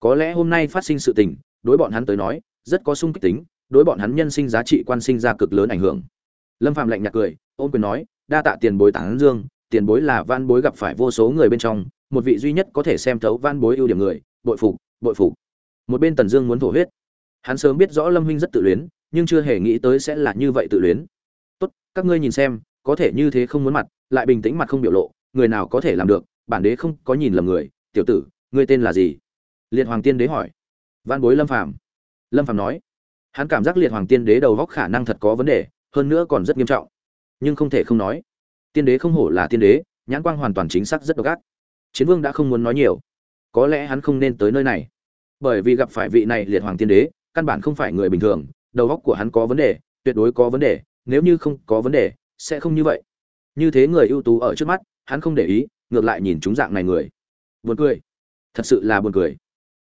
có lẽ hôm nay phát sinh sự tình, đối bọn hắn tới nói, rất có sung kích tính, đối bọn hắn nhân sinh giá trị quan sinh ra cực lớn ảnh hưởng. Lâm phạm lạnh nhạt cười, ôn quyền nói, đa tạ tiền bối tán dương, tiền bối là van bối gặp phải vô số người bên trong, một vị duy nhất có thể xem thấu van bối ưu điểm người, bội phục bội phục. Một bên tần dương muốn thổ huyết. Hắn sớm biết rõ lâm huynh rất tự luyến, nhưng chưa hề nghĩ tới sẽ là như vậy tự luyến. Tốt, các ngươi nhìn xem, có thể như thế không muốn mặt, lại bình tĩnh mặt không biểu lộ, người nào có thể làm được, bản đế không có nhìn lầm người, tiểu tử, ngươi tên là gì? Liệt hoàng tiên đế hỏi. Văn bối lâm phàm. Lâm phàm nói. Hắn cảm giác liệt hoàng tiên đế đầu góc khả năng thật có vấn đề, hơn nữa còn rất nghiêm trọng. Nhưng không thể không nói, tiên đế không hổ là tiên đế, nhãn quang hoàn toàn chính xác rất độc ác. Chiến vương đã không muốn nói nhiều. Có lẽ hắn không nên tới nơi này. Bởi vì gặp phải vị này liệt hoàng tiên đế, căn bản không phải người bình thường, đầu góc của hắn có vấn đề, tuyệt đối có vấn đề, nếu như không có vấn đề, sẽ không như vậy. Như thế người ưu tú ở trước mắt, hắn không để ý, ngược lại nhìn chúng dạng này người. Buồn cười. Thật sự là buồn cười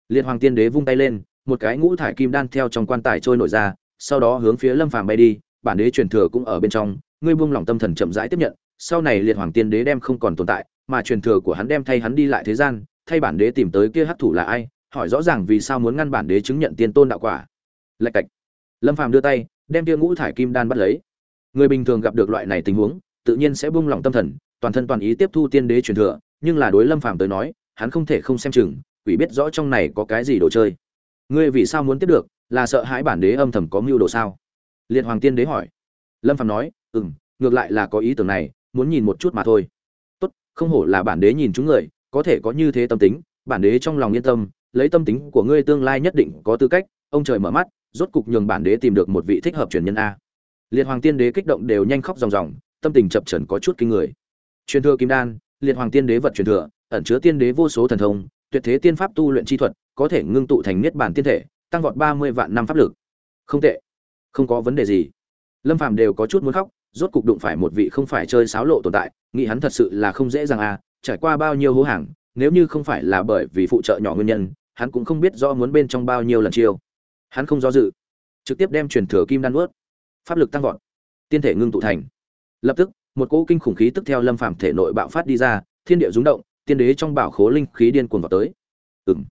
liệt hoàng tiên đế vung tay lên, một cái ngũ thải kim đan theo trong quan tài trôi nổi ra, sau đó hướng phía lâm phàm bay đi, bản đế truyền thừa cũng ở bên trong, ngươi buông lỏng tâm thần chậm rãi tiếp nhận, sau này liệt hoàng tiên đế đem không còn tồn tại, mà truyền thừa của hắn đem thay hắn đi lại thế gian, thay bản đế tìm tới kia hắc thủ là ai, hỏi rõ ràng vì sao muốn ngăn bản đế chứng nhận tiên tôn đạo quả. Lạch cạch. Lâm phàm đưa tay, đem kia ngũ thải kim đan bắt lấy. Người bình thường gặp được loại này tình huống, tự nhiên sẽ buông lỏng tâm thần, toàn thân toàn ý tiếp thu tiên đế truyền thừa, nhưng là đối lâm phàm tới nói, hắn không thể không xem chừng quỷ biết rõ trong này có cái gì đồ chơi. Ngươi vì sao muốn tiếp được, là sợ hãi bản đế âm thầm có mưu đồ sao? Liệt hoàng tiên đế hỏi. Lâm phàm nói ừ m ngược lại là có ý tưởng này, muốn nhìn một chút mà thôi. Tốt, không hổ là bản đế nhìn chúng người, có thể có như thế tâm tính, bản đế trong lòng yên tâm, lấy tâm tính của ngươi tương lai nhất định có tư cách. Ông trời mở mắt, rốt cục nhường bản đế tìm được một vị thích hợp truyền nhân a. Liệt hoàng tiên đế kích động đều nhanh khóc ròng ròng, tâm tình chập trần có chút kinh người. Truyền thừa kim đan, liệt hoàng tiên đế vật truyền thừa, ẩn chứa tiên đế vô số thần thông tuyệt thế tiên pháp tu luyện chi thuật, có thể ngưng tụ thành niết bàn tiên thể, tăng vọt ba mươi vạn năm pháp lực. Không tệ. Không có vấn đề gì. Lâm phàm đều có chút muốn khóc, rốt cục đụng phải một vị không phải chơi sáo lộ tồn tại, nghĩ hắn thật sự là không dễ dàng à trải qua bao nhiêu hố hàng, nếu như không phải là bởi vì phụ trợ nhỏ nguyên nhân, hắn cũng không biết rõ muốn bên trong bao nhiêu lần chiêu. Hắn không do dự, trực tiếp đem truyền thừa kim đan nuốt. pháp lực tăng vọt, tiên thể ngưng tụ thành. Lập tức, một cỗ kinh khủng khí tức theo lâm phàm thể nội bạo phát đi ra, thiên địa rung động tiên đế trong bảo khố linh khí điên cuồng vào tới. Ừm.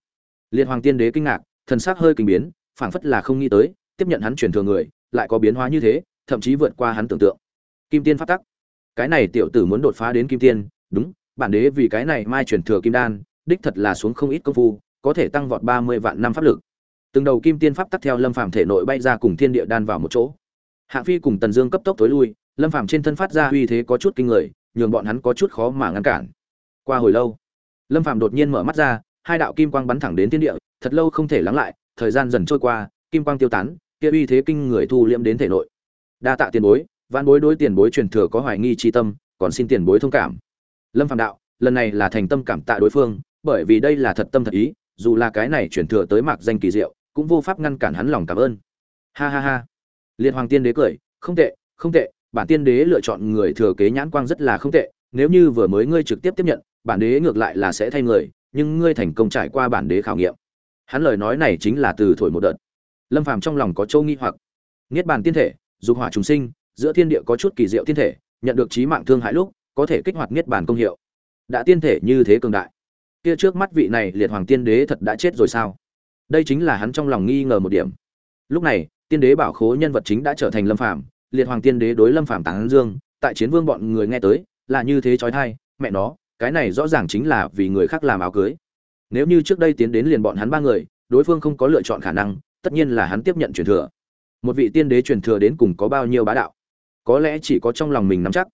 liệt hoàng tiên đế kinh ngạc, thần sắc hơi kinh biến, phảng phất là không nghĩ tới, tiếp nhận hắn truyền thừa người, lại có biến hóa như thế, thậm chí vượt qua hắn tưởng tượng. Kim tiên pháp tắc. Cái này tiểu tử muốn đột phá đến kim tiên, đúng, bản đế vì cái này mai truyền thừa kim đan, đích thật là xuống không ít công phu, có thể tăng vọt ba mươi vạn năm pháp lực. Từng đầu kim tiên pháp tắc theo lâm phàm thể nội bay ra cùng thiên địa đan vào một chỗ. Hạng phi cùng tần dương cấp tốc tối lui, lâm phàm trên thân phát ra uy thế có chút kinh người, nhường bọn hắn có chút khó mà ngăn cản qua hồi lâu. Lâm phàm đột nhiên mở mắt ra, hai đạo kim quang bắn thẳng đến thiên địa, thật lâu không thể lắng lại, thời gian dần trôi qua, kim quang tiêu tán, kia uy thế kinh người thu liễm đến thể nội. Đa tạ tiền bối văn bối đối tiền bối truyền thừa có hoài nghi tri tâm, còn xin tiền bối thông cảm. Lâm phàm đạo, lần này là thành tâm cảm tạ đối phương, bởi vì đây là thật tâm thật ý, dù là cái này truyền thừa tới mạc danh kỳ diệu, cũng vô pháp ngăn cản hắn lòng cảm ơn. Ha ha ha. Liệt hoàng tiên đế cười, không tệ không tệ, bản tiên đế lựa chọn người thừa kế nhãn quang rất là không tệ, nếu như vừa mới ngươi trực tiếp tiếp nhận bản đế ngược lại là sẽ thay người, nhưng ngươi thành công trải qua bản đế khảo nghiệm. Hắn lời nói này chính là từ thổi một đợt. Lâm phàm trong lòng có châu nghi hoặc. Niết bàn tiên thể, dục hỏa trùng sinh, giữa thiên địa có chút kỳ diệu tiên thể, nhận được trí mạng thương hại lúc, có thể kích hoạt niết bàn công hiệu. Đã tiên thể như thế cường đại. Kia trước mắt vị này liệt hoàng tiên đế thật đã chết rồi sao? Đây chính là hắn trong lòng nghi ngờ một điểm. Lúc này, tiên đế bảo khố nhân vật chính đã trở thành lâm phàm, liệt hoàng tiên đế đối lâm phàm tán dương, tại chiến vương bọn người nghe tới, là như thế trói thai, mẹ nó cái này rõ ràng chính là vì người khác làm áo cưới. Nếu như trước đây tiến đến liền bọn hắn ba người, đối phương không có lựa chọn khả năng, tất nhiên là hắn tiếp nhận truyền thừa. Một vị tiên đế truyền thừa đến cùng có bao nhiêu bá đạo? Có lẽ chỉ có trong lòng mình nắm chắc.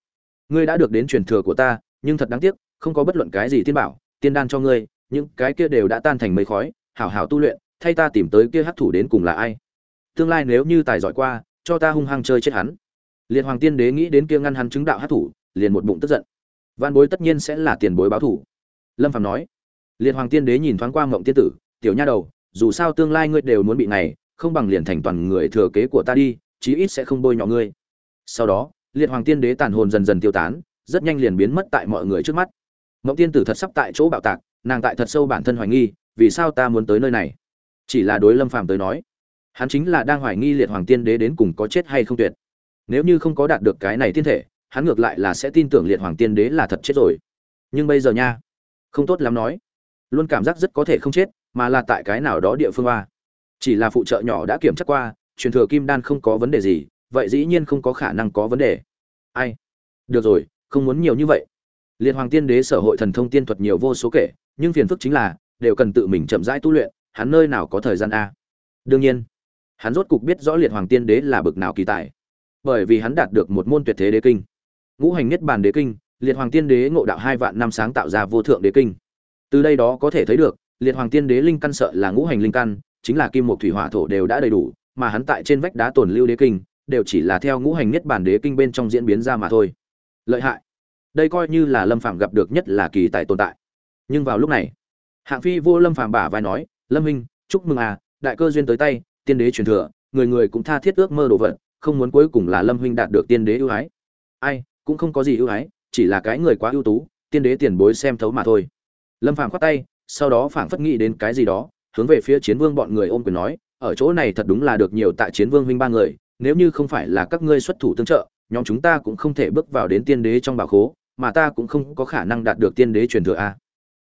Ngươi đã được đến truyền thừa của ta, nhưng thật đáng tiếc, không có bất luận cái gì tiên bảo, tiên đan cho ngươi, những cái kia đều đã tan thành mây khói, hảo hảo tu luyện, thay ta tìm tới kia hắc thủ đến cùng là ai? Tương lai nếu như tài giỏi qua, cho ta hung hăng chơi chết hắn. Liệt hoàng tiên đế nghĩ đến kia ngăn hắn chứng đạo hắc thủ, liền một bụng tức giận văn bối tất nhiên sẽ là tiền bối báo thủ. Lâm phạm nói. Liệt hoàng tiên đế nhìn thoáng qua mộng tiên tử, tiểu nha đầu, dù sao tương lai ngươi đều muốn bị này, không bằng liền thành toàn người thừa kế của ta đi, chí ít sẽ không bôi nhọ ngươi. Sau đó, liệt hoàng tiên đế tàn hồn dần dần tiêu tán, rất nhanh liền biến mất tại mọi người trước mắt. Mộng tiên tử thật sắp tại chỗ bạo tạc, nàng tại thật sâu bản thân hoài nghi, vì sao ta muốn tới nơi này? Chỉ là đối lâm phàm tới nói, hắn chính là đang hoài nghi liệt hoàng tiên đế đến cùng có chết hay không tuyệt. Nếu như không có đạt được cái này thiên thể hắn ngược lại là sẽ tin tưởng liệt hoàng tiên đế là thật chết rồi. Nhưng bây giờ nha, không tốt lắm nói. Luôn cảm giác rất có thể không chết, mà là tại cái nào đó địa phương a. Chỉ là phụ trợ nhỏ đã kiểm tra qua, truyền thừa kim đan không có vấn đề gì, vậy dĩ nhiên không có khả năng có vấn đề. Ai? Được rồi, không muốn nhiều như vậy. Liệt hoàng tiên đế sở hội thần thông tiên thuật nhiều vô số kể, nhưng phiền phức chính là, đều cần tự mình chậm rãi tu luyện, hắn nơi nào có thời gian a? Đương nhiên, hắn rốt cục biết rõ liệt hoàng tiên đế là bực nào kỳ tài. Bởi vì hắn đạt được một môn tuyệt thế đế kinh ngũ hành nhất bàn đế kinh, liệt hoàng tiên đế ngộ đạo hai vạn năm sáng tạo ra vô thượng đế kinh. Từ đây đó có thể thấy được, liệt hoàng tiên đế linh căn sợ là ngũ hành linh căn, chính là kim một thủy hỏa thổ đều đã đầy đủ, mà hắn tại trên vách đá tồn lưu đế kinh, đều chỉ là theo ngũ hành nhất bản đế kinh bên trong diễn biến ra mà thôi. Lợi hại. Đây coi như là lâm phạm gặp được nhất là kỳ tài tồn tại. Nhưng vào lúc này, hạng phi vô lâm phạm bả vai nói, lâm minh chúc mừng à đại cơ duyên tới tay, tiên đế truyền thừa, người người cũng tha thiết ước mơ đồ vật, không muốn cuối cùng là lâm huynh đạt được tiên đế ưu ái. Ai cũng không có gì ưu ái, chỉ là cái người quá ưu tú, tiên đế tiền bối xem thấu mà thôi. Lâm phàm khoát tay, sau đó phảng phất nghĩ đến cái gì đó, hướng về phía chiến vương bọn người ôm quyền nói, ở chỗ này thật đúng là được nhiều tại chiến vương huynh ba người, nếu như không phải là các ngươi xuất thủ tương trợ, nhóm chúng ta cũng không thể bước vào đến tiên đế trong bảo khố, mà ta cũng không có khả năng đạt được tiên đế truyền thừa a.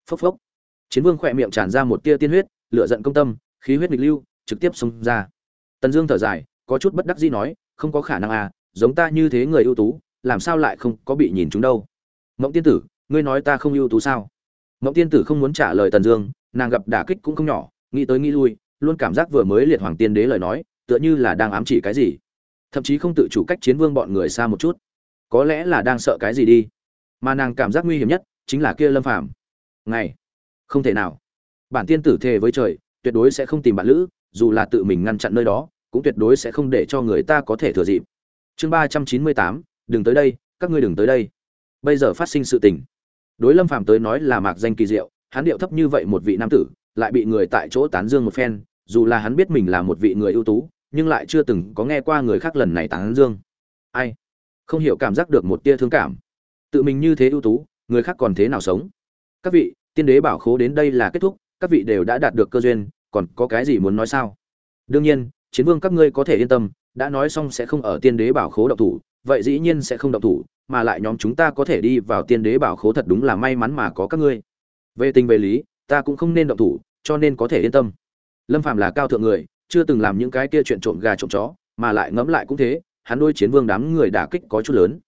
Phốc phốc. Chiến vương khỏe miệng tràn ra một tia tiên huyết, lửa giận công tâm, khí huyết nghịch lưu, trực tiếp xông ra. Tần dương thở dài, có chút bất đắc dĩ nói, không có khả năng à giống ta như thế người ưu tú làm sao lại không có bị nhìn chúng đâu? Mộng tiên tử, ngươi nói ta không ưu tú sao? Mộng tiên tử không muốn trả lời tần dương, nàng gặp đả kích cũng không nhỏ, nghĩ tới nghĩ lui, luôn cảm giác vừa mới liệt hoàng tiên đế lời nói, tựa như là đang ám chỉ cái gì. Thậm chí không tự chủ cách chiến vương bọn người xa một chút. Có lẽ là đang sợ cái gì đi. Mà nàng cảm giác nguy hiểm nhất chính là kia lâm phàm. Ngày, không thể nào. Bản tiên tử thề với trời, tuyệt đối sẽ không tìm bạn lữ, dù là tự mình ngăn chặn nơi đó, cũng tuyệt đối sẽ không để cho người ta có thể thừa dịp. Chương ba trăm chín mươi tám đừng tới đây, các ngươi đừng tới đây. Bây giờ phát sinh sự tình. Đối lâm phàm tới nói là mạc danh kỳ diệu, hắn điệu thấp như vậy một vị nam tử, lại bị người tại chỗ tán dương một phen, dù là hắn biết mình là một vị người ưu tú, nhưng lại chưa từng có nghe qua người khác lần này tán dương. Ai? Không hiểu cảm giác được một tia thương cảm. Tự mình như thế ưu tú, người khác còn thế nào sống? Các vị, tiên đế bảo khố đến đây là kết thúc, các vị đều đã đạt được cơ duyên, còn có cái gì muốn nói sao? Đương nhiên, chiến vương các ngươi có thể yên tâm, đã nói xong sẽ không ở tiên đế bảo khố động thủ vậy dĩ nhiên sẽ không động thủ, mà lại nhóm chúng ta có thể đi vào tiên đế bảo khố thật đúng là may mắn mà có các ngươi. Về tình về lý, ta cũng không nên động thủ, cho nên có thể yên tâm. Lâm phàm là cao thượng người, chưa từng làm những cái kia chuyện trộm gà trộm chó, mà lại ngẫm lại cũng thế, hắn đôi chiến vương đám người đả kích có chút lớn.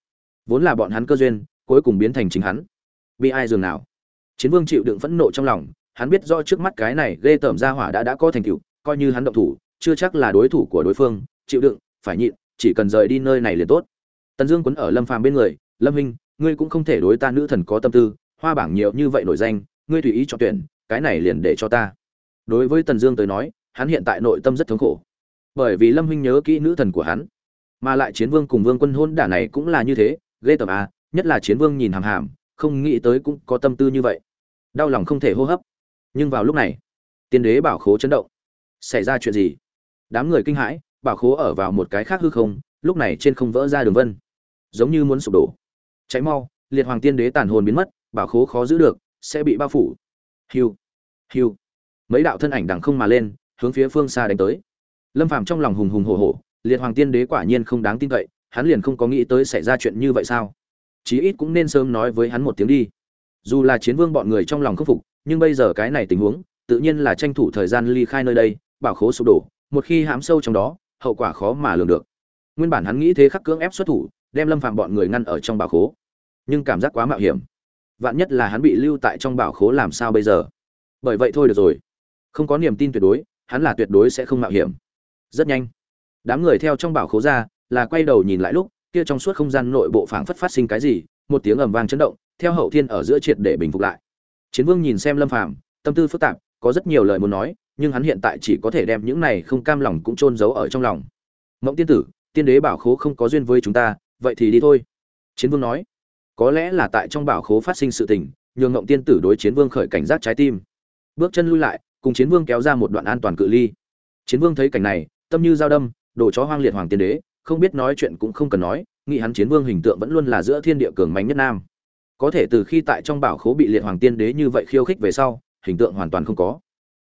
Vốn là bọn hắn cơ duyên, cuối cùng biến thành chính hắn. Bị ai dường nào? Chiến vương chịu đựng phẫn nộ trong lòng, hắn biết do trước mắt cái này ghê tởm ra hỏa đã đã có thành tựu, coi như hắn động thủ, chưa chắc là đối thủ của đối phương, chịu đựng, phải nhịn, chỉ cần rời đi nơi này liền tốt tần dương quấn ở lâm phàm bên người lâm huynh, ngươi cũng không thể đối ta nữ thần có tâm tư hoa bảng nhiều như vậy nổi danh ngươi tùy ý chọn tuyển cái này liền để cho ta. Đối với tần dương tới nói hắn hiện tại nội tâm rất thống khổ. Bởi vì lâm huynh nhớ kỹ nữ thần của hắn mà lại chiến vương cùng vương quân hôn đả này cũng là như thế ghê tởm à nhất là chiến vương nhìn hàm hàm không nghĩ tới cũng có tâm tư như vậy. Đau lòng không thể hô hấp. Nhưng vào lúc này tiên đế bảo khố chấn động. Xảy ra chuyện gì? Đám người kinh hãi bảo khố ở vào một cái khác hư không lúc này trên không vỡ ra đường vân giống như muốn sụp đổ. Cháy mau, liệt hoàng tiên đế tàn hồn biến mất, bảo khố khó giữ được, sẽ bị bao phủ. Hiu hiu. Mấy đạo thân ảnh đằng không mà lên, hướng phía phương xa đánh tới. Lâm phàm trong lòng hùng hùng hổ hổ, liệt hoàng tiên đế quả nhiên không đáng tin cậy, hắn liền không có nghĩ tới xảy ra chuyện như vậy sao? Chí ít cũng nên sớm nói với hắn một tiếng đi. Dù là chiến vương bọn người trong lòng khâm phục, nhưng bây giờ cái này tình huống, tự nhiên là tranh thủ thời gian ly khai nơi đây, bảo khố sụp đổ, một khi hãm sâu trong đó, hậu quả khó mà lường được. Nguyên bản hắn nghĩ thế khắc cưỡng ép xuất thủ đem lâm phạm bọn người ngăn ở trong bảo khố. Nhưng cảm giác quá mạo hiểm. Vạn nhất là hắn bị lưu tại trong bảo khố làm sao bây giờ? Bởi vậy thôi được rồi. Không có niềm tin tuyệt đối, hắn là tuyệt đối sẽ không mạo hiểm. Rất nhanh, đám người theo trong bảo khố ra, là quay đầu nhìn lại lúc, kia trong suốt không gian nội bộ phảng phất phát sinh cái gì, một tiếng ầm vang chấn động, theo hậu thiên ở giữa triệt để bình phục lại. Chiến vương nhìn xem lâm phàm, tâm tư phức tạp, có rất nhiều lời muốn nói, nhưng hắn hiện tại chỉ có thể đem những này không cam lòng cũng chôn giấu ở trong lòng. Mộng tiên tử, tiên đế bảo khố không có duyên với chúng ta vậy thì đi thôi. Chiến vương nói, có lẽ là tại trong bảo khố phát sinh sự tình, nhường ngộng tiên tử đối chiến vương khởi cảnh giác trái tim. Bước chân lui lại, cùng chiến vương kéo ra một đoạn an toàn cự ly. Chiến vương thấy cảnh này, tâm như dao đâm, đồ chó hoang liệt hoàng tiên đế, không biết nói chuyện cũng không cần nói, nghĩ hắn chiến vương hình tượng vẫn luôn là giữa thiên địa cường mạnh nhất nam. Có thể từ khi tại trong bảo khố bị liệt hoàng tiên đế như vậy khiêu khích về sau, hình tượng hoàn toàn không có.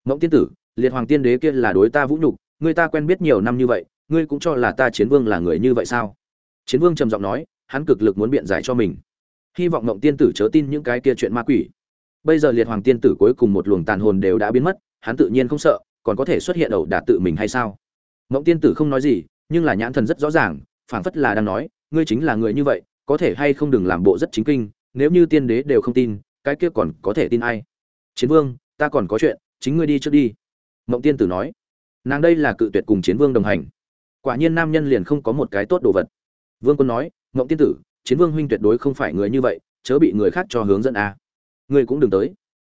Mộng tiên tử, liệt hoàng tiên đế kia là đối ta vũ nhục, người ta quen biết nhiều năm như vậy, ngươi cũng cho là ta chiến vương là người như vậy sao? Chiến vương trầm giọng nói, hắn cực lực muốn biện giải cho mình. Hy vọng mộng tiên tử chớ tin những cái kia chuyện ma quỷ. Bây giờ liệt hoàng tiên tử cuối cùng một luồng tàn hồn đều đã biến mất, hắn tự nhiên không sợ, còn có thể xuất hiện ẩu đả tự mình hay sao? Mộng tiên tử không nói gì, nhưng là nhãn thần rất rõ ràng, phảng phất là đang nói, ngươi chính là người như vậy, có thể hay không đừng làm bộ rất chính kinh, nếu như tiên đế đều không tin, cái kia còn có thể tin ai? Chiến vương, ta còn có chuyện, chính ngươi đi trước đi. Mộng tiên tử nói, nàng đây là cự tuyệt cùng chiến vương đồng hành. Quả nhiên nam nhân liền không có một cái tốt đồ vật vương quân nói mộng tiên tử, chiến vương huynh tuyệt đối không phải người như vậy, chớ bị người khác cho hướng dẫn a. À. ngươi cũng đừng tới.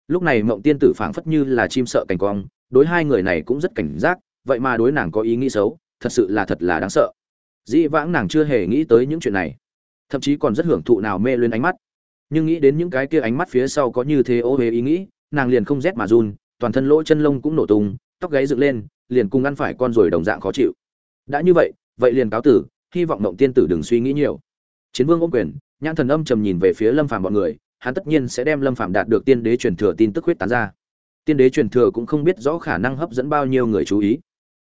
Lúc này mộng tiên tử phảng phất như là chim sợ cảnh quang, đối hai người này cũng rất cảnh giác, vậy mà đối nàng có ý nghĩ xấu, thật sự là thật là đáng sợ. Dĩ vãng nàng chưa hề nghĩ tới những chuyện này, thậm chí còn rất hưởng thụ nào mê lên ánh mắt. Nhưng nghĩ đến những cái kia ánh mắt phía sau có như thế ô hề ý nghĩ, nàng liền không rét mà run, toàn thân lỗ chân lông cũng nổ tung, tóc gáy dựng lên, liền cùng ăn phải con rồi đồng dạng khó chịu. Đã như vậy vậy liền cáo tử hy vọng mộng tiên tử đừng suy nghĩ nhiều. Chiến vương ôm quyền, nhãn thần âm trầm nhìn về phía lâm phàm bọn người, hắn tất nhiên sẽ đem lâm phàm đạt được tiên đế truyền thừa tin tức huyết tán ra. Tiên đế truyền thừa cũng không biết rõ khả năng hấp dẫn bao nhiêu người chú ý.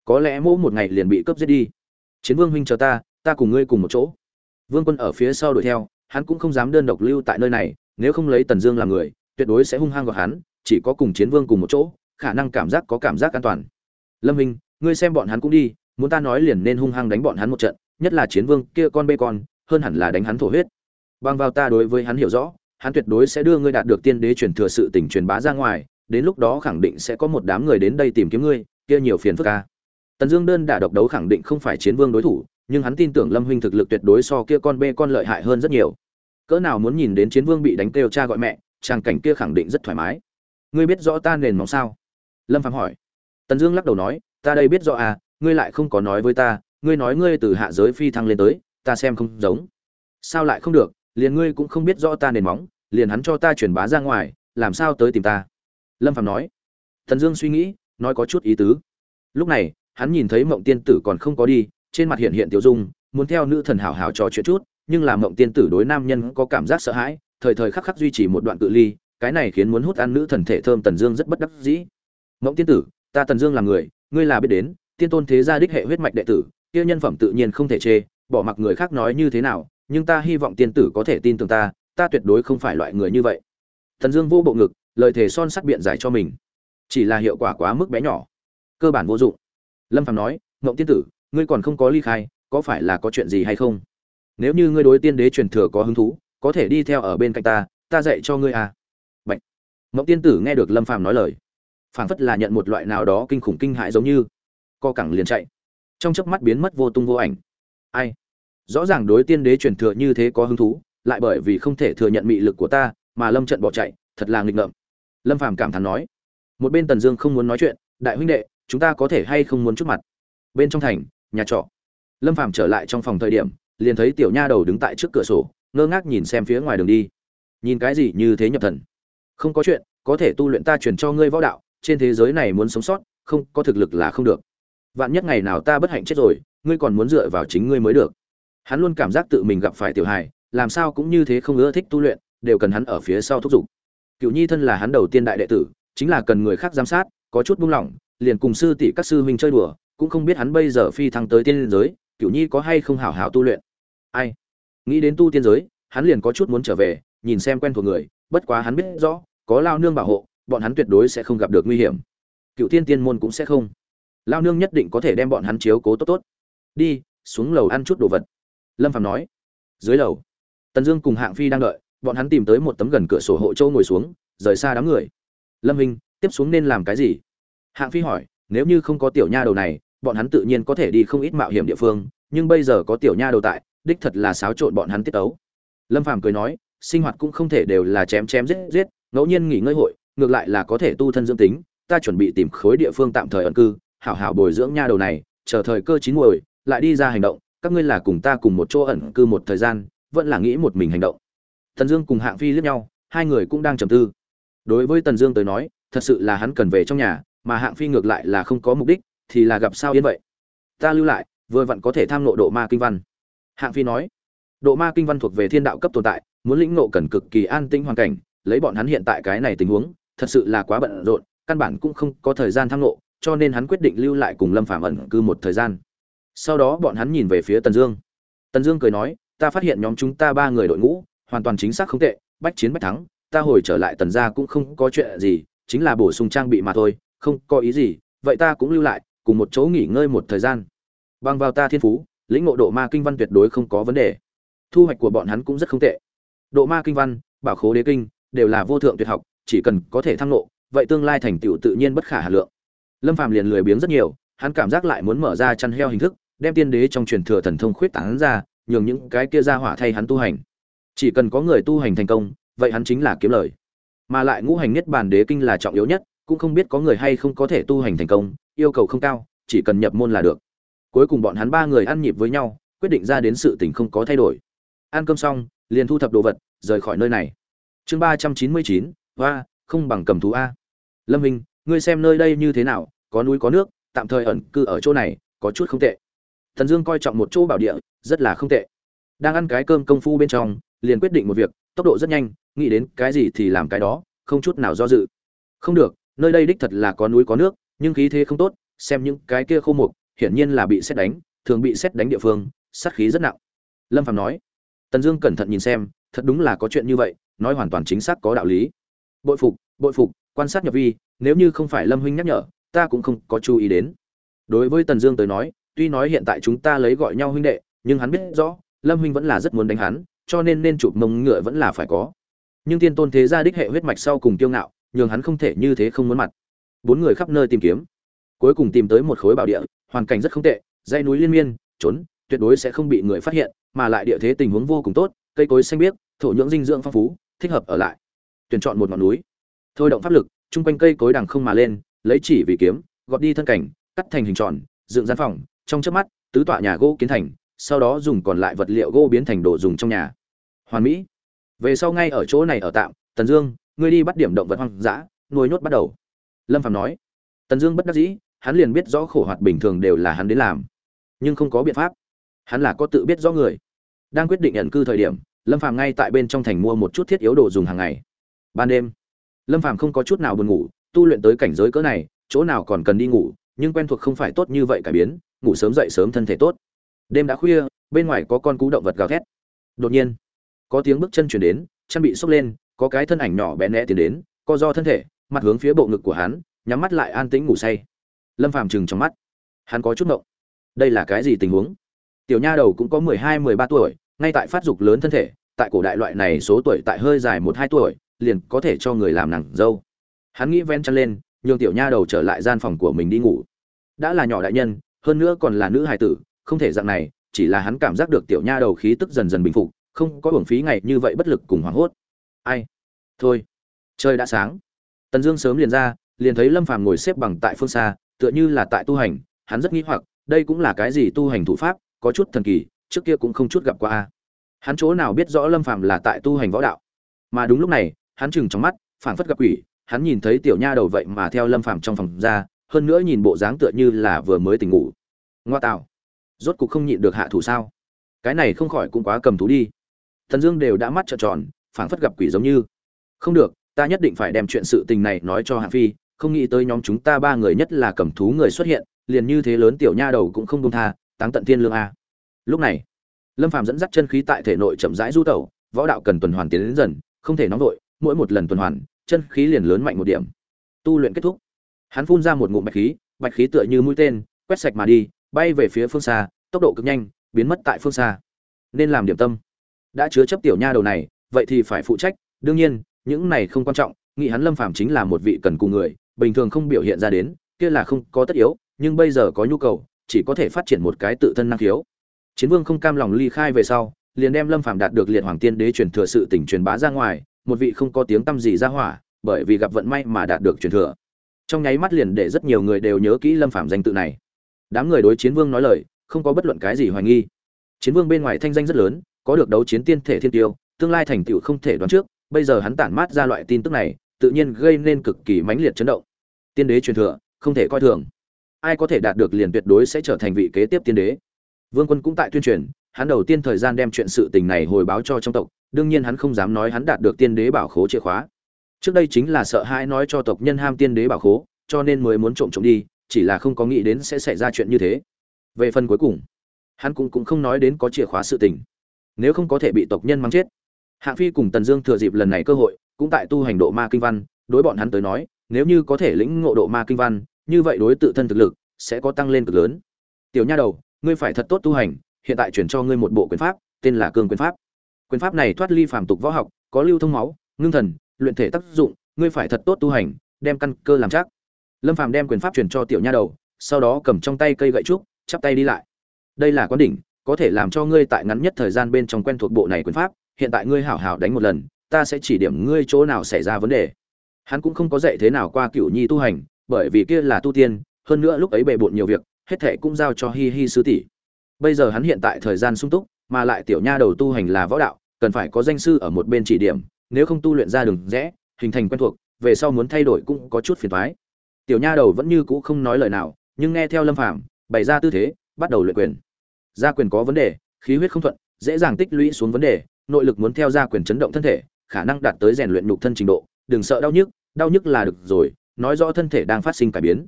Có lẽ mỗi một ngày liền bị cướp giết đi. Chiến vương huynh chờ ta ta cùng ngươi cùng một chỗ. Vương quân ở phía sau đuổi theo, hắn cũng không dám đơn độc lưu tại nơi này, nếu không lấy tần dương làm người, tuyệt đối sẽ hung hăng gọt hắn, chỉ có cùng chiến vương cùng một chỗ, khả năng cảm giác có cảm giác an toàn. Lâm minh ngươi xem bọn hắn cũng đi, muốn ta nói liền nên hung hăng đánh bọn hắn một trận nhất là chiến vương kia con bê con, hơn hẳn là đánh hắn thổ huyết. Bằng vào ta đối với hắn hiểu rõ, hắn tuyệt đối sẽ đưa ngươi đạt được tiên đế truyền thừa sự tình truyền bá ra ngoài, đến lúc đó khẳng định sẽ có một đám người đến đây tìm kiếm ngươi, kia nhiều phiền phức ca tần dương đơn đả độc đấu khẳng định không phải chiến vương đối thủ, nhưng hắn tin tưởng lâm huynh thực lực tuyệt đối so kia con bê con lợi hại hơn rất nhiều. Cỡ nào muốn nhìn đến chiến vương bị đánh kêu cha gọi mẹ tràng cảnh kia khẳng định rất thoải mái. Ngươi biết rõ ta nền móng sao? Lâm phạm hỏi. Tần dương lắc đầu nói, ta đây biết rõ à ngươi lại không có nói với ta ngươi nói ngươi từ hạ giới phi thăng lên tới, ta xem không giống. Sao lại không được, liền ngươi cũng không biết rõ ta nền móng, liền hắn cho ta truyền bá ra ngoài, làm sao tới tìm ta? Lâm phạm nói. Thần dương suy nghĩ, nói có chút ý tứ. Lúc này, hắn nhìn thấy mộng tiên tử còn không có đi, trên mặt hiện hiện tiểu dung, muốn theo nữ thần hảo hảo trò chuyện chút, nhưng là mộng tiên tử đối nam nhân có cảm giác sợ hãi, thời thời khắc khắc duy trì một đoạn cự ly, cái này khiến muốn hút ăn nữ thần thể thơm tần dương rất bất đắc dĩ. Mộng tiên tử, ta tần dương là người, ngươi là biết đến, tiên tôn thế gia đích hệ huyết mạch đệ tử kia nhân phẩm tự nhiên không thể chê, bỏ mặc người khác nói như thế nào, nhưng ta hy vọng tiên tử có thể tin tưởng ta ta tuyệt đối không phải loại người như vậy. Thần dương vô bộ ngực, lời thể son sắt biện giải cho mình. Chỉ là hiệu quả quá mức bé nhỏ. Cơ bản vô dụng. Lâm Phàm nói, ngộng tiên tử, ngươi còn không có ly khai, có phải là có chuyện gì hay không? Nếu như ngươi đối tiên đế truyền thừa có hứng thú, có thể đi theo ở bên cạnh ta ta dạy cho ngươi à. Bệnh ngộng tiên tử nghe được lâm Phàm nói lời, phảng phất là nhận một loại nào đó kinh khủng kinh hại giống như, co cẳng liền chạy trong chớp mắt biến mất vô tung vô ảnh. Ai? Rõ ràng đối tiên đế truyền thừa như thế có hứng thú, lại bởi vì không thể thừa nhận mị lực của ta, mà lâm trận bỏ chạy, thật là nghịch ngợm. Lâm phàm cảm thán nói, một bên tần dương không muốn nói chuyện, đại huynh đệ, chúng ta có thể hay không muốn chút mặt? Bên trong thành, nhà trọ. Lâm phàm trở lại trong phòng thời điểm, liền thấy tiểu nha đầu đứng tại trước cửa sổ, ngơ ngác nhìn xem phía ngoài đường đi. Nhìn cái gì như thế nhập thần? Không có chuyện, có thể tu luyện ta truyền cho ngươi võ đạo, trên thế giới này muốn sống sót, không, có thực lực là không được vạn nhất ngày nào ta bất hạnh chết rồi, ngươi còn muốn dựa vào chính ngươi mới được. Hắn luôn cảm giác tự mình gặp phải tiểu hài, làm sao cũng như thế không ưa thích tu luyện, đều cần hắn ở phía sau thúc giục. Cựu nhi thân là hắn đầu tiên đại đệ tử, chính là cần người khác giám sát, có chút buông lỏng, liền cùng sư tỷ các sư huynh chơi đùa, cũng không biết hắn bây giờ phi thăng tới tiên giới cựu nhi có hay không hảo hảo tu luyện. Ai? Nghĩ đến tu tiên giới, hắn liền có chút muốn trở về, nhìn xem quen thuộc người, bất quá hắn biết rõ, có lao nương bảo hộ, bọn hắn tuyệt đối sẽ không gặp được nguy hiểm. Cựu tiên tiên môn cũng sẽ không lao nương nhất định có thể đem bọn hắn chiếu cố tốt tốt. Đi, xuống lầu ăn chút đồ vật. Lâm phạm nói. Dưới lầu, tần dương cùng hạng phi đang đợi, bọn hắn tìm tới một tấm gần cửa sổ hộ châu ngồi xuống, rời xa đám người. Lâm minh tiếp xuống nên làm cái gì? Hạng phi hỏi. Nếu như không có tiểu nha đầu này, bọn hắn tự nhiên có thể đi không ít mạo hiểm địa phương, nhưng bây giờ có tiểu nha đầu tại, đích thật là xáo trộn bọn hắn tiết tấu. Lâm phàm cười nói. Sinh hoạt cũng không thể đều là chém chém giết giết, ngẫu nhiên nghỉ ngơi hội, ngược lại là có thể tu thân dưỡng tính, ta chuẩn bị tìm khối địa phương tạm thời ẩn cư hảo hảo bồi dưỡng nha đầu này chờ thời cơ chín muồi lại đi ra hành động các ngươi là cùng ta cùng một chỗ ẩn cư một thời gian vẫn là nghĩ một mình hành động. Tần dương cùng hạng phi liếc nhau hai người cũng đang trầm tư. Đối với tần dương tới nói thật sự là hắn cần về trong nhà mà hạng phi ngược lại là không có mục đích thì là gặp sao yên vậy? Ta lưu lại vừa vặn có thể tham ngộ độ ma kinh văn. Hạng phi nói độ ma kinh văn thuộc về thiên đạo cấp tồn tại muốn lĩnh ngộ cần cực kỳ an tĩnh hoàn cảnh lấy bọn hắn hiện tại cái này tình huống thật sự là quá bận rộn căn bản cũng không có thời gian tham ngộ, cho nên hắn quyết định lưu lại cùng lâm phạm ẩn cư một thời gian. Sau đó bọn hắn nhìn về phía tần dương. Tần dương cười nói ta phát hiện nhóm chúng ta ba người đội ngũ hoàn toàn chính xác không tệ bách chiến bách thắng ta hồi trở lại tần gia cũng không có chuyện gì chính là bổ sung trang bị mà thôi không có ý gì vậy ta cũng lưu lại cùng một chỗ nghỉ ngơi một thời gian. Bằng vào ta thiên phú lĩnh ngộ độ ma kinh văn tuyệt đối không có vấn đề. Thu hoạch của bọn hắn cũng rất không tệ. Độ ma kinh văn bảo khố đế kinh đều là vô thượng tuyệt học chỉ cần có thể thăng lộ, vậy tương lai thành tựu tự nhiên bất khả hà lượng lâm phàm liền lười biếng rất nhiều, hắn cảm giác lại muốn mở ra chăn heo hình thức, đem tiên đế trong truyền thừa thần thông khuyết tán ra, nhường những cái kia ra hỏa thay hắn tu hành. Chỉ cần có người tu hành thành công, vậy hắn chính là kiếm lời. Mà lại ngũ hành nhất bản đế kinh là trọng yếu nhất, cũng không biết có người hay không có thể tu hành thành công, yêu cầu không cao, chỉ cần nhập môn là được. Cuối cùng bọn hắn ba người ăn nhịp với nhau, quyết định ra đến sự tình không có thay đổi. Ăn cơm xong, liền thu thập đồ vật, rời khỏi nơi này. Chương ba trăm chín mươi chín và không bằng cầm thú a. Lâm hình ngươi xem nơi đây như thế nào, có núi có nước, tạm thời ẩn cư ở chỗ này, có chút không tệ. Thần dương coi trọng một chỗ bảo địa, rất là không tệ. Đang ăn cái cơm công phu bên trong, liền quyết định một việc, tốc độ rất nhanh, nghĩ đến cái gì thì làm cái đó, không chút nào do dự. Không được, nơi đây đích thật là có núi có nước, nhưng khí thế không tốt, xem những cái kia khô mục, hiển nhiên là bị xét đánh, thường bị xét đánh địa phương, sát khí rất nặng. Lâm phạm nói, tần dương cẩn thận nhìn xem, thật đúng là có chuyện như vậy, nói hoàn toàn chính xác có đạo lý. Bội phục bội phục quan sát nhập vi, nếu như không phải lâm huynh nhắc nhở, ta cũng không có chú ý đến. Đối với tần dương tới nói, tuy nói hiện tại chúng ta lấy gọi nhau huynh đệ, nhưng hắn biết rõ, lâm huynh vẫn là rất muốn đánh hắn, cho nên nên chụp mông ngựa vẫn là phải có. Nhưng tiên tôn thế gia đích hệ huyết mạch sau cùng kiêu ngạo, nhường hắn không thể như thế không muốn mặt. Bốn người khắp nơi tìm kiếm. Cuối cùng tìm tới một khối bảo địa, hoàn cảnh rất không tệ, dãy núi liên miên, trốn, tuyệt đối sẽ không bị người phát hiện, mà lại địa thế tình huống vô cùng tốt, cây cối xanh biếc, thổ nhưỡng dinh dưỡng phong phú, thích hợp ở lại. Tuyển chọn một ngọn núi thôi động pháp lực, chung quanh cây cối đằng không mà lên, lấy chỉ vì kiếm, gọt đi thân cảnh, cắt thành hình tròn, dựng gian phòng, trong chớp mắt, tứ tọa nhà gỗ kiến thành, sau đó dùng còn lại vật liệu gỗ biến thành đồ dùng trong nhà. Hoàn mỹ. Về sau ngay ở chỗ này ở tạm, tần dương, ngươi đi bắt điểm động vật hoang dã, nuôi nhốt bắt đầu. Lâm phạm nói. Tần dương bất đắc dĩ, hắn liền biết rõ khổ hoạt bình thường đều là hắn đến làm. Nhưng không có biện pháp. Hắn là có tự biết rõ người. Đang quyết định nhận cư thời điểm, lâm phạm ngay tại bên trong thành mua một chút thiết yếu đồ dùng hàng ngày. Ban đêm lâm phàm không có chút nào buồn ngủ, tu luyện tới cảnh giới cỡ này, chỗ nào còn cần đi ngủ, nhưng quen thuộc không phải tốt như vậy cải biến, ngủ sớm dậy sớm thân thể tốt. Đêm đã khuya, bên ngoài có con cú động vật gào thét. Đột nhiên, có tiếng bước chân chuyển đến, chân bị sốc lên, có cái thân ảnh nhỏ bé né tiến đến, co do thân thể, mặt hướng phía bộ ngực của hắn, nhắm mắt lại an tĩnh ngủ say. Lâm phàm chừng trong mắt. Hắn có chút ngộng. Đây là cái gì tình huống? Tiểu nha đầu cũng có mười hai, mười ba tuổi, ngay tại phát dục lớn thân thể, tại cổ đại loại này số tuổi tại hơi dài một, hai tuổi liền có thể cho người làm nàng dâu. Hắn nghĩ ven chân lên, nhường tiểu nha đầu trở lại gian phòng của mình đi ngủ. Đã là nhỏ đại nhân, hơn nữa còn là nữ hài tử, không thể dạng này, chỉ là hắn cảm giác được tiểu nha đầu khí tức dần dần bình phục, không có hưởng phí ngày như vậy bất lực cùng hoảng hốt. Ai? Thôi. Trời đã sáng. Tần dương sớm liền ra, liền thấy lâm phàm ngồi xếp bằng tại phương xa, tựa như là tại tu hành, hắn rất nghĩ hoặc, đây cũng là cái gì tu hành thủ pháp, có chút thần kỳ, trước kia cũng không chút gặp qua hắn chỗ nào biết rõ lâm phàm là tại tu hành võ đạo. Mà đúng lúc này hắn chừng trong mắt, phảng phất gặp quỷ, hắn nhìn thấy tiểu nha đầu vậy mà theo lâm phàm trong phòng ra, hơn nữa nhìn bộ dáng tựa như là vừa mới tỉnh ngủ. Ngoa tạo. Rốt cục không nhịn được hạ thủ sao? Cái này không khỏi cũng quá cầm thú đi. Thần dương đều đã mắt trợn tròn, phảng phất gặp quỷ giống như. Không được, ta nhất định phải đem chuyện sự tình này nói cho hạng phi, không nghĩ tới nhóm chúng ta ba người nhất là cầm thú người xuất hiện, liền như thế lớn tiểu nha đầu cũng không công tha, táng tận thiên lương a. Lúc này, lâm phàm dẫn dắt chân khí tại thể nội chậm rãi du tẩu, võ đạo cần tuần hoàn tiến đến dần, không thể nóng vội mỗi một lần tuần hoàn, chân khí liền lớn mạnh một điểm. Tu luyện kết thúc. Hắn phun ra một ngụm bạch khí bạch khí tựa như mũi tên, quét sạch mà đi, bay về phía phương xa, tốc độ cực nhanh, biến mất tại phương xa. Nên làm điểm tâm. Đã chứa chấp tiểu nha đầu này, vậy thì phải phụ trách. Đương nhiên, những này không quan trọng, nghĩ hắn lâm phàm chính là một vị cần cùng người, bình thường không biểu hiện ra đến, kia là không có tất yếu, nhưng bây giờ có nhu cầu, chỉ có thể phát triển một cái tự thân năng khiếu. Chiến vương không cam lòng ly khai về sau, liền đem lâm phàm đạt được liệt hoàng tiên đế truyền thừa sự tỉnh truyền bá ra ngoài một vị không có tiếng tăm gì ra hỏa, bởi vì gặp vận may mà đạt được truyền thừa. Trong nháy mắt liền để rất nhiều người đều nhớ kỹ lâm phàm danh tự này. Đám người đối chiến vương nói lời, không có bất luận cái gì hoài nghi. Chiến vương bên ngoài thanh danh rất lớn, có được đấu chiến tiên thể thiên tiêu, tương lai thành tựu không thể đoán trước, bây giờ hắn tản mát ra loại tin tức này, tự nhiên gây nên cực kỳ mãnh liệt chấn động. Tiên đế truyền thừa, không thể coi thường. Ai có thể đạt được liền tuyệt đối sẽ trở thành vị kế tiếp tiên đế. Vương quân cũng tại tuyên truyền, hắn đầu tiên thời gian đem chuyện sự tình này hồi báo cho trong tộc đương nhiên hắn không dám nói hắn đạt được tiên đế bảo khố chìa khóa. Trước đây chính là sợ hãi nói cho tộc nhân ham tiên đế bảo khố, cho nên mới muốn trộm trộm đi, chỉ là không có nghĩ đến sẽ xảy ra chuyện như thế. Về phần cuối cùng, hắn cũng cũng không nói đến có chìa khóa sự tình. Nếu không có thể bị tộc nhân mắng chết. Hạng phi cùng tần dương thừa dịp lần này cơ hội, cũng tại tu hành độ ma kinh văn, đối bọn hắn tới nói, nếu như có thể lĩnh ngộ độ ma kinh văn, như vậy đối tự thân thực lực sẽ có tăng lên cực lớn. Tiểu nha đầu, ngươi phải thật tốt tu hành, hiện tại chuyển cho ngươi một bộ quyền pháp, tên là cương quyền pháp quyền pháp này thoát ly phàm tục võ học, có lưu thông máu, ngưng thần, luyện thể tác dụng, ngươi phải thật tốt tu hành, đem căn cơ làm chắc. Lâm phàm đem quyền pháp truyền cho tiểu nha đầu, sau đó cầm trong tay cây gậy trúc, chắp tay đi lại. Đây là quán đỉnh, có thể làm cho ngươi tại ngắn nhất thời gian bên trong quen thuộc bộ này quyền pháp, hiện tại ngươi hảo hảo đánh một lần, ta sẽ chỉ điểm ngươi chỗ nào xảy ra vấn đề. Hắn cũng không có dạy thế nào qua Cửu nhi tu hành, bởi vì kia là tu tiên, hơn nữa lúc ấy bề bộn nhiều việc, hết thệ cũng giao cho hi hi sư tỷ. Bây giờ hắn hiện tại thời gian sung túc, mà lại tiểu nha đầu tu hành là võ đạo cần phải có danh sư ở một bên chỉ điểm, nếu không tu luyện ra đường rẽ, hình thành quen thuộc, về sau muốn thay đổi cũng có chút phiền toái. Tiểu nha đầu vẫn như cũ không nói lời nào, nhưng nghe theo lâm phàm bày ra tư thế, bắt đầu luyện quyền. Gia quyền có vấn đề, khí huyết không thuận, dễ dàng tích lũy xuống vấn đề, nội lực muốn theo gia quyền chấn động thân thể, khả năng đạt tới rèn luyện nhục thân trình độ. Đừng sợ đau nhức đau nhức là được rồi, nói rõ thân thể đang phát sinh cải biến.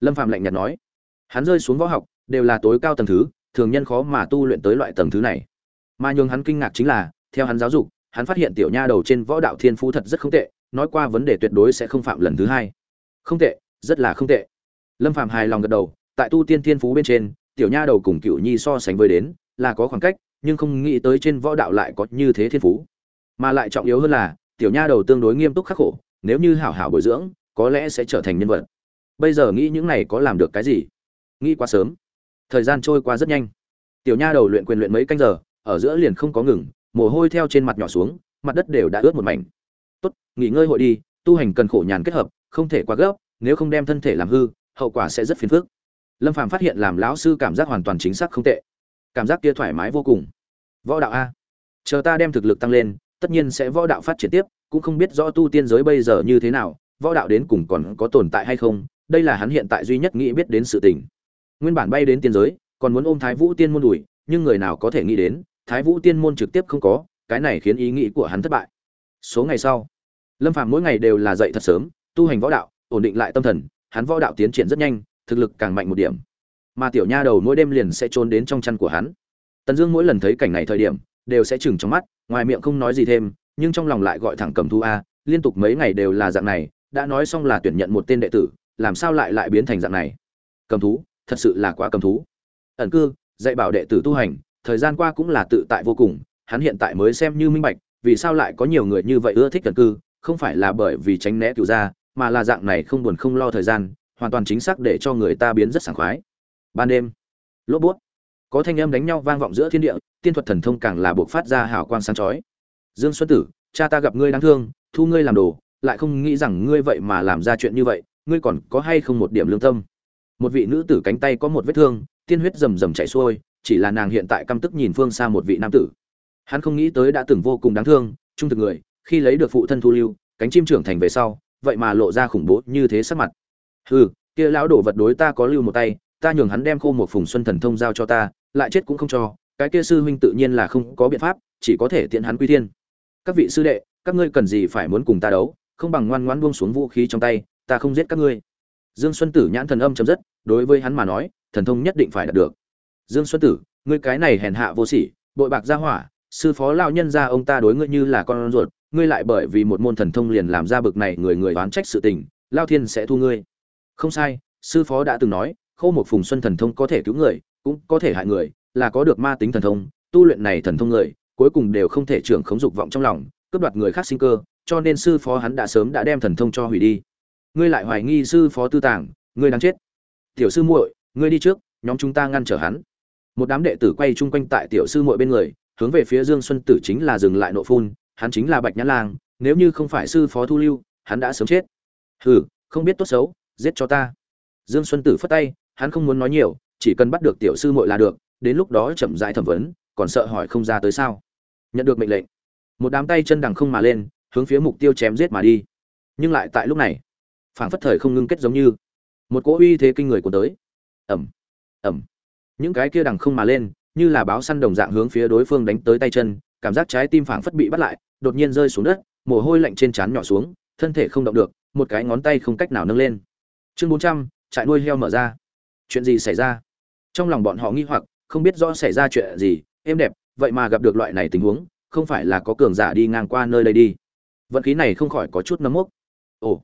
Lâm phàm lạnh nhạt nói. Hắn rơi xuống võ học, đều là tối cao tầng thứ, thường nhân khó mà tu luyện tới loại tầng thứ này. Mà nhường hắn kinh ngạc chính là theo hắn giáo dục, hắn phát hiện tiểu nha đầu trên võ đạo thiên phú thật rất không tệ, nói qua vấn đề tuyệt đối sẽ không phạm lần thứ hai. Không tệ, rất là không tệ. Lâm phạm hài lòng gật đầu, tại tu tiên thiên phú bên trên, tiểu nha đầu cùng cựu nhi so sánh với đến, là có khoảng cách, nhưng không nghĩ tới trên võ đạo lại có như thế thiên phú. Mà lại trọng yếu hơn là, tiểu nha đầu tương đối nghiêm túc khắc khổ, nếu như hảo hảo bồi dưỡng, có lẽ sẽ trở thành nhân vật. Bây giờ nghĩ những này có làm được cái gì? Nghĩ quá sớm. Thời gian trôi qua rất nhanh. Tiểu nha đầu luyện quyền luyện mấy canh giờ, ở giữa liền không có ngừng mồ hôi theo trên mặt nhỏ xuống, mặt đất đều đã ướt một mảnh. Tốt, nghỉ ngơi hội đi, tu hành cần khổ nhàn kết hợp, không thể quá gấp, nếu không đem thân thể làm hư, hậu quả sẽ rất phiền phức. Lâm phàm phát hiện làm lão sư cảm giác hoàn toàn chính xác không tệ. Cảm giác kia thoải mái vô cùng. Võ đạo a, chờ ta đem thực lực tăng lên, tất nhiên sẽ võ đạo phát triển tiếp, cũng không biết rõ tu tiên giới bây giờ như thế nào, võ đạo đến cùng còn có tồn tại hay không, đây là hắn hiện tại duy nhất nghĩ biết đến sự tình. Nguyên bản bay đến tiên giới, còn muốn ôm thái vũ tiên môn đuổi, nhưng người nào có thể nghĩ đến thái vũ tiên môn trực tiếp không có, cái này khiến ý nghĩ của hắn thất bại. Số ngày sau, lâm phàm mỗi ngày đều là dậy thật sớm, tu hành võ đạo, ổn định lại tâm thần, hắn võ đạo tiến triển rất nhanh, thực lực càng mạnh một điểm. Mà tiểu nha đầu mỗi đêm liền sẽ trốn đến trong chăn của hắn. Tần dương mỗi lần thấy cảnh này thời điểm, đều sẽ chừng trong mắt, ngoài miệng không nói gì thêm, nhưng trong lòng lại gọi thẳng cầm thu a, liên tục mấy ngày đều là dạng này, đã nói xong là tuyển nhận một tên đệ tử, làm sao lại lại biến thành dạng này? Cầm thú, thật sự là quá cầm thú. Ẩn cư, dạy bảo đệ tử tu hành thời gian qua cũng là tự tại vô cùng, hắn hiện tại mới xem như minh bạch, vì sao lại có nhiều người như vậy ưa thích cận cư, không phải là bởi vì tránh né cựu gia mà là dạng này không buồn không lo thời gian, hoàn toàn chính xác để cho người ta biến rất sảng khoái. Ban đêm, lốp bút, có thanh âm đánh nhau vang vọng giữa thiên địa, tiên thuật thần thông càng là buộc phát ra hào quang sáng chói. Dương xuân tử, cha ta gặp ngươi đáng thương, thu ngươi làm đồ, lại không nghĩ rằng ngươi vậy mà làm ra chuyện như vậy, ngươi còn có hay không một điểm lương tâm? Một vị nữ tử cánh tay có một vết thương, tiên huyết rầm rầm chảy xuôi chỉ là nàng hiện tại căm tức nhìn phương xa một vị nam tử. Hắn không nghĩ tới đã từng vô cùng đáng thương, trung thực người, khi lấy được phụ thân thu lưu, cánh chim trưởng thành về sau, vậy mà lộ ra khủng bố như thế sắc mặt. Hừ, kia lão đổ vật đối ta có lưu một tay, ta nhường hắn đem khô một phùng xuân thần thông giao cho ta, lại chết cũng không cho, cái kia sư huynh tự nhiên là không có biện pháp, chỉ có thể tiện hắn quy thiên. Các vị sư đệ, các ngươi cần gì phải muốn cùng ta đấu, không bằng ngoan ngoãn buông xuống vũ khí trong tay, ta không giết các ngươi. Dương xuân tử nhãn thần âm chấm dứt, đối với hắn mà nói, thần thông nhất định phải đạt được dương xuân tử, ngươi cái này hèn hạ vô sỉ, bội bạc gia hỏa, sư phó lao nhân ra ông ta đối ngươi như là con ruột, ngươi lại bởi vì một môn thần thông liền làm ra bực này người người oán trách sự tình lao thiên sẽ thu ngươi. Không sai, sư phó đã từng nói khâu một phùng xuân thần thông có thể cứu người, cũng có thể hại người, là có được ma tính thần thông, tu luyện này thần thông người, cuối cùng đều không thể trưởng khống dục vọng trong lòng, cướp đoạt người khác sinh cơ, cho nên sư phó hắn đã sớm đã đem thần thông cho hủy đi. Ngươi lại hoài nghi sư phó tư tàng, ngươi đáng chết. Tiểu sư muội, ngươi đi trước, nhóm chúng ta ngăn trở hắn một đám đệ tử quay chung quanh tại tiểu sư muội bên người, hướng về phía dương xuân tử chính là dừng lại nộ phun, hắn chính là bạch nhã lang, nếu như không phải sư phó thu lưu, hắn đã sớm chết. Hừ, không biết tốt xấu, giết cho ta. Dương xuân tử phất tay, hắn không muốn nói nhiều, chỉ cần bắt được tiểu sư muội là được, đến lúc đó chậm rãi thẩm vấn, còn sợ hỏi không ra tới sao. Nhận được mệnh lệnh, một đám tay chân đằng không mà lên, hướng phía mục tiêu chém giết mà đi. Nhưng lại tại lúc này, phảng phất thời không ngưng kết giống như, một cỗ uy thế kinh người của tới. Ẩm ẩm những cái kia đằng không mà lên, như là báo săn đồng dạng hướng phía đối phương đánh tới tay chân, cảm giác trái tim phảng phất bị bắt lại, đột nhiên rơi xuống đất, mồ hôi lạnh trên trán nhỏ xuống, thân thể không động được, một cái ngón tay không cách nào nâng lên. Chương bốn trăm, trại nuôi heo mở ra. Chuyện gì xảy ra? Trong lòng bọn họ nghi hoặc, không biết rõ xảy ra chuyện gì, êm đẹp, vậy mà gặp được loại này tình huống, không phải là có cường giả đi ngang qua nơi đây đi. Vận khí này không khỏi có chút nấm mốc. Ồ,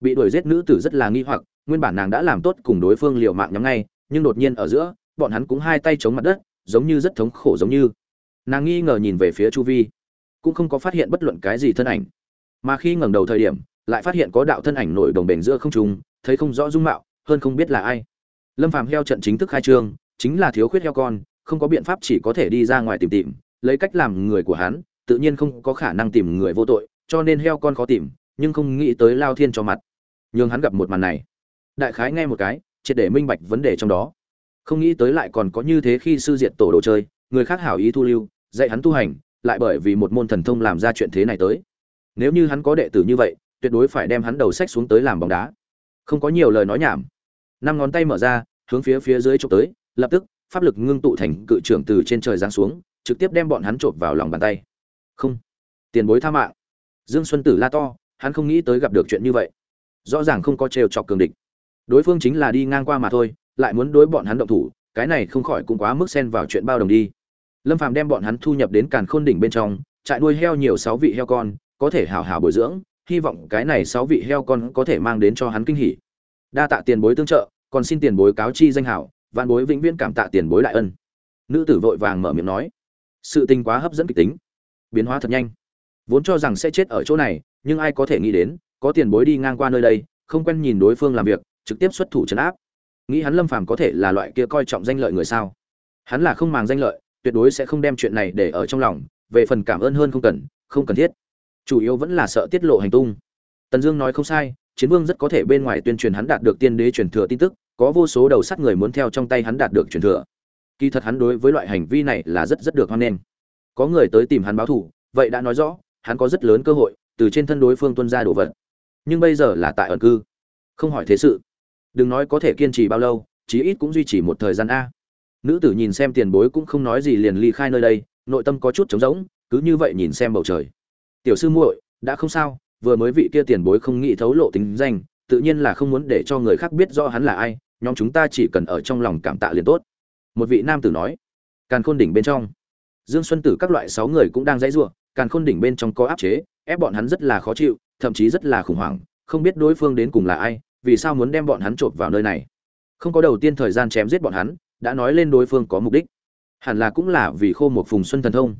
bị đuổi giết nữ tử rất là nghi hoặc, nguyên bản nàng đã làm tốt cùng đối phương liều mạng nhắm ngay, nhưng đột nhiên ở giữa bọn hắn cũng hai tay chống mặt đất giống như rất thống khổ giống như. Nàng nghi ngờ nhìn về phía chu vi cũng không có phát hiện bất luận cái gì thân ảnh. Mà khi ngẩng đầu thời điểm lại phát hiện có đạo thân ảnh nổi đồng bền giữa không trùng, thấy không rõ dung mạo hơn không biết là ai. Lâm phàm heo trận chính thức khai trương chính là thiếu khuyết heo con không có biện pháp chỉ có thể đi ra ngoài tìm tìm lấy cách làm người của hắn tự nhiên không có khả năng tìm người vô tội cho nên heo con khó tìm nhưng không nghĩ tới lao thiên cho mặt. Nhưng hắn gặp một màn này. Đại khái nghe một cái triệt để minh bạch vấn đề trong đó không nghĩ tới lại còn có như thế khi sư diệt tổ đồ chơi, người khác hảo ý thu lưu, dạy hắn tu hành, lại bởi vì một môn thần thông làm ra chuyện thế này tới. Nếu như hắn có đệ tử như vậy, tuyệt đối phải đem hắn đầu sách xuống tới làm bóng đá. Không có nhiều lời nói nhảm. Năm ngón tay mở ra, hướng phía phía dưới chụp tới, lập tức, pháp lực ngưng tụ thành cự trưởng từ trên trời giáng xuống, trực tiếp đem bọn hắn trộm vào lòng bàn tay. Không. Tiền bối tha mạng. Dương xuân tử la to, hắn không nghĩ tới gặp được chuyện như vậy. Rõ ràng không có trêu chọc cường địch. Đối phương chính là đi ngang qua mà thôi lại muốn đối bọn hắn động thủ, cái này không khỏi cũng quá mức xen vào chuyện bao đồng đi. Lâm phàm đem bọn hắn thu nhập đến càn khôn đỉnh bên trong, trại nuôi heo nhiều sáu vị heo con, có thể hảo hảo bồi dưỡng, hy vọng cái này sáu vị heo con có thể mang đến cho hắn kinh hỉ. Đa tạ tiền bối tương trợ, còn xin tiền bối cáo chi danh hảo, vạn bối vĩnh viễn cảm tạ tiền bối đại ân. Nữ tử vội vàng mở miệng nói, sự tình quá hấp dẫn kịch tính, biến hóa thật nhanh. Vốn cho rằng sẽ chết ở chỗ này, nhưng ai có thể nghĩ đến, có tiền bối đi ngang qua nơi đây, không quen nhìn đối phương làm việc, trực tiếp xuất thủ trấn áp nghĩ hắn lâm phàm có thể là loại kia coi trọng danh lợi người sao? Hắn là không màng danh lợi, tuyệt đối sẽ không đem chuyện này để ở trong lòng, về phần cảm ơn hơn không cần không cần thiết. Chủ yếu vẫn là sợ tiết lộ hành tung. Tần dương nói không sai, chiến vương rất có thể bên ngoài tuyên truyền hắn đạt được tiên đế truyền thừa tin tức, có vô số đầu sắt người muốn theo trong tay hắn đạt được truyền thừa. Kỳ thật hắn đối với loại hành vi này là rất rất được hoan nghênh. Có người tới tìm hắn báo thù, vậy đã nói rõ, hắn có rất lớn cơ hội từ trên thân đối phương tuân ra đồ vật. Nhưng bây giờ là tại ẩn cư. Không hỏi thế sự đừng nói có thể kiên trì bao lâu, chí ít cũng duy trì một thời gian a. Nữ tử nhìn xem tiền bối cũng không nói gì liền ly khai nơi đây, nội tâm có chút trống rỗng, cứ như vậy nhìn xem bầu trời. Tiểu sư muội, đã không sao, vừa mới vị kia tiền bối không nghĩ thấu lộ tính danh, tự nhiên là không muốn để cho người khác biết rõ hắn là ai, nhóm chúng ta chỉ cần ở trong lòng cảm tạ liền tốt. Một vị nam tử nói. Càn khôn đỉnh bên trong. Dương xuân tử các loại sáu người cũng đang dãy giụa càn khôn đỉnh bên trong có áp chế, ép bọn hắn rất là khó chịu, thậm chí rất là khủng hoảng, không biết đối phương đến cùng là ai vì sao muốn đem bọn hắn trộm vào nơi này? Không có đầu tiên thời gian chém giết bọn hắn, đã nói lên đối phương có mục đích. Hẳn là cũng là vì khô một phùng xuân thần thông.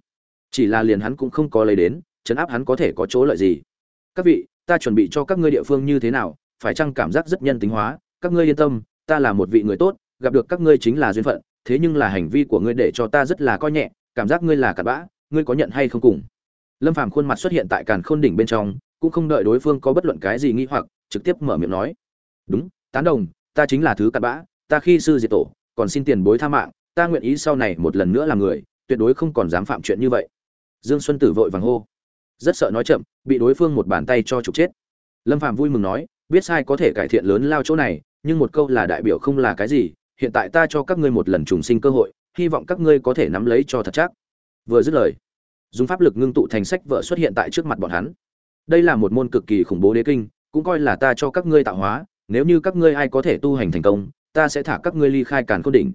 Chỉ là liền hắn cũng không có lấy đến, chấn áp hắn có thể có chỗ lợi gì? Các vị, ta chuẩn bị cho các ngươi địa phương như thế nào, phải chăng cảm giác rất nhân tính hóa? Các ngươi yên tâm, ta là một vị người tốt, gặp được các ngươi chính là duyên phận, thế nhưng là hành vi của ngươi để cho ta rất là coi nhẹ, cảm giác ngươi là cặn bã, ngươi có nhận hay không cùng? Lâm phàm khuôn mặt xuất hiện tại càn khôn đỉnh bên trong, cũng không đợi đối phương có bất luận cái gì nghi hoặc, trực tiếp mở miệng nói đúng, tán đồng, ta chính là thứ cặn bã, ta khi sư diệt tổ, còn xin tiền bối tha mạng, ta nguyện ý sau này một lần nữa làm người, tuyệt đối không còn dám phạm chuyện như vậy. Dương xuân tử vội vàng hô. Rất sợ nói chậm, bị đối phương một bàn tay cho trục chết. Lâm phạm vui mừng nói, biết sai có thể cải thiện lớn lao chỗ này, nhưng một câu là đại biểu không là cái gì, hiện tại ta cho các ngươi một lần trùng sinh cơ hội, hy vọng các ngươi có thể nắm lấy cho thật chắc. Vừa dứt lời, dùng pháp lực ngưng tụ thành sách vợ xuất hiện tại trước mặt bọn hắn. Đây là một môn cực kỳ khủng bố đế kinh, cũng coi là ta cho các ngươi tạo hóa nếu như các ngươi ai có thể tu hành thành công, ta sẽ thả các ngươi ly khai càn cốt đỉnh.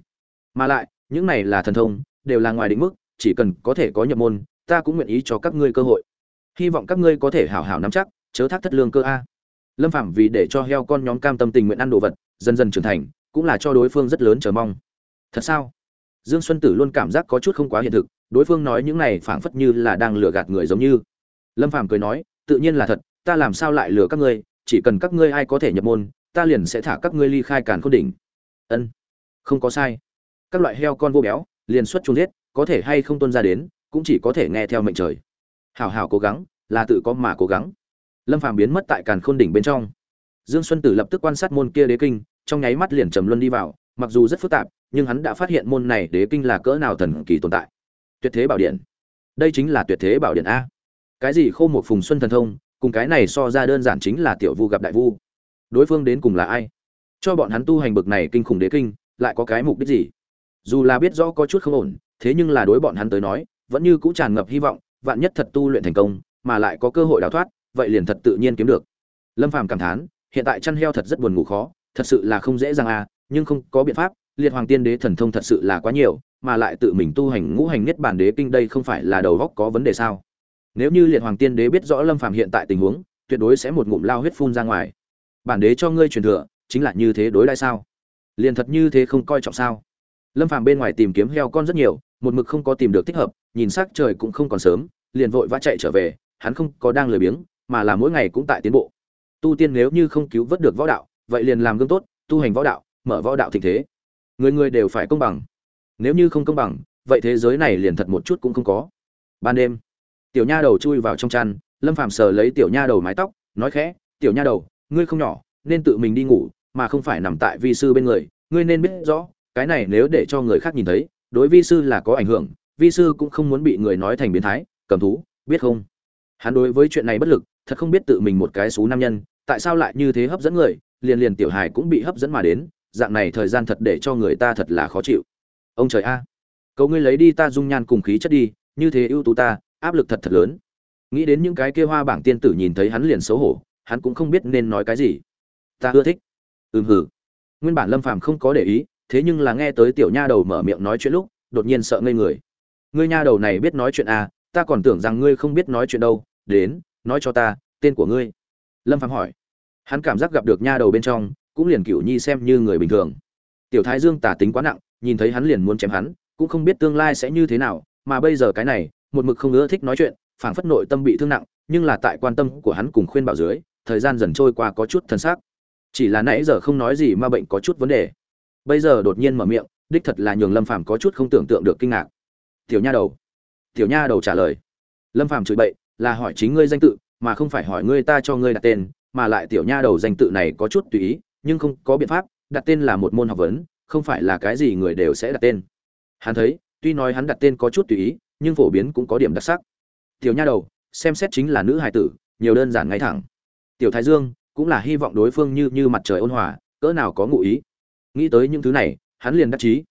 Mà lại, những này là thần thông, đều là ngoài định mức, chỉ cần có thể có nhập môn, ta cũng nguyện ý cho các ngươi cơ hội. Hy vọng các ngươi có thể hảo hảo nắm chắc, chớ thác thất lương cơ a. Lâm phạm vì để cho heo con nhóm cam tâm tình nguyện ăn đồ vật, dần dần trưởng thành, cũng là cho đối phương rất lớn chờ mong. Thật sao? Dương xuân tử luôn cảm giác có chút không quá hiện thực, đối phương nói những này phảng phất như là đang lừa gạt người giống như. Lâm phạm cười nói, tự nhiên là thật, ta làm sao lại lừa các ngươi, chỉ cần các ngươi ai có thể nhập môn ta liền sẽ thả các ngươi ly khai càn khôn đỉnh. Ân, không có sai. Các loại heo con vô béo, liền xuất chuồng giết, có thể hay không tuân ra đến, cũng chỉ có thể nghe theo mệnh trời. Hảo hảo cố gắng, là tự có mà cố gắng. Lâm phàm biến mất tại càn khôn đỉnh bên trong. Dương xuân tử lập tức quan sát môn kia đế kinh, trong nháy mắt liền trầm luân đi vào, mặc dù rất phức tạp, nhưng hắn đã phát hiện môn này đế kinh là cỡ nào thần kỳ tồn tại. Tuyệt thế bảo điện. Đây chính là tuyệt thế bảo điện a. Cái gì khô một phùng xuân thần thông, cùng cái này so ra đơn giản chính là tiểu vu gặp đại vu đối phương đến cùng là ai? Cho bọn hắn tu hành bực này kinh khủng đế kinh, lại có cái mục đích gì? Dù là biết rõ có chút không ổn, thế nhưng là đối bọn hắn tới nói, vẫn như cũng tràn ngập hy vọng, vạn nhất thật tu luyện thành công, mà lại có cơ hội đào thoát, vậy liền thật tự nhiên kiếm được. Lâm phàm cảm thán, hiện tại chăn heo thật rất buồn ngủ khó, thật sự là không dễ dàng à nhưng không có biện pháp, liệt hoàng tiên đế thần thông thật sự là quá nhiều, mà lại tự mình tu hành ngũ hành nhất bản đế kinh đây không phải là đầu góc có vấn đề sao? Nếu như liệt hoàng tiên đế biết rõ lâm phàm hiện tại tình huống, tuyệt đối sẽ một ngụm lao huyết phun ra ngoài bản đế cho ngươi truyền thừa, chính là như thế đối đãi sao? Liền thật như thế không coi trọng sao? Lâm phàm bên ngoài tìm kiếm heo con rất nhiều, một mực không có tìm được thích hợp, nhìn sắc trời cũng không còn sớm, liền vội vã chạy trở về, hắn không có đang lười biếng, mà là mỗi ngày cũng tại tiến bộ. Tu tiên nếu như không cứu vớt được võ đạo, vậy liền làm gương tốt, tu hành võ đạo, mở võ đạo thịnh thế. Người người đều phải công bằng. Nếu như không công bằng, vậy thế giới này liền thật một chút cũng không có. Ban đêm, tiểu nha đầu chui vào trong chăn, lâm phàm sờ lấy tiểu nha đầu mái tóc, nói khẽ, tiểu nha đầu ngươi không nhỏ, nên tự mình đi ngủ, mà không phải nằm tại vi sư bên người, ngươi nên biết rõ, cái này nếu để cho người khác nhìn thấy, đối vi sư là có ảnh hưởng, vi sư cũng không muốn bị người nói thành biến thái, cầm thú, biết không hắn đối với chuyện này bất lực, thật không biết tự mình một cái xú nam nhân, tại sao lại như thế hấp dẫn người, liền liền tiểu hài cũng bị hấp dẫn mà đến, dạng này thời gian thật để cho người ta thật là khó chịu ông trời a à. cầu ngươi lấy đi ta dung nhan cùng khí chất đi, như thế ưu tú ta, áp lực thật thật lớn nghĩ đến những cái kia hoa bảng tiên tử nhìn thấy hắn liền xấu hổ hắn cũng không biết nên nói cái gì. Ta ưa thích. Ừm hử. Nguyên bản lâm phàm không có để ý, thế nhưng là nghe tới tiểu nha đầu mở miệng nói chuyện lúc, đột nhiên sợ ngây người. Ngươi nha đầu này biết nói chuyện à ta còn tưởng rằng ngươi không biết nói chuyện đâu, đến, nói cho ta, tên của ngươi. Lâm phàm hỏi. Hắn cảm giác gặp được nha đầu bên trong, cũng liền cửu nhi xem như người bình thường. Tiểu thái dương tả tính quá nặng, nhìn thấy hắn liền muốn chém hắn, cũng không biết tương lai sẽ như thế nào, mà bây giờ cái này, một mực không ưa thích nói chuyện, phảng phất nội tâm bị thương nặng, nhưng là tại quan tâm của hắn cùng khuyên bảo dưới thời gian dần trôi qua có chút thân xác. Chỉ là nãy giờ không nói gì mà bệnh có chút vấn đề. Bây giờ đột nhiên mở miệng, đích thật là nhường lâm phàm có chút không tưởng tượng được kinh ngạc. Tiểu nha đầu. Tiểu nha đầu trả lời. Lâm phàm chửi bậy, là hỏi chính ngươi danh tự, mà không phải hỏi ngươi ta cho ngươi đặt tên, mà lại tiểu nha đầu danh tự này có chút tùy ý, nhưng không có biện pháp, đặt tên là một môn học vấn, không phải là cái gì người đều sẽ đặt tên. Hắn thấy, tuy nói hắn đặt tên có chút tùy ý, nhưng phổ biến cũng có điểm đặc sắc. Tiểu nha đầu, xem xét chính là nữ hài tử, nhiều đơn giản ngay thẳng tiểu thái dương cũng là hy vọng đối phương như như mặt trời ôn hòa, cỡ nào có ngụ ý. Nghĩ tới những thứ này, hắn liền đắc chí.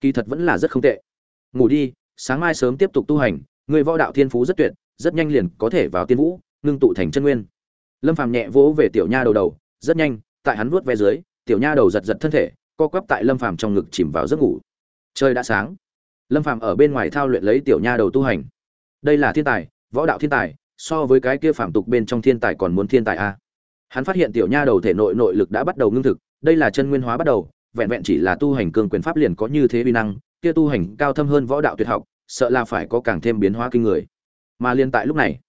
Kỳ thật vẫn là rất không tệ. Ngủ đi, sáng mai sớm tiếp tục tu hành, người võ đạo thiên phú rất tuyệt, rất nhanh liền có thể vào tiên vũ, ngưng tụ thành chân nguyên. Lâm phàm nhẹ vỗ về tiểu nha đầu đầu, rất nhanh, tại hắn vuốt ve dưới, tiểu nha đầu giật giật thân thể, co quắp tại lâm phàm trong ngực chìm vào giấc ngủ. Trời đã sáng. Lâm phàm ở bên ngoài thao luyện lấy tiểu nha đầu tu hành. Đây là thiên tài, võ đạo thiên tài so với cái kia phạm tục bên trong thiên tài còn muốn thiên tài a. Hắn phát hiện tiểu nha đầu thể nội nội lực đã bắt đầu ngưng thực, đây là chân nguyên hóa bắt đầu, vẹn vẹn chỉ là tu hành cương quyền pháp liền có như thế uy năng, kia tu hành cao thâm hơn võ đạo tuyệt học, sợ là phải có càng thêm biến hóa kinh người. Mà liên tại lúc này,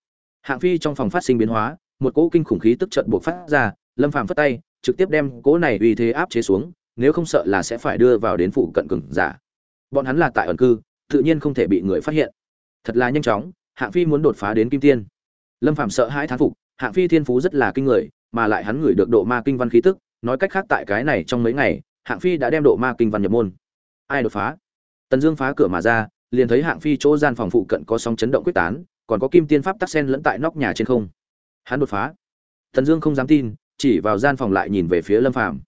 hạng phi trong phòng phát sinh biến hóa, một cỗ kinh khủng khí tức trận buộc phát ra, lâm phàm phất tay, trực tiếp đem cỗ này uy thế áp chế xuống, nếu không sợ là sẽ phải đưa vào đến phụ cận cường giả. Bọn hắn là tại ẩn cư, tự nhiên không thể bị người phát hiện. Thật là nhanh chóng, hạng phi muốn đột phá đến kim tiên lâm Phạm sợ hãi thán phục, hạng phi thiên phú rất là kinh người, mà lại hắn ngửi được độ ma kinh văn khí tức, nói cách khác tại cái này trong mấy ngày, hạng phi đã đem độ ma kinh văn nhập môn. Ai đột phá? Tần dương phá cửa mà ra, liền thấy hạng phi chỗ gian phòng phụ cận có sóng chấn động quyết tán, còn có kim tiên pháp tắc sen lẫn tại nóc nhà trên không. Hắn đột phá. Tần dương không dám tin, chỉ vào gian phòng lại nhìn về phía lâm Phạm.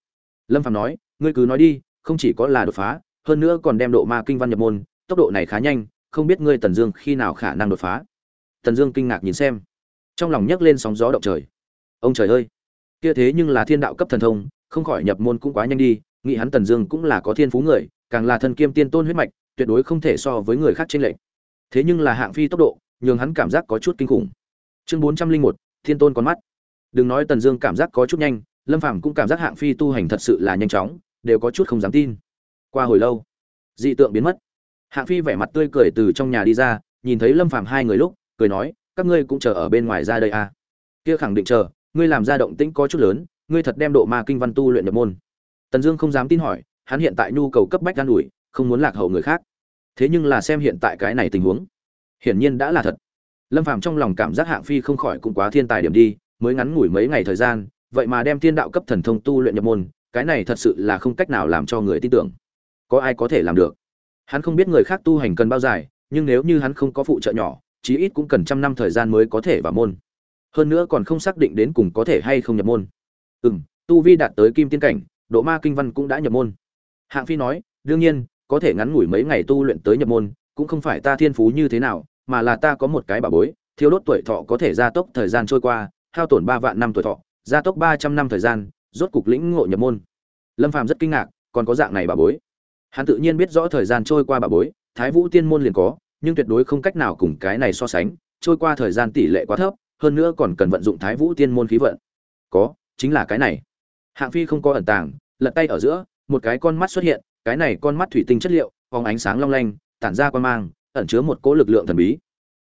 lâm Phạm nói, ngươi cứ nói đi, không chỉ có là đột phá, hơn nữa còn đem độ ma kinh văn nhập môn, tốc độ này khá nhanh, không biết ngươi tần dương khi nào khả năng đột phá? Tần dương kinh ngạc nhìn xem trong lòng nhấc lên sóng gió động trời. Ông trời ơi, kia thế nhưng là thiên đạo cấp thần thông, không khỏi nhập môn cũng quá nhanh đi, nghĩ hắn tần dương cũng là có thiên phú người, càng là thần kiêm tiên tôn huyết mạch, tuyệt đối không thể so với người khác trên lệnh thế nhưng là hạng phi tốc độ, nhường hắn cảm giác có chút kinh khủng. Chương bốn trăm linh một, thiên tôn con mắt. Đừng nói tần dương cảm giác có chút nhanh, lâm phàm cũng cảm giác hạng phi tu hành thật sự là nhanh chóng, đều có chút không dám tin. Qua hồi lâu, dị tượng biến mất. Hạng phi vẻ mặt tươi cười từ trong nhà đi ra, nhìn thấy lâm phàm hai người lúc, cười nói các ngươi cũng chờ ở bên ngoài ra đây à. Kia khẳng định chờ, ngươi làm ra động tĩnh có chút lớn, ngươi thật đem độ ma kinh văn tu luyện nhập môn. Tần dương không dám tin hỏi, hắn hiện tại nhu cầu cấp bách gan ủi, không muốn lạc hậu người khác. Thế nhưng là xem hiện tại cái này tình huống. Hiển nhiên đã là thật. Lâm phàm trong lòng cảm giác hạng phi không khỏi cũng quá thiên tài điểm đi, mới ngắn ngủi mấy ngày thời gian, vậy mà đem thiên đạo cấp thần thông tu luyện nhập môn, cái này thật sự là không cách nào làm cho người tin tưởng. Có ai có thể làm được? Hắn không biết người khác tu hành cần bao dài, nhưng nếu như hắn không có phụ trợ nhỏ chí ít cũng cần trăm năm thời gian mới có thể vào môn. Hơn nữa còn không xác định đến cùng có thể hay không nhập môn. Ừ m tu vi đạt tới kim tiên cảnh, độ ma kinh văn cũng đã nhập môn. Hạng phi nói, đương nhiên, có thể ngắn ngủi mấy ngày tu luyện tới nhập môn, cũng không phải ta thiên phú như thế nào, mà là ta có một cái bà bối, thiếu đốt tuổi thọ có thể gia tốc thời gian trôi qua, hao tổn ba vạn năm tuổi thọ, gia tốc ba trăm năm thời gian, rốt cục lĩnh ngộ nhập môn. Lâm phàm rất kinh ngạc, còn có dạng này bà bối? Hắn tự nhiên biết rõ thời gian trôi qua bà bối, thái vũ tiên môn liền có nhưng tuyệt đối không cách nào cùng cái này so sánh, trôi qua thời gian tỷ lệ quá thấp, hơn nữa còn cần vận dụng thái vũ tiên môn khí vận. Có, chính là cái này. Hạng phi không có ẩn tàng, lật tay ở giữa, một cái con mắt xuất hiện, cái này con mắt thủy tinh chất liệu, phóng ánh sáng long lanh, tản ra quan mang, ẩn chứa một cỗ lực lượng thần bí.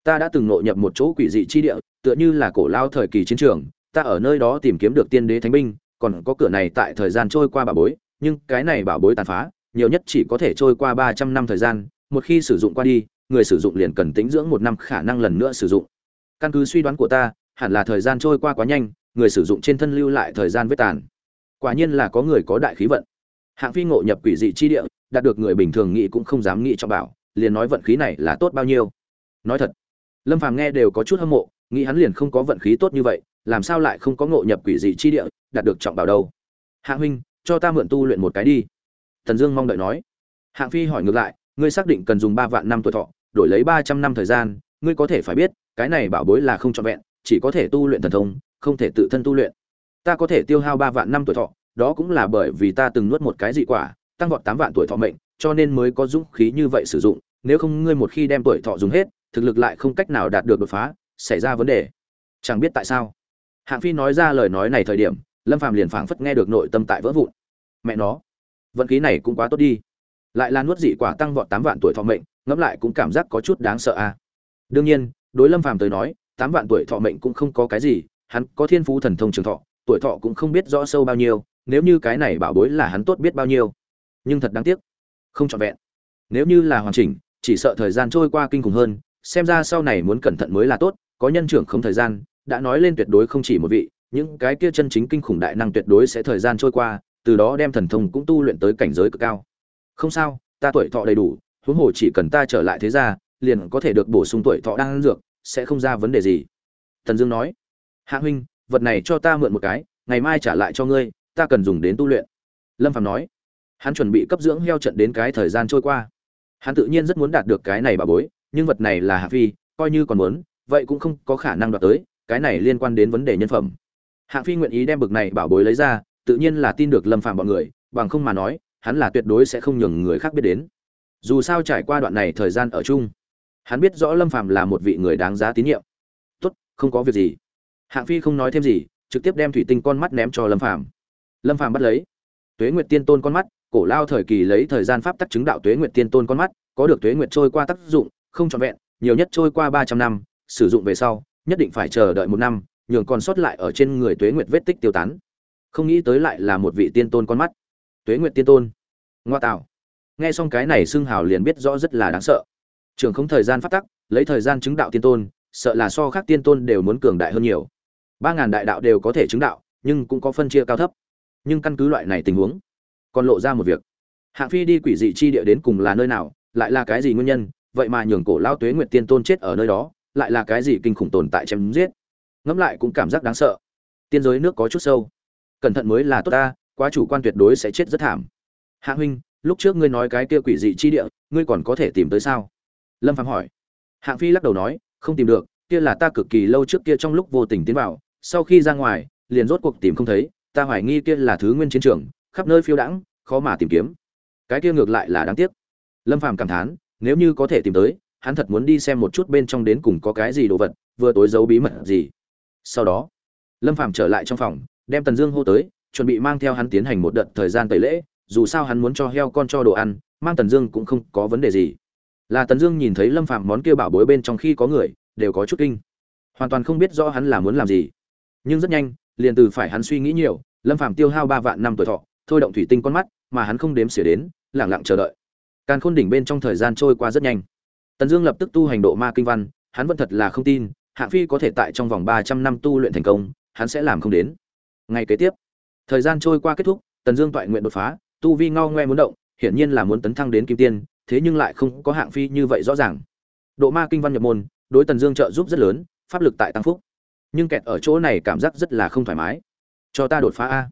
Ta đã từng nội nhập một chỗ quỷ dị chi địa, tựa như là cổ lao thời kỳ chiến trường, ta ở nơi đó tìm kiếm được tiên đế thánh binh, còn có cửa này tại thời gian trôi qua bà bối, nhưng cái này bảo bối tàn phá, nhiều nhất chỉ có thể trôi qua ba trăm năm thời gian, một khi sử dụng qua đi người sử dụng liền cần tính dưỡng một năm khả năng lần nữa sử dụng. Căn cứ suy đoán của ta, hẳn là thời gian trôi qua quá nhanh, người sử dụng trên thân lưu lại thời gian vết tàn. Quả nhiên là có người có đại khí vận. Hạng phi ngộ nhập quỷ dị chi địa, đạt được người bình thường nghĩ cũng không dám nghĩ cho bảo, liền nói vận khí này là tốt bao nhiêu. Nói thật, lâm phàm nghe đều có chút hâm mộ, nghĩ hắn liền không có vận khí tốt như vậy, làm sao lại không có ngộ nhập quỷ dị chi địa, đạt được trọng bảo đâu. Hạng huynh, cho ta mượn tu luyện một cái đi. Tần dương mong đợi nói. Hạng phi hỏi ngược lại, ngươi xác định cần dùng ba vạn năm tuổi thọ đổi lấy ba trăm năm thời gian, ngươi có thể phải biết, cái này bảo bối là không trọn vẹn, chỉ có thể tu luyện thần thông, không thể tự thân tu luyện. Ta có thể tiêu hao ba vạn năm tuổi thọ, đó cũng là bởi vì ta từng nuốt một cái dị quả, tăng vọt tám vạn tuổi thọ mệnh, cho nên mới có dũng khí như vậy sử dụng, nếu không ngươi một khi đem tuổi thọ dùng hết, thực lực lại không cách nào đạt được đột phá, xảy ra vấn đề. Chẳng biết tại sao. Hạng phi nói ra lời nói này thời điểm, lâm phàm liền phảng phất nghe được nội tâm tại vỡ vụn. Mẹ nó, vận khí này cũng quá tốt đi. Lại là nuốt dị quả tăng vọt tám vạn tuổi thọ mệnh ngẫm lại cũng cảm giác có chút đáng sợ a à. đương nhiên, đối lâm phàm tới nói, tám vạn tuổi thọ mệnh cũng không có cái gì, hắn có thiên phú thần thông trường thọ, tuổi thọ cũng không biết rõ sâu bao nhiêu, nếu như cái này bảo bối là hắn tốt biết bao nhiêu. Nhưng thật đáng tiếc, không trọn vẹn. Nếu như là hoàn chỉnh, chỉ sợ thời gian trôi qua kinh khủng hơn, xem ra sau này muốn cẩn thận mới là tốt, có nhân trưởng không thời gian, đã nói lên tuyệt đối không chỉ một vị, những cái kia chân chính kinh khủng đại năng tuyệt đối sẽ thời gian trôi qua, từ đó đem thần thông cũng tu luyện tới cảnh giới cực cao. Không sao, ta tuổi thọ đầy đủ huống hồ chỉ cần ta trở lại thế gia liền có thể được bổ sung tuổi thọ đang ăn dược, sẽ không ra vấn đề gì. Tần dương nói, hạ huynh, vật này cho ta mượn một cái, ngày mai trả lại cho ngươi, ta cần dùng đến tu luyện. Lâm phạm nói, hắn chuẩn bị cấp dưỡng heo trận đến cái thời gian trôi qua. Hắn tự nhiên rất muốn đạt được cái này bà bối, nhưng vật này là hạ phi, coi như còn muốn, vậy cũng không có khả năng đoạt tới, cái này liên quan đến vấn đề nhân phẩm. Hạ phi nguyện ý đem bực này bảo bối lấy ra, tự nhiên là tin được lâm phạm bọn người, bằng không mà nói, hắn là tuyệt đối sẽ không nhường người khác biết đến dù sao trải qua đoạn này thời gian ở chung, hắn biết rõ lâm phạm là một vị người đáng giá tín nhiệm. Tốt, không có việc gì. Hạng phi không nói thêm gì, trực tiếp đem thủy tinh con mắt ném cho lâm phạm lâm phạm bắt lấy. Tuế nguyệt tiên tôn con mắt, cổ lao thời kỳ lấy thời gian pháp tắc chứng đạo tuế nguyệt tiên tôn con mắt, có được tuế nguyệt trôi qua tác dụng, không trọn vẹn, nhiều nhất trôi qua ba trăm năm, sử dụng về sau, nhất định phải chờ đợi một năm, nhường còn sót lại ở trên người tuế nguyệt vết tích tiêu tán. Không nghĩ tới lại là một vị tiên tôn con mắt. Tuế nguyệt tiên tôn. Ngoa tạo nghe xong cái này xưng hào liền biết rõ rất là đáng sợ. Trường không thời gian phát tắc, lấy thời gian chứng đạo tiên tôn, sợ là so khác tiên tôn đều muốn cường đại hơn nhiều. Ba ngàn đại đạo đều có thể chứng đạo, nhưng cũng có phân chia cao thấp. Nhưng căn cứ loại này tình huống, còn lộ ra một việc. Hạng phi đi quỷ dị chi địa đến cùng là nơi nào, lại là cái gì nguyên nhân, vậy mà nhường cổ lao tuế nguyệt tiên tôn chết ở nơi đó, lại là cái gì kinh khủng tồn tại chém giết. Ngẫm lại cũng cảm giác đáng sợ. Tiên giới nước có chút sâu. Cẩn thận mới là tốt ta, quá chủ quan tuyệt đối sẽ chết rất thảm. Hạ huynh lúc trước ngươi nói cái kia quỷ dị chi địa, ngươi còn có thể tìm tới sao? Lâm phạm hỏi. Hạng phi lắc đầu nói, không tìm được, kia là ta cực kỳ lâu trước kia trong lúc vô tình tiến vào, sau khi ra ngoài, liền rốt cuộc tìm không thấy, ta hoài nghi kia là thứ nguyên chiến trường, khắp nơi phiêu đãng, khó mà tìm kiếm. Cái kia ngược lại là đáng tiếc. Lâm phàm cảm thán, nếu như có thể tìm tới, hắn thật muốn đi xem một chút bên trong đến cùng có cái gì đồ vật, vừa tối giấu bí mật gì. Sau đó, lâm phàm trở lại trong phòng, đem tần dương hô tới, chuẩn bị mang theo hắn tiến hành một đợt thời gian tẩy lễ dù sao hắn muốn cho heo con cho đồ ăn, mang tần dương cũng không có vấn đề gì. Là tần dương nhìn thấy lâm phàm món kia bảo bối bên trong khi có người, đều có chút kinh. Hoàn toàn không biết rõ hắn là muốn làm gì. Nhưng rất nhanh, liền từ phải hắn suy nghĩ nhiều, lâm phàm tiêu hao ba vạn năm tuổi thọ, thôi động thủy tinh con mắt, mà hắn không đếm xỉa đến lẳng lặng chờ đợi. Càn khôn đỉnh bên trong thời gian trôi qua rất nhanh. Tần dương lập tức tu hành độ ma kinh văn, hắn vẫn thật là không tin, hạng phi có thể tại trong vòng ba trăm năm tu luyện thành công, hắn sẽ làm không đến. Ngày kế tiếp, thời gian trôi qua kết thúc, tần dương toại nguyện đột phá tu vi ngao ngoe muốn động, hiển nhiên là muốn tấn thăng đến kim tiên, thế nhưng lại không có hạng phi như vậy rõ ràng. Độ ma kinh văn nhập môn, đối tần dương trợ giúp rất lớn, pháp lực tại tăng phúc. Nhưng kẹt ở chỗ này cảm giác rất là không thoải mái. Cho ta đột phá a.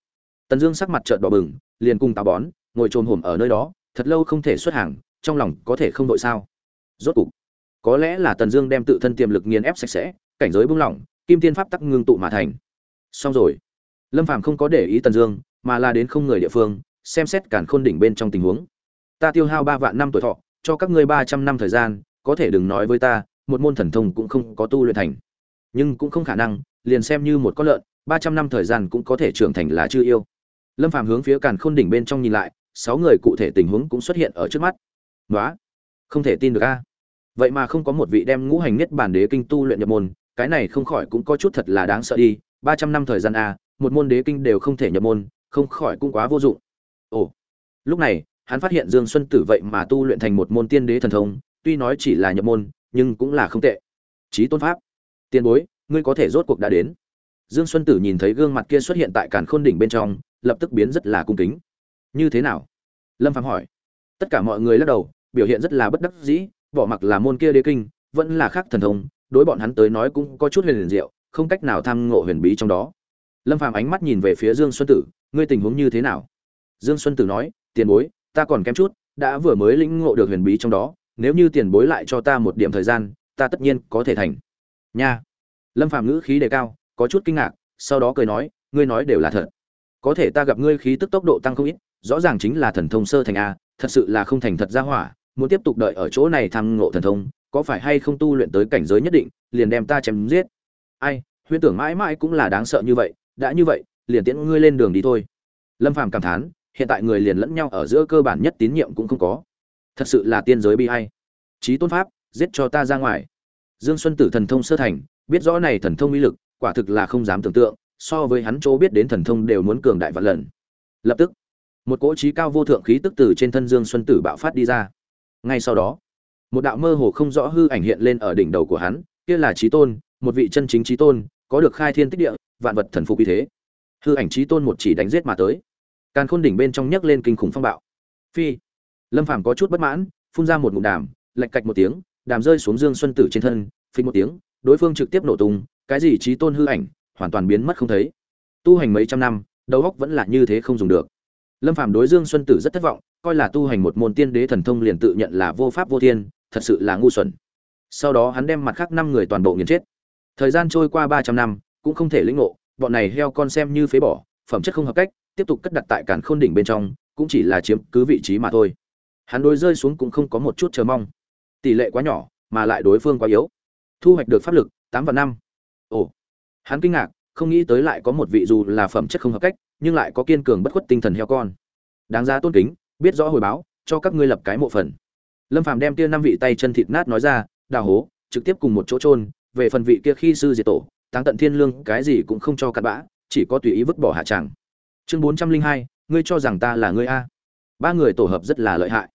Tần dương sắc mặt trợn đỏ bừng, liền cùng táo bón, ngồi trồm hổm ở nơi đó, thật lâu không thể xuất hàng, trong lòng có thể không đội sao? Rốt cục, có lẽ là tần dương đem tự thân tiềm lực nghiền ép sạch sẽ, cảnh giới buông lỏng, kim tiên pháp tắc ngưng tụ mà thành. Xong rồi. Lâm phàm không có để ý tần dương, mà là đến không người địa phương xem xét cản khôn đỉnh bên trong tình huống. Ta tiêu hao ba vạn năm tuổi thọ, cho các ngươi ba trăm năm thời gian, có thể đừng nói với ta, một môn thần thông cũng không có tu luyện thành. Nhưng cũng không khả năng, liền xem như một con lợn, ba trăm năm thời gian cũng có thể trưởng thành là chưa yêu. Lâm phàm hướng phía càn khôn đỉnh bên trong nhìn lại, sáu người cụ thể tình huống cũng xuất hiện ở trước mắt. Nói không thể tin được a. Vậy mà không có một vị đem ngũ hành nhất bản đế kinh tu luyện nhập môn, cái này không khỏi cũng có chút thật là đáng sợ đi, ba trăm năm thời gian a, một môn đế kinh đều không thể nhập môn, không khỏi cũng quá vô dụng ồ. Lúc này, hắn phát hiện dương xuân tử vậy mà tu luyện thành một môn tiên đế thần thông, tuy nói chỉ là nhập môn, nhưng cũng là không tệ. Trí tôn pháp. Tiền bối, ngươi có thể rốt cuộc đã đến. Dương xuân tử nhìn thấy gương mặt kia xuất hiện tại càn khôn đỉnh bên trong, lập tức biến rất là cung kính. Như thế nào? Lâm phạm hỏi. Tất cả mọi người lắc đầu, biểu hiện rất là bất đắc dĩ, bỏ mặc là môn kia đế kinh, vẫn là khác thần thông, đối bọn hắn tới nói cũng có chút huyền liền diệu, không cách nào tham ngộ huyền bí trong đó. Lâm phạm ánh mắt nhìn về phía dương xuân tử, ngươi tình huống như thế nào? Dương xuân tử nói, tiền bối, ta còn kém chút, đã vừa mới lĩnh ngộ được huyền bí trong đó, nếu như tiền bối lại cho ta một điểm thời gian, ta tất nhiên có thể thành. Nha. Lâm Phàm ngữ khí đề cao, có chút kinh ngạc, sau đó cười nói, ngươi nói đều là thật. Có thể ta gặp ngươi khí tức tốc độ tăng không ít, rõ ràng chính là thần thông sơ thành a, thật sự là không thành thật ra hỏa, muốn tiếp tục đợi ở chỗ này thăng ngộ thần thông, có phải hay không tu luyện tới cảnh giới nhất định, liền đem ta chém giết? Ai, huyễn tưởng mãi mãi cũng là đáng sợ như vậy, đã như vậy, liền tiễn ngươi lên đường đi thôi. Lâm phàm cảm thán hiện tại người liền lẫn nhau ở giữa cơ bản nhất tín nhiệm cũng không có. Thật sự là tiên giới bi hay trí tôn pháp, giết cho ta ra ngoài. Dương xuân tử thần thông sơ thành, biết rõ này thần thông uy lực, quả thực là không dám tưởng tượng, so với hắn chỗ biết đến thần thông đều muốn cường đại vạn lần. Lập tức, một cỗ trí cao vô thượng khí tức từ trên thân dương xuân tử bạo phát đi ra. Ngay sau đó, một đạo mơ hồ không rõ hư ảnh hiện lên ở đỉnh đầu của hắn, kia là trí tôn, một vị chân chính trí tôn, có được khai thiên tích địa, vạn vật thần phục như thế. Hư ảnh trí tôn một chỉ đánh giết mà tới càn khôn đỉnh bên trong nhấc lên kinh khủng phong bạo. Phi. Lâm phàm có chút bất mãn, phun ra một ngụm đàm, lạch cạch một tiếng, đàm rơi xuống dương xuân tử trên thân phi một tiếng, đối phương trực tiếp nổ tung, cái gì trí tôn hư ảnh, hoàn toàn biến mất không thấy. Tu hành mấy trăm năm, đầu óc vẫn là như thế không dùng được. Lâm phàm đối dương xuân tử rất thất vọng, coi là tu hành một môn tiên đế thần thông liền tự nhận là vô pháp vô thiên, thật sự là ngu xuẩn. Sau đó hắn đem mặt khác năm người toàn bộ nghiền chết. Thời gian trôi qua ba trăm năm, cũng không thể lĩnh ngộ, bọn này heo con xem như phế bỏ, phẩm chất không hợp cách tiếp tục cất đặt tại cản khôn đỉnh bên trong, cũng chỉ là chiếm cứ vị trí mà thôi. Hắn đối rơi xuống cũng không có một chút chờ mong. Tỷ lệ quá nhỏ, mà lại đối phương quá yếu. Thu hoạch được pháp lực, tám và năm. Ồ. Hắn kinh ngạc, không nghĩ tới lại có một vị dù là phẩm chất không hợp cách, nhưng lại có kiên cường bất khuất tinh thần heo con. Đáng giá tôn kính, biết rõ hồi báo, cho các ngươi lập cái mộ phần. Lâm phàm đem kia năm vị tay chân thịt nát nói ra, đào hố, trực tiếp cùng một chỗ trôn về phần vị kia khi sư diệt tổ, táng tận thiên lương, cái gì cũng không cho cặn bã, chỉ có tùy ý vứt bỏ hạ tràng chương bốn trăm linh hai, ngươi cho rằng ta là ngươi a? Ba người tổ hợp rất là lợi hại.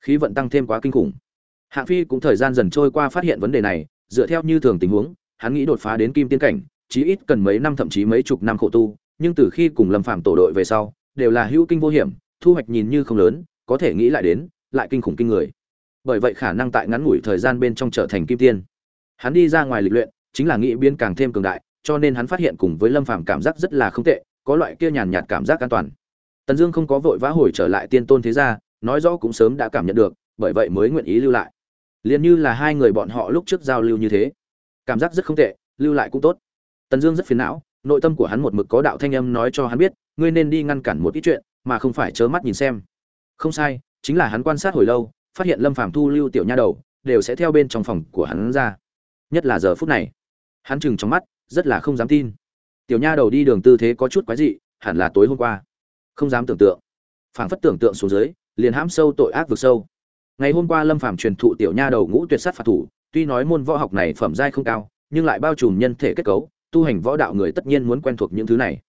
Khí vận tăng thêm quá kinh khủng. Hạng phi cũng thời gian dần trôi qua phát hiện vấn đề này, dựa theo như thường tình huống, hắn nghĩ đột phá đến kim tiên cảnh, chí ít cần mấy năm thậm chí mấy chục năm khổ tu, nhưng từ khi cùng lâm phạm tổ đội về sau, đều là hữu kinh vô hiểm, thu hoạch nhìn như không lớn, có thể nghĩ lại đến, lại kinh khủng kinh người. Bởi vậy khả năng tại ngắn ngủi thời gian bên trong trở thành kim tiên. Hắn đi ra ngoài lịch luyện, chính là nghĩ biến càng thêm cường đại, cho nên hắn phát hiện cùng với lâm phạm cảm giác rất là không tệ có loại kia nhàn nhạt cảm giác an toàn. Tần dương không có vội vã hồi trở lại tiên tôn thế gia, nói rõ cũng sớm đã cảm nhận được, bởi vậy mới nguyện ý lưu lại. Liền như là hai người bọn họ lúc trước giao lưu như thế. Cảm giác rất không tệ, lưu lại cũng tốt. Tần dương rất phiền não, nội tâm của hắn một mực có đạo thanh âm nói cho hắn biết, ngươi nên đi ngăn cản một ít chuyện, mà không phải trơ mắt nhìn xem. Không sai, chính là hắn quan sát hồi lâu, phát hiện lâm phàm thu lưu tiểu nha đầu, đều sẽ theo bên trong phòng của hắn ra. Nhất là giờ phút này, hắn chừng trong mắt, rất là không dám tin tiểu nha đầu đi đường tư thế có chút quái dị, hẳn là tối hôm qua. Không dám tưởng tượng. Phảng phất tưởng tượng xuống dưới, liền hãm sâu tội ác vực sâu. Ngày hôm qua lâm phàm truyền thụ tiểu nha đầu ngũ tuyệt sát phạt thủ, tuy nói môn võ học này phẩm giai không cao, nhưng lại bao trùm nhân thể kết cấu, tu hành võ đạo người tất nhiên muốn quen thuộc những thứ này.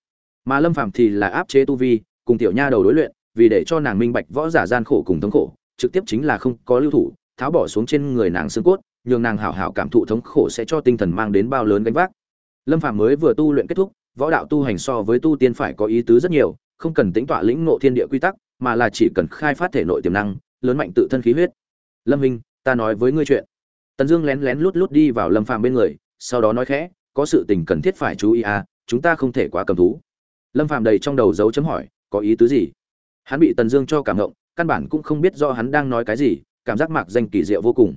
Mà lâm phàm thì là áp chế tu vi, cùng tiểu nha đầu đối luyện, vì để cho nàng minh bạch võ giả gian khổ cùng thống khổ, trực tiếp chính là không có lưu thủ, tháo bỏ xuống trên người nàng xương cốt, nhường nàng hảo hảo cảm thụ thống khổ sẽ cho tinh thần mang đến bao lớn gánh vác lâm phàm mới vừa tu luyện kết thúc, võ đạo tu hành so với tu tiên phải có ý tứ rất nhiều, không cần tính tọa lĩnh ngộ thiên địa quy tắc, mà là chỉ cần khai phát thể nội tiềm năng, lớn mạnh tự thân khí huyết. Lâm minh, ta nói với ngươi chuyện. Tần dương lén lén lút lút đi vào lâm phàm bên người, sau đó nói khẽ, có sự tình cần thiết phải chú ý à chúng ta không thể quá cầm thú. Lâm phàm đầy trong đầu dấu chấm hỏi, có ý tứ gì? Hắn bị tần dương cho cảm động, căn bản cũng không biết do hắn đang nói cái gì, cảm giác mạc danh kỳ diệu vô cùng.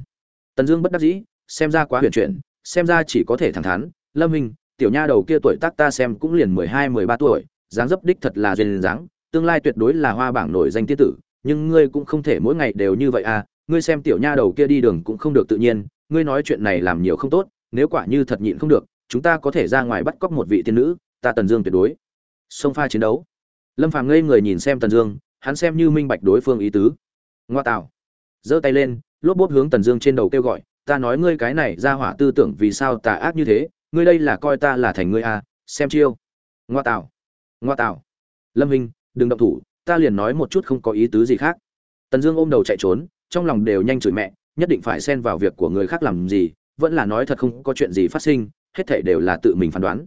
Tần dương bất đắc dĩ, xem ra quá huyền chuyện xem ra chỉ có thể thẳng thắn lâm hình, tiểu nha đầu kia tuổi tác ta xem cũng liền mười hai, mười ba tuổi, dáng dấp đích thật là duyên dáng, tương lai tuyệt đối là hoa bảng nổi danh tiết tử, nhưng ngươi cũng không thể mỗi ngày đều như vậy à ngươi xem tiểu nha đầu kia đi đường cũng không được tự nhiên, ngươi nói chuyện này làm nhiều không tốt, nếu quả như thật nhịn không được, chúng ta có thể ra ngoài bắt cóc một vị tiên nữ, ta tần dương tuyệt đối. Sông pha chiến đấu. Lâm phàm ngây người nhìn xem tần dương, hắn xem như minh bạch đối phương ý tứ. Ngoa tạo. Giơ tay lên, lốp bốp hướng tần dương trên đầu kêu gọi, ta nói ngươi cái này ra hỏa tư tưởng vì sao tà ác như thế ngươi đây là coi ta là thành ngươi à, xem chiêu. Ngoa tạo. Ngoa tạo. Lâm Hinh, đừng động thủ ta liền nói một chút không có ý tứ gì khác. Tần dương ôm đầu chạy trốn trong lòng đều nhanh chửi mẹ nhất định phải xen vào việc của người khác làm gì vẫn là nói thật không có chuyện gì phát sinh hết thảy đều là tự mình phán đoán.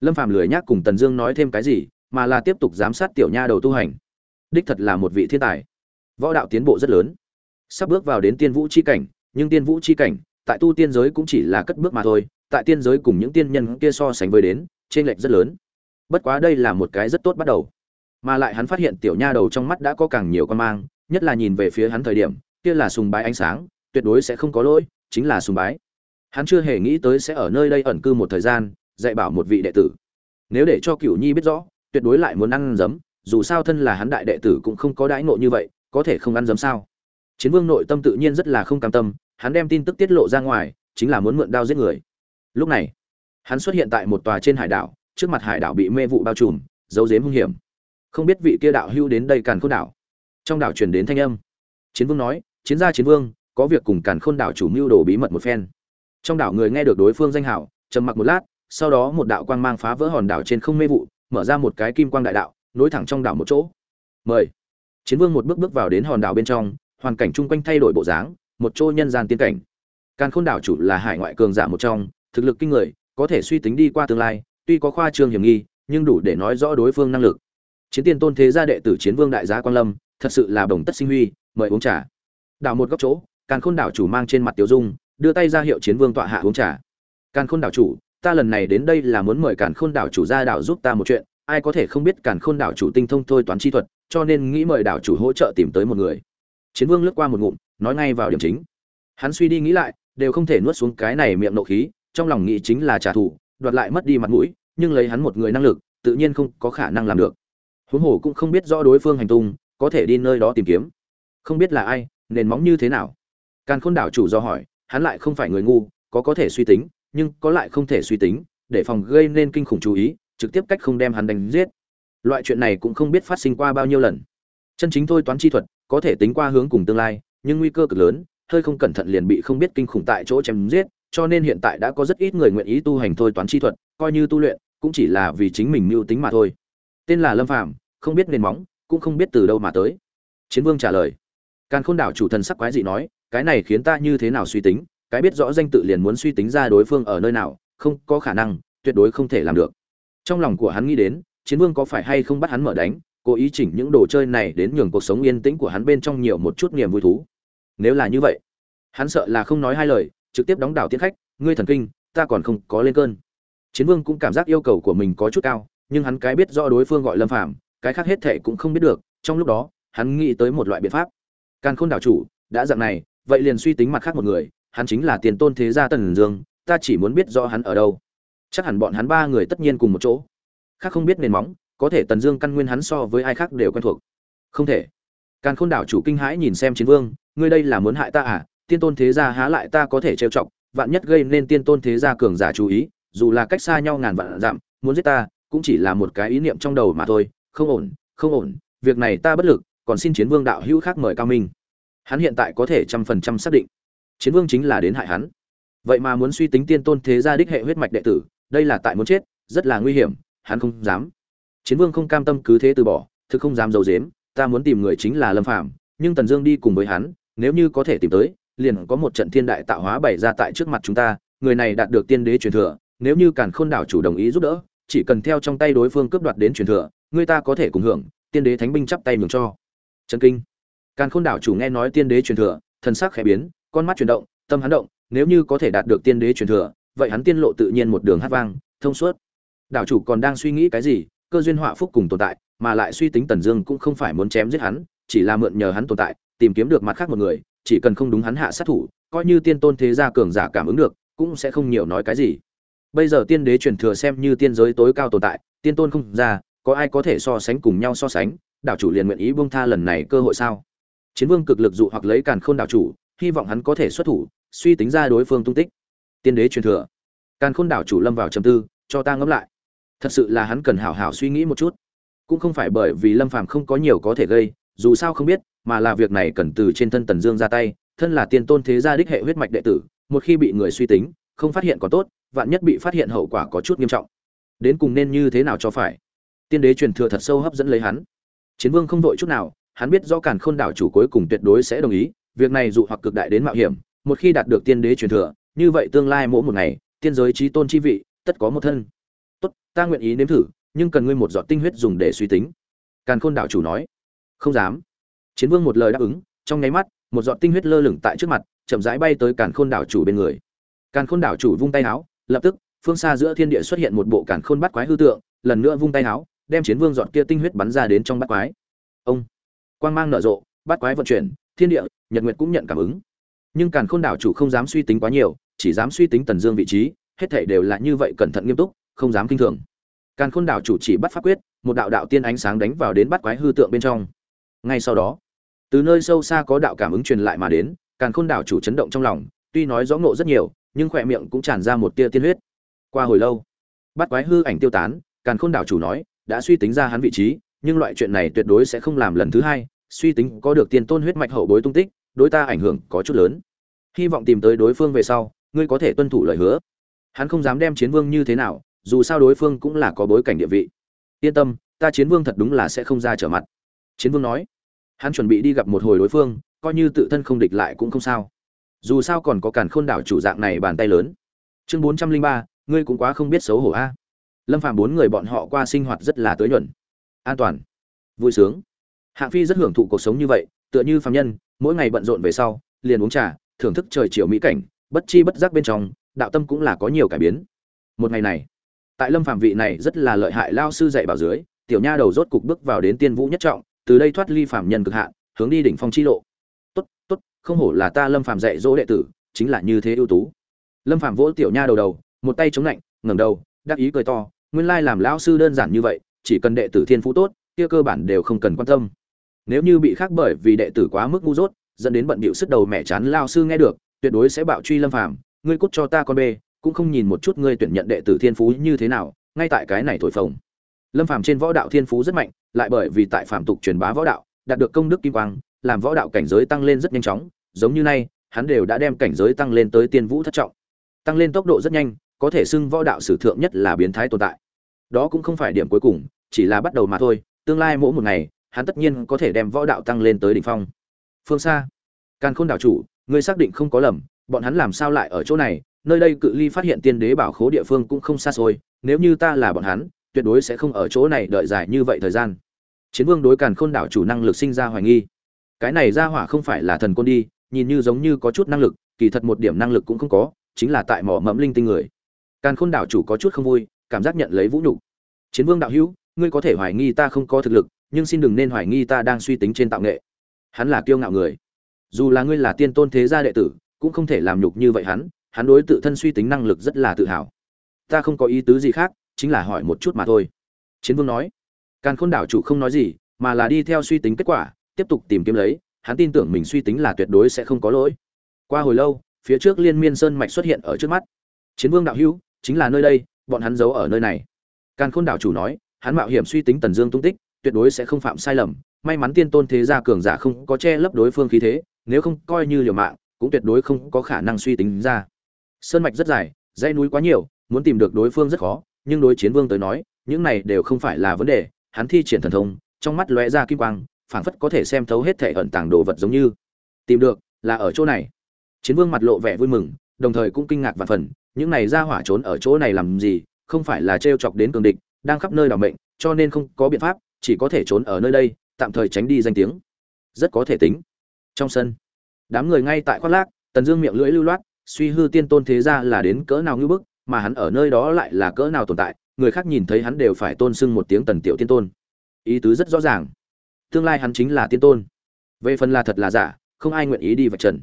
Lâm phàm lười nhác cùng tần dương nói thêm cái gì mà là tiếp tục giám sát tiểu nha đầu tu hành. Đích thật là một vị thiên tài. Võ đạo tiến bộ rất lớn. Sắp bước vào đến tiên vũ chi cảnh nhưng tiên vũ chi cảnh tại tu tiên giới cũng chỉ là cất bước mà thôi tại tiên giới cùng những tiên nhân kia so sánh với đến trên lệch rất lớn. Bất quá đây là một cái rất tốt bắt đầu. Mà lại hắn phát hiện tiểu nha đầu trong mắt đã có càng nhiều con mang, nhất là nhìn về phía hắn thời điểm, kia là sùng bái ánh sáng, tuyệt đối sẽ không có lỗi, chính là sùng bái. Hắn chưa hề nghĩ tới sẽ ở nơi đây ẩn cư một thời gian, dạy bảo một vị đệ tử. Nếu để cho cửu nhi biết rõ, tuyệt đối lại muốn ăn giấm, dù sao thân là hắn đại đệ tử cũng không có đãi ngộ như vậy, có thể không ăn giấm sao? Chiến vương nội tâm tự nhiên rất là không cam tâm, hắn đem tin tức tiết lộ ra ngoài, chính là muốn mượn đao giết người lúc này, hắn xuất hiện tại một tòa trên hải đảo, trước mặt hải đảo bị mê vụ bao trùm, giấu dếm hung hiểm. Không biết vị kia đạo hưu đến đây càn khôn đảo. Trong đảo truyền đến thanh âm. Chiến vương nói, chiến gia chiến vương, có việc cùng càn khôn đảo chủ mưu đồ bí mật một phen. Trong đảo người nghe được đối phương danh hảo trầm mặc một lát, sau đó một đạo quang mang phá vỡ hòn đảo trên không mê vụ, mở ra một cái kim quang đại đạo, nối thẳng trong đảo một chỗ. Mời. Chiến vương một bước bước vào đến hòn đảo bên trong, hoàn cảnh chung quanh thay đổi bộ dáng, một chỗ nhân gian tiên cảnh. Càn khôn đảo chủ là hải ngoại cường giả một trong thực lực kinh người, có thể suy tính đi qua tương lai, tuy có khoa trương hiểm nghi, nhưng đủ để nói rõ đối phương năng lực. Chiến tiên tôn thế gia đệ tử chiến vương đại gia quang lâm, thật sự là đồng tất sinh huy, mời uống trà. Đảo một góc chỗ, càn khôn đảo chủ mang trên mặt tiểu dung, đưa tay ra hiệu chiến vương tọa hạ uống trà. Càn khôn đảo chủ, ta lần này đến đây là muốn mời càn khôn đảo chủ ra đảo giúp ta một chuyện, ai có thể không biết càn khôn đảo chủ tinh thông thôi toán chi thuật, cho nên nghĩ mời đảo chủ hỗ trợ tìm tới một người. Chiến vương lướt qua một ngụm, nói ngay vào điểm chính. Hắn suy đi nghĩ lại, đều không thể nuốt xuống cái này miệng nộ khí trong lòng nghĩ chính là trả thù, đoạt lại mất đi mặt mũi, nhưng lấy hắn một người năng lực, tự nhiên không có khả năng làm được. Huống hồ cũng không biết rõ đối phương hành tung, có thể đi nơi đó tìm kiếm. Không biết là ai, nền móng như thế nào? Càn khôn đảo chủ do hỏi, hắn lại không phải người ngu, có có thể suy tính, nhưng có lại không thể suy tính, để phòng gây nên kinh khủng chú ý, trực tiếp cách không đem hắn đánh giết. Loại chuyện này cũng không biết phát sinh qua bao nhiêu lần. Chân chính thôi toán chi thuật, có thể tính qua hướng cùng tương lai, nhưng nguy cơ cực lớn, hơi không cẩn thận liền bị không biết kinh khủng tại chỗ chém giết cho nên hiện tại đã có rất ít người nguyện ý tu hành thôi toán chi thuật, coi như tu luyện, cũng chỉ là vì chính mình mưu tính mà thôi. Tên là lâm phàm, không biết nền móng, cũng không biết từ đâu mà tới. Chiến vương trả lời. Càn khôn đảo chủ thần sắc quái dị nói, cái này khiến ta như thế nào suy tính, cái biết rõ danh tự liền muốn suy tính ra đối phương ở nơi nào, không có khả năng, tuyệt đối không thể làm được. Trong lòng của hắn nghĩ đến, chiến vương có phải hay không bắt hắn mở đánh, cố ý chỉnh những đồ chơi này đến nhường cuộc sống yên tĩnh của hắn bên trong nhiều một chút niềm vui thú. Nếu là như vậy, hắn sợ là không nói hai lời trực tiếp đóng đảo tiến khách, ngươi thần kinh, ta còn không có lên cơn. Chiến vương cũng cảm giác yêu cầu của mình có chút cao, nhưng hắn cái biết rõ đối phương gọi lâm phạm cái khác hết thệ cũng không biết được, trong lúc đó, hắn nghĩ tới một loại biện pháp. Càn khôn đảo chủ đã dạng này, vậy liền suy tính mặt khác một người, hắn chính là tiền tôn thế gia tần dương, ta chỉ muốn biết rõ hắn ở đâu. Chắc hẳn bọn hắn ba người tất nhiên cùng một chỗ. Khác không biết nền móng, có thể tần dương căn nguyên hắn so với ai khác đều quen thuộc. Không thể. Càn khôn đảo chủ kinh hãi nhìn xem chiến vương, ngươi đây là muốn hại ta à? Tiên tôn thế gia há lại ta có thể trêu chọc, vạn nhất gây nên tiên tôn thế gia cường giả chú ý, dù là cách xa nhau ngàn vạn dặm, muốn giết ta cũng chỉ là một cái ý niệm trong đầu mà thôi. Không ổn không ổn, việc này ta bất lực, còn xin chiến vương đạo hữu khác mời cao minh. Hắn hiện tại có thể trăm phần trăm xác định, chiến vương chính là đến hại hắn. Vậy mà muốn suy tính tiên tôn thế gia đích hệ huyết mạch đệ tử, đây là tại muốn chết, rất là nguy hiểm, hắn không dám. Chiến vương không cam tâm cứ thế từ bỏ, thực không dám d i dếm ta muốn tìm người chính là lâm phạm nhưng tần dương đi cùng với hắn, nếu như có thể tìm tới liền có một trận thiên đại tạo hóa bày ra tại trước mặt chúng ta, người này đạt được tiên đế truyền thừa, nếu như càn khôn đảo chủ đồng ý giúp đỡ, chỉ cần theo trong tay đối phương cướp đoạt đến truyền thừa, người ta có thể cùng hưởng, tiên đế thánh binh chắp tay mừng cho. Trần kinh. Càn khôn đảo chủ nghe nói tiên đế truyền thừa, thần sắc khẽ biến, con mắt chuyển động, tâm hắn động, nếu như có thể đạt được tiên đế truyền thừa, vậy hắn tiên lộ tự nhiên một đường hát vang, thông suốt. Đảo chủ còn đang suy nghĩ cái gì, cơ duyên họa phúc cùng tồn tại, mà lại suy tính tần dương cũng không phải muốn chém giết hắn, chỉ là mượn nhờ hắn tồn tại, tìm kiếm được mặt khác một người chỉ cần không đúng hắn hạ sát thủ, coi như tiên tôn thế gia cường giả cảm ứng được, cũng sẽ không nhiều nói cái gì. Bây giờ tiên đế truyền thừa xem như tiên giới tối cao tồn tại, tiên tôn không ra, có ai có thể so sánh cùng nhau so sánh? Đảo chủ liền nguyện ý buông tha lần này cơ hội sao? Chiến vương cực lực dụ hoặc lấy càn khôn đảo chủ, hy vọng hắn có thể xuất thủ, suy tính ra đối phương tung tích. Tiên đế truyền thừa. Càn khôn đảo chủ lâm vào trầm tư, cho ta ngẫm lại. Thật sự là hắn cần hảo hảo suy nghĩ một chút. Cũng không phải bởi vì lâm phàm không có nhiều có thể gây, dù sao không biết mà là việc này cần từ trên thân tần dương ra tay, thân là tiên tôn thế gia đích hệ huyết mạch đệ tử, một khi bị người suy tính, không phát hiện có tốt, vạn nhất bị phát hiện hậu quả có chút nghiêm trọng. Đến cùng nên như thế nào cho phải? Tiên đế truyền thừa thật sâu hấp dẫn lấy hắn. Chiến vương không vội chút nào, hắn biết rõ càn khôn đảo chủ cuối cùng tuyệt đối sẽ đồng ý, việc này dụ hoặc cực đại đến mạo hiểm, một khi đạt được tiên đế truyền thừa, như vậy tương lai mỗi một ngày, tiên giới trí tôn chi vị, tất có một thân. Tốt, ta nguyện ý nếm thử, nhưng cần ngươi một giọt tinh huyết dùng để suy tính. Càn khôn đảo chủ nói. Không dám chiến vương một lời đáp ứng, trong nháy mắt, một giọt tinh huyết lơ lửng tại trước mặt, chậm rãi bay tới càn khôn đảo chủ bên người. Càn khôn đảo chủ vung tay áo lập tức, phương xa giữa thiên địa xuất hiện một bộ càn khôn bắt quái hư tượng, lần nữa vung tay áo đem chiến vương giọt kia tinh huyết bắn ra đến trong bắt quái. Ông! Quang mang nở rộ, bắt quái vận chuyển, thiên địa, nhật nguyệt cũng nhận cảm ứng. Nhưng càn khôn đảo chủ không dám suy tính quá nhiều, chỉ dám suy tính tần dương vị trí, hết thảy đều là như vậy cẩn thận nghiêm túc, không dám kinh thường. Càn khôn đảo chủ chỉ bắt pháp quyết, một đạo đạo tiên ánh sáng đánh vào đến bắt quái hư tượng bên trong. Ngay sau đó từ nơi sâu xa có đạo cảm ứng truyền lại mà đến, càn khôn đảo chủ chấn động trong lòng, tuy nói rõ ngộ rất nhiều, nhưng khỏe miệng cũng tràn ra một tia tiên huyết. Qua hồi lâu, bắt quái hư ảnh tiêu tán, càn khôn đảo chủ nói, đã suy tính ra hắn vị trí, nhưng loại chuyện này tuyệt đối sẽ không làm lần thứ hai, suy tính có được tiền tôn huyết mạch hậu bối tung tích, đối ta ảnh hưởng có chút lớn. Hy vọng tìm tới đối phương về sau, ngươi có thể tuân thủ lời hứa. Hắn không dám đem chiến vương như thế nào, dù sao đối phương cũng là có bối cảnh địa vị. Yên tâm, ta chiến vương thật đúng là sẽ không ra trở mặt. Chiến vương nói hắn chuẩn bị đi gặp một hồi đối phương, coi như tự thân không địch lại cũng không sao. Dù sao còn có càn khôn đảo chủ dạng này bàn tay lớn. Chương bốn trăm linh ba, ngươi cũng quá không biết xấu hổ a. Lâm phàm bốn người bọn họ qua sinh hoạt rất là tới nhuận. An toàn. Vui sướng. Hạng phi rất hưởng thụ cuộc sống như vậy, tựa như phàm nhân, mỗi ngày bận rộn về sau, liền uống trà, thưởng thức trời chiều mỹ cảnh, bất chi bất giác bên trong, đạo tâm cũng là có nhiều cải biến. Một ngày này, tại lâm phàm vị này rất là lợi hại lao sư dạy bảo dưới, tiểu nha đầu rốt cục bước vào đến tiên vũ nhất trọng từ đây thoát ly phạm nhân cực hạn, hướng đi đỉnh phong chi lộ. Tốt tốt, không hổ là ta lâm phạm dạy dỗ đệ tử, chính là như thế ưu tú. Lâm phạm vỗ tiểu nha đầu đầu, một tay chống lạnh, ngẩng đầu, đắc ý cười to, nguyên lai làm lão sư đơn giản như vậy, chỉ cần đệ tử thiên phú tốt, kia cơ bản đều không cần quan tâm. Nếu như bị khác bởi vì đệ tử quá mức ngu dốt, dẫn đến bận bịu sức đầu mẹ chán lao sư nghe được, tuyệt đối sẽ bạo truy lâm phàm, ngươi cút cho ta con bê, cũng không nhìn một chút ngươi tuyển nhận đệ tử thiên phú như thế nào, ngay tại cái này thổi phồng lâm phàm trên võ đạo thiên phú rất mạnh, lại bởi vì tại phạm tục truyền bá võ đạo, đạt được công đức kim quang, làm võ đạo cảnh giới tăng lên rất nhanh chóng, giống như nay, hắn đều đã đem cảnh giới tăng lên tới tiên vũ thất trọng. Tăng lên tốc độ rất nhanh, có thể xưng võ đạo sử thượng nhất là biến thái tồn tại. Đó cũng không phải điểm cuối cùng, chỉ là bắt đầu mà thôi, tương lai mỗi một ngày, hắn tất nhiên có thể đem võ đạo tăng lên tới đỉnh phong. Phương xa càn khôn đảo chủ, ngươi xác định không có lầm, bọn hắn làm sao lại ở chỗ này? Nơi đây cự ly phát hiện tiên đế bảo khố địa phương cũng không xa xôi, nếu như ta là bọn hắn tuyệt đối sẽ không ở chỗ này đợi dài như vậy thời gian. Chiến vương đối càn khôn đảo chủ năng lực sinh ra hoài nghi. Cái này ra hỏa không phải là thần côn đi, nhìn như giống như có chút năng lực, kỳ thật một điểm năng lực cũng không có, chính là tại mỏ mẫm linh tinh người. Càn khôn đảo chủ có chút không vui, cảm giác nhận lấy vũ nhục. Chiến vương đạo hữu, ngươi có thể hoài nghi ta không có thực lực, nhưng xin đừng nên hoài nghi ta đang suy tính trên tạo nghệ. Hắn là kiêu ngạo người. Dù là ngươi là tiên tôn thế gia đệ tử, cũng không thể làm nhục như vậy hắn hắn đối tự thân suy tính năng lực rất là tự hào. Ta không có ý tứ gì khác chính là hỏi một chút mà thôi. Chiến vương nói, càn khôn đảo chủ không nói gì, mà là đi theo suy tính kết quả, tiếp tục tìm kiếm lấy, hắn tin tưởng mình suy tính là tuyệt đối sẽ không có lỗi. Qua hồi lâu, phía trước liên miên sơn mạch xuất hiện ở trước mắt. Chiến vương đạo hữu, chính là nơi đây, bọn hắn giấu ở nơi này. Càn khôn đảo chủ nói, hắn mạo hiểm suy tính tần dương tung tích, tuyệt đối sẽ không phạm sai lầm. May mắn tiên tôn thế gia cường giả không có che lấp đối phương khí thế, nếu không coi như liều mạng, cũng tuyệt đối không có khả năng suy tính ra. Sơn mạch rất dài, dãy núi quá nhiều, muốn tìm được đối phương rất khó nhưng đối chiến vương tới nói, những này đều không phải là vấn đề, hắn thi triển thần thông, trong mắt lóe ra kim quang, phảng phất có thể xem thấu hết thể ẩn tàng đồ vật giống như. Tìm được, là ở chỗ này. Chiến vương mặt lộ vẻ vui mừng, đồng thời cũng kinh ngạc và phần, những này ra hỏa trốn ở chỗ này làm gì, không phải là trêu chọc đến cường địch, đang khắp nơi đảo mệnh, cho nên không có biện pháp, chỉ có thể trốn ở nơi đây, tạm thời tránh đi danh tiếng. Rất có thể tính. Trong sân, đám người ngay tại khoác lác, tần dương miệng lưỡi lưu loát, suy hư tiên tôn thế ra là đến cỡ nào ngưỡng bức mà hắn ở nơi đó lại là cỡ nào tồn tại, người khác nhìn thấy hắn đều phải tôn sưng một tiếng tần tiểu tiên tôn. Ý tứ rất rõ ràng. Tương lai hắn chính là tiên tôn. Về phần là thật là giả, không ai nguyện ý đi vạch trần.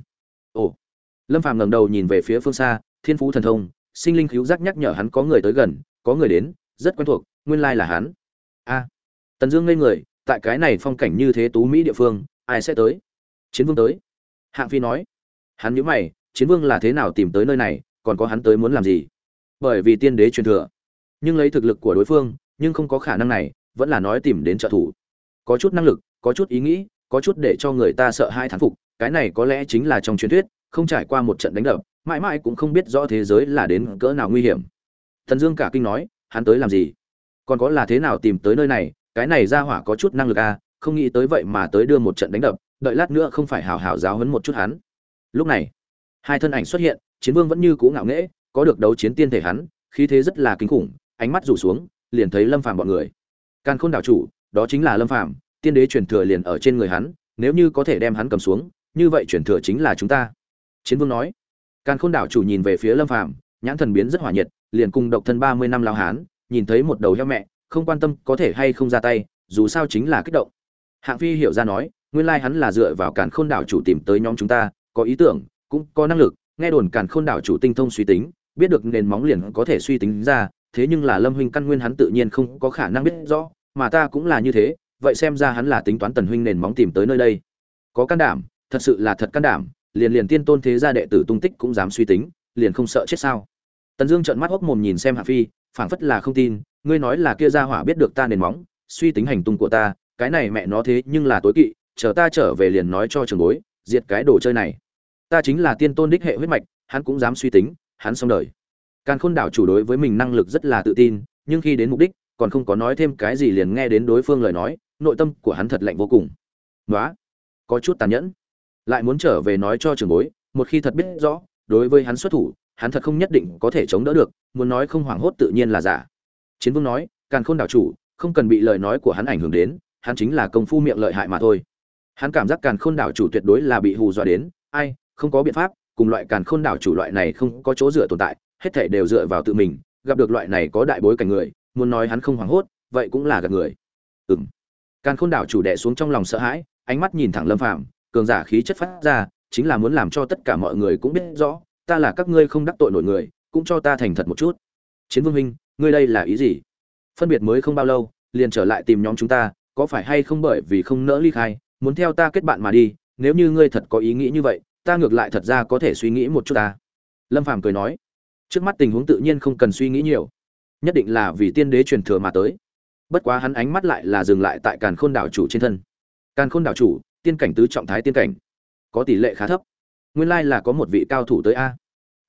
Ồ. Lâm phàm ngẩng đầu nhìn về phía phương xa, thiên phú thần thông, sinh linh cứu giác nhắc nhở hắn có người tới gần, có người đến, rất quen thuộc, nguyên lai là hắn. A. Tần dương ngây người, tại cái này phong cảnh như thế tú mỹ địa phương, ai sẽ tới? Chiến vương tới. Hạng phi nói. Hắn nhớ mày, chiến vương là thế nào tìm tới nơi này, còn có hắn tới muốn làm gì? Bởi vì tiên đế truyền thừa. Nhưng lấy thực lực của đối phương, nhưng không có khả năng này, vẫn là nói tìm đến trợ thủ. Có chút năng lực, có chút ý nghĩ, có chút để cho người ta sợ hai thán phục, cái này có lẽ chính là trong truyền thuyết, không trải qua một trận đánh đập, mãi mãi cũng không biết rõ thế giới là đến cỡ nào nguy hiểm. Thần dương cả kinh nói, hắn tới làm gì? Còn có là thế nào tìm tới nơi này? Cái này ra hỏa có chút năng lực à không nghĩ tới vậy mà tới đưa một trận đánh đập, đợi lát nữa không phải hào hào giáo hấn một chút hắn. Lúc này, hai thân ảnh xuất hiện, chiến vương vẫn như cũ ngạo nghễ có được đấu chiến tiên thể hắn, khí thế rất là kinh khủng, ánh mắt rủ xuống, liền thấy lâm phàm bọn người. Càn khôn đảo chủ, đó chính là lâm phàm, tiên đế truyền thừa liền ở trên người hắn, nếu như có thể đem hắn cầm xuống, như vậy truyền thừa chính là chúng ta. Chiến vương nói. Càn khôn đảo chủ nhìn về phía lâm phàm, nhãn thần biến rất hỏa nhiệt, liền cùng độc thân ba mươi năm lao hán, nhìn thấy một đầu heo mẹ, không quan tâm có thể hay không ra tay, dù sao chính là kích động. Hạng phi hiểu ra nói, nguyên lai hắn là dựa vào càn khôn đảo chủ tìm tới nhóm chúng ta, có ý tưởng, cũng có năng lực, nghe đồn càn khôn đảo chủ tinh thông suy tính biết được nền móng liền có thể suy tính ra, thế nhưng là lâm huynh căn nguyên hắn tự nhiên không có khả năng biết rõ, mà ta cũng là như thế, vậy xem ra hắn là tính toán tần huynh nền móng tìm tới nơi đây. Có can đảm, thật sự là thật can đảm, liền liền tiên tôn thế gia đệ tử tung tích cũng dám suy tính, liền không sợ chết sao? Tần dương trợn mắt hốc mồm nhìn xem hạ phi, phảng phất là không tin, ngươi nói là kia gia hỏa biết được ta nền móng, suy tính hành tung của ta, cái này mẹ nó thế nhưng là tối kỵ, chờ ta trở về liền nói cho trường bối, diệt cái đồ chơi này. Ta chính là tiên tôn đích hệ huyết mạch, hắn cũng dám suy tính hắn xong đời. Càn khôn đảo chủ đối với mình năng lực rất là tự tin, nhưng khi đến mục đích, còn không có nói thêm cái gì liền nghe đến đối phương lời nói, nội tâm của hắn thật lạnh vô cùng. Nói có chút tàn nhẫn. Lại muốn trở về nói cho trường bối, một khi thật biết rõ, đối với hắn xuất thủ, hắn thật không nhất định có thể chống đỡ được, muốn nói không hoảng hốt tự nhiên là giả. Chiến vương nói, càn khôn đảo chủ, không cần bị lời nói của hắn ảnh hưởng đến, hắn chính là công phu miệng lợi hại mà thôi. Hắn cảm giác càn khôn đảo chủ tuyệt đối là bị hù dọa đến, ai, không có biện pháp cùng loại càn khôn đảo chủ loại này không có chỗ dựa tồn tại, hết thảy đều dựa vào tự mình, gặp được loại này có đại bối cảnh người, muốn nói hắn không hoảng hốt, vậy cũng là gật người. Ừm. Càn khôn đảo chủ đẻ xuống trong lòng sợ hãi, ánh mắt nhìn thẳng lâm phàm, cường giả khí chất phát ra, chính là muốn làm cho tất cả mọi người cũng biết rõ, ta là các ngươi không đắc tội nổi người, cũng cho ta thành thật một chút. Chiến vương minh, ngươi đây là ý gì? Phân biệt mới không bao lâu, liền trở lại tìm nhóm chúng ta, có phải hay không bởi vì không nỡ ly khai, muốn theo ta kết bạn mà đi, nếu như ngươi thật có ý nghĩ như vậy ta ngược lại thật ra có thể suy nghĩ một chút ta. Lâm phàm cười nói, trước mắt tình huống tự nhiên không cần suy nghĩ nhiều, nhất định là vì tiên đế truyền thừa mà tới. Bất quá hắn ánh mắt lại là dừng lại tại càn khôn đảo chủ trên thân. Càn khôn đảo chủ, tiên cảnh tứ trọng thái tiên cảnh, có tỷ lệ khá thấp, nguyên lai là có một vị cao thủ tới a.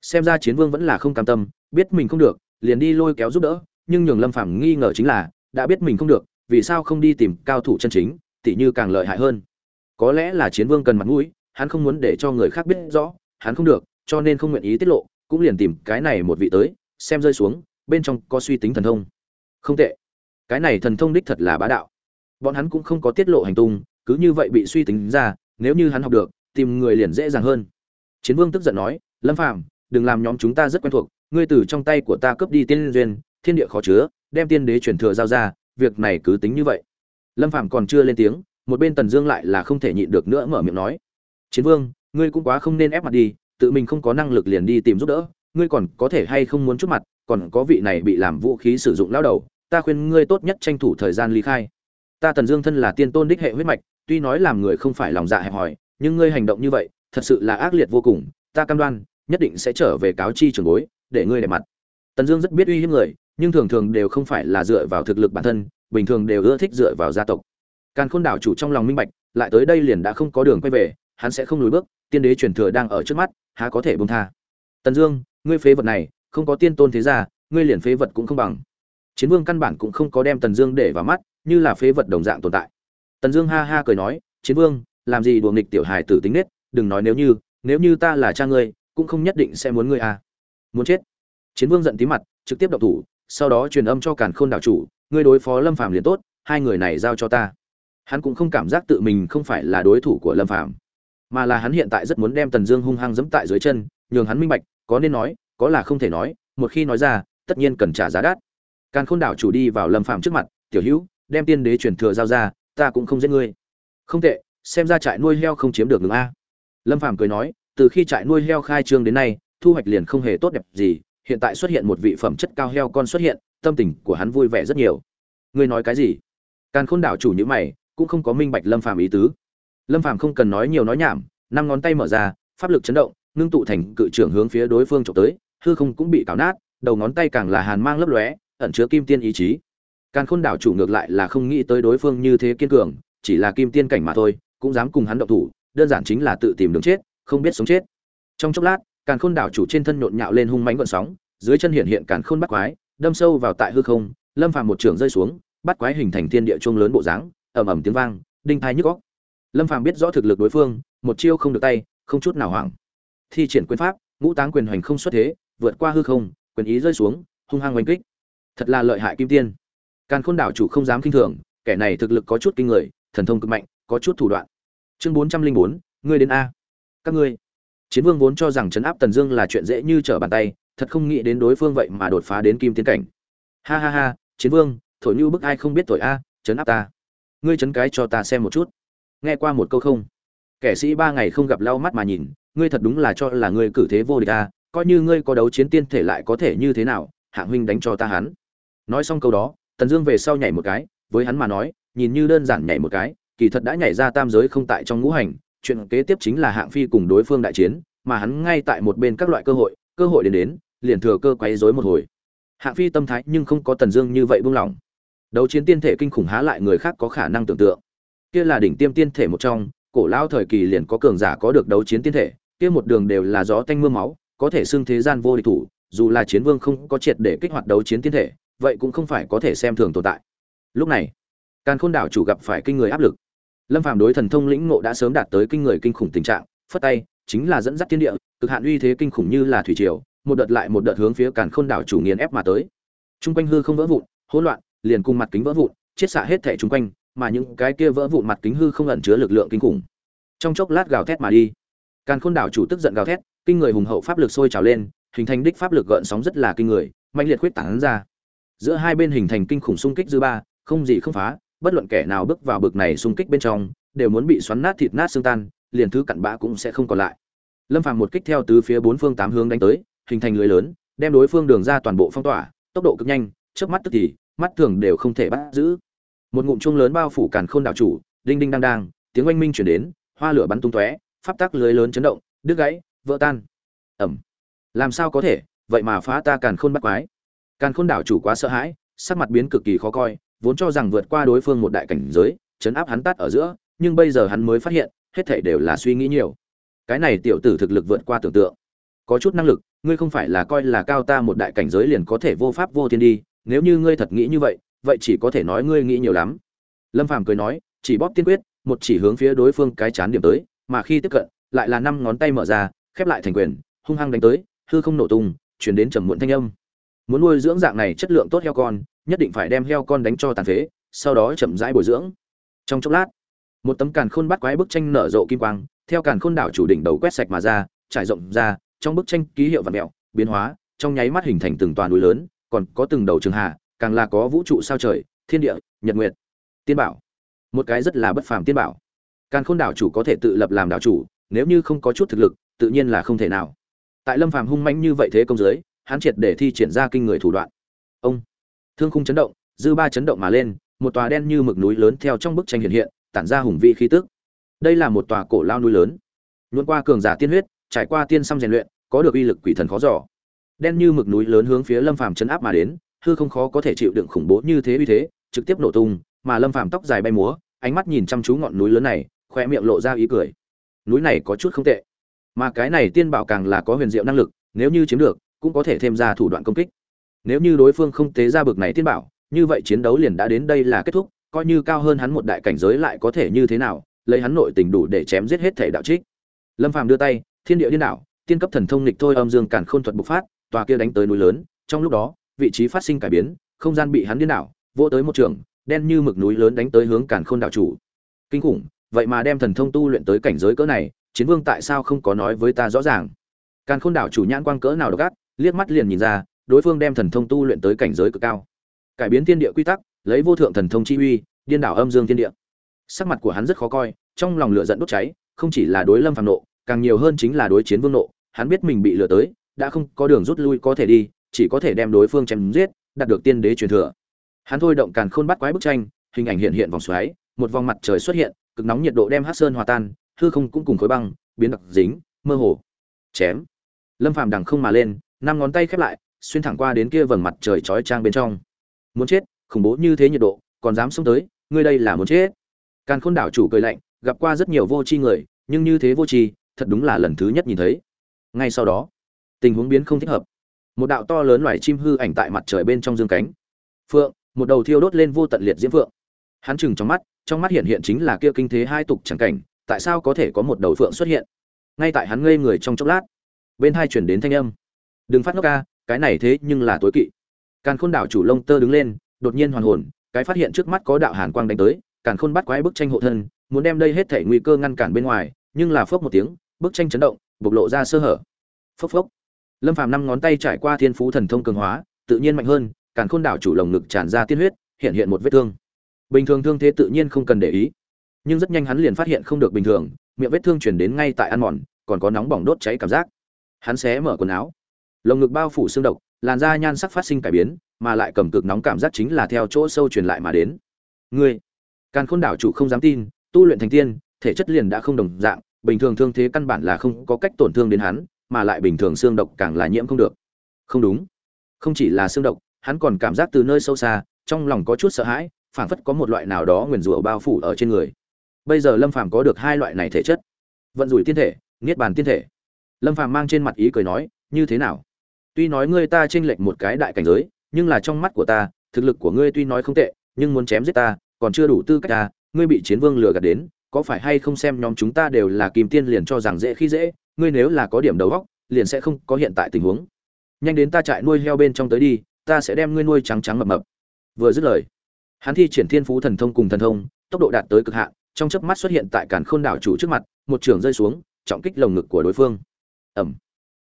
Xem ra chiến vương vẫn là không cam tâm, biết mình không được, liền đi lôi kéo giúp đỡ, nhưng nhường lâm phàm nghi ngờ chính là, đã biết mình không được, vì sao không đi tìm cao thủ chân chính, tỉ như càng lợi hại hơn. Có lẽ là chiến vương cần mặt mũi hắn không muốn để cho người khác biết rõ, hắn không được, cho nên không nguyện ý tiết lộ, cũng liền tìm cái này một vị tới, xem rơi xuống, bên trong có suy tính thần thông. Không tệ. Cái này thần thông đích thật là bá đạo. Bọn hắn cũng không có tiết lộ hành tung, cứ như vậy bị suy tính ra, nếu như hắn học được, tìm người liền dễ dàng hơn. Chiến vương tức giận nói, lâm phàm, đừng làm nhóm chúng ta rất quen thuộc, ngươi từ trong tay của ta cướp đi tiên duyên, thiên địa khó chứa, đem tiên đế truyền thừa giao ra, việc này cứ tính như vậy. Lâm phàm còn chưa lên tiếng, một bên tần dương lại là không thể nhịn được nữa mở miệng nói chiến vương, ngươi cũng quá không nên ép mặt đi, tự mình không có năng lực liền đi tìm giúp đỡ, ngươi còn có thể hay không muốn chút mặt, còn có vị này bị làm vũ khí sử dụng lao đầu, ta khuyên ngươi tốt nhất tranh thủ thời gian ly khai. Ta tần dương thân là tiên tôn đích hệ huyết mạch, tuy nói làm người không phải lòng dạ hẹp hòi, nhưng ngươi hành động như vậy, thật sự là ác liệt vô cùng, ta cam đoan, nhất định sẽ trở về cáo chi trường bối, để ngươi đẹp mặt. Tần dương rất biết uy hiếp người, nhưng thường thường đều không phải là dựa vào thực lực bản thân, bình thường đều ưa thích dựa vào gia tộc. Càn khôn đảo chủ trong lòng minh bạch, lại tới đây liền đã không có đường quay về hắn sẽ không lùi bước, tiên đế truyền thừa đang ở trước mắt, há có thể buông tha. Tần dương, ngươi phế vật này, không có tiên tôn thế gia, ngươi liền phế vật cũng không bằng. Chiến vương căn bản cũng không có đem tần dương để vào mắt, như là phế vật đồng dạng tồn tại. Tần dương ha ha cười nói, chiến vương, làm gì đùa nghịch tiểu hài tử tính nết, đừng nói nếu như nếu như ta là cha ngươi, cũng không nhất định sẽ muốn ngươi à. Muốn chết. Chiến vương giận tí mặt, trực tiếp động thủ, sau đó truyền âm cho càn khôn đảo chủ, ngươi đối phó lâm phàm liền tốt, hai người này giao cho ta. Hắn cũng không cảm giác tự mình không phải là đối thủ của lâm phàm mà là hắn hiện tại rất muốn đem tần dương hung hăng giẫm tại dưới chân, nhường hắn minh bạch, có nên nói, có là không thể nói, một khi nói ra, tất nhiên cần trả giá đắt. Càn khôn đảo chủ đi vào lâm phạm trước mặt, tiểu hữu, đem tiên đế truyền thừa giao ra, ta cũng không giết ngươi. Không tệ, xem ra trại nuôi heo không chiếm được ngừng a. Lâm phạm cười nói, từ khi trại nuôi heo khai trương đến nay, thu hoạch liền không hề tốt đẹp gì, hiện tại xuất hiện một vị phẩm chất cao heo con xuất hiện, tâm tình của hắn vui vẻ rất nhiều. Ngươi nói cái gì? Càn khôn đảo chủ như mày, cũng không có minh bạch lâm phàm ý tứ lâm phàm không cần nói nhiều nói nhảm, năm ngón tay mở ra, pháp lực chấn động, ngưng tụ thành cự trưởng hướng phía đối phương trộm tới, hư không cũng bị cào nát, đầu ngón tay càng là hàn mang lấp lóe, ẩn chứa kim tiên ý chí. Càn khôn đảo chủ ngược lại là không nghĩ tới đối phương như thế kiên cường, chỉ là kim tiên cảnh mà thôi, cũng dám cùng hắn động thủ, đơn giản chính là tự tìm đường chết, không biết sống chết. Trong chốc lát, càn khôn đảo chủ trên thân nhộn nhạo lên hung mãnh gợn sóng, dưới chân hiện hiện càn khôn bắt quái, đâm sâu vào tại hư không, lâm phàm một trường rơi xuống bắt quái hình thành thiên địa chuông lớn bộ dáng, ầm ầm tiếng vang, đinh thai nhức óc lâm phàm biết rõ thực lực đối phương, một chiêu không được tay, không chút nào hoảng. Thi triển quyền pháp, ngũ táng quyền hoành không xuất thế, vượt qua hư không, quyền ý rơi xuống, hung hăng oanh kích. Thật là lợi hại kim tiên. Càn khôn đảo chủ không dám kinh thường, kẻ này thực lực có chút kinh người, thần thông cực mạnh, có chút thủ đoạn. Chương bốn trăm linh bốn, ngươi đến a. Các ngươi. Chiến vương vốn cho rằng chấn áp tần dương là chuyện dễ như trở bàn tay, thật không nghĩ đến đối phương vậy mà đột phá đến kim tiến cảnh. Ha ha ha, chiến vương, thổi như bức ai không biết thổi a chấn áp ta. Ngươi chấn cái cho ta xem một chút nghe qua một câu không? Kẻ sĩ ba ngày không gặp lau mắt mà nhìn, ngươi thật đúng là cho là ngươi cử thế vô địch ta coi như ngươi có đấu chiến tiên thể lại có thể như thế nào hạng huynh đánh cho ta hắn. Nói xong câu đó, tần dương về sau nhảy một cái, với hắn mà nói, nhìn như đơn giản nhảy một cái, kỳ thật đã nhảy ra tam giới không tại trong ngũ hành, chuyện kế tiếp chính là hạng phi cùng đối phương đại chiến, mà hắn ngay tại một bên các loại cơ hội cơ hội đến đến, liền thừa cơ quấy rối một hồi. Hạng phi tâm thái nhưng không có tần dương như vậy buông lỏng. Đấu chiến tiên thể kinh khủng há lại người khác có khả năng tưởng tượng kia là đỉnh tiêm tiên thể một trong, cổ lao thời kỳ liền có cường giả có được đấu chiến tiên thể, kia một đường đều là gió tanh mưa máu, có thể xưng thế gian vô địch thủ, dù là chiến vương không có triệt để kích hoạt đấu chiến tiên thể, vậy cũng không phải có thể xem thường tồn tại. Lúc này, càn khôn đảo chủ gặp phải kinh người áp lực. Lâm phàm đối thần thông lĩnh ngộ đã sớm đạt tới kinh người kinh khủng tình trạng, phất tay, chính là dẫn dắt thiên địa, cực hạn uy thế kinh khủng như là thủy triều, một đợt lại một đợt hướng phía càn khôn đảo chủ nghiền ép mà tới. Trung quanh hư không vỡ vụn, hỗn loạn, liền cùng mặt kính vỡ vụn chết xạ hết thể trung quanh mà những cái kia vỡ vụn mặt kính hư không ẩn chứa lực lượng kinh khủng. Trong chốc lát gào thét mà đi. Càn khôn đảo chủ tức giận gào thét, kinh người hùng hậu pháp lực sôi trào lên, hình thành đích pháp lực gợn sóng rất là kinh người mạnh liệt khuyết tảng ra. Giữa hai bên hình thành kinh khủng xung kích dư ba, không gì không phá, bất luận kẻ nào bước vào bực này xung kích bên trong, đều muốn bị xoắn nát thịt nát xương tan, liền thứ cặn bã cũng sẽ không còn lại. Lâm phàm một kích theo từ phía bốn phương tám hướng đánh tới, hình thành lưới lớn, đem đối phương đường ra toàn bộ phong tỏa, tốc độ cực nhanh trước mắt tức thì, mắt thường đều không thể bắt giữ một ngụm chuông lớn bao phủ càn khôn đảo chủ, đinh đinh đang đang, tiếng oanh minh chuyển đến, hoa lửa bắn tung tóe, pháp tắc lưới lớn chấn động, đứt gãy, vỡ tan. Ẩm làm sao có thể? Vậy mà phá ta càn khôn bắt quái. Càn khôn đảo chủ quá sợ hãi, sắc mặt biến cực kỳ khó coi, vốn cho rằng vượt qua đối phương một đại cảnh giới, chấn áp hắn tắt ở giữa, nhưng bây giờ hắn mới phát hiện, hết thảy đều là suy nghĩ nhiều. Cái này tiểu tử thực lực vượt qua tưởng tượng. Có chút năng lực, ngươi không phải là coi là cao ta một đại cảnh giới liền có thể vô pháp vô thiên đi, nếu như ngươi thật nghĩ như vậy vậy chỉ có thể nói ngươi nghĩ nhiều lắm. Lâm phàm cười nói, chỉ bóp tiên quyết, một chỉ hướng phía đối phương cái chán điểm tới, mà khi tiếp cận, lại là năm ngón tay mở ra, khép lại thành quyền, hung hăng đánh tới, hư không nổ tung, chuyển đến trầm muộn thanh âm. Muốn nuôi dưỡng dạng này chất lượng tốt heo con, nhất định phải đem heo con đánh cho tàn phế, sau đó chậm rãi bồi dưỡng. Trong chốc lát, một tấm càn khôn bắt quái bức tranh nở rộ kim quang, theo càn khôn đảo chủ đỉnh đầu quét sạch mà ra, trải rộng ra, trong bức tranh ký hiệu và mẹo, biến hóa, trong nháy mắt hình thành từng toàn núi lớn, còn có từng đầu trường hạ càng là có vũ trụ sao trời, thiên địa, nhật nguyệt, tiên bảo. Một cái rất là bất phàm tiên bảo. Càn khôn đảo chủ có thể tự lập làm đảo chủ, nếu như không có chút thực lực, tự nhiên là không thể nào. Tại lâm phàm hung mãnh như vậy thế công giới hắn triệt để thi triển ra kinh người thủ đoạn. Ông. Thương khung chấn động, dư ba chấn động mà lên, một tòa đen như mực núi lớn theo trong bức tranh hiện hiện, tản ra hùng vị khí tức. Đây là một tòa cổ lao núi lớn. Nhuộn qua cường giả tiên huyết, trải qua tiên xăm rèn luyện, có được uy lực quỷ thần khó giỏ đen như mực núi lớn hướng phía lâm phàm chấn áp mà đến hư không khó có thể chịu đựng khủng bố như thế uy thế, trực tiếp nổ tung, mà lâm phàm tóc dài bay múa, ánh mắt nhìn chăm chú ngọn núi lớn này khoe miệng lộ ra ý cười. Núi này có chút không tệ, mà cái này tiên bảo càng là có huyền diệu năng lực, nếu như chiếm được, cũng có thể thêm ra thủ đoạn công kích. Nếu như đối phương không tế ra bực này tiên bảo, như vậy chiến đấu liền đã đến đây là kết thúc, coi như cao hơn hắn một đại cảnh giới lại có thể như thế nào, lấy hắn nội tình đủ để chém giết hết thể đạo trích. Lâm phàm đưa tay, thiên địa điên đảo, tiên cấp thần thông nghịch thôi, âm dương càn khôn thuật bộc phát, tòa kia đánh tới núi lớn, trong lúc đó vị trí phát sinh cải biến, không gian bị hắn điên đảo, vỗ tới một trường, đen như mực núi lớn đánh tới hướng càn khôn đạo chủ. Kinh khủng, vậy mà đem thần thông tu luyện tới cảnh giới cỡ này, chiến vương tại sao không có nói với ta rõ ràng? Càn khôn đảo chủ nhãn quang cỡ nào độc ác, liếc mắt liền nhìn ra, đối phương đem thần thông tu luyện tới cảnh giới cực cao. Cải biến thiên địa quy tắc, lấy vô thượng thần thông chi uy, điên đảo âm dương thiên địa. Sắc mặt của hắn rất khó coi, trong lòng lửa giận đốt cháy, không chỉ là đối lâm phàm nộ, càng nhiều hơn chính là đối chiến vương nộ. Hắn biết mình bị lừa tới, đã không có đường rút lui có thể đi chỉ có thể đem đối phương chém giết, đạt được tiên đế truyền thừa. Hắn thôi động càn khôn bắt quái bức tranh, hình ảnh hiện hiện vòng xoáy, một vòng mặt trời xuất hiện, cực nóng nhiệt độ đem hắc sơn hòa tan, hư không cũng cùng khối băng, biến đặc dính, mơ hồ. Chém. Lâm phàm đằng không mà lên, năm ngón tay khép lại, xuyên thẳng qua đến kia vầng mặt trời chói trang bên trong. Muốn chết, khủng bố như thế nhiệt độ, còn dám xông tới, ngươi đây là muốn chết. Càn khôn đảo chủ cười lạnh, gặp qua rất nhiều vô tri người, nhưng như thế vô tri, thật đúng là lần thứ nhất nhìn thấy. Ngay sau đó, tình huống biến không thích hợp một đạo to lớn loài chim hư ảnh tại mặt trời bên trong dương cánh. Phượng, một đầu thiêu đốt lên vô tận liệt diễm phượng. Hắn chừng trong mắt trong mắt hiện hiện chính là kia kinh thế hai tục chẳng cảnh, tại sao có thể có một đầu phượng xuất hiện? Ngay tại hắn ngây người trong chốc lát, bên hai chuyển đến thanh âm. Đừng phát ngốc ca, cái này thế nhưng là tối kỵ. Càn khôn đảo chủ lông tơ đứng lên, đột nhiên hoàn hồn, cái phát hiện trước mắt có đạo hàn quang đánh tới, càn khôn bắt quái bức tranh hộ thân, muốn đem đây hết thể nguy cơ ngăn cản bên ngoài, nhưng là phốc một tiếng, bức tranh chấn động, bộc lộ ra sơ hở. Phốc phốc lâm phàm năm ngón tay trải qua thiên phú thần thông cường hóa, tự nhiên mạnh hơn, càn khôn đảo chủ lồng ngực tràn ra tiên huyết, hiện hiện một vết thương. Bình thường thương thế tự nhiên không cần để ý, nhưng rất nhanh hắn liền phát hiện không được bình thường, miệng vết thương chuyển đến ngay tại ăn mòn, còn có nóng bỏng đốt cháy cảm giác. Hắn xé mở quần áo, lồng ngực bao phủ xương độc, làn da nhan sắc phát sinh cải biến, mà lại cầm cực nóng cảm giác chính là theo chỗ sâu truyền lại mà đến. Ngươi, càn khôn đảo chủ không dám tin, tu luyện thành tiên, thể chất liền đã không đồng dạng, bình thường thương thế căn bản là không có cách tổn thương đến hắn mà lại bình thường xương độc càng là nhiễm không được. Không đúng. Không chỉ là xương độc, hắn còn cảm giác từ nơi sâu xa, trong lòng có chút sợ hãi, phảng phất có một loại nào đó nguyền rủa bao phủ ở trên người. Bây giờ lâm phàm có được hai loại này thể chất. Vận rủi tiên thể, niết bàn tiên thể. Lâm phàm mang trên mặt ý cười nói, như thế nào? Tuy nói ngươi ta chênh lệch một cái đại cảnh giới, nhưng là trong mắt của ta, thực lực của ngươi tuy nói không tệ, nhưng muốn chém giết ta, còn chưa đủ tư cách ta. Ngươi bị chiến vương lừa gạt đến, có phải hay không xem nhóm chúng ta đều là kim tiên liền cho rằng dễ khi dễ ngươi nếu là có điểm đầu góc liền sẽ không có hiện tại tình huống. Nhanh đến ta trại nuôi heo bên trong tới đi, ta sẽ đem ngươi nuôi trắng trắng mập mập. Vừa dứt lời, hắn thi triển thiên phú thần thông cùng thần thông, tốc độ đạt tới cực hạn, trong chớp mắt xuất hiện tại cản khôn đảo chủ trước mặt, một trường rơi xuống, trọng kích lồng ngực của đối phương. Ẩm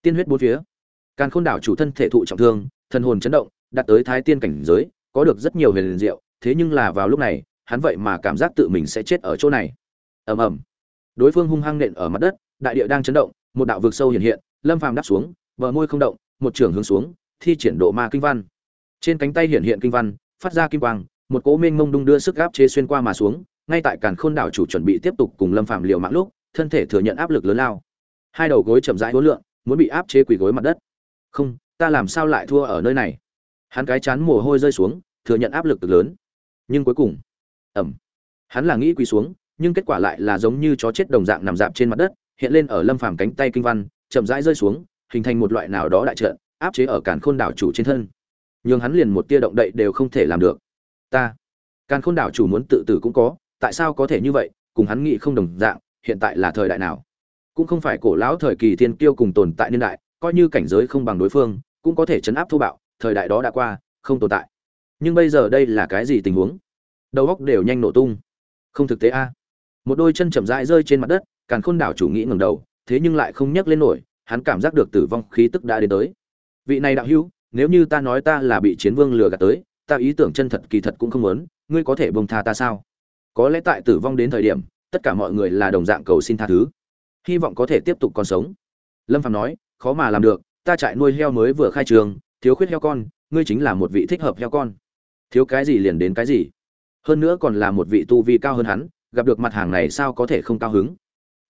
tiên huyết bốn phía. Càn khôn đảo chủ thân thể thụ trọng thương, thần hồn chấn động, đạt tới thái tiên cảnh giới, có được rất nhiều huyền diệu, thế nhưng là vào lúc này, hắn vậy mà cảm giác tự mình sẽ chết ở chỗ này. Ầm ầm. Đối phương hung hăng nện ở mặt đất, đại địa đang chấn động một đạo vực sâu hiện hiện, lâm phàm đáp xuống, bờ môi không động, một trường hướng xuống, thi triển độ ma kinh văn. Trên cánh tay hiện hiện kinh văn, phát ra kim quang, một cỗ mênh mông đung đưa sức áp chế xuyên qua mà xuống, ngay tại càn khôn đảo chủ chuẩn bị tiếp tục cùng lâm phàm liều mạng lúc, thân thể thừa nhận áp lực lớn lao. Hai đầu gối chậm rãi hối lượng muốn bị áp chế quỳ gối mặt đất. Không, ta làm sao lại thua ở nơi này? Hắn cái chán mồ hôi rơi xuống, thừa nhận áp lực lớn. Nhưng cuối cùng ẩm hắn là nghĩ quỳ xuống, nhưng kết quả lại là giống như chó chết đồng dạng nằm dạp trên mặt đất hiện lên ở lâm phàm cánh tay kinh văn, chậm rãi rơi xuống, hình thành một loại nào đó đại trận, áp chế ở càn khôn đảo chủ trên thân. Nhưng hắn liền một tia động đậy đều không thể làm được. Ta, càn khôn đảo chủ muốn tự tử cũng có, tại sao có thể như vậy? Cùng hắn nghĩ không đồng dạng, hiện tại là thời đại nào? Cũng không phải cổ lão thời kỳ thiên kiêu cùng tồn tại niên đại, coi như cảnh giới không bằng đối phương, cũng có thể chấn áp thô bạo, thời đại đó đã qua, không tồn tại. Nhưng bây giờ đây là cái gì tình huống? Đầu óc đều nhanh nổ tung. Không thực tế a. Một đôi chân chậm rãi rơi trên mặt đất càn khôn đảo chủ nghĩ ngẩng đầu, thế nhưng lại không nhấc lên nổi, hắn cảm giác được tử vong khí tức đã đến tới. Vị này đạo hữu, nếu như ta nói ta là bị chiến vương lừa gạt tới, ta ý tưởng chân thật kỳ thật cũng không muốn, ngươi có thể bông tha ta sao? Có lẽ tại tử vong đến thời điểm, tất cả mọi người là đồng dạng cầu xin tha thứ. Hy vọng có thể tiếp tục còn sống. Lâm phạm nói, khó mà làm được, ta trại nuôi heo mới vừa khai trường, thiếu khuyết heo con, ngươi chính là một vị thích hợp heo con. Thiếu cái gì liền đến cái gì. Hơn nữa còn là một vị tu vi cao hơn hắn, gặp được mặt hàng này sao có thể không cao hứng?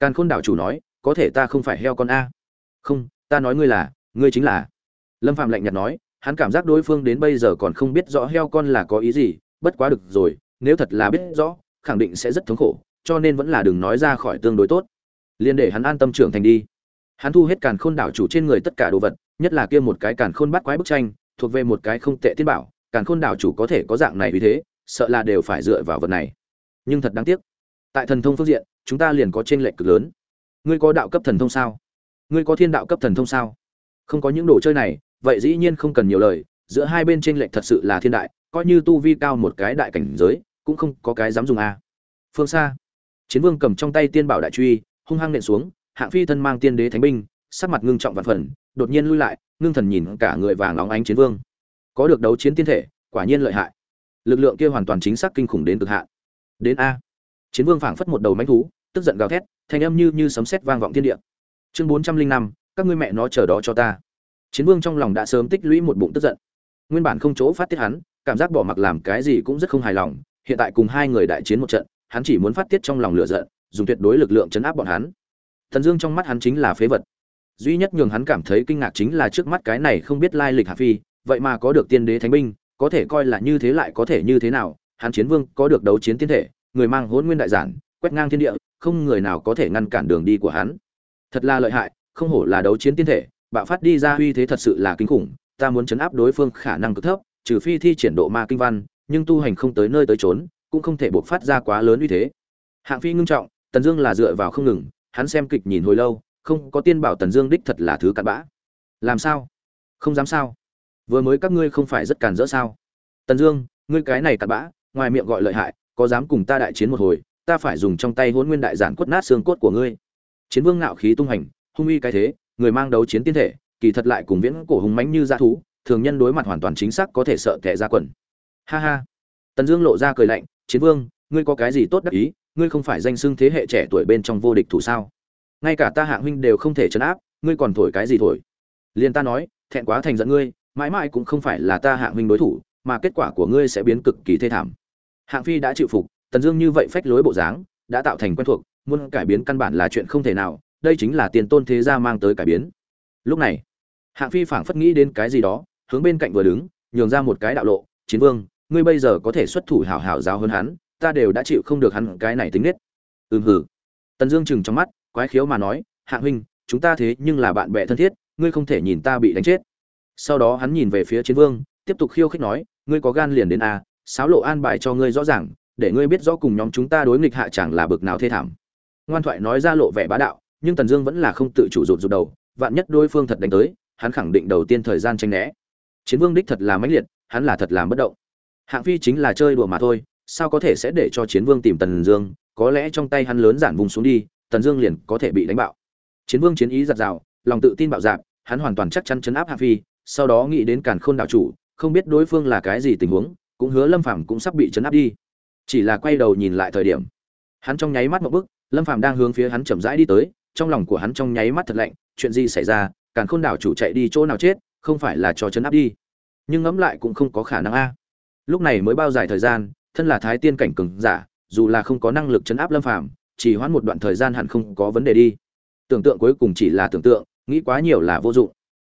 Càn khôn đảo chủ nói, có thể ta không phải heo con a. Không, ta nói ngươi là, ngươi chính là. Lâm phạm lạnh nhạt nói, hắn cảm giác đối phương đến bây giờ còn không biết rõ heo con là có ý gì, bất quá được rồi, nếu thật là biết rõ, khẳng định sẽ rất thống khổ, cho nên vẫn là đừng nói ra khỏi tương đối tốt. Liền để hắn an tâm trưởng thành đi. Hắn thu hết càn khôn đảo chủ trên người tất cả đồ vật, nhất là kia một cái càn khôn bắt quái bức tranh, thuộc về một cái không tệ tiên bảo, càn khôn đảo chủ có thể có dạng này vì thế, sợ là đều phải dựa vào vật này. Nhưng thật đáng tiếc tại thần thông phương diện, chúng ta liền có trên lệch cực lớn. Ngươi có đạo cấp thần thông sao? Ngươi có thiên đạo cấp thần thông sao? Không có những đồ chơi này, vậy dĩ nhiên không cần nhiều lời, giữa hai bên trên lệch thật sự là thiên đại, coi như tu vi cao một cái đại cảnh giới, cũng không có cái dám dùng a. Phương xa, chiến vương cầm trong tay tiên bảo đại truy, hung hăng nện xuống, hạng phi thân mang tiên đế thánh binh, sắc mặt ngưng trọng vạn phần, đột nhiên lui lại, ngưng thần nhìn cả người vàng óng ánh chiến vương. Có được đấu chiến tiên thể, quả nhiên lợi hại. Lực lượng kia hoàn toàn chính xác kinh khủng đến cực hạn. Đến a chiến vương phảng phất một đầu mánh thú, tức giận gào thét, thanh âm như như sấm sét vang vọng thiên địa. Chương bốn trăm linh năm, các ngươi mẹ nó chờ đó cho ta. Chiến vương trong lòng đã sớm tích lũy một bụng tức giận. Nguyên bản không chỗ phát tiết hắn, cảm giác bỏ mặc làm cái gì cũng rất không hài lòng, hiện tại cùng hai người đại chiến một trận, hắn chỉ muốn phát tiết trong lòng lửa giận, dùng tuyệt đối lực lượng chấn áp bọn hắn. Thần dương trong mắt hắn chính là phế vật. Duy nhất nhường hắn cảm thấy kinh ngạc chính là trước mắt cái này không biết lai lịch hạ phi, vậy mà có được tiên đế thánh binh, có thể coi là như thế lại có thể như thế nào, hắn chiến vương có được đấu chiến tiên thể người mang hỗn nguyên đại giản, quét ngang thiên địa, không người nào có thể ngăn cản đường đi của hắn. Thật là lợi hại, không hổ là đấu chiến tiên thể, bạo phát đi ra uy thế thật sự là kinh khủng, ta muốn chấn áp đối phương khả năng cực thấp, trừ phi thi triển độ ma kinh văn, nhưng tu hành không tới nơi tới trốn cũng không thể buộc phát ra quá lớn uy thế. Hạng phi ngưng trọng, tần dương là dựa vào không ngừng, hắn xem kịch nhìn hồi lâu, không có tiên bảo tần dương đích thật là thứ cặn bã. Làm sao? Không dám sao? Vừa mới các ngươi không phải rất càn rỡ sao? Tần dương, ngươi cái này cặn bã, ngoài miệng gọi lợi hại có dám cùng ta đại chiến một hồi, ta phải dùng trong tay hôn nguyên đại giản quất nát xương cốt của ngươi. Chiến vương ngạo khí tung hành, hung uy cái thế, người mang đấu chiến tiên thể, kỳ thật lại cùng viễn cổ hùng mãnh như dã thú, thường nhân đối mặt hoàn toàn chính xác có thể sợ tệ ra quần. Ha ha. Tần dương lộ ra cười lạnh, chiến vương, ngươi có cái gì tốt đắc ý? Ngươi không phải danh xưng thế hệ trẻ tuổi bên trong vô địch thủ sao? Ngay cả ta hạng huynh đều không thể chấn áp, ngươi còn thổi cái gì thổi? Liền ta nói, thẹn quá thành giận ngươi, mãi mãi cũng không phải là ta hạng huynh đối thủ, mà kết quả của ngươi sẽ biến cực kỳ thê thảm hạng phi đã chịu phục, tần dương như vậy phách lối bộ dáng, đã tạo thành quen thuộc, muốn cải biến căn bản là chuyện không thể nào, đây chính là tiền tôn thế gia mang tới cải biến. Lúc này, hạng phi phảng phất nghĩ đến cái gì đó, hướng bên cạnh vừa đứng, nhường ra một cái đạo lộ, chiến vương, ngươi bây giờ có thể xuất thủ hảo hảo giáo hơn hắn, ta đều đã chịu không được hắn cái này tính nết. Ừm hử tần dương chừng trong mắt, quái khiếu mà nói, hạng huynh, chúng ta thế nhưng là bạn bè thân thiết, ngươi không thể nhìn ta bị đánh chết. Sau đó hắn nhìn về phía chiến vương, tiếp tục khiêu khích nói, ngươi có gan liền đến a sáo lộ an bài cho ngươi rõ ràng, để ngươi biết rõ cùng nhóm chúng ta đối nghịch hạ chẳng là bực nào thê thảm. Ngoan thoại nói ra lộ vẻ bá đạo, nhưng tần dương vẫn là không tự chủ rụt rụt đầu, vạn nhất đối phương thật đánh tới, hắn khẳng định đầu tiên thời gian tranh né. Chiến vương đích thật là mãnh liệt, hắn là thật làm bất động. Hạng phi chính là chơi đùa mà thôi, sao có thể sẽ để cho chiến vương tìm tần dương, có lẽ trong tay hắn lớn giản vùng xuống đi, tần dương liền có thể bị đánh bạo. Chiến vương chiến ý giặt rào, lòng tự tin bạo dạp hắn hoàn toàn chắc chắn chấn áp hạng phi, sau đó nghĩ đến càn khôn đạo chủ, không biết đối phương là cái gì tình huống cũng hứa lâm phàm cũng sắp bị chấn áp đi. Chỉ là quay đầu nhìn lại thời điểm, hắn trong nháy mắt một bức lâm phàm đang hướng phía hắn chậm rãi đi tới, trong lòng của hắn trong nháy mắt thật lạnh, chuyện gì xảy ra càng khôn đảo chủ chạy đi chỗ nào chết, không phải là cho chấn áp đi. Nhưng ngẫm lại cũng không có khả năng a. Lúc này mới bao dài thời gian, thân là thái tiên cảnh cường giả, dù là không có năng lực chấn áp lâm phàm, chỉ hoãn một đoạn thời gian hẳn không có vấn đề đi. Tưởng tượng cuối cùng chỉ là tưởng tượng, nghĩ quá nhiều là vô dụng.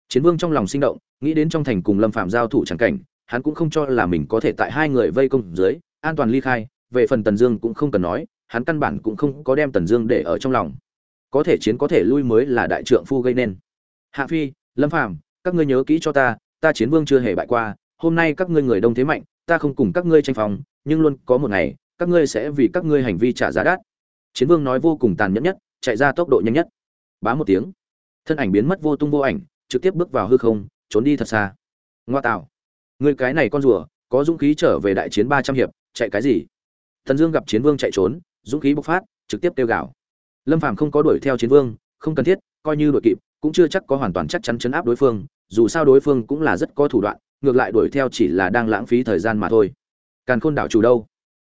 Chiến vương trong lòng sinh động, nghĩ đến trong thành cùng lâm phàm giao thủ chẳng cảnh hắn cũng không cho là mình có thể tại hai người vây công dưới, an toàn ly khai, về phần tần dương cũng không cần nói, hắn căn bản cũng không có đem tần dương để ở trong lòng. Có thể chiến có thể lui mới là đại trượng phu gây nên. Hạ phi, lâm phàm, các ngươi nhớ kỹ cho ta ta chiến vương chưa hề bại qua, hôm nay các ngươi người đông thế mạnh, ta không cùng các ngươi tranh phòng nhưng luôn có một ngày, các ngươi sẽ vì các ngươi hành vi trả giá đắt. Chiến vương nói vô cùng tàn nhẫn nhất, chạy ra tốc độ nhanh nhất. Bá một tiếng, thân ảnh biến mất vô tung vô ảnh, trực tiếp bước vào hư không, trốn đi thật xa. Ngoa tạo người cái này con rùa, có dũng khí trở về đại chiến ba trăm hiệp, chạy cái gì? Thần dương gặp chiến vương chạy trốn, dũng khí bộc phát, trực tiếp tiêu gạo lâm phàm không có đuổi theo chiến vương, không cần thiết, coi như đuổi kịp, cũng chưa chắc có hoàn toàn chắc chắn chấn áp đối phương, dù sao đối phương cũng là rất có thủ đoạn, ngược lại đuổi theo chỉ là đang lãng phí thời gian mà thôi. Càn khôn đảo chủ đâu?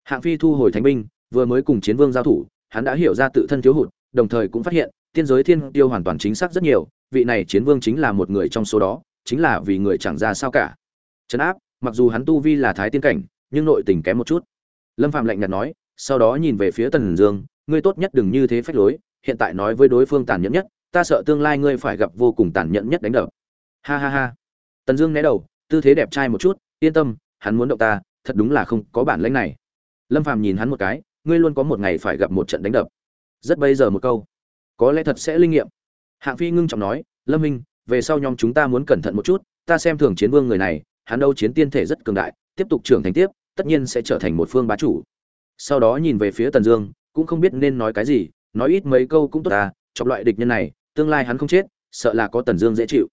Hạng phi thu hồi thánh binh, vừa mới cùng chiến vương giao thủ, hắn đã hiểu ra tự thân thiếu hụt, đồng thời cũng phát hiện, tiên giới thiên tiêu hoàn toàn chính xác rất nhiều, vị này chiến vương chính là một người trong số đó, chính là vì người chẳng ra sao cả trấn áp, mặc dù hắn tu vi là thái tiên cảnh, nhưng nội tình kém một chút. Lâm phạm lạnh nhạt nói, sau đó nhìn về phía tần dương, ngươi tốt nhất đừng như thế phách lối, hiện tại nói với đối phương tàn nhẫn nhất, ta sợ tương lai ngươi phải gặp vô cùng tàn nhẫn nhất đánh đập. Ha ha ha. Tần dương né đầu, tư thế đẹp trai một chút, yên tâm, hắn muốn động ta, thật đúng là không có bản lĩnh này. Lâm phàm nhìn hắn một cái, ngươi luôn có một ngày phải gặp một trận đánh đập. Rất bây giờ một câu. Có lẽ thật sẽ linh nghiệm. Hạng phi ngưng trọng nói, lâm minh, về sau nhóm chúng ta muốn cẩn thận một chút, ta xem thường chiến vương người này hắn đâu chiến tiên thể rất cường đại, tiếp tục trưởng thành tiếp, tất nhiên sẽ trở thành một phương bá chủ. Sau đó nhìn về phía tần dương, cũng không biết nên nói cái gì, nói ít mấy câu cũng tốt ta chọc loại địch nhân này, tương lai hắn không chết, sợ là có tần dương dễ chịu.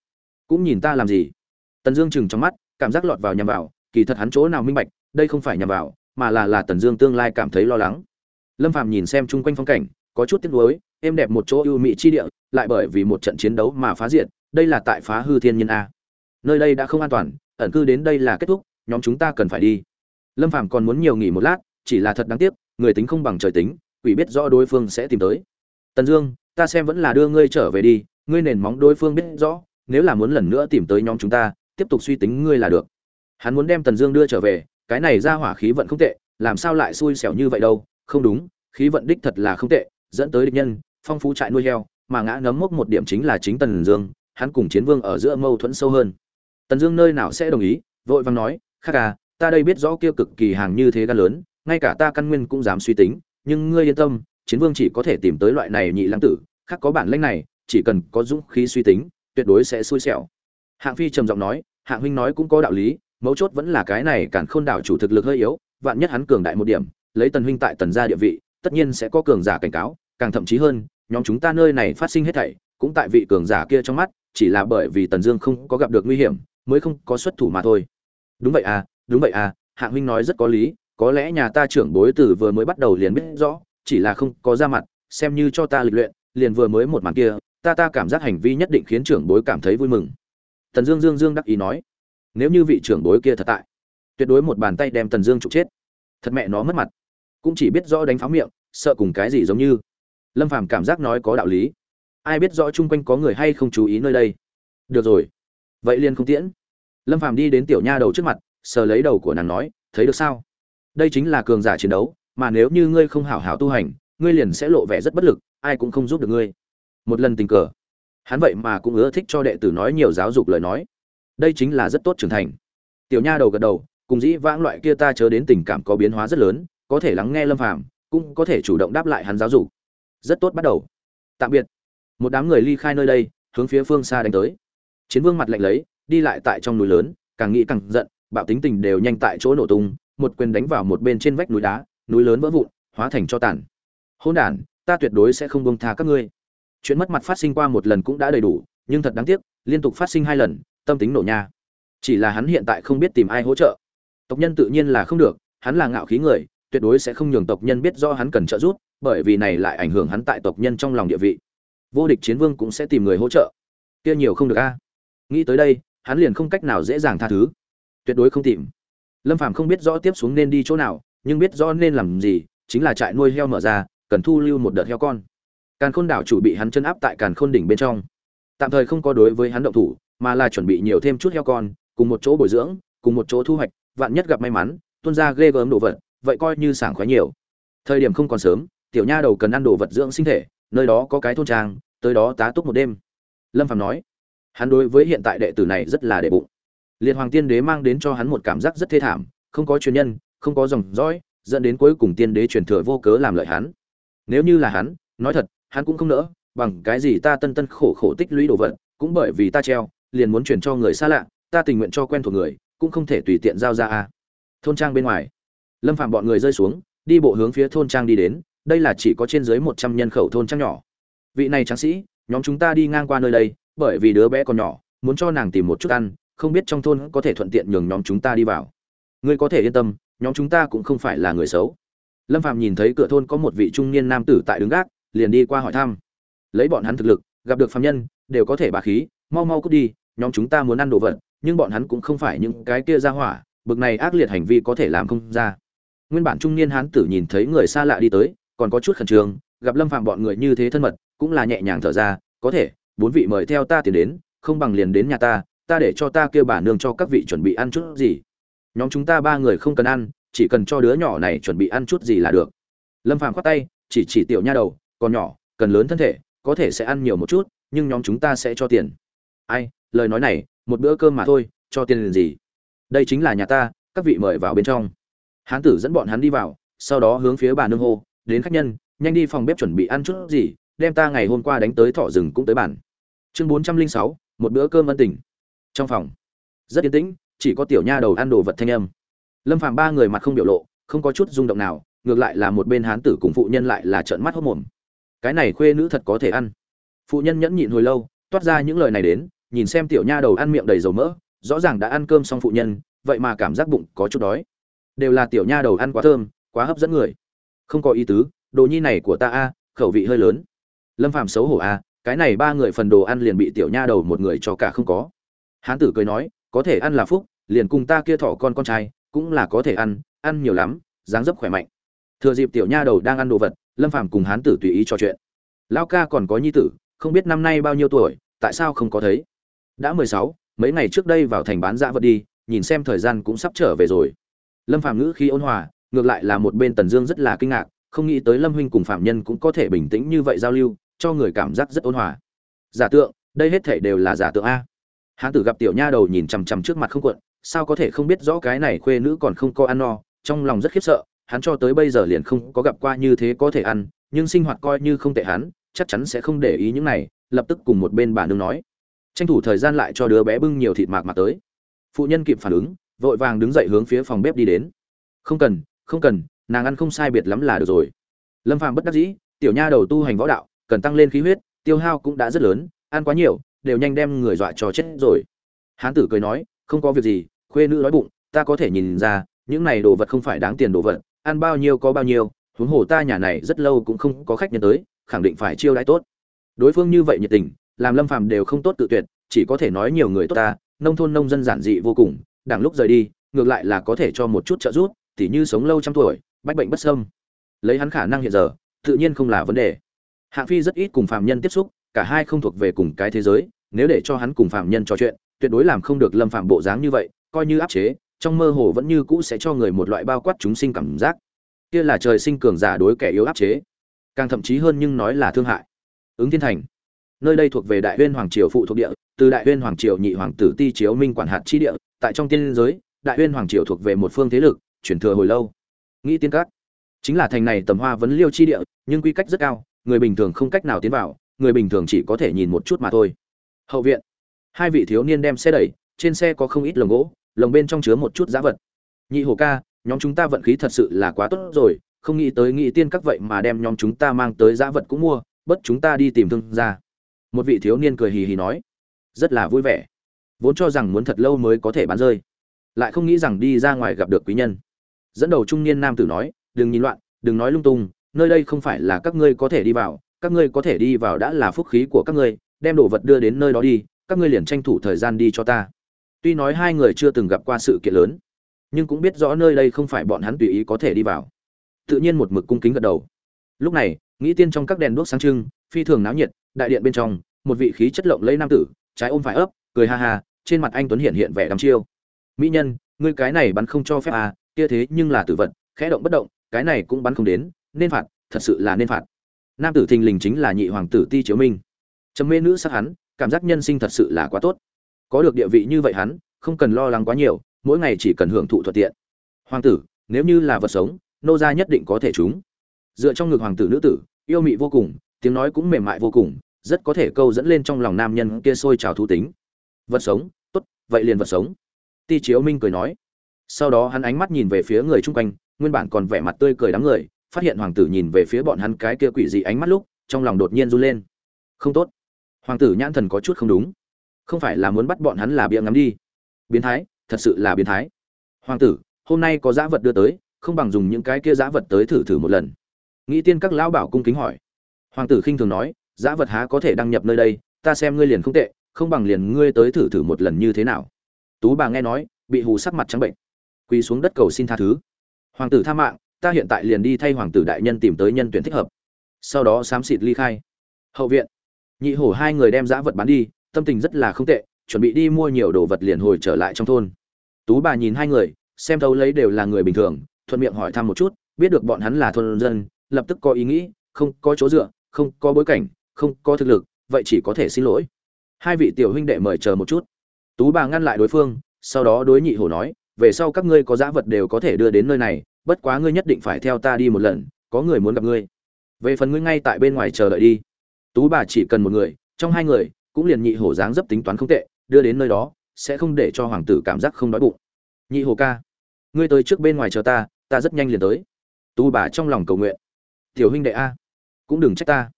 Cũng nhìn ta làm gì? Tần dương chừng trong mắt, cảm giác lọt vào nhằm vào, kỳ thật hắn chỗ nào minh bạch, đây không phải nhằm vào, mà là là tần dương tương lai cảm thấy lo lắng. Lâm phàm nhìn xem chung quanh phong cảnh, có chút tiếc nuối, êm đẹp một chỗ ưu mỹ chi địa, lại bởi vì một trận chiến đấu mà phá diệt, đây là tại phá hư thiên nhân a. Nơi đây đã không an toàn ẩn cư đến đây là kết thúc, nhóm chúng ta cần phải đi. Lâm phàm còn muốn nhiều nghỉ một lát, chỉ là thật đáng tiếc, người tính không bằng trời tính, quỷ biết rõ đối phương sẽ tìm tới. Tần dương, ta xem vẫn là đưa ngươi trở về đi, ngươi nền móng đối phương biết rõ, nếu là muốn lần nữa tìm tới nhóm chúng ta, tiếp tục suy tính ngươi là được. Hắn muốn đem tần dương đưa trở về, cái này ra hỏa khí vận không tệ, làm sao lại xui xẻo như vậy đâu, không đúng, khí vận đích thật là không tệ, dẫn tới địch nhân, phong phú trại nuôi heo, mà ngã ngấm mốc một điểm chính là chính tần dương, hắn cùng chiến vương ở giữa mâu thuẫn sâu hơn tần dương nơi nào sẽ đồng ý, vội vàng nói khác à ta đây biết rõ kia cực kỳ hàng như thế gan lớn, ngay cả ta căn nguyên cũng dám suy tính, nhưng ngươi yên tâm, chiến vương chỉ có thể tìm tới loại này nhị lãng tử khác có bản lĩnh này, chỉ cần có dũng khí suy tính, tuyệt đối sẽ xui xẻo. Hạng phi trầm giọng nói, hạng huynh nói cũng có đạo lý, mấu chốt vẫn là cái này cản khôn đảo chủ thực lực hơi yếu, vạn nhất hắn cường đại một điểm, lấy tần huynh tại tần gia địa vị, tất nhiên sẽ có cường giả cảnh cáo, càng thậm chí hơn, nhóm chúng ta nơi này phát sinh hết thảy, cũng tại vị cường giả kia trong mắt, chỉ là bởi vì tần dương không có gặp được nguy hiểm mới không có xuất thủ mà thôi. Đúng vậy à đúng vậy à hạng huynh nói rất có lý, có lẽ nhà ta trưởng bối từ vừa mới bắt đầu liền biết rõ, chỉ là không có ra mặt, xem như cho ta lịch luyện, liền vừa mới một màn kia, ta ta cảm giác hành vi nhất định khiến trưởng bối cảm thấy vui mừng. Tần dương dương dương đắc ý nói, nếu như vị trưởng bối kia thật tại, tuyệt đối một bàn tay đem tần dương trục chết. Thật mẹ nó mất mặt. Cũng chỉ biết rõ đánh pháo miệng, sợ cùng cái gì giống như. Lâm phàm cảm giác nói có đạo lý. Ai biết rõ chung quanh có người hay không chú ý nơi đây. Được rồi vậy liền không tiễn. Lâm phàm đi đến tiểu nha đầu trước mặt, sờ lấy đầu của nàng nói, thấy được sao? Đây chính là cường giả chiến đấu, mà nếu như ngươi không hảo hảo tu hành, ngươi liền sẽ lộ vẻ rất bất lực, ai cũng không giúp được ngươi. Một lần tình cờ. Hắn vậy mà cũng ưa thích cho đệ tử nói nhiều giáo dục lời nói. Đây chính là rất tốt trưởng thành. Tiểu nha đầu gật đầu, cùng dĩ vãng loại kia ta chớ đến tình cảm có biến hóa rất lớn, có thể lắng nghe lâm phàm, cũng có thể chủ động đáp lại hắn giáo dục. Rất tốt bắt đầu. Tạm biệt. Một đám người ly khai nơi đây, hướng phía phương xa đánh tới chiến vương mặt lạnh lấy, đi lại tại trong núi lớn, càng nghĩ càng giận, bạo tính tình đều nhanh tại chỗ nổ tung, một quyền đánh vào một bên trên vách núi đá, núi lớn vỡ vụn, hóa thành cho tàn. Hôn đản, ta tuyệt đối sẽ không bông tha các ngươi. Chuyện mất mặt phát sinh qua một lần cũng đã đầy đủ, nhưng thật đáng tiếc, liên tục phát sinh hai lần, tâm tính nổ nha. Chỉ là hắn hiện tại không biết tìm ai hỗ trợ. Tộc nhân tự nhiên là không được, hắn là ngạo khí người, tuyệt đối sẽ không nhường tộc nhân biết do hắn cần trợ giúp, bởi vì này lại ảnh hưởng hắn tại tộc nhân trong lòng địa vị. Vô địch chiến vương cũng sẽ tìm người hỗ trợ. Kia nhiều không được a nghĩ tới đây, hắn liền không cách nào dễ dàng tha thứ. Tuyệt đối không tìm. Lâm phàm không biết rõ tiếp xuống nên đi chỗ nào, nhưng biết rõ nên làm gì, chính là trại nuôi heo mở ra, cần thu lưu một đợt heo con. Càn khôn đảo chủ bị hắn chân áp tại càn khôn đỉnh bên trong. Tạm thời không có đối với hắn động thủ, mà là chuẩn bị nhiều thêm chút heo con, cùng một chỗ bồi dưỡng, cùng một chỗ thu hoạch, vạn nhất gặp may mắn, tuôn ra ghê gớm đồ vật, vậy coi như sảng khoái nhiều. Thời điểm không còn sớm, tiểu nha đầu cần ăn đồ vật dưỡng sinh thể, nơi đó có cái thôn trang, tới đó tá túc một đêm. Lâm phàm nói hắn đối với hiện tại đệ tử này rất là đệ bụng. Liệt hoàng tiên đế mang đến cho hắn một cảm giác rất thê thảm, không có truyền nhân, không có dòng dõi, dẫn đến cuối cùng tiên đế truyền thừa vô cớ làm lợi hắn. Nếu như là hắn, nói thật, hắn cũng không nỡ, bằng cái gì ta tân tân khổ khổ tích lũy đồ vật, cũng bởi vì ta treo, liền muốn truyền cho người xa lạ, ta tình nguyện cho quen thuộc người, cũng không thể tùy tiện giao ra a. Thôn trang bên ngoài, lâm phạm bọn người rơi xuống, đi bộ hướng phía thôn trang đi đến, đây là chỉ có trên dưới một trăm nhân khẩu thôn trang nhỏ. Vị này tráng sĩ, nhóm chúng ta đi ngang qua nơi đây bởi vì đứa bé còn nhỏ, muốn cho nàng tìm một chút ăn, không biết trong thôn có thể thuận tiện nhường nhóm chúng ta đi vào. Ngươi có thể yên tâm, nhóm chúng ta cũng không phải là người xấu. Lâm phạm nhìn thấy cửa thôn có một vị trung niên nam tử tại đứng gác, liền đi qua hỏi thăm. Lấy bọn hắn thực lực, gặp được phạm nhân, đều có thể bà khí, mau mau cút đi, nhóm chúng ta muốn ăn đồ vật, nhưng bọn hắn cũng không phải những cái kia ra hỏa, bực này ác liệt hành vi có thể làm không ra. Nguyên bản trung niên hán tử nhìn thấy người xa lạ đi tới, còn có chút khẩn trương, gặp lâm phạm bọn người như thế thân mật, cũng là nhẹ nhàng thở ra, có thể bốn vị mời theo ta tiền đến, không bằng liền đến nhà ta ta để cho ta kêu bà nương cho các vị chuẩn bị ăn chút gì. Nhóm chúng ta ba người không cần ăn, chỉ cần cho đứa nhỏ này chuẩn bị ăn chút gì là được. Lâm phàm khoát tay, chỉ chỉ tiểu nha đầu, còn nhỏ, cần lớn thân thể, có thể sẽ ăn nhiều một chút, nhưng nhóm chúng ta sẽ cho tiền. Ai, lời nói này, một bữa cơm mà thôi, cho tiền liền gì? Đây chính là nhà ta, các vị mời vào bên trong. Hán tử dẫn bọn hắn đi vào, sau đó hướng phía bà nương hô, đến khách nhân, nhanh đi phòng bếp chuẩn bị ăn chút gì, đem ta ngày hôm qua đánh tới thọ rừng cũng tới bản chương bốn trăm linh sáu, một bữa cơm ân tình. Trong phòng, rất yên tĩnh, chỉ có tiểu nha đầu ăn đồ vật thanh âm. Lâm phàm ba người mặt không biểu lộ, không có chút rung động nào, ngược lại là một bên hán tử cùng phụ nhân lại là trợn mắt hốt mồm. Cái này khuê nữ thật có thể ăn. Phụ nhân nhẫn nhịn hồi lâu, toát ra những lời này đến, nhìn xem tiểu nha đầu ăn miệng đầy dầu mỡ, rõ ràng đã ăn cơm xong phụ nhân, vậy mà cảm giác bụng có chút đói. Đều là tiểu nha đầu ăn quá thơm, quá hấp dẫn người. Không có ý tứ, đồ nhi này của ta a, khẩu vị hơi lớn. Lâm phàm xấu hổ a cái này ba người phần đồ ăn liền bị tiểu nha đầu một người cho cả không có. Hán tử cười nói, có thể ăn là phúc, liền cùng ta kia thọ con con trai, cũng là có thể ăn ăn nhiều lắm, dáng dấp khỏe mạnh. Thừa dịp tiểu nha đầu đang ăn đồ vật, lâm phàm cùng hán tử tùy ý trò chuyện. Lão ca còn có nhi tử, không biết năm nay bao nhiêu tuổi, tại sao không có thấy? Đã mười sáu, mấy ngày trước đây vào thành bán dã vật đi, nhìn xem thời gian cũng sắp trở về rồi. Lâm phàm ngữ khi ôn hòa, ngược lại là một bên tần dương rất là kinh ngạc, không nghĩ tới lâm huynh cùng phạm nhân cũng có thể bình tĩnh như vậy giao lưu cho người cảm giác rất ôn hòa. Giả tượng, đây hết thể đều là giả tượng a. Hán tử gặp tiểu nha đầu nhìn chằm chằm trước mặt không cuộn, sao có thể không biết rõ cái này khuê nữ còn không có ăn no, trong lòng rất khiếp sợ, hắn cho tới bây giờ liền không có gặp qua như thế có thể ăn, nhưng sinh hoạt coi như không tệ hắn, chắc chắn sẽ không để ý những này, lập tức cùng một bên bà nương nói. Tranh thủ thời gian lại cho đứa bé bưng nhiều thịt mạc mà tới. Phụ nhân kịp phản ứng, vội vàng đứng dậy hướng phía phòng bếp đi đến. Không cần không cần, nàng ăn không sai biệt lắm là được rồi. Lâm phàm bất đắc dĩ, tiểu nha đầu tu hành võ đạo cần tăng lên khí huyết, tiêu hao cũng đã rất lớn, ăn quá nhiều, đều nhanh đem người dọa cho chết rồi. Hán tử cười nói, không có việc gì, khuê nữ nói bụng, ta có thể nhìn ra, những này đồ vật không phải đáng tiền đồ vật, ăn bao nhiêu có bao nhiêu, huống hồ ta nhà này rất lâu cũng không có khách nhân tới, khẳng định phải chiêu đãi tốt. Đối phương như vậy nhiệt tình, làm lâm phàm đều không tốt tự tuyệt, chỉ có thể nói nhiều người tốt ta, nông thôn nông dân giản dị vô cùng đằng lúc rời đi, ngược lại là có thể cho một chút trợ giúp, tỉ như sống lâu trăm tuổi, bách bệnh bất xâm. lấy hắn khả năng hiện giờ, tự nhiên không là vấn đề hạng phi rất ít cùng phạm nhân tiếp xúc, cả hai không thuộc về cùng cái thế giới, nếu để cho hắn cùng phạm nhân trò chuyện, tuyệt đối làm không được lâm phạm bộ dáng như vậy, coi như áp chế, trong mơ hồ vẫn như cũ sẽ cho người một loại bao quát chúng sinh cảm giác. Kia là trời sinh cường giả đối kẻ yếu áp chế, càng thậm chí hơn nhưng nói là thương hại. Ứng thiên thành, nơi đây thuộc về đại huyên hoàng triều phụ thuộc địa, từ đại huyên hoàng triều nhị hoàng tử ti chiếu minh quản hạt chi địa, tại trong tiên giới, đại huyên hoàng triều thuộc về một phương thế lực chuyển thừa hồi lâu. Nghĩ tiên cát chính là thành này tầm hoa vấn liêu chi địa, nhưng quy cách rất cao người bình thường không cách nào tiến vào, người bình thường chỉ có thể nhìn một chút mà thôi. Hậu viện. Hai vị thiếu niên đem xe đẩy, trên xe có không ít lồng gỗ, lồng bên trong chứa một chút giá vật. Nhị hồ ca, nhóm chúng ta vận khí thật sự là quá tốt rồi, không nghĩ tới nghĩ tiên các vậy mà đem nhóm chúng ta mang tới giá vật cũng mua, bất chúng ta đi tìm thương ra một vị thiếu niên cười hì hì nói, rất là vui vẻ. Vốn cho rằng muốn thật lâu mới có thể bán rơi, lại không nghĩ rằng đi ra ngoài gặp được quý nhân. Dẫn đầu trung niên nam tử nói, đừng nhìn loạn, đừng nói lung tung nơi đây không phải là các ngươi có thể đi vào, các ngươi có thể đi vào đã là phúc khí của các ngươi, đem đồ vật đưa đến nơi đó đi, các ngươi liền tranh thủ thời gian đi cho ta. Tuy nói hai người chưa từng gặp qua sự kiện lớn, nhưng cũng biết rõ nơi đây không phải bọn hắn tùy ý có thể đi vào. Tự nhiên một mực cung kính gật đầu. Lúc này, nghĩ tiên trong các đèn đuốc sáng trưng, phi thường náo nhiệt, đại điện bên trong, một vị khí chất lộng lấy nam tử, trái ôm phải ấp, cười ha ha, trên mặt anh tuấn hiện hiện vẻ đắm chiêu. Mỹ nhân, ngươi cái này bắn không cho phép à kia thế nhưng là tử vật, khẽ động bất động, cái này cũng bắn không đến nên phạt, thật sự là nên phạt. Nam tử thình lình chính là nhị hoàng tử ti chiếu minh. Trầm mê nữ sắc hắn, cảm giác nhân sinh thật sự là quá tốt. Có được địa vị như vậy hắn, không cần lo lắng quá nhiều, mỗi ngày chỉ cần hưởng thụ thuận tiện. Hoàng tử, nếu như là vật sống, nô gia nhất định có thể chúng. Dựa trong ngực hoàng tử nữ tử, yêu mị vô cùng, tiếng nói cũng mềm mại vô cùng, rất có thể câu dẫn lên trong lòng nam nhân kia sôi trào thú tính. Vật sống, tốt, vậy liền vật sống. Ti chiếu minh cười nói. Sau đó hắn ánh mắt nhìn về phía người chung quanh, nguyên bản còn vẻ mặt tươi cười đám người phát hiện hoàng tử nhìn về phía bọn hắn cái kia quỷ dị ánh mắt lúc, trong lòng đột nhiên run lên. Không tốt. Hoàng tử nhãn thần có chút không đúng. Không phải là muốn bắt bọn hắn là bịa ngắm đi. Biến thái, thật sự là biến thái. Hoàng tử, hôm nay có dã vật đưa tới, không bằng dùng những cái kia dã vật tới thử thử một lần. Nghĩ tiên các lão bảo cung kính hỏi. Hoàng tử khinh thường nói dã vật há có thể đăng nhập nơi đây, ta xem ngươi liền không tệ, không bằng liền ngươi tới thử thử một lần như thế nào. Tú bà nghe nói, bị hù sắc mặt trắng bệnh. Quỳ xuống đất cầu xin tha thứ. Hoàng tử tha mạng ta hiện tại liền đi thay hoàng tử đại nhân tìm tới nhân tuyển thích hợp. Sau đó xám xịt ly khai. Hậu viện. Nhị hổ hai người đem giã vật bán đi, tâm tình rất là không tệ, chuẩn bị đi mua nhiều đồ vật liền hồi trở lại trong thôn. Tú bà nhìn hai người, xem thấu lấy đều là người bình thường, thuận miệng hỏi thăm một chút, biết được bọn hắn là thôn dân, lập tức có ý nghĩ, không có chỗ dựa, không có bối cảnh, không có thực lực, vậy chỉ có thể xin lỗi. Hai vị tiểu huynh đệ mời chờ một chút. Tú bà ngăn lại đối phương, sau đó đối nhị hổ nói, về sau các ngươi có giã vật đều có thể đưa đến nơi này bất quá ngươi nhất định phải theo ta đi một lần, có người muốn gặp ngươi. Về phần ngươi ngay tại bên ngoài chờ đợi đi. Tú bà chỉ cần một người, trong hai người, cũng liền nhị hổ dáng dấp tính toán không tệ, đưa đến nơi đó, sẽ không để cho hoàng tử cảm giác không đói bụng. Nhị hổ ca, ngươi tới trước bên ngoài chờ ta ta rất nhanh liền tới. Tú bà trong lòng cầu nguyện. Tiểu huynh đệ a, cũng đừng trách ta.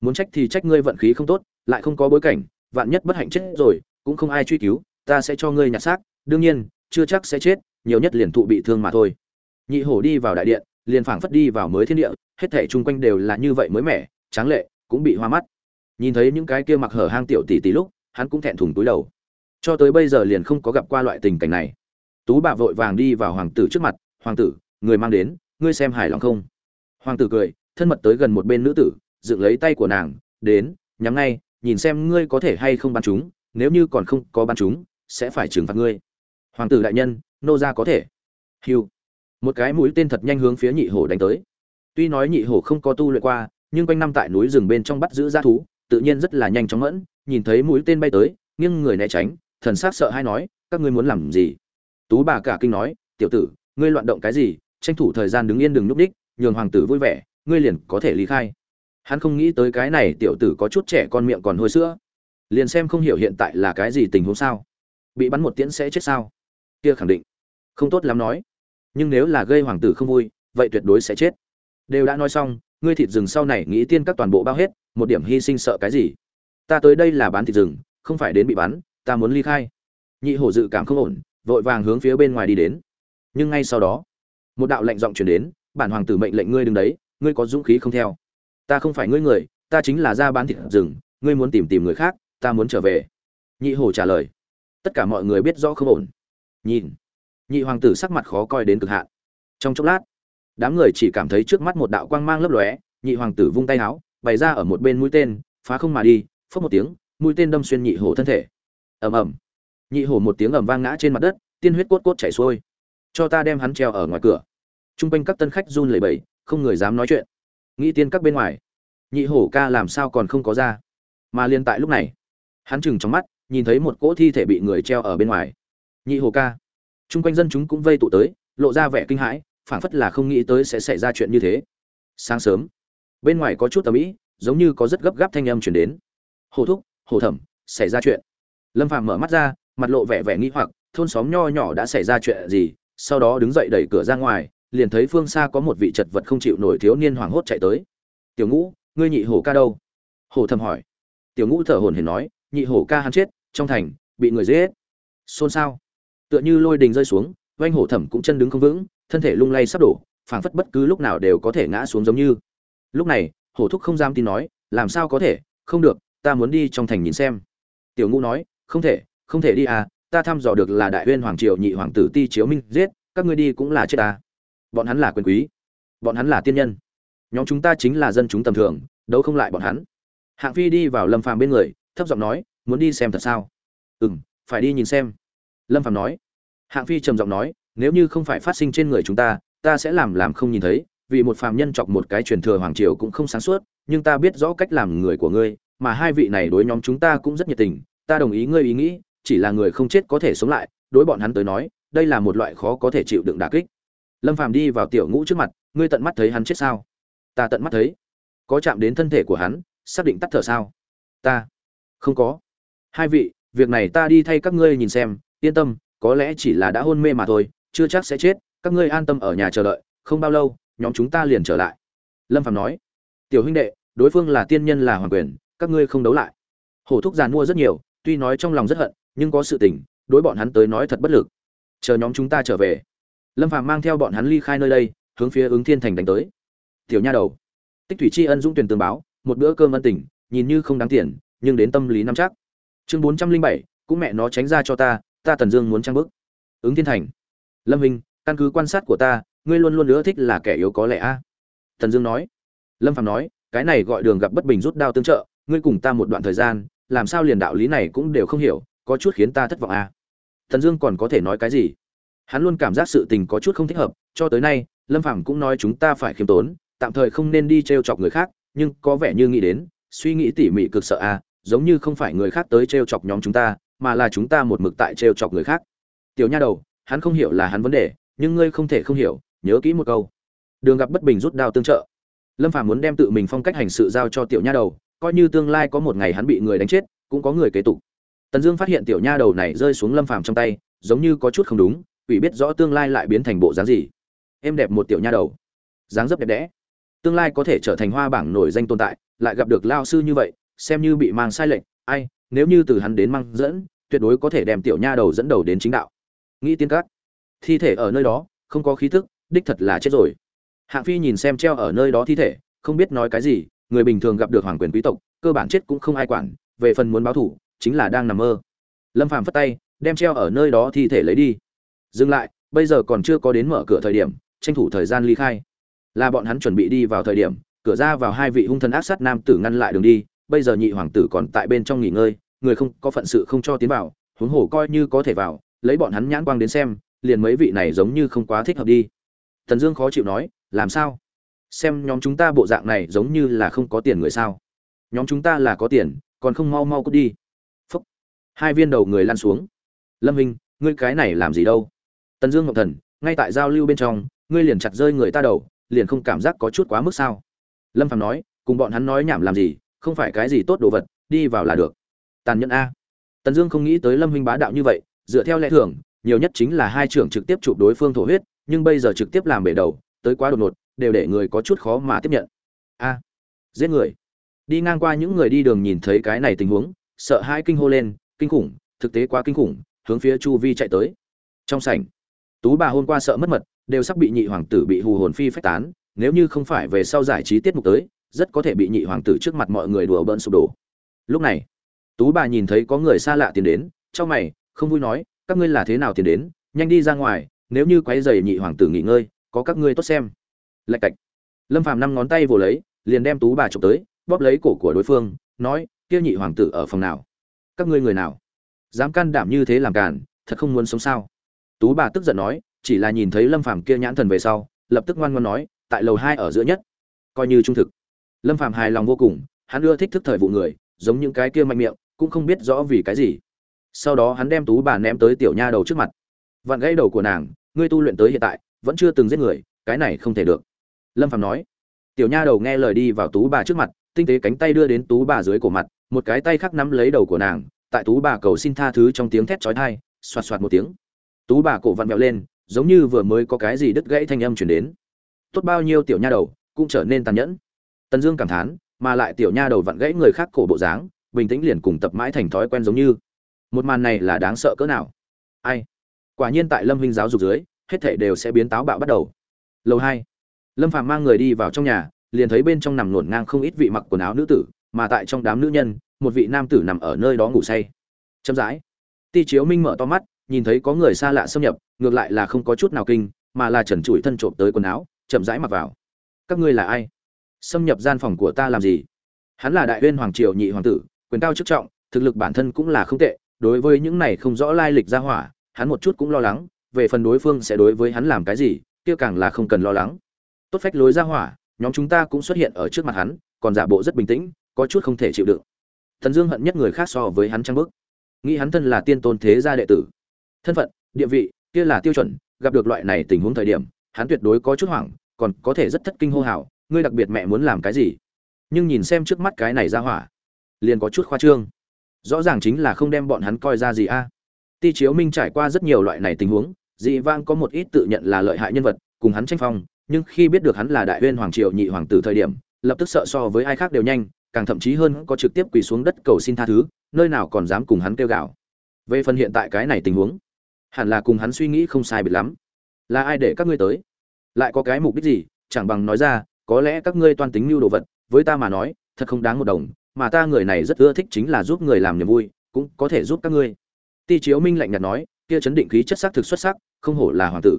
Muốn trách thì trách ngươi vận khí không tốt, lại không có bối cảnh, vạn nhất bất hạnh chết rồi, cũng không ai truy cứu, ta sẽ cho ngươi nhặt xác. Đương nhiên, chưa chắc sẽ chết, nhiều nhất liền thụ bị thương mà thôi nhị hổ đi vào đại điện, liền phảng phất đi vào mới thiên địa, hết thảy chung quanh đều là như vậy mới mẻ, tráng lệ, cũng bị hoa mắt. Nhìn thấy những cái kia mặc hở hang tiểu tỷ tỷ lúc, hắn cũng thẹn thùng túi đầu. Cho tới bây giờ liền không có gặp qua loại tình cảnh này. Tú bà vội vàng đi vào hoàng tử trước mặt, hoàng tử, người mang đến, ngươi xem hài lòng không? Hoàng tử cười, thân mật tới gần một bên nữ tử, dựng lấy tay của nàng, đến, nhắm ngay, nhìn xem ngươi có thể hay không bắn chúng, nếu như còn không có bắn chúng, sẽ phải trừng phạt ngươi. Hoàng tử đại nhân, nô ra có thể. Hiu một cái mũi tên thật nhanh hướng phía nhị hổ đánh tới. Tuy nói nhị hổ không có tu luyện qua, nhưng quanh năm tại núi rừng bên trong bắt giữ g thú, tự nhiên rất là nhanh chóng mẫn, nhìn thấy mũi tên bay tới, nghiêng người né tránh, thần s á c sợ hay nói, các ngươi muốn làm gì? Tú bà cả kinh nói, tiểu tử, ngươi loạn động cái gì? Tranh thủ thời gian đứng yên đừng núp đích, nhường hoàng tử vui vẻ, ngươi liền có thể lý khai. Hắn không nghĩ tới cái này tiểu tử có chút trẻ con miệng còn hôi sữa. Liền xem không hiểu hiện tại là cái gì tình huống sao. Bị bắn một tiễn sẽ chết sao? Kia khẳng định. Không tốt lắm nói nhưng nếu là gây hoàng tử không vui, vậy tuyệt đối sẽ chết. Đều đã nói xong, ngươi thịt rừng sau này nghĩ tiên các toàn bộ bao hết, một điểm hy sinh sợ cái gì? Ta tới đây là bán thịt rừng, không phải đến bị bắn, ta muốn ly khai. Nhị hổ dự cảm không ổn, vội vàng hướng phía bên ngoài đi đến. Nhưng ngay sau đó, một đạo lệnh giọng truyền đến, bản hoàng tử mệnh lệnh ngươi đứng đấy, ngươi có dũng khí không theo. Ta không phải ngươi người, ta chính là ra bán thịt rừng, ngươi muốn tìm tìm người khác, ta muốn trở về. Nhị hổ trả lời. Tất cả mọi người biết rõ không ổn. Nhìn nhị hoàng tử sắc mặt khó coi đến cực hạn. Trong chốc lát, đám người chỉ cảm thấy trước mắt một đạo quang mang lấp lóe, nhị hoàng tử vung tay áo bày ra ở một bên mũi tên, phá không mà đi phất một tiếng, mũi tên đâm xuyên nhị hổ thân thể. Ầm ầm. Nhị hổ một tiếng ầm vang ngã trên mặt đất, tiên huyết cốt cốt chảy xuôi. Cho ta đem hắn treo ở ngoài cửa. Trung quanh các tân khách run lẩy bẩy, không người dám nói chuyện. Nghĩ tiên các bên ngoài. Nhị hổ ca làm sao còn không có ra? Mà liên tại lúc này, hắn chừng trong mắt, nhìn thấy một cỗ thi thể bị người treo ở bên ngoài. Nhị hổ ca chung quanh dân chúng cũng vây tụ tới, lộ ra vẻ kinh hãi, phảng phất là không nghĩ tới sẽ xảy ra chuyện như thế. Sáng sớm, bên ngoài có chút tầm ĩ, giống như có rất gấp gáp thanh âm chuyển đến. Hồ thúc, hồ thẩm, xảy ra chuyện. Lâm Phàm mở mắt ra, mặt lộ vẻ vẻ nghĩ hoặc, thôn xóm nho nhỏ đã xảy ra chuyện gì, sau đó đứng dậy đẩy cửa ra ngoài, liền thấy phương xa có một vị chật vật không chịu nổi thiếu niên hoảng hốt chạy tới. Tiểu ngũ, ngươi nhị hổ ca đâu? Hổ thầm hỏi. Tiểu ngũ thở hổn hển nói, nhị hổ ca hắn chết, trong thành, bị người giết. Xôn xao tựa như lôi đình rơi xuống, oanh hổ thẩm cũng chân đứng không vững, thân thể lung lay sắp đổ, phảng phất bất cứ lúc nào đều có thể ngã xuống giống như. Lúc này, hổ thúc không dám tin nói, làm sao có thể? Không được, ta muốn đi trong thành nhìn xem. Tiểu ngũ nói, không thể không thể đi à ta thăm dò được là đại uyên hoàng triều nhị hoàng tử ti chiếu minh giết, các ngươi đi cũng là chết ta. Bọn hắn là quyền quý, bọn hắn là tiên nhân. Nhóm chúng ta chính là dân chúng tầm thường, đấu không lại bọn hắn. Hạng phi đi vào lâm phàm bên người, thấp giọng nói, muốn đi xem thật sao? Ừ m phải đi nhìn xem lâm Phạm nói. Hạng phi trầm giọng nói, nếu như không phải phát sinh trên người chúng ta ta sẽ làm làm không nhìn thấy, vì một phàm nhân chọc một cái truyền thừa hoàng triều cũng không sáng suốt, nhưng ta biết rõ cách làm người của ngươi, mà hai vị này đối nhóm chúng ta cũng rất nhiệt tình, ta đồng ý ngươi ý nghĩ, chỉ là người không chết có thể sống lại, đối bọn hắn tới nói, đây là một loại khó có thể chịu đựng đả kích. Lâm phàm đi vào tiểu ngũ trước mặt, ngươi tận mắt thấy hắn chết sao? Ta tận mắt thấy. Có chạm đến thân thể của hắn, xác định tắt thở sao? Ta. Không có. Hai vị, việc này ta đi thay các ngươi nhìn xem yên tâm, có lẽ chỉ là đã hôn mê mà thôi, chưa chắc sẽ chết, các ngươi an tâm ở nhà chờ đợi, không bao lâu, nhóm chúng ta liền trở lại. Lâm phàm nói. Tiểu huynh đệ, đối phương là tiên nhân là hoàng quyền, các ngươi không đấu lại. Hổ thúc giàn mua rất nhiều, tuy nói trong lòng rất hận, nhưng có sự tình, đối bọn hắn tới nói thật bất lực. Chờ nhóm chúng ta trở về. Lâm phàm mang theo bọn hắn ly khai nơi đây, hướng phía ứng thiên thành đánh tới. Tiểu nha đầu. Tích thủy tri ân dũng tuyển tường báo, một bữa cơm ân tình, nhìn như không đáng tiền, nhưng đến tâm lý nắm chắc. Chương bốn trăm linh bảy, cũng mẹ nó tránh ra cho ta ta tần dương muốn trang bức ứng thiên thành. Lâm hình, căn cứ quan sát của ta, ngươi luôn luôn ưa thích là kẻ yếu có lẽ a. Tần dương nói. Lâm phạm nói, cái này gọi đường gặp bất bình rút đao tương trợ, ngươi cùng ta một đoạn thời gian, làm sao liền đạo lý này cũng đều không hiểu, có chút khiến ta thất vọng a. Tần dương còn có thể nói cái gì? Hắn luôn cảm giác sự tình có chút không thích hợp, cho tới nay, lâm phạm cũng nói chúng ta phải khiêm tốn, tạm thời không nên đi t r e o chọc người khác, nhưng có vẻ như nghĩ đến, suy nghĩ tỉ mỉ cực sợ a, giống như không phải người khác tới t r e o chọc nhóm chúng ta mà là chúng ta một mực tại trêu chọc người khác. Tiểu nha đầu, hắn không hiểu là hắn vấn đề, nhưng ngươi không thể không hiểu, nhớ kỹ một câu. Đường gặp bất bình rút đao tương trợ. Lâm phàm muốn đem tự mình phong cách hành sự giao cho tiểu nha đầu, coi như tương lai có một ngày hắn bị người đánh chết, cũng có người kế tục. Tần dương phát hiện tiểu nha đầu này rơi xuống lâm phàm trong tay, giống như có chút không đúng ủy biết rõ tương lai lại biến thành bộ dáng gì. Em đẹp một tiểu nha đầu. Dáng dấp đẹp đẽ. Tương lai có thể trở thành hoa bảng nổi danh tồn tại, lại gặp được lao sư như vậy, xem như bị mang sai lệch, ai nếu như từ hắn đến mang dẫn, tuyệt đối có thể đem tiểu nha đầu dẫn đầu đến chính đạo. Nghĩ tiên cát thi thể ở nơi đó, không có khí thức đích thật là chết rồi. Hạng phi nhìn xem treo ở nơi đó thi thể, không biết nói cái gì, người bình thường gặp được hoàng quyền quý tộc, cơ bản chết cũng không ai quản, về phần muốn báo thủ, chính là đang nằm mơ. Lâm phàm phất tay, đem treo ở nơi đó thi thể lấy đi. Dừng lại, bây giờ còn chưa có đến mở cửa thời điểm, tranh thủ thời gian ly khai. Là bọn hắn chuẩn bị đi vào thời điểm, cửa ra vào hai vị hung thần ác sát nam tử ngăn lại đường đi bây giờ nhị hoàng tử còn tại bên trong nghỉ ngơi người không có phận sự không cho tiến vào huống hồ coi như có thể vào lấy bọn hắn nhãn quang đến xem liền mấy vị này giống như không quá thích hợp đi. Thần dương khó chịu nói làm sao? Xem nhóm chúng ta bộ dạng này giống như là không có tiền người sao? Nhóm chúng ta là có tiền còn không mau mau cút đi. Phúc, hai viên đầu người lăn xuống. Lâm hình ngươi cái này làm gì đâu? Tần dương ngọc thần ngay tại giao lưu bên trong ngươi liền chặt rơi người ta đầu liền không cảm giác có chút quá mức sao? Lâm phàm nói cùng bọn hắn nói nhảm làm gì? Không phải cái gì tốt đồ vật, đi vào là được. Tàn nhẫn a. Tần dương không nghĩ tới lâm huynh bá đạo như vậy, dựa theo lẽ thường, nhiều nhất chính là hai trưởng trực tiếp chụp đối phương thổ huyết, nhưng bây giờ trực tiếp làm bể đầu, tới quá đột ngột, đều để người có chút khó mà tiếp nhận. A. Giết người. Đi ngang qua những người đi đường nhìn thấy cái này tình huống, sợ hai kinh hô lên, kinh khủng, thực tế quá kinh khủng, hướng phía chu vi chạy tới. Trong sảnh, tú bà hôm qua sợ mất mật, đều sắp bị nhị hoàng tử bị hù hồn phi phách tán, nếu như không phải về sau giải trí tiết mục tới rất có thể bị nhị hoàng tử trước mặt mọi người đùa bỡn sụp đổ. Lúc này, tú bà nhìn thấy có người xa lạ tiến đến trong mày, không vui nói, các ngươi là thế nào tiến đến? Nhanh đi ra ngoài, nếu như quấy giày nhị hoàng tử nghỉ ngơi, có các ngươi tốt xem. Lạch cạch. Lâm phàm năm ngón tay vồ lấy, liền đem tú bà chụp tới, bóp lấy cổ của đối phương, nói, kia nhị hoàng tử ở phòng nào? Các ngươi người nào? Dám can đảm như thế làm cản thật không muốn sống sao? Tú bà tức giận nói, chỉ là nhìn thấy lâm phàm kia nhãn thần về sau, lập tức ngoan ngoan nói, tại lầu hai ở giữa nhất, coi như trung thực lâm phàm hài lòng vô cùng, hắn ưa thích thức thời vụ người, giống những cái kia mạnh miệng, cũng không biết rõ vì cái gì. Sau đó hắn đem tú bà ném tới tiểu nha đầu trước mặt. Vặn gãy đầu của nàng, ngươi tu luyện tới hiện tại, vẫn chưa từng giết người, cái này không thể được. Lâm phàm nói. Tiểu nha đầu nghe lời đi vào tú bà trước mặt, tinh tế cánh tay đưa đến tú bà dưới cổ mặt, một cái tay khác nắm lấy đầu của nàng, tại tú bà cầu xin tha thứ trong tiếng thét chói tai, xoạt xoạt một tiếng. Tú bà cổ vặn vẹo lên, giống như vừa mới có cái gì đứt gãy thanh âm chuyển đến. Tốt bao nhiêu tiểu nha đầu, cũng trở nên tàn nhẫn tần dương cảm thán, mà lại tiểu nha đầu vặn gãy người khác cổ bộ dáng, bình tĩnh liền cùng tập mãi thành thói quen giống như. Một màn này là đáng sợ cỡ nào? Ai? Quả nhiên tại lâm huynh giáo dục dưới, hết thảy đều sẽ biến táo bạo bắt đầu. Lầu hai. Lâm phàm mang người đi vào trong nhà, liền thấy bên trong nằm nổn ngang không ít vị mặc quần áo nữ tử, mà tại trong đám nữ nhân, một vị nam tử nằm ở nơi đó ngủ say. Chậm rãi. Ti chiếu minh mở to mắt, nhìn thấy có người xa lạ xâm nhập, ngược lại là không có chút nào kinh, mà là trần trụi thân trộm tới quần áo, chậm rãi mặc vào. Các ngươi là ai? Xâm nhập gian phòng của ta làm gì? Hắn là đại huyên hoàng triều nhị hoàng tử, quyền cao chức trọng, thực lực bản thân cũng là không tệ, đối với những này không rõ lai lịch ra hỏa, hắn một chút cũng lo lắng, về phần đối phương sẽ đối với hắn làm cái gì, kia càng là không cần lo lắng. Tốt phách lối ra hỏa, nhóm chúng ta cũng xuất hiện ở trước mặt hắn, còn giả bộ rất bình tĩnh, có chút không thể chịu đựng. Thần dương hận nhất người khác so với hắn trang bức nghĩ hắn thân là tiên tôn thế gia đệ tử. Thân phận, địa vị, kia là tiêu chuẩn, gặp được loại này tình huống thời điểm, hắn tuyệt đối có chút hoảng, còn có thể rất thất kinh hô hào ngươi đặc biệt mẹ muốn làm cái gì? Nhưng nhìn xem trước mắt cái này ra hỏa, liền có chút khoa trương. Rõ ràng chính là không đem bọn hắn coi ra gì a. Ti chiếu minh trải qua rất nhiều loại này tình huống, dị vang có một ít tự nhận là lợi hại nhân vật, cùng hắn tranh phong, nhưng khi biết được hắn là đại huyên hoàng triều nhị hoàng tử thời điểm, lập tức sợ so với ai khác đều nhanh, càng thậm chí hơn có trực tiếp quỳ xuống đất cầu xin tha thứ, nơi nào còn dám cùng hắn kêu gào. Về phần hiện tại cái này tình huống, hẳn là cùng hắn suy nghĩ không sai biệt lắm. Là ai để các ngươi tới? Lại có cái mục đích gì? Chẳng bằng nói ra có lẽ các ngươi toan tính mưu đồ vật, với ta mà nói, thật không đáng một đồng, mà ta người này rất ưa thích chính là giúp người làm niềm vui, cũng có thể giúp các ngươi. Ti chiếu minh lạnh nhạt nói, kia chấn định khí chất sắc thực xuất sắc, không hổ là hoàng tử.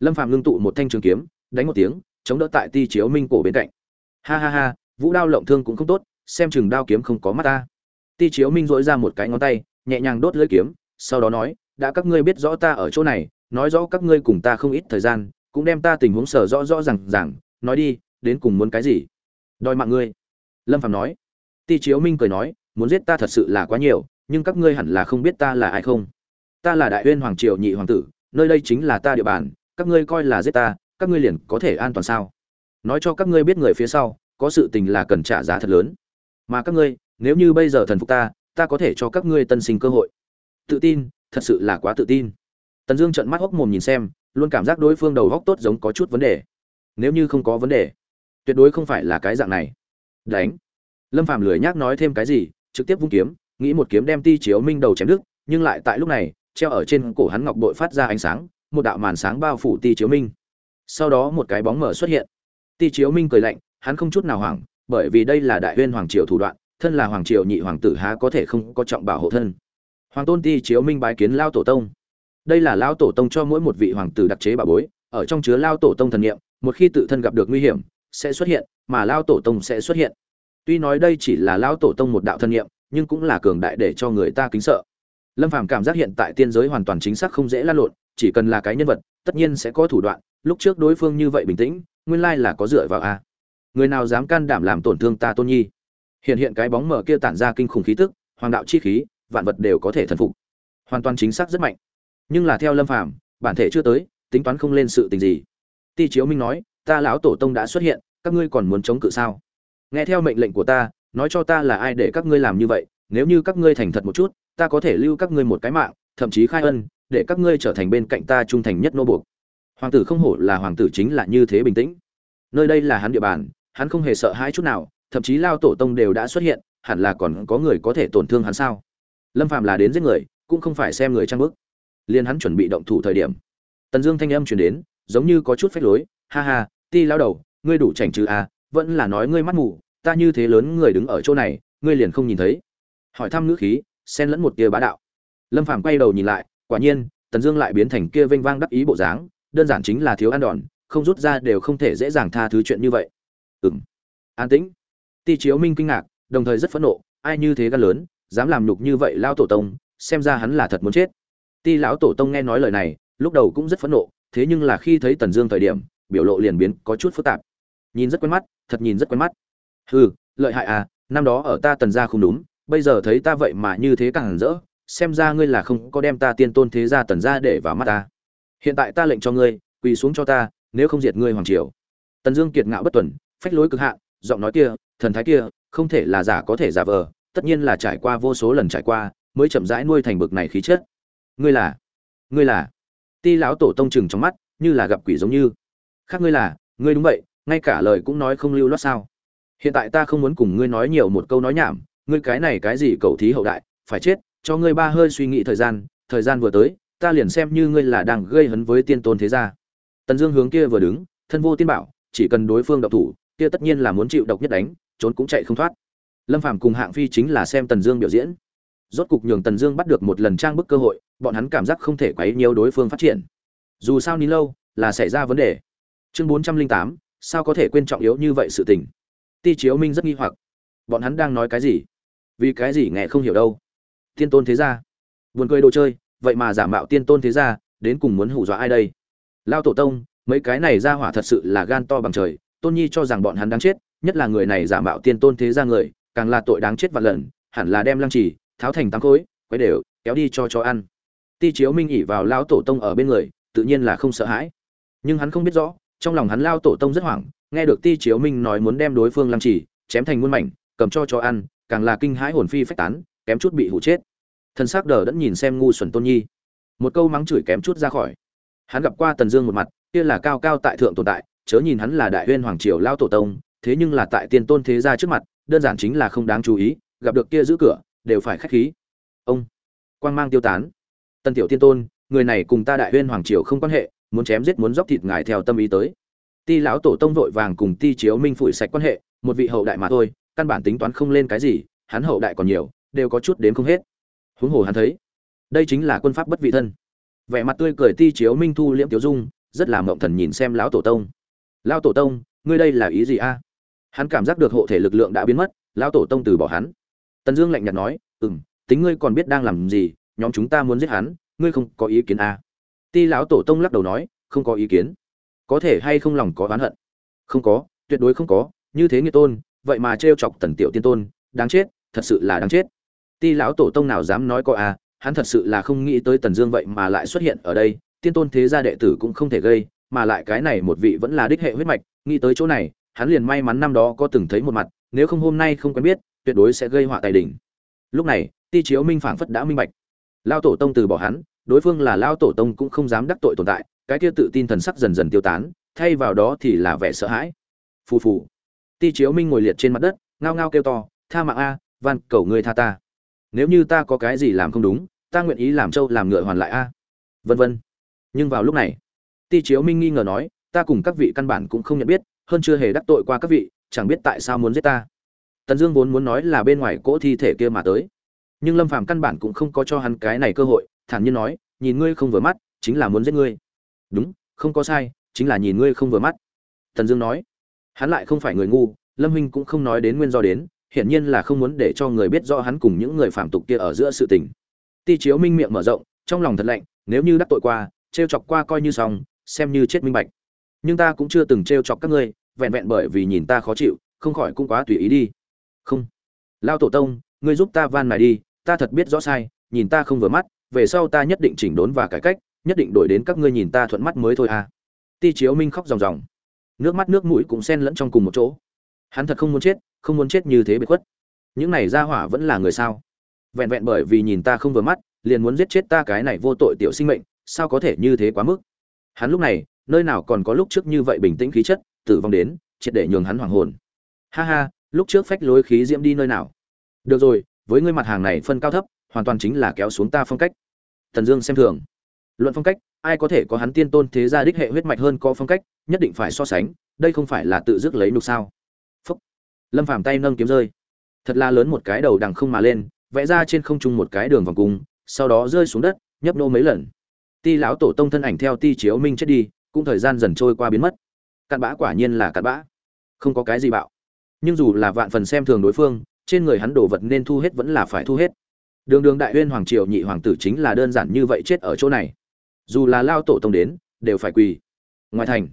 Lâm phàm ngưng tụ một thanh trường kiếm, đánh một tiếng, chống đỡ tại ti chiếu minh cổ bên cạnh. Ha ha ha, vũ đao lộng thương cũng không tốt, xem chừng đao kiếm không có mắt ta. Ti chiếu minh dỗi ra một cái ngón tay, nhẹ nhàng đốt lưỡi kiếm, sau đó nói, đã các ngươi biết rõ ta ở chỗ này, nói rõ các ngươi cùng ta không ít thời gian, cũng đem ta tình huống sở rõ rõ rằng rằng nói đi đến cùng muốn cái gì? Đòi mạng ngươi. Lâm phạm nói. Ti chiếu minh cười nói, muốn giết ta thật sự là quá nhiều, nhưng các ngươi hẳn là không biết ta là ai không? Ta là đại uyên hoàng triều nhị hoàng tử, nơi đây chính là ta địa bàn, các ngươi coi là giết ta, các ngươi liền có thể an toàn sao? Nói cho các ngươi biết người phía sau, có sự tình là cần trả giá thật lớn. Mà các ngươi, nếu như bây giờ thần phục ta ta có thể cho các ngươi tân sinh cơ hội. Tự tin, thật sự là quá tự tin. Tần dương trợn mắt hốc mồm nhìn xem, luôn cảm giác đối phương đầu góc tốt giống có chút vấn đề. Nếu như không có vấn đề tuyệt đối không phải là cái dạng này. Đánh. Lâm phàm lười nhác nói thêm cái gì, trực tiếp vung kiếm, nghĩ một kiếm đem ti chiếu minh đầu chém đứt, nhưng lại tại lúc này, treo ở trên cổ hắn ngọc bội phát ra ánh sáng, một đạo màn sáng bao phủ ti chiếu minh. Sau đó một cái bóng mở xuất hiện. Ti chiếu minh cười lạnh, hắn không chút nào hoảng, bởi vì đây là đại huyên hoàng triều thủ đoạn, thân là hoàng triều nhị hoàng tử há có thể không có trọng bảo hộ thân. Hoàng tôn ti chiếu minh bái kiến lao tổ tông. Đây là lao tổ tông cho mỗi một vị hoàng tử đặc chế bà bối, ở trong chứa lao tổ tông thần nghiệm một khi tự thân gặp được nguy hiểm sẽ xuất hiện, mà lao tổ tông sẽ xuất hiện. Tuy nói đây chỉ là lao tổ tông một đạo thân nghiệm nhưng cũng là cường đại để cho người ta kính sợ. Lâm phàm cảm giác hiện tại tiên giới hoàn toàn chính xác không dễ lan lộn, chỉ cần là cái nhân vật, tất nhiên sẽ có thủ đoạn, lúc trước đối phương như vậy bình tĩnh, nguyên lai là có dựa vào a. Người nào dám can đảm làm tổn thương ta tôn nhi? Hiện hiện cái bóng mở kia tản ra kinh khủng khí tức, hoàng đạo chi khí, vạn vật đều có thể thần phục. Hoàn toàn chính xác rất mạnh. Nhưng là theo lâm phàm, bản thể chưa tới, tính toán không lên sự tình gì. Ti chiếu minh nói ta lão tổ tông đã xuất hiện, các ngươi còn muốn chống cự sao? Nghe theo mệnh lệnh của ta, nói cho ta là ai để các ngươi làm như vậy, nếu như các ngươi thành thật một chút, ta có thể lưu các ngươi một cái mạng, thậm chí khai ân, để các ngươi trở thành bên cạnh ta trung thành nhất nô buộc. Hoàng tử không hổ là hoàng tử chính là như thế bình tĩnh. Nơi đây là hắn địa bàn, hắn không hề sợ hãi chút nào, thậm chí lao tổ tông đều đã xuất hiện, hẳn là còn có người có thể tổn thương hắn sao? Lâm phạm là đến giết người, cũng không phải xem người trang bức. Liền hắn chuẩn bị động thủ thời điểm, tần dương thanh âm chuyển đến, giống như có chút phách lối, ha ha ti lao đầu, ngươi đủ chảnh chứ à vẫn là nói ngươi mắt mù, ta như thế lớn người đứng ở chỗ này, ngươi liền không nhìn thấy. Hỏi thăm ngữ khí, xen lẫn một tia bá đạo. Lâm phàm quay đầu nhìn lại, quả nhiên, tần dương lại biến thành kia vênh vang đắc ý bộ dáng, đơn giản chính là thiếu ăn đòn, không rút ra đều không thể dễ dàng tha thứ chuyện như vậy. Ừm. An tĩnh. Ti chiếu minh kinh ngạc, đồng thời rất phẫn nộ, ai như thế gan lớn, dám làm nhục như vậy lao tổ tông, xem ra hắn là thật muốn chết. Ti lão tổ tông nghe nói lời này, lúc đầu cũng rất phẫn nộ, thế nhưng là khi thấy tần dương thời điểm biểu lộ liền biến có chút phức tạp. Nhìn rất quen mắt, thật nhìn rất quen mắt. Hừ, lợi hại à năm đó ở ta tần gia không đúng, bây giờ thấy ta vậy mà như thế càng rỡ, xem ra ngươi là không có đem ta tiên tôn thế gia tần gia để vào mắt ta. Hiện tại ta lệnh cho ngươi, quỳ xuống cho ta, nếu không diệt ngươi hoàng triều. Tần dương kiệt ngạo bất tuần, phách lối cực hạn giọng nói kia, thần thái kia, không thể là giả có thể giả vờ, tất nhiên là trải qua vô số lần trải qua, mới chậm rãi nuôi thành bực này khí chất. Ngươi là ngươi là. Ti lão tổ tông chừng trong mắt, như là gặp quỷ giống như khác ngươi là, ngươi đúng vậy, ngay cả lời cũng nói không lưu loát sao? Hiện tại ta không muốn cùng ngươi nói nhiều một câu nói nhảm, ngươi cái này cái gì cầu thí hậu đại, phải chết, cho ngươi ba hơi suy nghĩ thời gian thời gian vừa tới, ta liền xem như ngươi là đang gây hấn với tiên tôn thế gia. Tần dương hướng kia vừa đứng, thân vô tiên bảo, chỉ cần đối phương độc thủ, kia tất nhiên là muốn chịu độc nhất đánh, trốn cũng chạy không thoát. Lâm phàm cùng hạng phi chính là xem tần dương biểu diễn. Rốt cục nhường tần dương bắt được một lần trang bức cơ hội, bọn hắn cảm giác không thể quấy nhiều đối phương phát triển. Dù sao nín lâu là xảy ra vấn đề chương bốn trăm linh tám, sao có thể quên trọng yếu như vậy sự tình? Ti chiếu minh rất nghi hoặc. Bọn hắn đang nói cái gì? Vì cái gì nghe không hiểu đâu? Tiên tôn thế gia. Buồn cười đồ chơi, vậy mà giả mạo tiên tôn thế gia, đến cùng muốn hù dọa ai đây? Lao tổ tông, mấy cái này ra hỏa thật sự là gan to bằng trời. Tôn nhi cho rằng bọn hắn đáng chết, nhất là người này giả mạo tiên tôn thế gia người, càng là tội đáng chết vạn lần, hẳn là đem lăng trì, tháo thành tám khối, quấy đều, kéo đi cho cho ăn. Ti chiếu minh ỉ vào lao tổ tông ở bên người, tự nhiên là không sợ hãi. Nhưng hắn không biết rõ trong lòng hắn lao tổ tông rất hoảng, nghe được ti chiếu minh nói muốn đem đối phương lăng trì, chém thành muôn mảnh, cầm cho cho ăn, càng là kinh hãi hồn phi phách tán, kém chút bị hụ chết. Thân xác đờ đẫn nhìn xem ngu xuẩn tôn nhi. Một câu mắng chửi kém chút ra khỏi. Hắn gặp qua tần dương một mặt, kia là cao cao tại thượng tồn tại, chớ nhìn hắn là đại huyên hoàng triều lao tổ tông, thế nhưng là tại tiên tôn thế gia trước mặt, đơn giản chính là không đáng chú ý, gặp được kia giữ cửa, đều phải khách khí. Ông, quang mang tiêu tán. Tần tiểu tiên tôn, người này cùng ta đại huyên hoàng triều không quan hệ muốn chém giết muốn dốc thịt ngài theo tâm ý tới. Ti lão tổ tông vội vàng cùng ti chiếu minh phủi sạch quan hệ một vị hậu đại mà thôi căn bản tính toán không lên cái gì hắn hậu đại còn nhiều đều có chút đến không hết. Huống hồ hắn thấy đây chính là quân pháp bất vị thân. Vẻ mặt tươi cười ti chiếu minh thu liễm tiểu dung rất là mộng thần nhìn xem lão tổ tông. Lão tổ tông ngươi đây là ý gì a? Hắn cảm giác được hộ thể lực lượng đã biến mất lão tổ tông từ bỏ hắn. Tần dương lạnh nhạt nói ừm, tính ngươi còn biết đang làm gì nhóm chúng ta muốn giết hắn ngươi không có ý kiến a? Ti lão tổ tông lắc đầu nói, không có ý kiến có thể hay không lòng có oán hận không có, tuyệt đối không có, như thế nghĩa tôn, vậy mà trêu chọc tần tiểu tiên tôn, đáng chết, thật sự là đáng chết ti lão tổ tông nào dám nói có à? hắn thật sự là không nghĩ tới tần dương vậy mà lại xuất hiện ở đây, tiên tôn thế gia đệ tử cũng không thể gây, mà lại cái này một vị vẫn là đích hệ huyết mạch, nghĩ tới chỗ này, hắn liền may mắn năm đó có từng thấy một mặt, nếu không hôm nay không quen biết, tuyệt đối sẽ gây họa tài đình. lúc này, ti chiếu minh phảng phất đã minh bạch lao tổ tông từ bỏ hắn đối phương là lao tổ tông cũng không dám đắc tội tồn tại, cái kia tự tin thần sắc dần dần tiêu tán, thay vào đó thì là vẻ sợ hãi. Phù phù. Ti chiếu minh ngồi liệt trên mặt đất, ngao ngao kêu to, tha mạng a, van, cầu ngươi tha ta. Nếu như ta có cái gì làm không đúng, ta nguyện ý làm trâu làm ngựa hoàn lại a. Vân vân. Nhưng vào lúc này, ti chiếu minh nghi ngờ nói, ta cùng các vị căn bản cũng không nhận biết, hơn chưa hề đắc tội qua các vị, chẳng biết tại sao muốn giết ta. Tần dương vốn muốn nói là bên ngoài cỗ thi thể kia mà tới. Nhưng lâm phàm căn bản cũng không có cho hắn cái này cơ hội thản nhiên nói, nhìn ngươi không vừa mắt, chính là muốn giết ngươi. Đúng, không có sai, chính là nhìn ngươi không vừa mắt. Tần dương nói. Hắn lại không phải người ngu, lâm huynh cũng không nói đến nguyên do đến, hiển nhiên là không muốn để cho người biết rõ hắn cùng những người phạm tục kia ở giữa sự tình. Ti chiếu minh miệng mở rộng, trong lòng thật lạnh, nếu như đắc tội qua, trêu chọc qua coi như xong, xem như chết minh bạch. Nhưng ta cũng chưa từng trêu chọc các ngươi, vẹn vẹn bởi vì nhìn ta khó chịu, không khỏi cũng quá tùy ý đi. Không. Lao tổ tông, ngươi giúp ta van này đi, ta thật biết rõ sai, nhìn ta không vừa mắt về sau ta nhất định chỉnh đốn và cải cách, nhất định đổi đến các ngươi nhìn ta thuận mắt mới thôi à. Ti chiếu minh khóc ròng ròng. Nước mắt nước mũi cũng xen lẫn trong cùng một chỗ. Hắn thật không muốn chết, không muốn chết như thế bị khuất. Những này ra hỏa vẫn là người sao? Vẹn vẹn bởi vì nhìn ta không vừa mắt, liền muốn giết chết ta cái này vô tội tiểu sinh mệnh, sao có thể như thế quá mức? Hắn lúc này, nơi nào còn có lúc trước như vậy bình tĩnh khí chất, tử vong đến, triệt để nhường hắn hoàng hồn. Ha ha, lúc trước phách lối khí diễm đi nơi nào? Được rồi, với ngươi mặt hàng này phân cao thấp hoàn toàn chính là kéo xuống ta phong cách. Tần dương xem thường. Luận phong cách, ai có thể có hắn tiên tôn thế gia đích hệ huyết mạch hơn có phong cách, nhất định phải so sánh, đây không phải là tự dứt lấy nục sao? Phúc. Lâm phàm tay nâng kiếm rơi. Thật là lớn một cái đầu đằng không mà lên, vẽ ra trên không trung một cái đường vòng cung, sau đó rơi xuống đất, nhấp nô mấy lần. Ti lão tổ tông thân ảnh theo ti chiếu minh chết đi, cũng thời gian dần trôi qua biến mất. Cặn bã quả nhiên là cặn bã. Không có cái gì bạo. Nhưng dù là vạn phần xem thường đối phương, trên người hắn đồ vật nên thu hết vẫn là phải thu hết đường đường đại huyên hoàng triều nhị hoàng tử chính là đơn giản như vậy chết ở chỗ này. Dù là lao tổ tông đến, đều phải quỳ. Ngoài thành,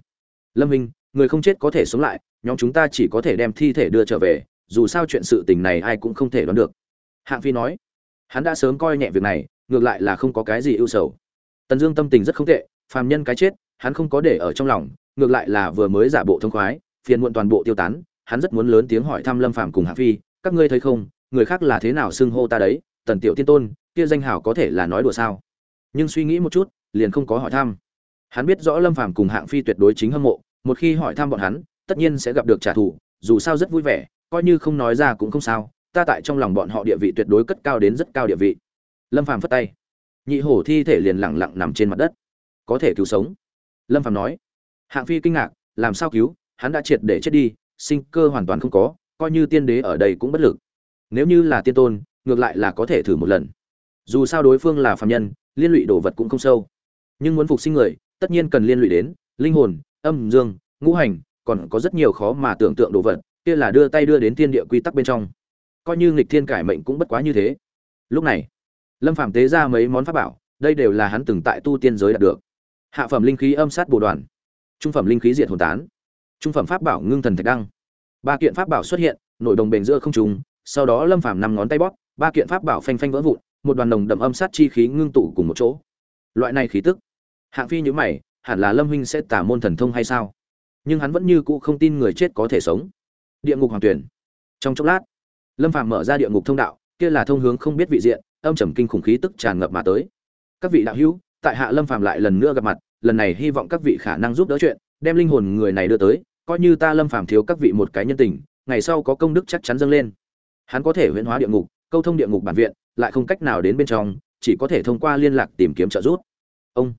lâm minh, người không chết có thể sống lại, nhóm chúng ta chỉ có thể đem thi thể đưa trở về, dù sao chuyện sự tình này ai cũng không thể đoán được. Hạng phi nói, hắn đã sớm coi nhẹ việc này, ngược lại là không có cái gì ưu sầu. Tần dương tâm tình rất không tệ, phàm nhân cái chết, hắn không có để ở trong lòng, ngược lại là vừa mới giả bộ thông khoái, phiền muộn toàn bộ tiêu tán, hắn rất muốn lớn tiếng hỏi thăm lâm phàm cùng hạng phi, các ngươi thấy không? Người khác là thế nào xưng hô ta đấy? Tần tiểu tiên tôn, kia danh hảo có thể là nói đùa sao? Nhưng suy nghĩ một chút, liền không có hỏi thăm. Hắn biết rõ lâm phàm cùng hạng phi tuyệt đối chính hâm mộ, một khi hỏi thăm bọn hắn, tất nhiên sẽ gặp được trả thù, dù sao rất vui vẻ, coi như không nói ra cũng không sao, ta tại trong lòng bọn họ địa vị tuyệt đối cất cao đến rất cao địa vị. Lâm phàm phất tay. Nhị hổ thi thể liền lẳng lặng nằm trên mặt đất. Có thể cứu sống? Lâm phàm nói. Hạng phi kinh ngạc, làm sao cứu? Hắn đã triệt để chết đi, sinh cơ hoàn toàn không có, coi như tiên đế ở đây cũng bất lực. Nếu như là tiên tôn ngược lại là có thể thử một lần. Dù sao đối phương là phàm nhân, liên lụy đồ vật cũng không sâu. Nhưng muốn phục sinh người, tất nhiên cần liên lụy đến linh hồn, âm dương, ngũ hành, còn có rất nhiều khó mà tưởng tượng đồ vật, kia là đưa tay đưa đến thiên địa quy tắc bên trong. Coi như nghịch thiên cải mệnh cũng bất quá như thế. Lúc này, lâm phạm tế ra mấy món pháp bảo, đây đều là hắn từng tại tu tiên giới đạt được. Hạ phẩm linh khí âm sát bồ đoàn, trung phẩm linh khí diệt hồn tán, trung phẩm pháp bảo ngưng thần thạch đăng. Ba kiện pháp bảo xuất hiện, nội đồng bền giữa không trùng sau đó lâm phàm năm ngón tay bóp ba kiện pháp bảo phanh phanh vỡ vụn, một đoàn đồng đậm âm sát chi khí ngưng tụ cùng một chỗ. Loại này khí tức, hạng phi nhữ mày, hẳn là lâm huynh sẽ tả môn thần thông hay sao? Nhưng hắn vẫn như cũ không tin người chết có thể sống. Địa ngục hoàng tuyển. Trong chốc lát, lâm phàm mở ra địa ngục thông đạo, kia là thông hướng không biết vị diện, âm trầm kinh khủng khí tức tràn ngập mà tới. Các vị đạo hữu, tại hạ lâm phàm lại lần nữa gặp mặt, lần này hy vọng các vị khả năng giúp đỡ chuyện, đem linh hồn người này đưa tới, coi như ta lâm phàm thiếu các vị một cái nhân tình, ngày sau có công đức chắc chắn dâng lên. Hắn có thể huyễn hóa địa ngục câu thông địa ngục bản viện lại không cách nào đến bên trong, chỉ có thể thông qua liên lạc tìm kiếm trợ giúp. Ông.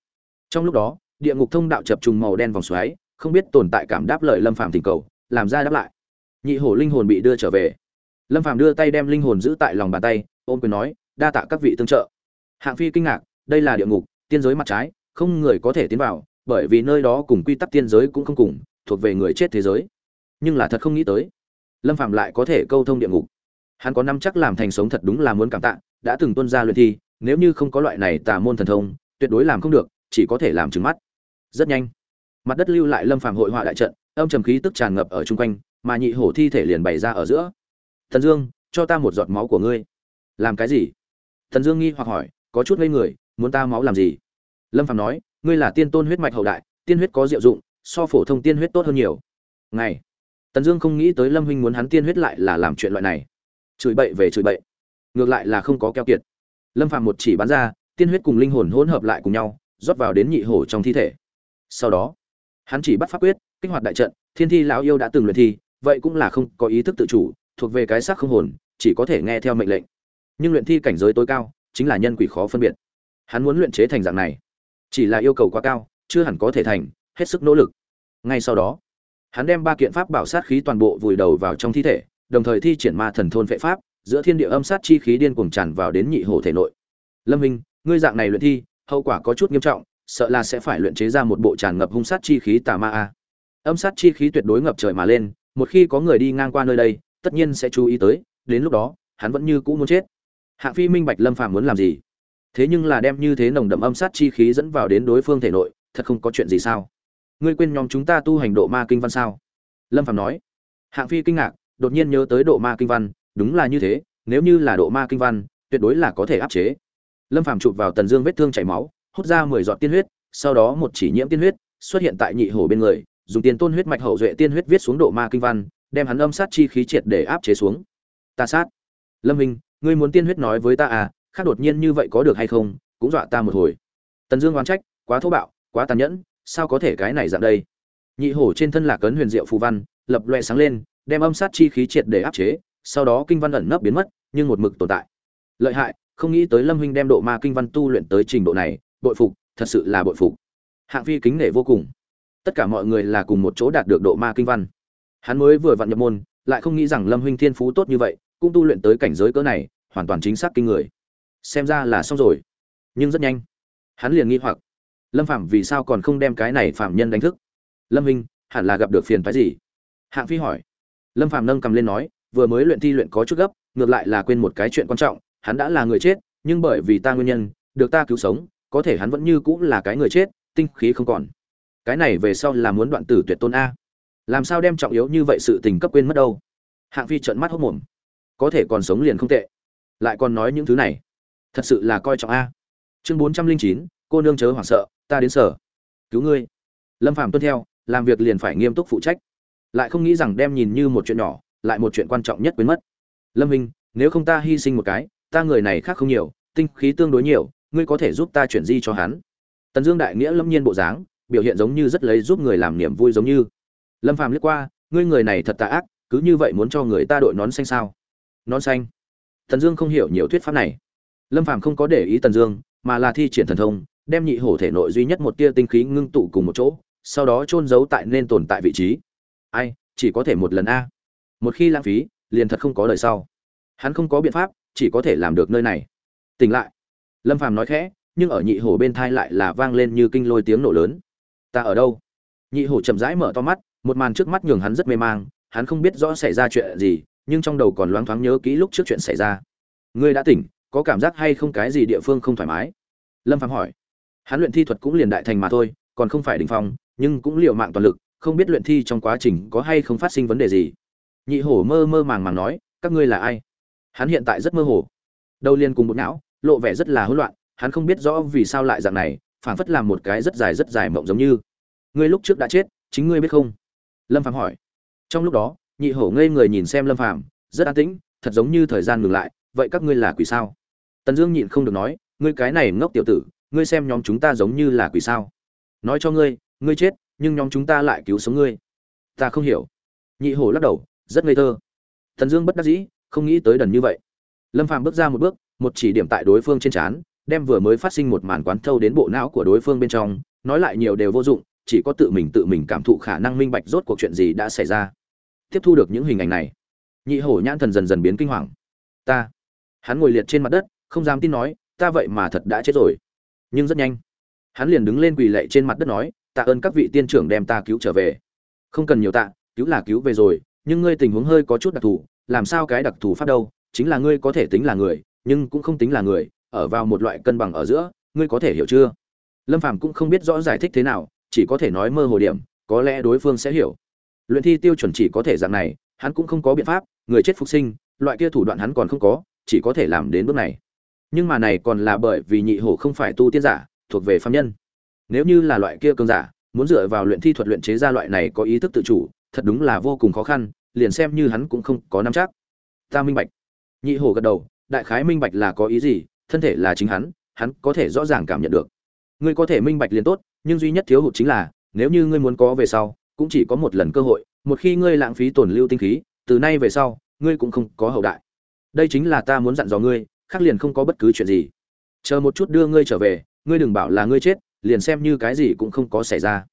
Trong lúc đó, địa ngục thông đạo chập trùng màu đen vòng xoáy, không biết tồn tại cảm đáp lời lâm phàm tình cầu, làm ra đáp lại. Nhị hổ linh hồn bị đưa trở về. Lâm phàm đưa tay đem linh hồn giữ tại lòng bàn tay, ôm quyền nói, đa tạ các vị tương trợ. Hạng phi kinh ngạc, đây là địa ngục, tiên giới mặt trái, không người có thể tiến vào, bởi vì nơi đó cùng quy tắc tiên giới cũng không cùng, thuộc về người chết thế giới. Nhưng là thật không nghĩ tới. Lâm phạm lại có thể câu thông địa ngục hắn có năm chắc làm thành sống thật đúng là muốn cảm tạ, đã từng tuân ra luyện thi, nếu như không có loại này tà môn thần thông, tuyệt đối làm không được, chỉ có thể làm trừng mắt. Rất nhanh, mặt đất lưu lại lâm phàm hội họa đại trận, âm trầm khí tức tràn ngập ở chung quanh, mà nhị hổ thi thể liền bày ra ở giữa. Thần dương, cho ta một giọt máu của ngươi. Làm cái gì? Thần dương nghi hoặc hỏi, có chút ngây người, muốn ta máu làm gì? Lâm phàm nói, ngươi là tiên tôn huyết mạch hậu đại, tiên huyết có diệu dụng, so phổ thông tiên huyết tốt hơn nhiều. Ngày tần dương không nghĩ tới lâm huynh muốn hắn tiên huyết lại là làm chuyện loại này chửi bậy về chửi bậy. Ngược lại là không có keo kiệt. Lâm phạm một chỉ bắn ra, tiên huyết cùng linh hồn hỗn hợp lại cùng nhau, rót vào đến nhị hổ trong thi thể. Sau đó, hắn chỉ bắt pháp quyết, kích hoạt đại trận, thiên thi lão yêu đã từng luyện thi, vậy cũng là không có ý thức tự chủ, thuộc về cái xác không hồn, chỉ có thể nghe theo mệnh lệnh. Nhưng luyện thi cảnh giới tối cao, chính là nhân quỷ khó phân biệt. Hắn muốn luyện chế thành dạng này, chỉ là yêu cầu quá cao, chưa hẳn có thể thành, hết sức nỗ lực. Ngay sau đó, hắn đem ba kiện pháp bảo sát khí toàn bộ vùi đầu vào trong thi thể đồng thời thi triển ma thần thôn vệ pháp, giữa thiên địa âm sát chi khí điên cuồng tràn vào đến nhị hổ thể nội. Lâm minh, ngươi dạng này luyện thi, hậu quả có chút nghiêm trọng, sợ là sẽ phải luyện chế ra một bộ tràn ngập hung sát chi khí tà ma a. Âm sát chi khí tuyệt đối ngập trời mà lên, một khi có người đi ngang qua nơi đây, tất nhiên sẽ chú ý tới, đến lúc đó, hắn vẫn như cũ muốn chết. Hạng phi minh bạch lâm phàm muốn làm gì? Thế nhưng là đem như thế nồng đậm âm sát chi khí dẫn vào đến đối phương thể nội, thật không có chuyện gì sao? Ngươi quên nhóm chúng ta tu hành độ ma kinh văn sao? Lâm Phàm nói. Hạng phi kinh ngạc đột nhiên nhớ tới độ ma kinh văn, đúng là như thế, nếu như là độ ma kinh văn, tuyệt đối là có thể áp chế. Lâm phàm chụp vào tần dương vết thương chảy máu, hút ra mười giọt tiên huyết, sau đó một chỉ nhiễm tiên huyết xuất hiện tại nhị hổ bên người, dùng tiền tôn huyết mạch hậu duệ tiên huyết viết xuống độ ma kinh văn, đem hắn âm sát chi khí triệt để áp chế xuống. Ta sát. Lâm minh, ngươi muốn tiên huyết nói với ta à khác đột nhiên như vậy có được hay không, cũng dọa ta một hồi. Tần dương oán trách, quá thô bạo, quá tàn nhẫn, sao có thể cái này dạng đây? Nhị hổ trên thân là cấn huyền diệu phù văn, lập loe sáng lên đem âm sát chi khí triệt để áp chế, sau đó kinh văn ẩn nấp biến mất, nhưng một mực tồn tại. Lợi hại, không nghĩ tới lâm huynh đem độ ma kinh văn tu luyện tới trình độ này, bội phục, thật sự là bội phục. Hạng phi kính nể vô cùng. Tất cả mọi người là cùng một chỗ đạt được độ ma kinh văn. Hắn mới vừa vặn nhập môn, lại không nghĩ rằng lâm huynh thiên phú tốt như vậy, cũng tu luyện tới cảnh giới cỡ này, hoàn toàn chính xác kinh người. Xem ra là xong rồi. Nhưng rất nhanh, hắn liền nghi hoặc. Lâm phạm vì sao còn không đem cái này phạm nhân đánh thức? Lâm huynh hẳn là gặp được phiền phức gì? Hạng phi hỏi lâm phạm nâng cầm lên nói, vừa mới luyện thi luyện có chút gấp, ngược lại là quên một cái chuyện quan trọng, hắn đã là người chết, nhưng bởi vì ta nguyên nhân, được ta cứu sống, có thể hắn vẫn như cũng là cái người chết, tinh khí không còn. Cái này về sau là muốn đoạn tử tuyệt tôn a. Làm sao đem trọng yếu như vậy sự tình cấp quên mất đâu? Hạng phi trợn mắt hốc mồm. Có thể còn sống liền không tệ, lại còn nói những thứ này. Thật sự là coi trọng a. Chương bốn trăm linh chín, cô nương chớ hoảng sợ, ta đến sở. Cứu ngươi. Lâm phạm tuân theo, làm việc liền phải nghiêm túc phụ trách lại không nghĩ rằng đem nhìn như một chuyện nhỏ, lại một chuyện quan trọng nhất quên mất. Lâm minh, nếu không ta hy sinh một cái, ta người này khác không nhiều, tinh khí tương đối nhiều, ngươi có thể giúp ta chuyển di cho hắn. Tần dương đại nghĩa lâm nhiên bộ dáng, biểu hiện giống như rất lấy giúp người làm niềm vui giống như. Lâm phàm liếc qua, ngươi người này thật tà ác, cứ như vậy muốn cho người ta đội nón xanh sao? Nón xanh? Tần dương không hiểu nhiều thuyết pháp này. Lâm phàm không có để ý tần dương, mà là thi triển thần thông, đem nhị hổ thể nội duy nhất một tia tinh khí ngưng tụ cùng một chỗ, sau đó chôn giấu tại nên tồn tại vị trí ai, chỉ có thể một lần a. Một khi lãng phí, liền thật không có đời sau. Hắn không có biện pháp, chỉ có thể làm được nơi này. Tỉnh lại. Lâm phàm nói khẽ, nhưng ở nhị hổ bên thai lại là vang lên như kinh lôi tiếng nổ lớn. Ta ở đâu? Nhị hổ chậm rãi mở to mắt, một màn trước mắt nhường hắn rất mê mang, hắn không biết rõ xảy ra chuyện gì, nhưng trong đầu còn loáng thoáng nhớ kỹ lúc trước chuyện xảy ra. Ngươi đã tỉnh, có cảm giác hay không cái gì địa phương không thoải mái? Lâm phàm hỏi. Hắn luyện thi thuật cũng liền đại thành mà thôi, còn không phải đỉnh phong, nhưng cũng liều mạng toàn lực không biết luyện thi trong quá trình có hay không phát sinh vấn đề gì. Nhị hổ mơ mơ màng màng nói, các ngươi là ai? Hắn hiện tại rất mơ hồ. Đầu liên cùng một não, lộ vẻ rất là hỗn loạn, hắn không biết rõ vì sao lại dạng này, phảng phất làm một cái rất dài rất dài mộng giống như. Ngươi lúc trước đã chết, chính ngươi biết không? Lâm phàm hỏi. Trong lúc đó, nhị hổ ngây người nhìn xem lâm phàm, rất an tĩnh, thật giống như thời gian ngừng lại, vậy các ngươi là quỷ sao? Tần dương nhịn không được nói, ngươi cái này ngốc tiểu tử, ngươi xem nhóm chúng ta giống như là quỷ sao? Nói cho ngươi ngươi chết nhưng nhóm chúng ta lại cứu sống ngươi. Ta không hiểu. Nhị hổ lắc đầu, rất ngây thơ. Thần dương bất đắc dĩ, không nghĩ tới đần như vậy. Lâm phàm bước ra một bước, một chỉ điểm tại đối phương trên trán, đem vừa mới phát sinh một màn quán thâu đến bộ não của đối phương bên trong, nói lại nhiều đều vô dụng, chỉ có tự mình tự mình cảm thụ khả năng minh bạch rốt cuộc chuyện gì đã xảy ra. Tiếp thu được những hình ảnh này, nhị hổ nhãn thần dần dần biến kinh hoàng. Ta, hắn ngồi liệt trên mặt đất, không dám tin nói, ta vậy mà thật đã chết rồi. Nhưng rất nhanh, hắn liền đứng lên quỳ lệ trên mặt đất nói tạ ơn các vị tiên trưởng đem ta cứu trở về. Không cần nhiều tạ, cứu là cứu về rồi, nhưng ngươi tình huống hơi có chút đặc thù, làm sao cái đặc thù pháp đâu, chính là ngươi có thể tính là người, nhưng cũng không tính là người, ở vào một loại cân bằng ở giữa, ngươi có thể hiểu chưa? Lâm phàm cũng không biết rõ giải thích thế nào, chỉ có thể nói mơ hồ điểm, có lẽ đối phương sẽ hiểu. Luyện thi tiêu chuẩn chỉ có thể dạng này, hắn cũng không có biện pháp, người chết phục sinh, loại kia thủ đoạn hắn còn không có, chỉ có thể làm đến bước này. Nhưng mà này còn là bởi vì nhị hổ không phải tu tiên giả, thuộc về phạm nhân nếu như là loại kia cơn giả, muốn dựa vào luyện thi thuật luyện chế ra loại này có ý thức tự chủ, thật đúng là vô cùng khó khăn, liền xem như hắn cũng không có nắm chắc. Ta minh bạch. Nhị hổ gật đầu, đại khái minh bạch là có ý gì, thân thể là chính hắn hắn có thể rõ ràng cảm nhận được. Ngươi có thể minh bạch liền tốt, nhưng duy nhất thiếu hụt chính là, nếu như ngươi muốn có về sau, cũng chỉ có một lần cơ hội, một khi ngươi lãng phí tổn lưu tinh khí, từ nay về sau, ngươi cũng không có hậu đại. Đây chính là ta muốn dặn dò ngươi, khác liền không có bất cứ chuyện gì. Chờ một chút đưa ngươi trở về, ngươi đừng bảo là ngươi chết liền xem như cái gì cũng không có xảy ra.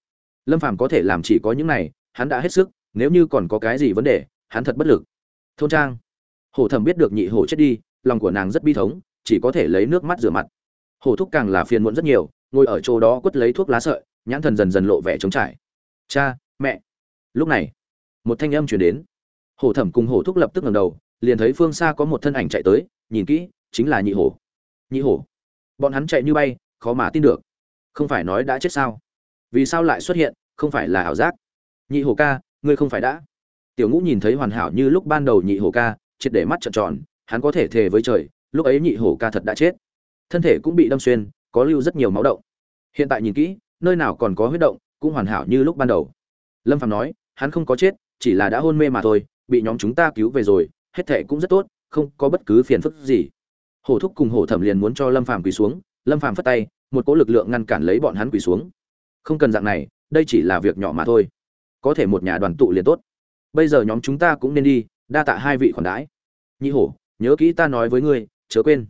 Lâm phàm có thể làm chỉ có những này, hắn đã hết sức, nếu như còn có cái gì vấn đề, hắn thật bất lực. Thôn trang. Hổ thẩm biết được nhị hổ chết đi, lòng của nàng rất bi thống, chỉ có thể lấy nước mắt rửa mặt. Hổ thúc càng là phiền muộn rất nhiều, ngồi ở chỗ đó quất lấy thuốc lá sợi, nhãn thần dần dần lộ vẻ trống trải. Cha, mẹ. Lúc này, một thanh âm chuyển đến. Hổ thẩm cùng hổ thúc lập tức ngẩng đầu, liền thấy phương xa có một thân ảnh chạy tới, nhìn kỹ, chính là nhị hổ. Nhị hổ. Bọn hắn chạy như bay, khó mà tin được không phải nói đã chết sao? Vì sao lại xuất hiện, không phải là ảo giác? Nhị hổ ca, ngươi không phải đã. Tiểu ngũ nhìn thấy hoàn hảo như lúc ban đầu nhị hổ ca, triệt để mắt trợn tròn, hắn có thể thề với trời, lúc ấy nhị hổ ca thật đã chết. Thân thể cũng bị đâm xuyên, có lưu rất nhiều máu động. Hiện tại nhìn kỹ, nơi nào còn có huyết động, cũng hoàn hảo như lúc ban đầu. Lâm phạm nói, hắn không có chết, chỉ là đã hôn mê mà thôi, bị nhóm chúng ta cứu về rồi, hết thệ cũng rất tốt, không có bất cứ phiền phức gì. Hổ thúc cùng hổ thẩm liền muốn cho lâm phàm quỳ xuống, lâm phàm phất tay một cỗ lực lượng ngăn cản lấy bọn hắn quỳ xuống. Không cần dạng này, đây chỉ là việc nhỏ mà thôi. Có thể một nhà đoàn tụ liền tốt. Bây giờ nhóm chúng ta cũng nên đi, đa tạ hai vị khoản đãi. Nhị hổ, nhớ kỹ ta nói với ngươi, chớ quên.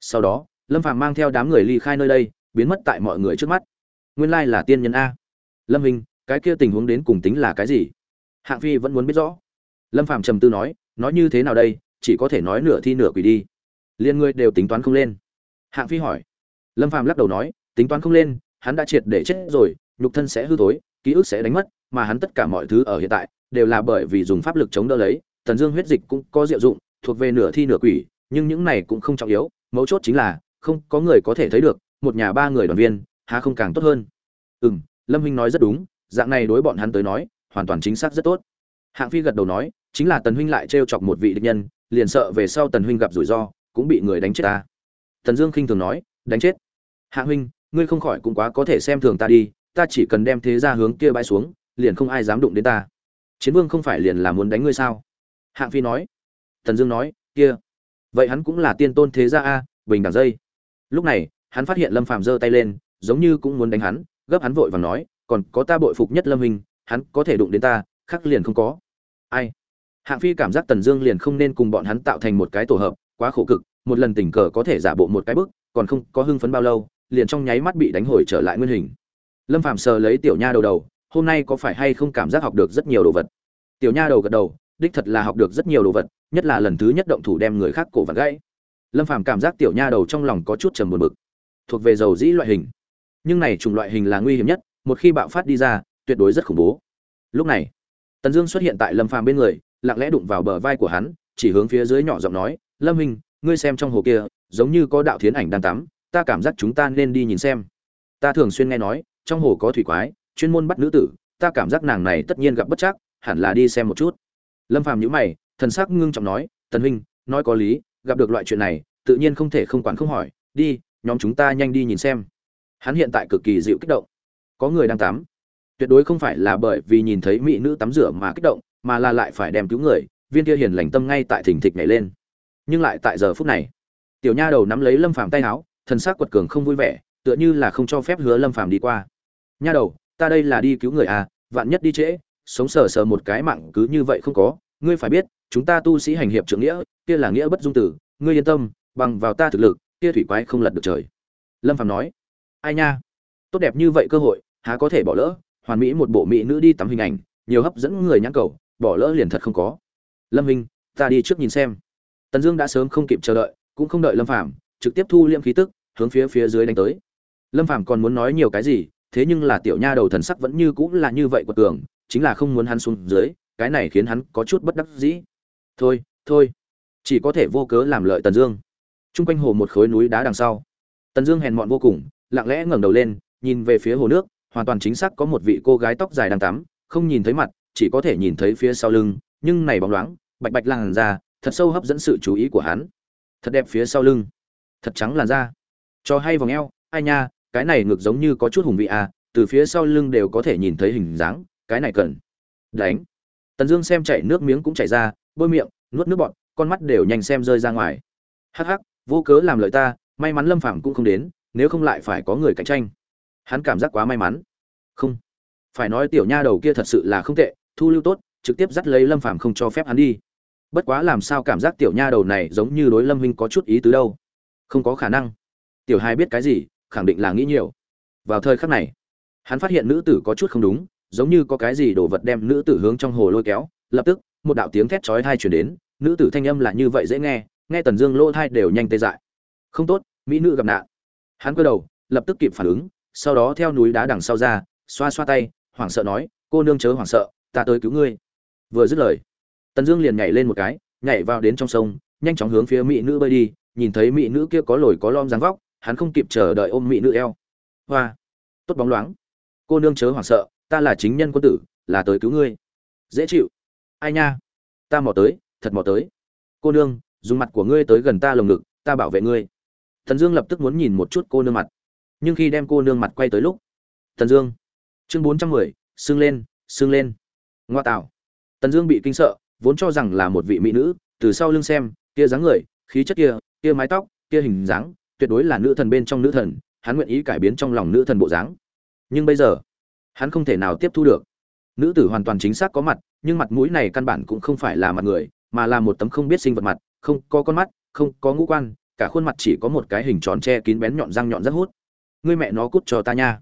Sau đó, lâm phàm mang theo đám người ly khai nơi đây, biến mất tại mọi người trước mắt. Nguyên lai là tiên nhân a. Lâm hình, cái kia tình huống đến cùng tính là cái gì? Hạng phi vẫn muốn biết rõ. Lâm phàm trầm tư nói nói như thế nào đây, chỉ có thể nói nửa thi nửa quỷ đi. Liên ngươi đều tính toán không lên. Hạng phi hỏi lâm phàm lắc đầu nói tính toán không lên hắn đã triệt để chết rồi nhục thân sẽ hư thối, ký ức sẽ đánh mất mà hắn tất cả mọi thứ ở hiện tại đều là bởi vì dùng pháp lực chống đỡ lấy tần dương huyết dịch cũng có diệu dụng thuộc về nửa thi nửa quỷ nhưng những này cũng không trọng yếu mấu chốt chính là không có người có thể thấy được một nhà ba người đoàn viên há không càng tốt hơn. Ừ m lâm huynh nói rất đúng dạng này đối bọn hắn tới nói hoàn toàn chính xác rất tốt. Hạng phi gật đầu nói chính là tần huynh lại t chọc một vị địch nhân liền sợ về sau tần huynh gặp rủi ro cũng bị người đánh chết ta. Tần dương khinh thường nói đánh chết. Hạ huynh, ngươi không khỏi cũng quá có thể xem thường ta đi, ta chỉ cần đem thế ra hướng kia bãi xuống, liền không ai dám đụng đến ta. Chiến vương không phải liền là muốn đánh ngươi sao? Hạng phi nói. Tần dương nói, kia. Vậy hắn cũng là tiên tôn thế gia a, bình đẳng dây. Lúc này, hắn phát hiện lâm phàm giơ tay lên, giống như cũng muốn đánh hắn, gấp hắn vội và nói, còn có ta bội phục nhất lâm hình hắn có thể đụng đến ta, khắc liền không có. Ai? Hạng phi cảm giác tần dương liền không nên cùng bọn hắn tạo thành một cái tổ hợp, quá khổ cực, một lần tình cờ có thể giả bộ một cái bức còn không có hưng phấn bao lâu, liền trong nháy mắt bị đánh hồi trở lại nguyên hình. Lâm phạm sờ lấy tiểu nha đầu đầu, hôm nay có phải hay không cảm giác học được rất nhiều đồ vật? Tiểu nha đầu gật đầu, đích thật là học được rất nhiều đồ vật, nhất là lần thứ nhất động thủ đem người khác cổ vật gãy. Lâm phạm cảm giác tiểu nha đầu trong lòng có chút trầm buồn bực. Thuộc về dầu dĩ loại hình. Nhưng này chủng loại hình là nguy hiểm nhất, một khi bạo phát đi ra, tuyệt đối rất khủng bố. Lúc này, tần dương xuất hiện tại lâm phàm bên người, lặng lẽ đụng vào bờ vai của hắn, chỉ hướng phía dưới nhỏ giọng nói, lâm hình ngươi xem trong hồ kia, giống như có đạo thiến ảnh đang tắm, ta cảm giác chúng ta nên đi nhìn xem. Ta thường xuyên nghe nói, trong hồ có thủy quái, chuyên môn bắt nữ tử, ta cảm giác nàng này tất nhiên gặp bất chắc, hẳn là đi xem một chút. Lâm phàm nhíu mày, thần sắc ngưng trọng nói, tần huynh, nói có lý, gặp được loại chuyện này, tự nhiên không thể không quản không hỏi, đi, nhóm chúng ta nhanh đi nhìn xem. Hắn hiện tại cực kỳ dịu kích động. Có người đang tắm. Tuyệt đối không phải là bởi vì nhìn thấy mỹ nữ tắm rửa mà kích động, mà là lại phải đem cứu người, viên kia hiền lành tâm ngay tại thỉnh thịch nhảy lên nhưng lại tại giờ phút này. Tiểu nha đầu nắm lấy lâm phàm tay áo, thần sắc quật cường không vui vẻ, tựa như là không cho phép hứa lâm phàm đi qua. Nha đầu, ta đây là đi cứu người à vạn nhất đi trễ, sống sờ sờ một cái mạng cứ như vậy không có, ngươi phải biết, chúng ta tu sĩ hành hiệp trưởng nghĩa, kia là nghĩa bất dung tử, ngươi yên tâm, bằng vào ta thực lực, kia thủy quái không lật được trời. Lâm phàm nói. Ai nha, tốt đẹp như vậy cơ hội, há có thể bỏ lỡ, hoàn mỹ một bộ mỹ nữ đi tắm hình ảnh, nhiều hấp dẫn người nhãn cầu, bỏ lỡ liền thật không có. Lâm hình ta đi trước nhìn xem tần dương đã sớm không kịp chờ đợi cũng không đợi lâm phàm trực tiếp thu liễm khí tức hướng phía phía dưới đánh tới lâm phàm còn muốn nói nhiều cái gì thế nhưng là tiểu nha đầu thần sắc vẫn như cũng là như vậy của tưởng, chính là không muốn hắn xuống dưới cái này khiến hắn có chút bất đắc dĩ thôi thôi chỉ có thể vô cớ làm lợi tần dương Trung quanh hồ một khối núi đá đằng sau tần dương hèn mọn vô cùng lặng lẽ ngẩng đầu lên nhìn về phía hồ nước hoàn toàn chính xác có một vị cô gái tóc dài đang tắm không nhìn thấy mặt chỉ có thể nhìn thấy phía sau lưng nhưng này bóng loáng bạch bạch làn ra thật sâu hấp dẫn sự chú ý của hắn. Thật đẹp phía sau lưng. Thật trắng làn da. Cho hay vòng eo, ai nha, cái này ngược giống như có chút hùng vị à từ phía sau lưng đều có thể nhìn thấy hình dáng, cái này cần. Đánh. Tần dương xem chảy nước miếng cũng chảy ra, bôi miệng, nuốt nước bọt, con mắt đều nhanh xem rơi ra ngoài. Hắc hắc, vô cớ làm lợi ta, may mắn lâm phàm cũng không đến, nếu không lại phải có người cạnh tranh. Hắn cảm giác quá may mắn. Không. Phải nói tiểu nha đầu kia thật sự là không tệ, thu lưu tốt, trực tiếp dắt lấy lâm phàm không cho phép hắn đi bất quá làm sao cảm giác tiểu nha đầu này giống như đối lâm huynh có chút ý tứ đâu? Không có khả năng. Tiểu hai biết cái gì, khẳng định là nghĩ nhiều. Vào thời khắc này, hắn phát hiện nữ tử có chút không đúng, giống như có cái gì đồ vật đem nữ tử hướng trong hồ lôi kéo. Lập tức, một đạo tiếng thét chói tai truyền đến, nữ tử thanh âm là như vậy dễ nghe nghe tần dương lỗ thai đều nhanh tê dại. Không tốt, mỹ nữ gặp nạn. Hắn quay đầu, lập tức kịp phản ứng, sau đó theo núi đá đằng sau ra, xoa xoa tay, hoảng sợ nói, cô nương chớ hoảng sợ, ta tới cứu ngươi. Vừa dứt lời tần dương liền nhảy lên một cái, nhảy vào đến trong sông, nhanh chóng hướng phía mỹ nữ bơi đi, nhìn thấy mỹ nữ kia có lồi có lõm dáng vóc, hắn không kịp chờ đợi ôm mỹ nữ eo. Hoa, tốt bóng loáng. Cô nương chớ hoảng sợ, ta là chính nhân quân tử, là tới cứu ngươi. Dễ chịu. Ai nha? Ta mò tới, thật mò tới. Cô nương, dùng mặt của ngươi tới gần ta lồng ngực, ta bảo vệ ngươi. Tần dương lập tức muốn nhìn một chút cô nương mặt. Nhưng khi đem cô nương mặt quay tới lúc, tần dương, chương bốn trăm mười, sưng lên sưng lên. Ngoa tạo. Tần dương bị kinh sợ vốn cho rằng là một vị mỹ nữ, từ sau lưng xem, kia dáng người, khí chất kia kia mái tóc, kia hình dáng, tuyệt đối là nữ thần bên trong nữ thần, hắn nguyện ý cải biến trong lòng nữ thần bộ dáng. Nhưng bây giờ, hắn không thể nào tiếp thu được. Nữ tử hoàn toàn chính xác có mặt, nhưng mặt mũi này căn bản cũng không phải là mặt người, mà là một tấm không biết sinh vật mặt, không có con mắt, không có ngũ quan, cả khuôn mặt chỉ có một cái hình tròn che kín bén nhọn răng nhọn rất hút. Ngươi mẹ nó cút cho ta nha.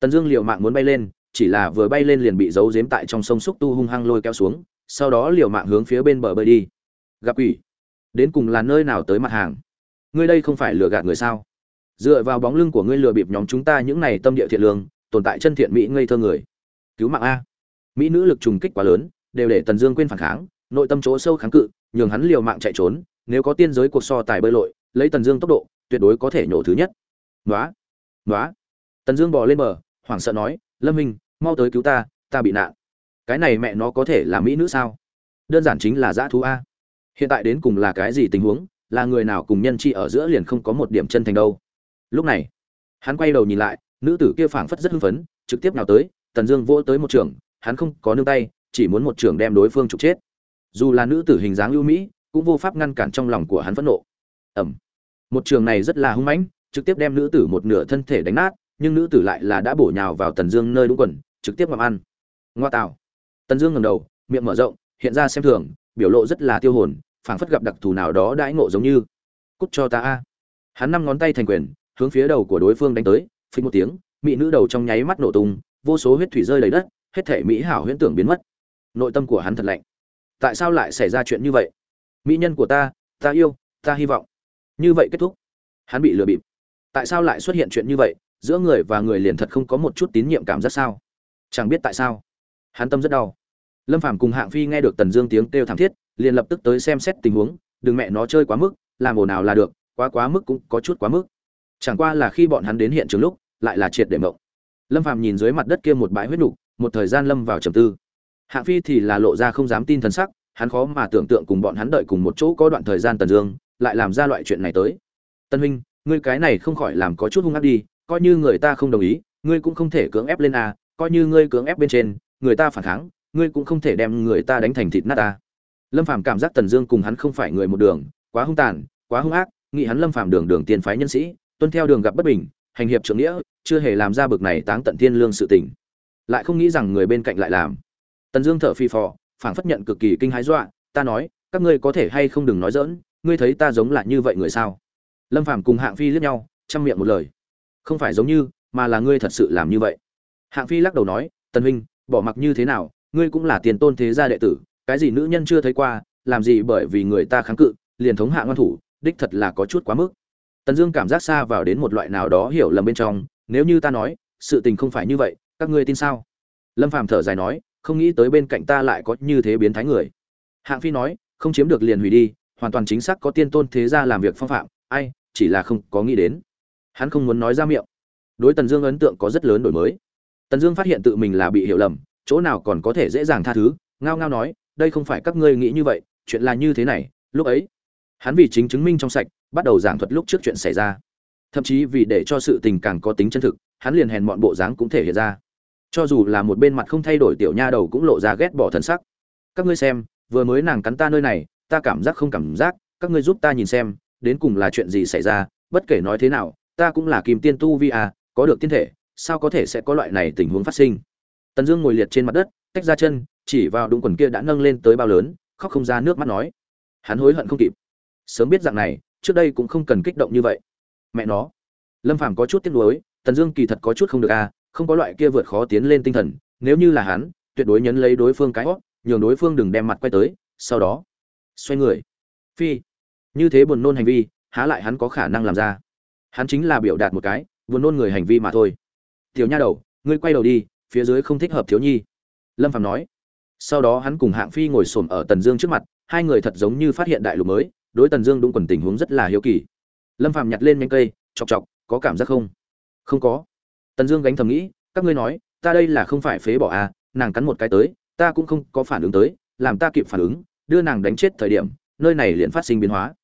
Tần dương liều mạng muốn bay lên, chỉ là vừa bay lên liền bị giấu giếm tại trong sông xúc tu hung hăng lôi kéo xuống sau đó liều mạng hướng phía bên bờ bơi đi. Gặp quỷ. Đến cùng là nơi nào tới mặt hàng? Ngươi đây không phải lừa gạt người sao? Dựa vào bóng lưng của ngươi lừa bịp nhóm chúng ta những này tâm địa thiện lương, tồn tại chân thiện mỹ ngây thơ người. Cứu mạng a. Mỹ nữ lực trùng kích quá lớn, đều để tần dương quên phản kháng, nội tâm chỗ sâu kháng cự, nhường hắn liều mạng chạy trốn, nếu có tiên giới cuộc so tài bơi lội, lấy tần dương tốc độ, tuyệt đối có thể nhổ thứ nhất. Nói nói tần dương bò lên bờ, hoảng sợ nói, lâm minh, mau tới cứu ta ta bị nạn cái này mẹ nó có thể là mỹ nữ sao? Đơn giản chính là dã thú a. Hiện tại đến cùng là cái gì tình huống, là người nào cùng nhân chi ở giữa liền không có một điểm chân thành đâu. Lúc này, hắn quay đầu nhìn lại, nữ tử kia phảng phất rất hưng phấn, trực tiếp nào tới, tần dương vỗ tới một trường, hắn không có nương tay, chỉ muốn một trường đem đối phương trục chết. Dù là nữ tử hình dáng ưu mỹ, cũng vô pháp ngăn cản trong lòng của hắn phẫn nộ. Ẩm một trường này rất là hung mãnh, trực tiếp đem nữ tử một nửa thân thể đánh nát, nhưng nữ tử lại là đã bổ nhào vào tần dương nơi đúng quần, trực tiếp ngậm ăn. Ngoa tạo tần dương ngẩng đầu, miệng mở rộng, hiện ra xem thường, biểu lộ rất là tiêu hồn, phảng phất gặp đặc thù nào đó đãi ngộ giống như. Cút cho ta a. Hắn năm ngón tay thành quyền, hướng phía đầu của đối phương đánh tới, phình một tiếng, mỹ nữ đầu trong nháy mắt nổ tung, vô số huyết thủy rơi đầy đất, hết thảy mỹ hảo huyễn tưởng biến mất. Nội tâm của hắn thật lạnh. Tại sao lại xảy ra chuyện như vậy? Mỹ nhân của ta ta yêu, ta hy vọng. Như vậy kết thúc. Hắn bị lừa bịp. Tại sao lại xuất hiện chuyện như vậy? Giữa người và người liền thật không có một chút tín nhiệm cảm giác sao? Chẳng biết tại sao. Hắn tâm rất đau lâm phàm cùng hạng phi nghe được tần dương tiếng kêu thảm thiết, liền lập tức tới xem xét tình huống, đừng mẹ nó chơi quá mức, làm ồn nào là được, quá quá mức cũng có chút quá mức. Chẳng qua là khi bọn hắn đến hiện trường lúc, lại là triệt để mộng. Lâm phàm nhìn dưới mặt đất kia một bãi huyết nục, một thời gian lâm vào trầm tư. Hạng phi thì là lộ ra không dám tin thần sắc, hắn khó mà tưởng tượng cùng bọn hắn đợi cùng một chỗ có đoạn thời gian tần dương, lại làm ra loại chuyện này tới. Tân huynh, ngươi cái này không khỏi làm có chút hung ác đi, coi như người ta không đồng ý, ngươi cũng không thể cưỡng ép lên a, coi như ngươi cưỡng ép bên trên, người ta phản kháng ngươi cũng không thể đem người ta đánh thành thịt nát ta. Lâm phàm cảm giác tần dương cùng hắn không phải người một đường, quá hung tàn, quá hung ác, nghĩ hắn lâm phàm đường đường tiền phái nhân sĩ, tuân theo đường gặp bất bình, hành hiệp trưởng nghĩa, chưa hề làm ra bực này táng tận thiên lương sự tình. Lại không nghĩ rằng người bên cạnh lại làm. Tần dương thở phi phò, phảng phất nhận cực kỳ kinh hãi dọa, ta nói, các ngươi có thể hay không đừng nói dỡn ngươi thấy ta giống là như vậy người sao? Lâm phàm cùng hạng phi liếc nhau, chăm miệng một lời. Không phải giống như, mà là ngươi thật sự làm như vậy. Hạng phi lắc đầu nói, tần huynh, bỏ mặc như thế nào ngươi cũng là tiền tôn thế gia đệ tử, cái gì nữ nhân chưa thấy qua, làm gì bởi vì người ta kháng cự, liền thống hạ ngoan thủ, đích thật là có chút quá mức. Tần dương cảm giác xa vào đến một loại nào đó hiểu lầm bên trong, nếu như ta nói, sự tình không phải như vậy, các ngươi tin sao? Lâm phàm thở dài nói, không nghĩ tới bên cạnh ta lại có như thế biến thái người. Hạng phi nói, không chiếm được liền hủy đi, hoàn toàn chính xác có tiên tôn thế gia làm việc phong phạm, ai, chỉ là không có nghĩ đến. Hắn không muốn nói ra miệng. Đối tần dương ấn tượng có rất lớn đổi mới. Tần dương phát hiện tự mình là bị hiểu lầm chỗ nào còn có thể dễ dàng tha thứ, ngao ngao nói, đây không phải các ngươi nghĩ như vậy, chuyện là như thế này, lúc ấy, hắn vì chính chứng minh trong sạch, bắt đầu giảng thuật lúc trước chuyện xảy ra. Thậm chí vì để cho sự tình càng có tính chân thực, hắn liền hèn mọn bộ dáng cũng thể hiện ra. Cho dù là một bên mặt không thay đổi tiểu nha đầu cũng lộ ra ghét bỏ thần sắc. Các ngươi xem, vừa mới nàng cắn ta nơi này, ta cảm giác không cảm giác, các ngươi giúp ta nhìn xem, đến cùng là chuyện gì xảy ra, bất kể nói thế nào, ta cũng là kim tiên tu vi à có được tiên thể, sao có thể sẽ có loại này tình huống phát sinh? Tần dương ngồi liệt trên mặt đất, tách ra chân, chỉ vào đúng quần kia đã nâng lên tới bao lớn, khóc không ra nước mắt nói. Hắn hối hận không kịp. Sớm biết dạng này, trước đây cũng không cần kích động như vậy. Mẹ nó. Lâm phàm có chút tiếc nuối, tần dương kỳ thật có chút không được à không có loại kia vượt khó tiến lên tinh thần, nếu như là hắn, tuyệt đối nhấn lấy đối phương cái hót nhường đối phương đừng đem mặt quay tới, sau đó, xoay người. Phi. Như thế buồn nôn hành vi, há lại hắn có khả năng làm ra. Hắn chính là biểu đạt một cái, buồn nôn người hành vi mà thôi. Tiểu nha đầu, ngươi quay đầu đi phía dưới không thích hợp thiếu nhi. Lâm phạm nói. Sau đó hắn cùng hạng phi ngồi xổm ở tần dương trước mặt, hai người thật giống như phát hiện đại lục mới, đối tần dương đúng quần tình huống rất là hiếu kỳ. Lâm phạm nhặt lên nhanh cây, chọc chọc, có cảm giác không? Không có. Tần dương gánh thầm nghĩ, các ngươi nói, ta đây là không phải phế bỏ à nàng cắn một cái tới, ta cũng không có phản ứng tới, làm ta kịp phản ứng, đưa nàng đánh chết thời điểm, nơi này liền phát sinh biến hóa.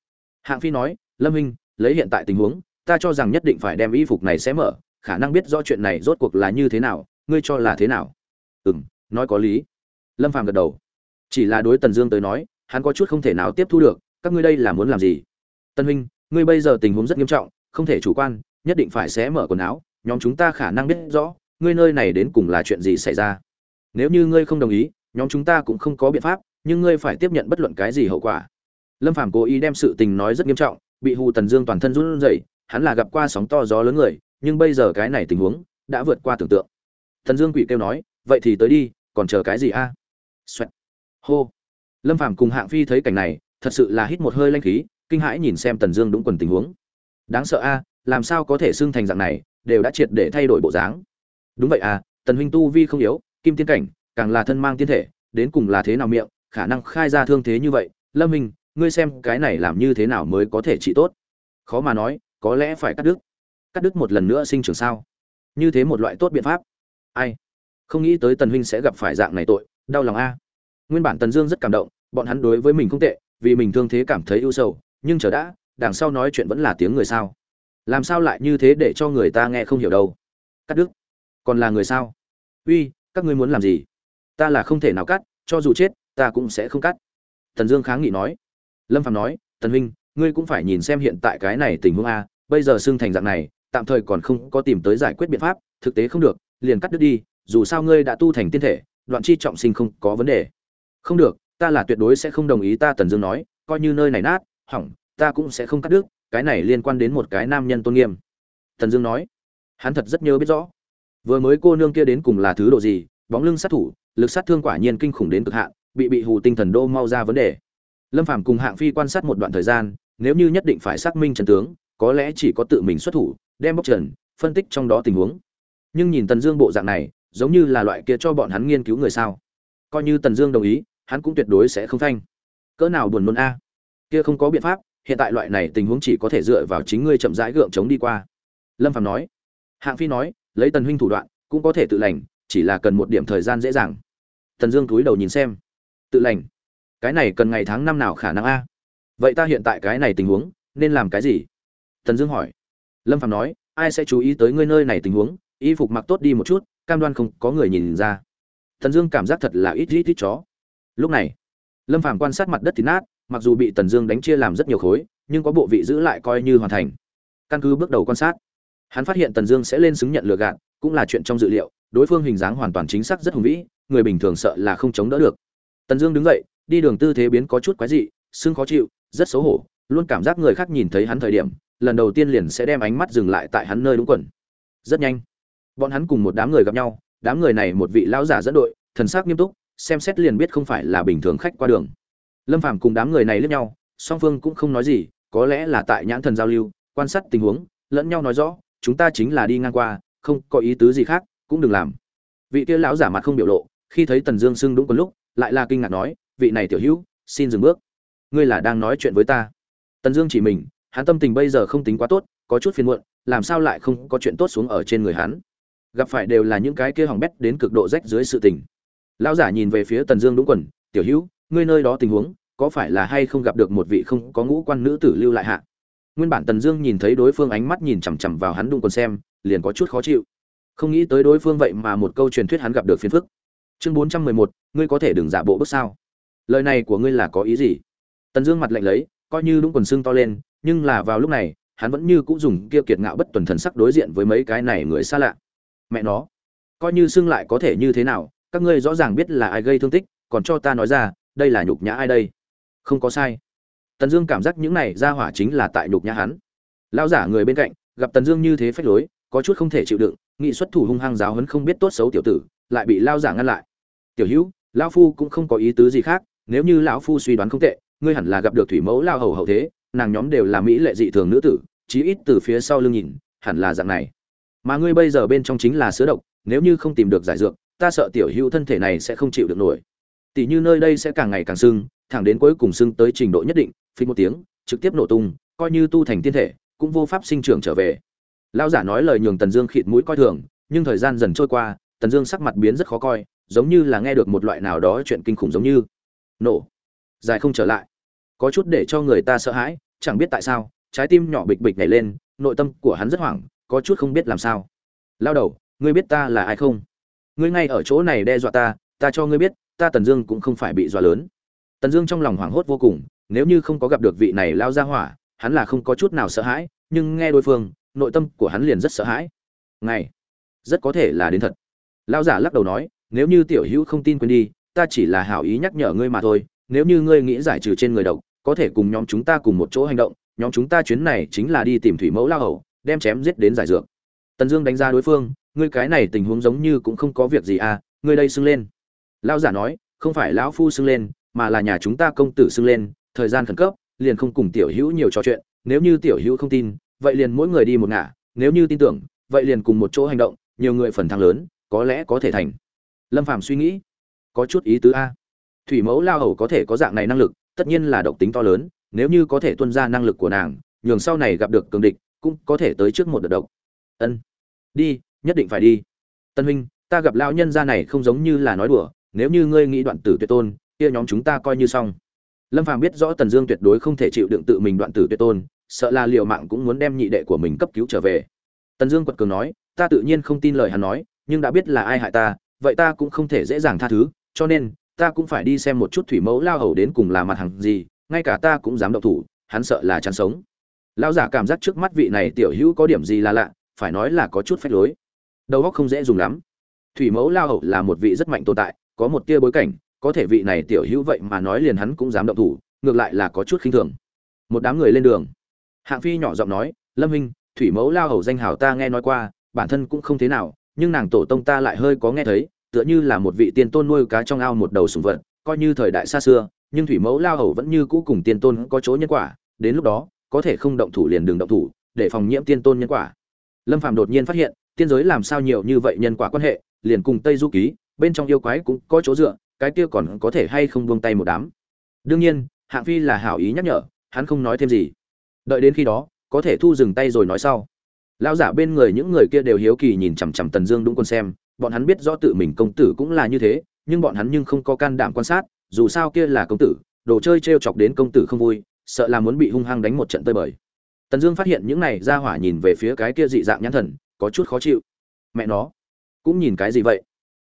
Hạng phi nói, lâm minh lấy hiện tại tình huống, ta cho rằng nhất định phải đem y phục này sẽ mở, khả năng biết rõ chuyện này rốt cuộc là như thế nào ngươi cho là thế nào? Ừ m nói có lý. Lâm phàm gật đầu. Chỉ là đối tần dương tới nói, hắn có chút không thể nào tiếp thu được, các ngươi đây là muốn làm gì? Tân huynh, ngươi bây giờ tình huống rất nghiêm trọng, không thể chủ quan, nhất định phải xé mở quần áo, nhóm chúng ta khả năng biết rõ, ngươi nơi này đến cùng là chuyện gì xảy ra. Nếu như ngươi không đồng ý, nhóm chúng ta cũng không có biện pháp, nhưng ngươi phải tiếp nhận bất luận cái gì hậu quả. Lâm phàm cố ý đem sự tình nói rất nghiêm trọng, bị hù tần dương toàn thân run rẩy, hắn là gặp qua sóng to gió lớn người, nhưng bây giờ cái này tình huống đã vượt qua tưởng tượng tần dương quỷ kêu nói, vậy thì tới đi, còn chờ cái gì a? Xoẹt. hô. Lâm phàm cùng hạng phi thấy cảnh này, thật sự là hít một hơi lanh khí, kinh hãi nhìn xem tần dương đúng quần tình huống. Đáng sợ a, làm sao có thể xưng thành dạng này, đều đã triệt để thay đổi bộ dáng. Đúng vậy à tần huynh tu vi không yếu, kim tiên cảnh, càng là thân mang tiên thể, đến cùng là thế nào miệng, khả năng khai ra thương thế như vậy, lâm minh ngươi xem cái này làm như thế nào mới có thể trị tốt? Khó mà nói, có lẽ phải cắt đứt. Cắt đứt một lần nữa sinh trưởng sao? Như thế một loại tốt biện pháp ai? Không nghĩ tới tần huynh sẽ gặp phải dạng này tội, đau lòng a. Nguyên bản tần dương rất cảm động, bọn hắn đối với mình không tệ, vì mình thương thế cảm thấy ưu sầu, nhưng chờ đã, đằng sau nói chuyện vẫn là tiếng người sao? Làm sao lại như thế để cho người ta nghe không hiểu đâu? Cắt đứt. Còn là người sao? Uy, các ngươi muốn làm gì? Ta là không thể nào cắt, cho dù chết, ta cũng sẽ không cắt. Tần dương kháng nghị nói. Lâm phạm nói, tần huynh, ngươi cũng phải nhìn xem hiện tại cái này tình huống a, bây giờ xưng thành dạng này, tạm thời còn không có tìm tới giải quyết biện pháp, thực tế không được liền cắt đứt đi, dù sao ngươi đã tu thành tiên thể, đoạn chi trọng sinh không có vấn đề. Không được, ta là tuyệt đối sẽ không đồng ý, ta tần dương nói, coi như nơi này nát, hỏng, ta cũng sẽ không cắt đứt, cái này liên quan đến một cái nam nhân tôn nghiêm. Tần dương nói, hắn thật rất nhớ biết rõ. Vừa mới cô nương kia đến cùng là thứ độ gì, bóng lưng sát thủ, lực sát thương quả nhiên kinh khủng đến cực hạn, bị bị hù tinh thần đô mau ra vấn đề. Lâm phàm cùng hạng phi quan sát một đoạn thời gian, nếu như nhất định phải xác minh trần tướng, có lẽ chỉ có tự mình xuất thủ, đem bóc trần, phân tích trong đó tình huống nhưng nhìn tần dương bộ dạng này, giống như là loại kia cho bọn hắn nghiên cứu người sao. Coi như tần dương đồng ý, hắn cũng tuyệt đối sẽ không phanh. Cỡ nào buồn nôn a. Kia không có biện pháp, hiện tại loại này tình huống chỉ có thể dựa vào chính ngươi chậm rãi gượng chống đi qua. Lâm phạm nói. Hạng phi nói, lấy tần huynh thủ đoạn, cũng có thể tự lành, chỉ là cần một điểm thời gian dễ dàng. Tần dương cúi đầu nhìn xem. Tự lành. Cái này cần ngày tháng năm nào khả năng a? Vậy ta hiện tại cái này tình huống, nên làm cái gì? Tần dương hỏi. Lâm phạm nói, ai sẽ chú ý tới ngươi nơi này tình huống y phục mặc tốt đi một chút, cam đoan không có người nhìn ra. Tần dương cảm giác thật là ít ít ít chó. Lúc này, lâm phàm quan sát mặt đất thì nát, mặc dù bị tần dương đánh chia làm rất nhiều khối, nhưng có bộ vị giữ lại coi như hoàn thành. Căn cứ bước đầu quan sát, hắn phát hiện tần dương sẽ lên xứng nhận lừa gạt, cũng là chuyện trong dự liệu, đối phương hình dáng hoàn toàn chính xác rất hùng vĩ, người bình thường sợ là không chống đỡ được. Tần dương đứng dậy, đi đường tư thế biến có chút quái dị xương khó chịu, rất xấu hổ, luôn cảm giác người khác nhìn thấy hắn thời điểm, lần đầu tiên liền sẽ đem ánh mắt dừng lại tại hắn nơi đúng quần. Rất nhanh bọn hắn cùng một đám người gặp nhau, đám người này một vị lão giả dẫn đội, thần sắc nghiêm túc, xem xét liền biết không phải là bình thường khách qua đường. Lâm phàm cùng đám người này lướt nhau, song phương cũng không nói gì, có lẽ là tại nhãn thần giao lưu, quan sát tình huống, lẫn nhau nói rõ, chúng ta chính là đi ngang qua, không có ý tứ gì khác, cũng đừng làm. Vị kia lão giả mặt không biểu lộ, khi thấy tần dương sưng đúng một lúc, lại là kinh ngạc nói, vị này tiểu hữu, xin dừng bước. Ngươi là đang nói chuyện với ta. Tần dương chỉ mình, hắn tâm tình bây giờ không tính quá tốt, có chút phiền muộn, làm sao lại không có chuyện tốt xuống ở trên người hắn? Gặp phải đều là những cái kia hỏng bét đến cực độ rách dưới sự tình. Lão giả nhìn về phía tần dương đúng quần, tiểu hữu, ngươi nơi đó tình huống, có phải là hay không gặp được một vị không có ngũ quan nữ tử lưu lại hạ? Nguyên bản tần dương nhìn thấy đối phương ánh mắt nhìn chằm chằm vào hắn đúng quần xem, liền có chút khó chịu. Không nghĩ tới đối phương vậy mà một câu truyền thuyết hắn gặp được phiền phức. Chương bốn trăm mười một, ngươi có thể đừng giả bộ bước sao? Lời này của ngươi là có ý gì? Tần dương mặt lạnh lấy, coi như đúng quần xương to lên, nhưng là vào lúc này, hắn vẫn như cũng dùng kia kiệt ngạo bất tuần thần sắc đối diện với mấy cái này người xa lạ mẹ nó, coi như xưng lại có thể như thế nào, các ngươi rõ ràng biết là ai gây thương tích, còn cho ta nói ra, đây là nhục nhã ai đây? Không có sai. Tần dương cảm giác những này ra hỏa chính là tại nhục nhã hắn. Lao giả người bên cạnh, gặp tần dương như thế phách lối, có chút không thể chịu đựng, nghị xuất thủ hung hăng giáo hấn không biết tốt xấu tiểu tử, lại bị lao giả ngăn lại. Tiểu hữu lao phu cũng không có ý tứ gì khác, nếu như lão phu suy đoán không tệ, ngươi hẳn là gặp được thủy mẫu lao hầu hậu thế, nàng nhóm đều là mỹ lệ dị thường nữ tử, chí ít từ phía sau lưng nhìn, hẳn là dạng này mà ngươi bây giờ bên trong chính là sữa độc, nếu như không tìm được giải dược, ta sợ tiểu hữu thân thể này sẽ không chịu được nổi. Tỷ như nơi đây sẽ càng ngày càng sưng, thẳng đến cuối cùng sưng tới trình độ nhất định phí một tiếng, trực tiếp nổ tung, coi như tu thành tiên thể, cũng vô pháp sinh trưởng trở về. Lão giả nói lời nhường tần dương khịt mũi coi thường, nhưng thời gian dần trôi qua, tần dương sắc mặt biến rất khó coi, giống như là nghe được một loại nào đó chuyện kinh khủng giống như. Nổ. Dài không trở lại. Có chút để cho người ta sợ hãi, chẳng biết tại sao, trái tim nhỏ bịch bịch nhảy lên, nội tâm của hắn rất hoảng có chút không biết làm sao. Lao đầu, ngươi biết ta là ai không? Ngươi ngay ở chỗ này đe dọa ta ta cho ngươi biết, ta tần dương cũng không phải bị dọa lớn. Tần dương trong lòng hoảng hốt vô cùng, nếu như không có gặp được vị này lao ra hỏa, hắn là không có chút nào sợ hãi, nhưng nghe đối phương, nội tâm của hắn liền rất sợ hãi. Ngay rất có thể là đến thật. Lao giả lắc đầu nói, nếu như tiểu hữu không tin quên đi, ta chỉ là hảo ý nhắc nhở ngươi mà thôi, nếu như ngươi nghĩ giải trừ trên người độc, có thể cùng nhóm chúng ta cùng một chỗ hành động, nhóm chúng ta chuyến này chính là đi tìm thủy mẫu lao hầu đem chém giết đến giải dược. Tần dương đánh giá đối phương, ngươi cái này tình huống giống như cũng không có việc gì à ngươi đây xưng lên. Lão giả nói, không phải lão phu xưng lên, mà là nhà chúng ta công tử xưng lên, thời gian khẩn cấp, liền không cùng tiểu hữu nhiều trò chuyện, nếu như tiểu hữu không tin, vậy liền mỗi người đi một ngả, nếu như tin tưởng, vậy liền cùng một chỗ hành động, nhiều người phần thắng lớn, có lẽ có thể thành. Lâm phàm suy nghĩ, có chút ý tứ a. Thủy mẫu lao hầu có thể có dạng này năng lực, tất nhiên là độc tính to lớn, nếu như có thể tuân ra năng lực của nàng, nhường sau này gặp được cường địch cũng có thể tới trước một đợt độc. Ân. Đi, nhất định phải đi. Tân huynh, ta gặp lão nhân gia này không giống như là nói đùa, nếu như ngươi nghĩ đoạn tử tuyệt tôn, kia nhóm chúng ta coi như xong. Lâm phàm biết rõ tần dương tuyệt đối không thể chịu đựng tự mình đoạn tử tuyệt tôn, sợ là liều mạng cũng muốn đem nhị đệ của mình cấp cứu trở về. Tần dương quật cường nói, ta tự nhiên không tin lời hắn nói, nhưng đã biết là ai hại ta, vậy ta cũng không thể dễ dàng tha thứ, cho nên, ta cũng phải đi xem một chút thủy mẫu lao hầu đến cùng là mặt hàng gì, ngay cả ta cũng dám động thủ, hắn sợ là chán sống lão giả cảm giác trước mắt vị này tiểu hữu có điểm gì là lạ, phải nói là có chút phách lối. Đầu óc không dễ dùng lắm. Thủy mẫu lao hầu là một vị rất mạnh tồn tại, có một tia bối cảnh, có thể vị này tiểu hữu vậy mà nói liền hắn cũng dám động thủ, ngược lại là có chút khinh thường. Một đám người lên đường. Hạng phi nhỏ giọng nói, lâm huynh thủy mẫu lao hầu danh hào ta nghe nói qua, bản thân cũng không thế nào, nhưng nàng tổ tông ta lại hơi có nghe thấy, tựa như là một vị tiên tôn nuôi cá trong ao một đầu sùng vật, coi như thời đại xa xưa, nhưng thủy mẫu lao hầu vẫn như cũ cùng tiên tôn có chỗ nhân quả, đến lúc đó có thể không động thủ liền đừng động thủ, để phòng nhiễm tiên tôn nhân quả. Lâm phạm đột nhiên phát hiện, tiên giới làm sao nhiều như vậy nhân quả quan hệ, liền cùng tây du ký, bên trong yêu quái cũng có chỗ dựa, cái kia còn có thể hay không buông tay một đám. Đương nhiên, hạng phi là hảo ý nhắc nhở, hắn không nói thêm gì. Đợi đến khi đó, có thể thu dừng tay rồi nói sau. Lão giả bên người những người kia đều hiếu kỳ nhìn chằm chằm tần dương đúng quân xem, bọn hắn biết rõ tự mình công tử cũng là như thế, nhưng bọn hắn nhưng không có can đảm quan sát, dù sao kia là công tử, đồ chơi t r e o chọc đến công tử không vui sợ là muốn bị hung hăng đánh một trận tơi bời. Tần dương phát hiện những này ra hỏa nhìn về phía cái kia dị dạng nhãn thần, có chút khó chịu. Mẹ nó, cũng nhìn cái gì vậy?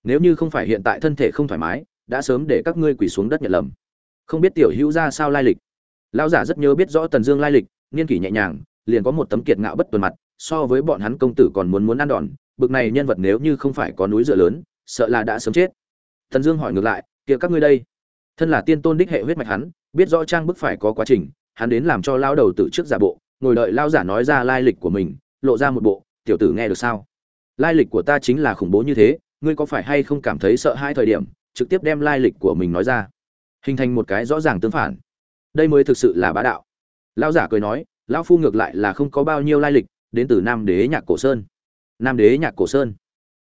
Nếu như không phải hiện tại thân thể không thoải mái, đã sớm để các ngươi quỳ xuống đất nhận lầm. Không biết tiểu hữu ra sao lai lịch. Lão giả rất nhớ biết rõ tần dương lai lịch niên kỷ nhẹ nhàng, liền có một tấm kiệt ngạo bất tuần mặt, so với bọn hắn công tử còn muốn muốn ăn đòn, bực này nhân vật nếu như không phải có núi dựa lớn, sợ là đã sớm chết. Tần dương hỏi ngược lại kia các ngươi đây, thân là tiên tôn đích hệ huyết mạch hắn biết rõ trang bức phải có quá trình, hắn đến làm cho lao đầu tử trước giả bộ, ngồi đợi lao giả nói ra lai lịch của mình, lộ ra một bộ, tiểu tử nghe được sao? Lai lịch của ta chính là khủng bố như thế, ngươi có phải hay không cảm thấy sợ hai thời điểm, trực tiếp đem lai lịch của mình nói ra? Hình thành một cái rõ ràng tương phản. Đây mới thực sự là bá đạo. Lao giả cười nói, lão phu ngược lại là không có bao nhiêu lai lịch, đến từ nam đế nhạc cổ sơn. Nam đế nhạc cổ sơn.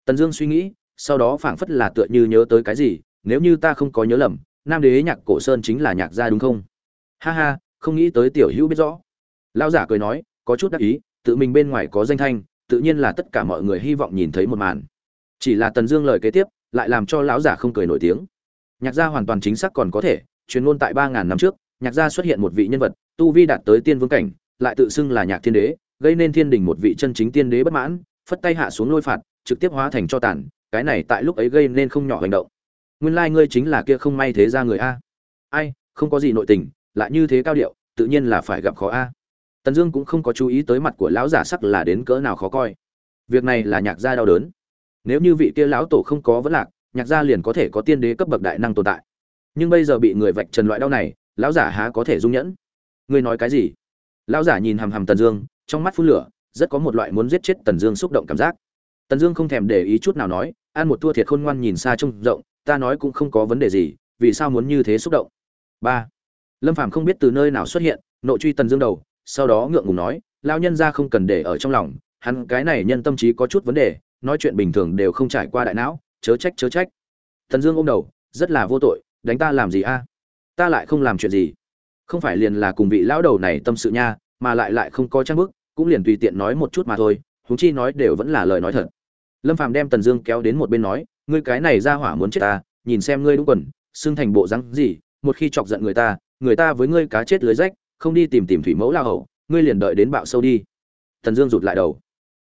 Tần dương suy nghĩ, sau đó phảng phất là tựa như nhớ tới cái gì, nếu như ta không có nhớ lầm nam đế nhạc cổ sơn chính là nhạc gia đúng không? Ha ha, không nghĩ tới tiểu hữu biết rõ. Lão giả cười nói, có chút đắc ý, tự mình bên ngoài có danh thanh, tự nhiên là tất cả mọi người hy vọng nhìn thấy một màn. Chỉ là tần dương lời kế tiếp, lại làm cho lão giả không cười nổi tiếng. Nhạc gia hoàn toàn chính xác còn có thể truyền ngôn tại ba ngàn năm trước, nhạc gia xuất hiện một vị nhân vật, tu vi đạt tới tiên vương cảnh, lại tự xưng là nhạc thiên đế, gây nên thiên đình một vị chân chính tiên đế bất mãn, phất tay hạ xuống lôi phạt, trực tiếp hóa thành cho tàn, cái này tại lúc ấy gây nên không nhỏ hành động nguyên lai ngươi chính là kia không may thế ra người a. Ai, không có gì nội tình, lại như thế cao điệu, tự nhiên là phải gặp khó a. Tần dương cũng không có chú ý tới mặt của lão giả sắc là đến cỡ nào khó coi. Việc này là nhạc gia đau đớn. Nếu như vị kia lão tổ không có vấn lạc, nhạc gia liền có thể có tiên đế cấp bậc đại năng tồn tại. Nhưng bây giờ bị người vạch trần loại đau này, lão giả há có thể dung nhẫn? Ngươi nói cái gì? Lão giả nhìn hằm hằm tần dương, trong mắt phun lửa, rất có một loại muốn giết chết tần dương xúc động cảm giác. Tần dương không thèm để ý chút nào nói, ăn một thua thiệt khôn ngoan nhìn xa trông rộng ta nói cũng không có vấn đề gì, vì sao muốn như thế xúc động? Ba. Lâm phàm không biết từ nơi nào xuất hiện, nội truy tần dương đầu, sau đó ngượng ngùng nói lao nhân ra không cần để ở trong lòng, hắn cái này nhân tâm trí có chút vấn đề, nói chuyện bình thường đều không trải qua đại não, chớ trách chớ trách. Tần dương ôm đầu, rất là vô tội, đánh ta làm gì a? Ta lại không làm chuyện gì. Không phải liền là cùng vị lão đầu này tâm sự nha, mà lại lại không có trang bức, cũng liền tùy tiện nói một chút mà thôi, huống chi nói đều vẫn là lời nói thật. Lâm phàm đem tần dương kéo đến một bên nói ngươi cái này ra hỏa muốn chết ta, nhìn xem ngươi đúng quần, xưng thành bộ rắn gì, một khi chọc giận người ta người ta với ngươi cá chết lưới rách, không đi tìm tìm thủy mẫu la hậu ngươi liền đợi đến bạo sâu đi. Tần dương rụt lại đầu.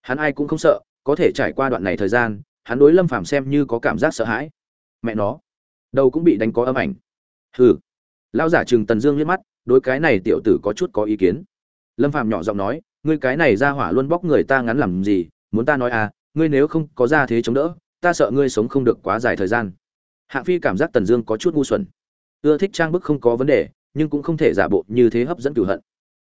Hắn ai cũng không sợ, có thể trải qua đoạn này thời gian, hắn đối lâm phàm xem như có cảm giác sợ hãi. Mẹ nó, đầu cũng bị đánh có âm ảnh. Hừ. Lão giả trừng tần dương liếc mắt, đối cái này tiểu tử có chút có ý kiến. Lâm phàm nhỏ giọng nói, ngươi cái này ra hỏa luôn bóc người ta ngắn làm gì, muốn ta nói à ngươi nếu không có ra thế chống đỡ ta sợ ngươi sống không được quá dài thời gian. Hạng phi cảm giác tần dương có chút ngu xuẩn. Ưa thích trang bức không có vấn đề, nhưng cũng không thể giả bộ như thế hấp dẫn cửu hận.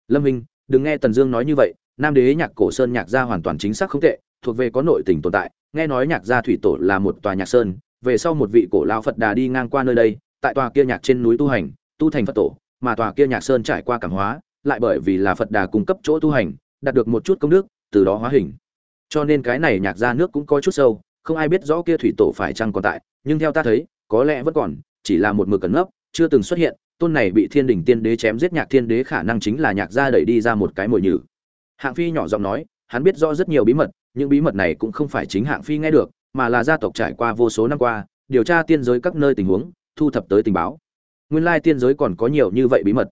Lâm minh, đừng nghe tần dương nói như vậy, nam đế nhạc cổ sơn nhạc gia hoàn toàn chính xác không tệ, thuộc về có nội tình tồn tại, nghe nói nhạc gia thủy tổ là một tòa nhạc sơn, về sau một vị cổ lao phật đà đi ngang qua nơi đây, tại tòa kia nhạc trên núi tu hành, tu thành phật tổ, mà tòa kia nhạc sơn trải qua cảm hóa, lại bởi vì là phật đà cung cấp chỗ tu hành, đạt được một chút công đức, từ đó hóa hình. Cho nên cái này nhạc gia nước cũng có chút sâu không ai biết rõ kia thủy tổ phải chăng còn tại, nhưng theo ta thấy, có lẽ vẫn còn, chỉ là một mực cẩn nấp, chưa từng xuất hiện, tôn này bị thiên đình tiên đế chém giết nhạc thiên đế khả năng chính là nhạc gia đẩy đi ra một cái mồi nhử. Hạng phi nhỏ giọng nói, hắn biết rõ rất nhiều bí mật, những bí mật này cũng không phải chính hạng phi nghe được, mà là gia tộc trải qua vô số năm qua, điều tra tiên giới các nơi tình huống, thu thập tới tình báo. Nguyên lai tiên giới còn có nhiều như vậy bí mật.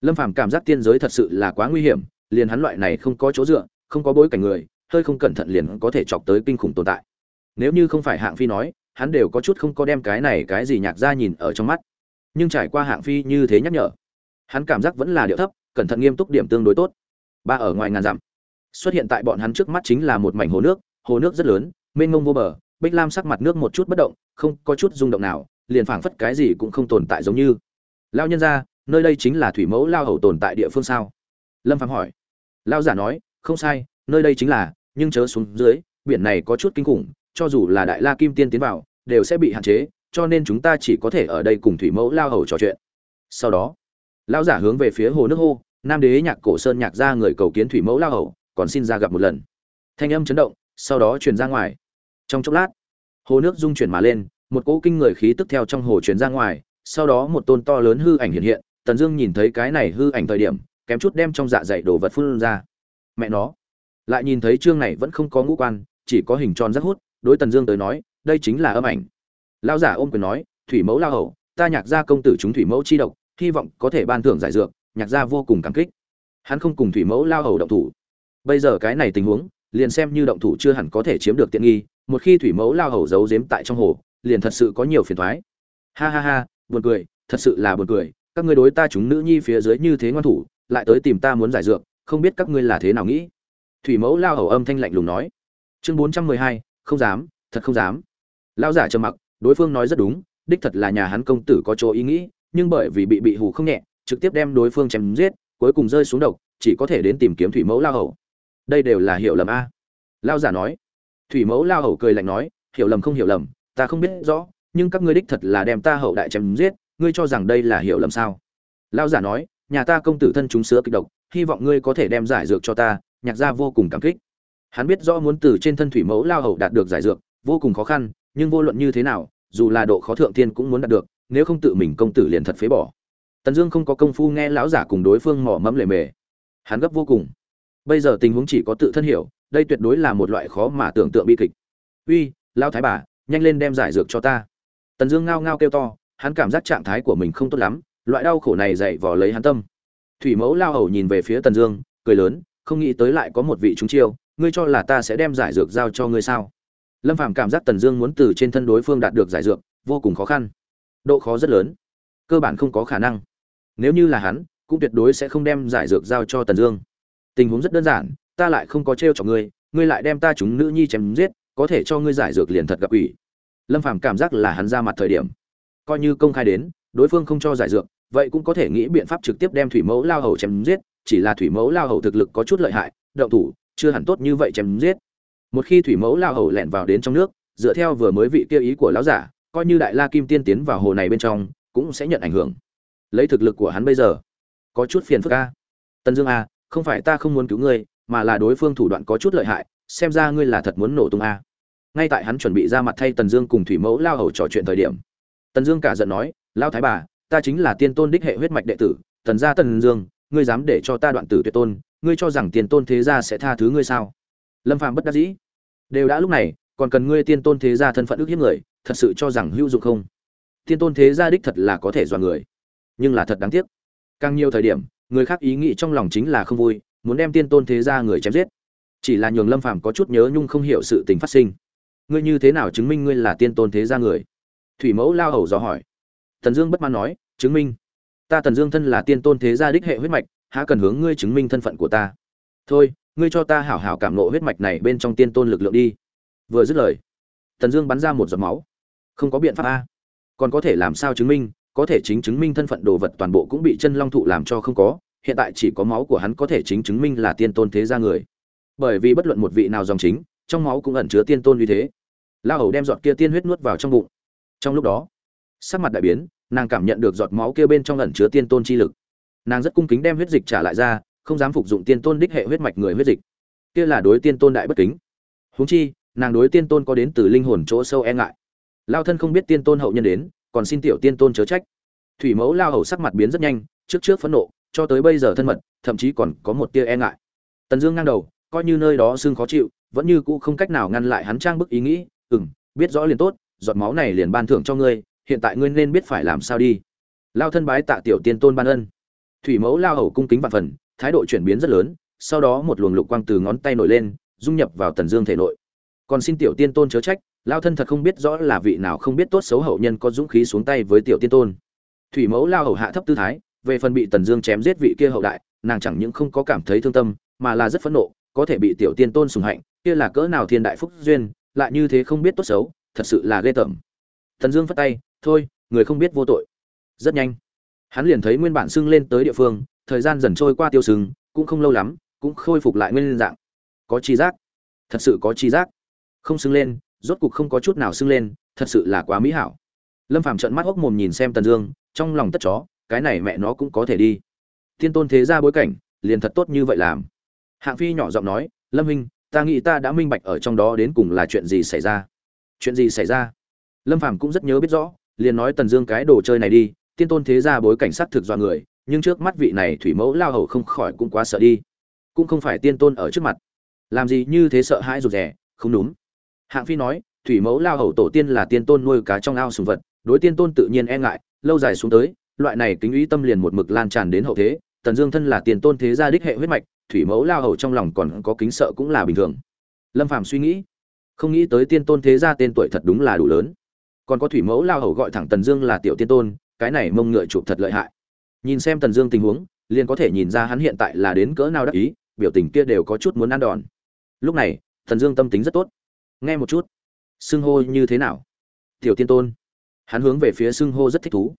Lâm phàm cảm giác tiên giới thật sự là quá nguy hiểm, liền hắn loại này không có chỗ dựa, không có bối cảnh người, hơi không cẩn thận liền có thể chọc tới kinh khủng tồn tại nếu như không phải hạng phi nói, hắn đều có chút không có đem cái này cái gì nhạc ra nhìn ở trong mắt. Nhưng trải qua hạng phi như thế nhắc nhở, hắn cảm giác vẫn là điệu thấp, cẩn thận nghiêm túc điểm tương đối tốt. Ba ở ngoài ngàn dặm, xuất hiện tại bọn hắn trước mắt chính là một mảnh hồ nước hồ nước rất lớn, mênh mông vô bờ, bích lam sắc mặt nước một chút bất động, không có chút rung động nào, liền phảng phất cái gì cũng không tồn tại giống như. Lao nhân ra, nơi đây chính là thủy mẫu lao hầu tồn tại địa phương sao? Lâm phạm hỏi. Lao giả nói, không sai, nơi đây chính là, nhưng chớ xuống dưới, biển này có chút kinh khủng cho dù là đại la kim tiên tiến vào, đều sẽ bị hạn chế, cho nên chúng ta chỉ có thể ở đây cùng thủy mẫu lao hầu trò chuyện. Sau đó lao giả hướng về phía hồ nước hô, nam đế nhạc cổ sơn nhạc ra người cầu kiến thủy mẫu lao hầu, còn xin ra gặp một lần. Thanh âm chấn động, sau đó truyền ra ngoài. Trong chốc lát, hồ nước dung chuyển mà lên, một cỗ kinh người khí tức theo trong hồ truyền ra ngoài, sau đó một tôn to lớn hư ảnh hiện hiện, tần dương nhìn thấy cái này hư ảnh thời điểm, kém chút đem trong dạ dày đồ vật phun ra. Mẹ nó, lại nhìn thấy chương này vẫn không có ngũ quan, chỉ có hình tròn rất hút đối tần dương tới nói, đây chính là âm ảnh. Lao giả ôm quyền nói, thủy mẫu lao hầu, ta nhạc gia công tử chúng thủy mẫu chi độc, hy vọng có thể ban thưởng giải dược, nhạc gia vô cùng cảm kích. Hắn không cùng thủy mẫu lao hầu động thủ. Bây giờ cái này tình huống, liền xem như động thủ chưa hẳn có thể chiếm được tiện nghi, một khi thủy mẫu lao hầu giấu giếm tại trong hồ, liền thật sự có nhiều phiền thoái ha ha ha, buồn cười, thật sự là buồn cười, các ngươi đối ta chúng nữ nhi phía dưới như thế ngoan thủ, lại tới tìm ta muốn giải dược, không biết các ngươi là thế nào nghĩ. Thủy mẫu lao hầu âm thanh lạnh lùng nói. Chương bốn trăm mười hai không dám, thật không dám. Lão giả trầm mặc, đối phương nói rất đúng, đích thật là nhà hắn công tử có chỗ ý nghĩ, nhưng bởi vì bị bị hù không nhẹ, trực tiếp đem đối phương chém giết, cuối cùng rơi xuống độc, chỉ có thể đến tìm kiếm thủy mẫu lao hầu. Đây đều là hiểu lầm a. Lao giả nói. Thủy mẫu lao hầu cười lạnh nói, hiểu lầm không hiểu lầm, ta không biết rõ, nhưng các ngươi đích thật là đem ta hậu đại chém giết, ngươi cho rằng đây là hiểu lầm sao? Lao giả nói, nhà ta công tử thân chúng sữa kịch độc, hy vọng ngươi có thể đem giải dược cho ta, nhạc gia vô cùng cảm kích hắn biết rõ muốn từ trên thân thủy mẫu lao hầu đạt được giải dược, vô cùng khó khăn, nhưng vô luận như thế nào, dù là độ khó thượng thiên cũng muốn đạt được, nếu không tự mình công tử liền thật phế bỏ. Tần dương không có công phu nghe lão giả cùng đối phương mỏ mẫm lề mề. Hắn gấp vô cùng. Bây giờ tình huống chỉ có tự thân hiểu, đây tuyệt đối là một loại khó mà tưởng tượng bi kịch. Uy lao thái bà, nhanh lên đem giải dược cho ta. Tần dương ngao ngao kêu to, hắn cảm giác trạng thái của mình không tốt lắm, loại đau khổ này dậy vò lấy hắn tâm. Thủy mẫu lao hầu nhìn về phía tần dương, cười lớn, không nghĩ tới lại có một vị chúng chiêu ngươi cho là ta sẽ đem giải dược giao cho ngươi sao? Lâm phàm cảm giác tần dương muốn từ trên thân đối phương đạt được giải dược, vô cùng khó khăn. Độ khó rất lớn. Cơ bản không có khả năng. Nếu như là hắn, cũng tuyệt đối sẽ không đem giải dược giao cho tần dương. Tình huống rất đơn giản, ta lại không có t r e o cho ngươi ngươi lại đem ta chúng nữ nhi chém giết, có thể cho ngươi giải dược liền thật gặp ủy lâm phàm cảm giác là hắn ra mặt thời điểm. Coi như công khai đến, đối phương không cho giải dược, vậy cũng có thể nghĩ biện pháp trực tiếp đem thủy mẫu lao hầu chém giết, chỉ là thủy mẫu lao hầu thực lực có chút lợi hại, động thủ chưa hẳn tốt như vậy chém giết. Một khi thủy mẫu lao hầu lẻn vào đến trong nước, dựa theo vừa mới vị kia ý của lão giả, coi như đại la kim tiên tiến vào hồ này bên trong, cũng sẽ nhận ảnh hưởng. Lấy thực lực của hắn bây giờ, có chút phiền phức a. Tân dương a, không phải ta không muốn cứu ngươi, mà là đối phương thủ đoạn có chút lợi hại, xem ra ngươi là thật muốn nổ tung a. Ngay tại hắn chuẩn bị ra mặt thay tần dương cùng thủy mẫu lao hầu trò chuyện thời điểm, tần dương cả giận nói lao thái bà, ta chính là tiên tôn đích hệ huyết mạch đệ tử, tần gia tần dương, ngươi dám để cho ta đoạn tử tuyệt tôn ngươi cho rằng tiền tôn thế gia sẽ tha thứ ngươi sao? Lâm phàm bất đắc dĩ. Đều đã lúc này, còn cần ngươi tiên tôn thế gia thân phận ước hiếp người, thật sự cho rằng hữu dụng không? Tiên tôn thế gia đích thật là có thể dọa người. Nhưng là thật đáng tiếc. Càng nhiều thời điểm, người khác ý nghĩ trong lòng chính là không vui, muốn đem tiên tôn thế gia người chém giết. Chỉ là nhường lâm phàm có chút nhớ nhung không hiểu sự tình phát sinh. Ngươi như thế nào chứng minh ngươi là tiên tôn thế gia người? Thủy mẫu lao hầu dò hỏi. Tần dương bất mãn nói, chứng minh. Ta tần dương thân là tiên tôn thế gia đích hệ huyết mạch há cần hướng ngươi chứng minh thân phận của ta. Thôi, ngươi cho ta hảo hảo cảm nộ huyết mạch này bên trong tiên tôn lực lượng đi. Vừa dứt lời tần dương bắn ra một giọt máu. Không có biện pháp a. Còn có thể làm sao chứng minh, có thể chính chứng minh thân phận đồ vật toàn bộ cũng bị chân long thụ làm cho không có, hiện tại chỉ có máu của hắn có thể chính chứng minh là tiên tôn thế gia người. Bởi vì bất luận một vị nào dòng chính, trong máu cũng ẩn chứa tiên tôn như thế. La hầu đem giọt kia tiên huyết nuốt vào trong bụng. Trong lúc đó, sắc mặt đại biến, nàng cảm nhận được giọt máu kia bên trong ẩn chứa tiên tôn chi lực nàng rất cung kính đem huyết dịch trả lại ra, không dám phục dụng tiên tôn đích hệ huyết mạch người huyết dịch. Kia là đối tiên tôn đại bất kính. Huống chi, nàng đối tiên tôn có đến từ linh hồn chỗ sâu e ngại. Lao thân không biết tiên tôn hậu nhân đến, còn xin tiểu tiên tôn chớ trách. Thủy mẫu lao hầu sắc mặt biến rất nhanh, trước trước phẫn nộ, cho tới bây giờ thân mật, thậm chí còn có một tia e ngại. Tần dương ngang đầu, coi như nơi đó xương khó chịu, vẫn như cũ không cách nào ngăn lại hắn trang bức ý nghĩ ừ m biết rõ liền tốt, giọt máu này liền ban thưởng cho ngươi, hiện tại ngươi nên biết phải làm sao đi. Lao thân bái tạ tiểu tiên tôn ban ân thủy mẫu lao hầu cung kính vạn phần, thái độ chuyển biến rất lớn, sau đó một luồng lục quang từ ngón tay nổi lên, dung nhập vào tần dương thể nội. Còn xin tiểu tiên tôn chớ trách, lao thân thật không biết rõ là vị nào không biết tốt xấu hậu nhân có dũng khí xuống tay với tiểu tiên tôn. Thủy mẫu lao hầu hạ thấp tư thái, về phần bị tần dương chém giết vị kia hậu đại, nàng chẳng những không có cảm thấy thương tâm, mà là rất phẫn nộ, có thể bị tiểu tiên tôn sùng hạnh, kia là cỡ nào thiên đại phúc duyên, lại như thế không biết tốt xấu, thật sự là ghê tởm. Tần dương phất tay, thôi, người không biết vô tội. Rất nhanh hắn liền thấy nguyên bản sưng lên tới địa phương thời gian dần trôi qua tiêu sừng cũng không lâu lắm cũng khôi phục lại nguyên dạng. Có chi giác. Thật sự có chi giác. Không sưng lên rốt cục không có chút nào sưng lên thật sự là quá mỹ hảo. Lâm phàm trợn mắt hốc mồm nhìn xem tần dương trong lòng tất chó cái này mẹ nó cũng có thể đi. Thiên tôn thế ra bối cảnh liền thật tốt như vậy làm. Hạng phi nhỏ giọng nói lâm minh, ta nghĩ ta đã minh bạch ở trong đó đến cùng là chuyện gì xảy ra. Chuyện gì xảy ra? Lâm phàm cũng rất nhớ biết rõ liền nói tần dương cái đồ chơi này đi tiên tôn thế gia bối cảnh sát thực do người, nhưng trước mắt vị này thủy mẫu lao hầu không khỏi cũng quá sợ đi. Cũng không phải tiên tôn ở trước mặt. Làm gì như thế sợ hãi rụt rè, không đúng. Hạng phi nói, thủy mẫu lao hầu tổ tiên là tiên tôn nuôi cá trong ao sùng vật, đối tiên tôn tự nhiên e ngại, lâu dài xuống tới, loại này kính ý tâm liền một mực lan tràn đến hậu thế. Tần dương thân là tiền tôn thế gia đích hệ huyết mạch, thủy mẫu lao hầu trong lòng còn có kính sợ cũng là bình thường. Lâm phàm suy nghĩ, không nghĩ tới tiên tôn thế gia tên tuổi thật đúng là đủ lớn. Còn có thủy mẫu lao hầu gọi thẳng tần dương là tiểu tiên tôn cái này mông ngựa chụp thật lợi hại. Nhìn xem tần dương tình huống, liền có thể nhìn ra hắn hiện tại là đến cỡ nào đắc ý, biểu tình kia đều có chút muốn ăn đòn. Lúc này, tần dương tâm tính rất tốt. Nghe một chút. Xưng hô như thế nào? Tiểu tiên tôn. Hắn hướng về phía xưng hô rất thích thú.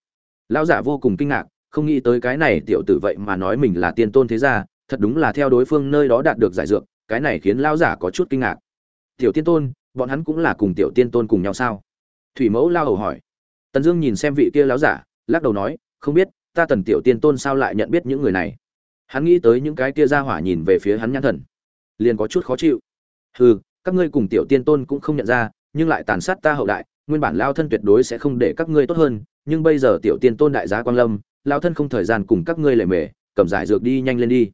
Lão giả vô cùng kinh ngạc, không nghĩ tới cái này tiểu tử vậy mà nói mình là tiên tôn thế gia, thật đúng là theo đối phương nơi đó đạt được giải dược, cái này khiến lão giả có chút kinh ngạc. Tiểu tiên tôn, bọn hắn cũng là cùng tiểu tiên tôn cùng nhau sao? Thủy mẫu lao hầu hỏi tần dương nhìn xem vị kia lão giả, lắc đầu nói, không biết, ta tần tiểu tiên tôn sao lại nhận biết những người này? Hắn nghĩ tới những cái kia ra hỏa nhìn về phía hắn nhãn thần, liền có chút khó chịu. Hừ, các ngươi cùng tiểu tiên tôn cũng không nhận ra, nhưng lại tàn sát ta hậu đại, nguyên bản lao thân tuyệt đối sẽ không để các ngươi tốt hơn, nhưng bây giờ tiểu tiên tôn đại giá quang lâm, lao thân không thời gian cùng các ngươi lệ mề, cầm giải dược đi nhanh lên đi.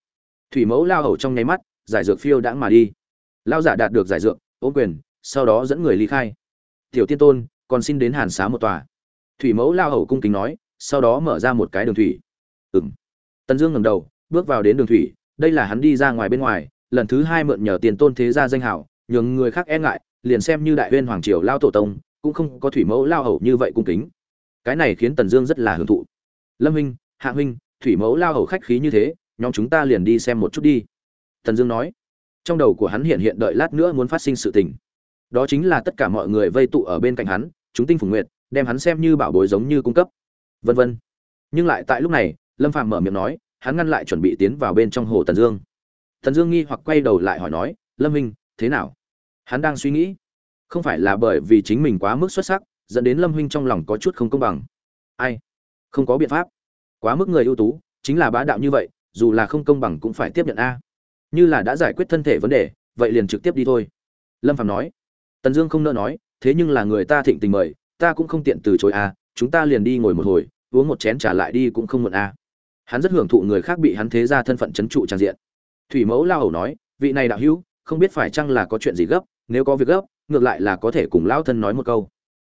Thủy mẫu lao hầu trong nháy mắt, giải dược phiêu đãng mà đi. Lao giả đạt được giải dược, ôm quyền, sau đó dẫn người ly khai. Tiểu tiên tôn, còn xin đến hàn xá một tòa thủy mẫu lao hầu cung kính nói, sau đó mở ra một cái đường thủy. Ừng tần dương ngẩng đầu, bước vào đến đường thủy, đây là hắn đi ra ngoài bên ngoài, lần thứ hai mượn nhờ tiền tôn thế gia danh hảo nhường người khác e ngại, liền xem như đại huyên hoàng triều lao tổ tông, cũng không có thủy mẫu lao hầu như vậy cung kính. Cái này khiến tần dương rất là hưởng thụ. Lâm huynh, hạ huynh, thủy mẫu lao hầu khách khí như thế, nhóm chúng ta liền đi xem một chút đi. Tần dương nói. Trong đầu của hắn hiện hiện đợi lát nữa muốn phát sinh sự tình. Đó chính là tất cả mọi người vây tụ ở bên cạnh hắn, chúng tinh phủ nguyệt đem hắn xem như bảo bối giống như cung cấp. Vân vân. Nhưng lại tại lúc này, lâm Phàm mở miệng nói, hắn ngăn lại chuẩn bị tiến vào bên trong hồ tần dương. Tần dương nghi hoặc quay đầu lại hỏi nói, lâm minh thế nào? Hắn đang suy nghĩ. Không phải là bởi vì chính mình quá mức xuất sắc, dẫn đến lâm huynh trong lòng có chút không công bằng. Ai? Không có biện pháp. Quá mức người ưu tú, chính là bá đạo như vậy, dù là không công bằng cũng phải tiếp nhận a. Như là đã giải quyết thân thể vấn đề, vậy liền trực tiếp đi thôi. Lâm phạm nói. Tần dương không nỡ nói, thế nhưng là người ta thịnh tình mời ta cũng không tiện từ chối a, chúng ta liền đi ngồi một hồi, uống một chén trà lại đi cũng không muộn a. Hắn rất hưởng thụ người khác bị hắn thế ra thân phận c h ấ n trụ trang diện. Thủy mẫu lao hầu nói, vị này đạo hữu, không biết phải chăng là có chuyện gì gấp, nếu có việc gấp, ngược lại là có thể cùng lão thân nói một câu.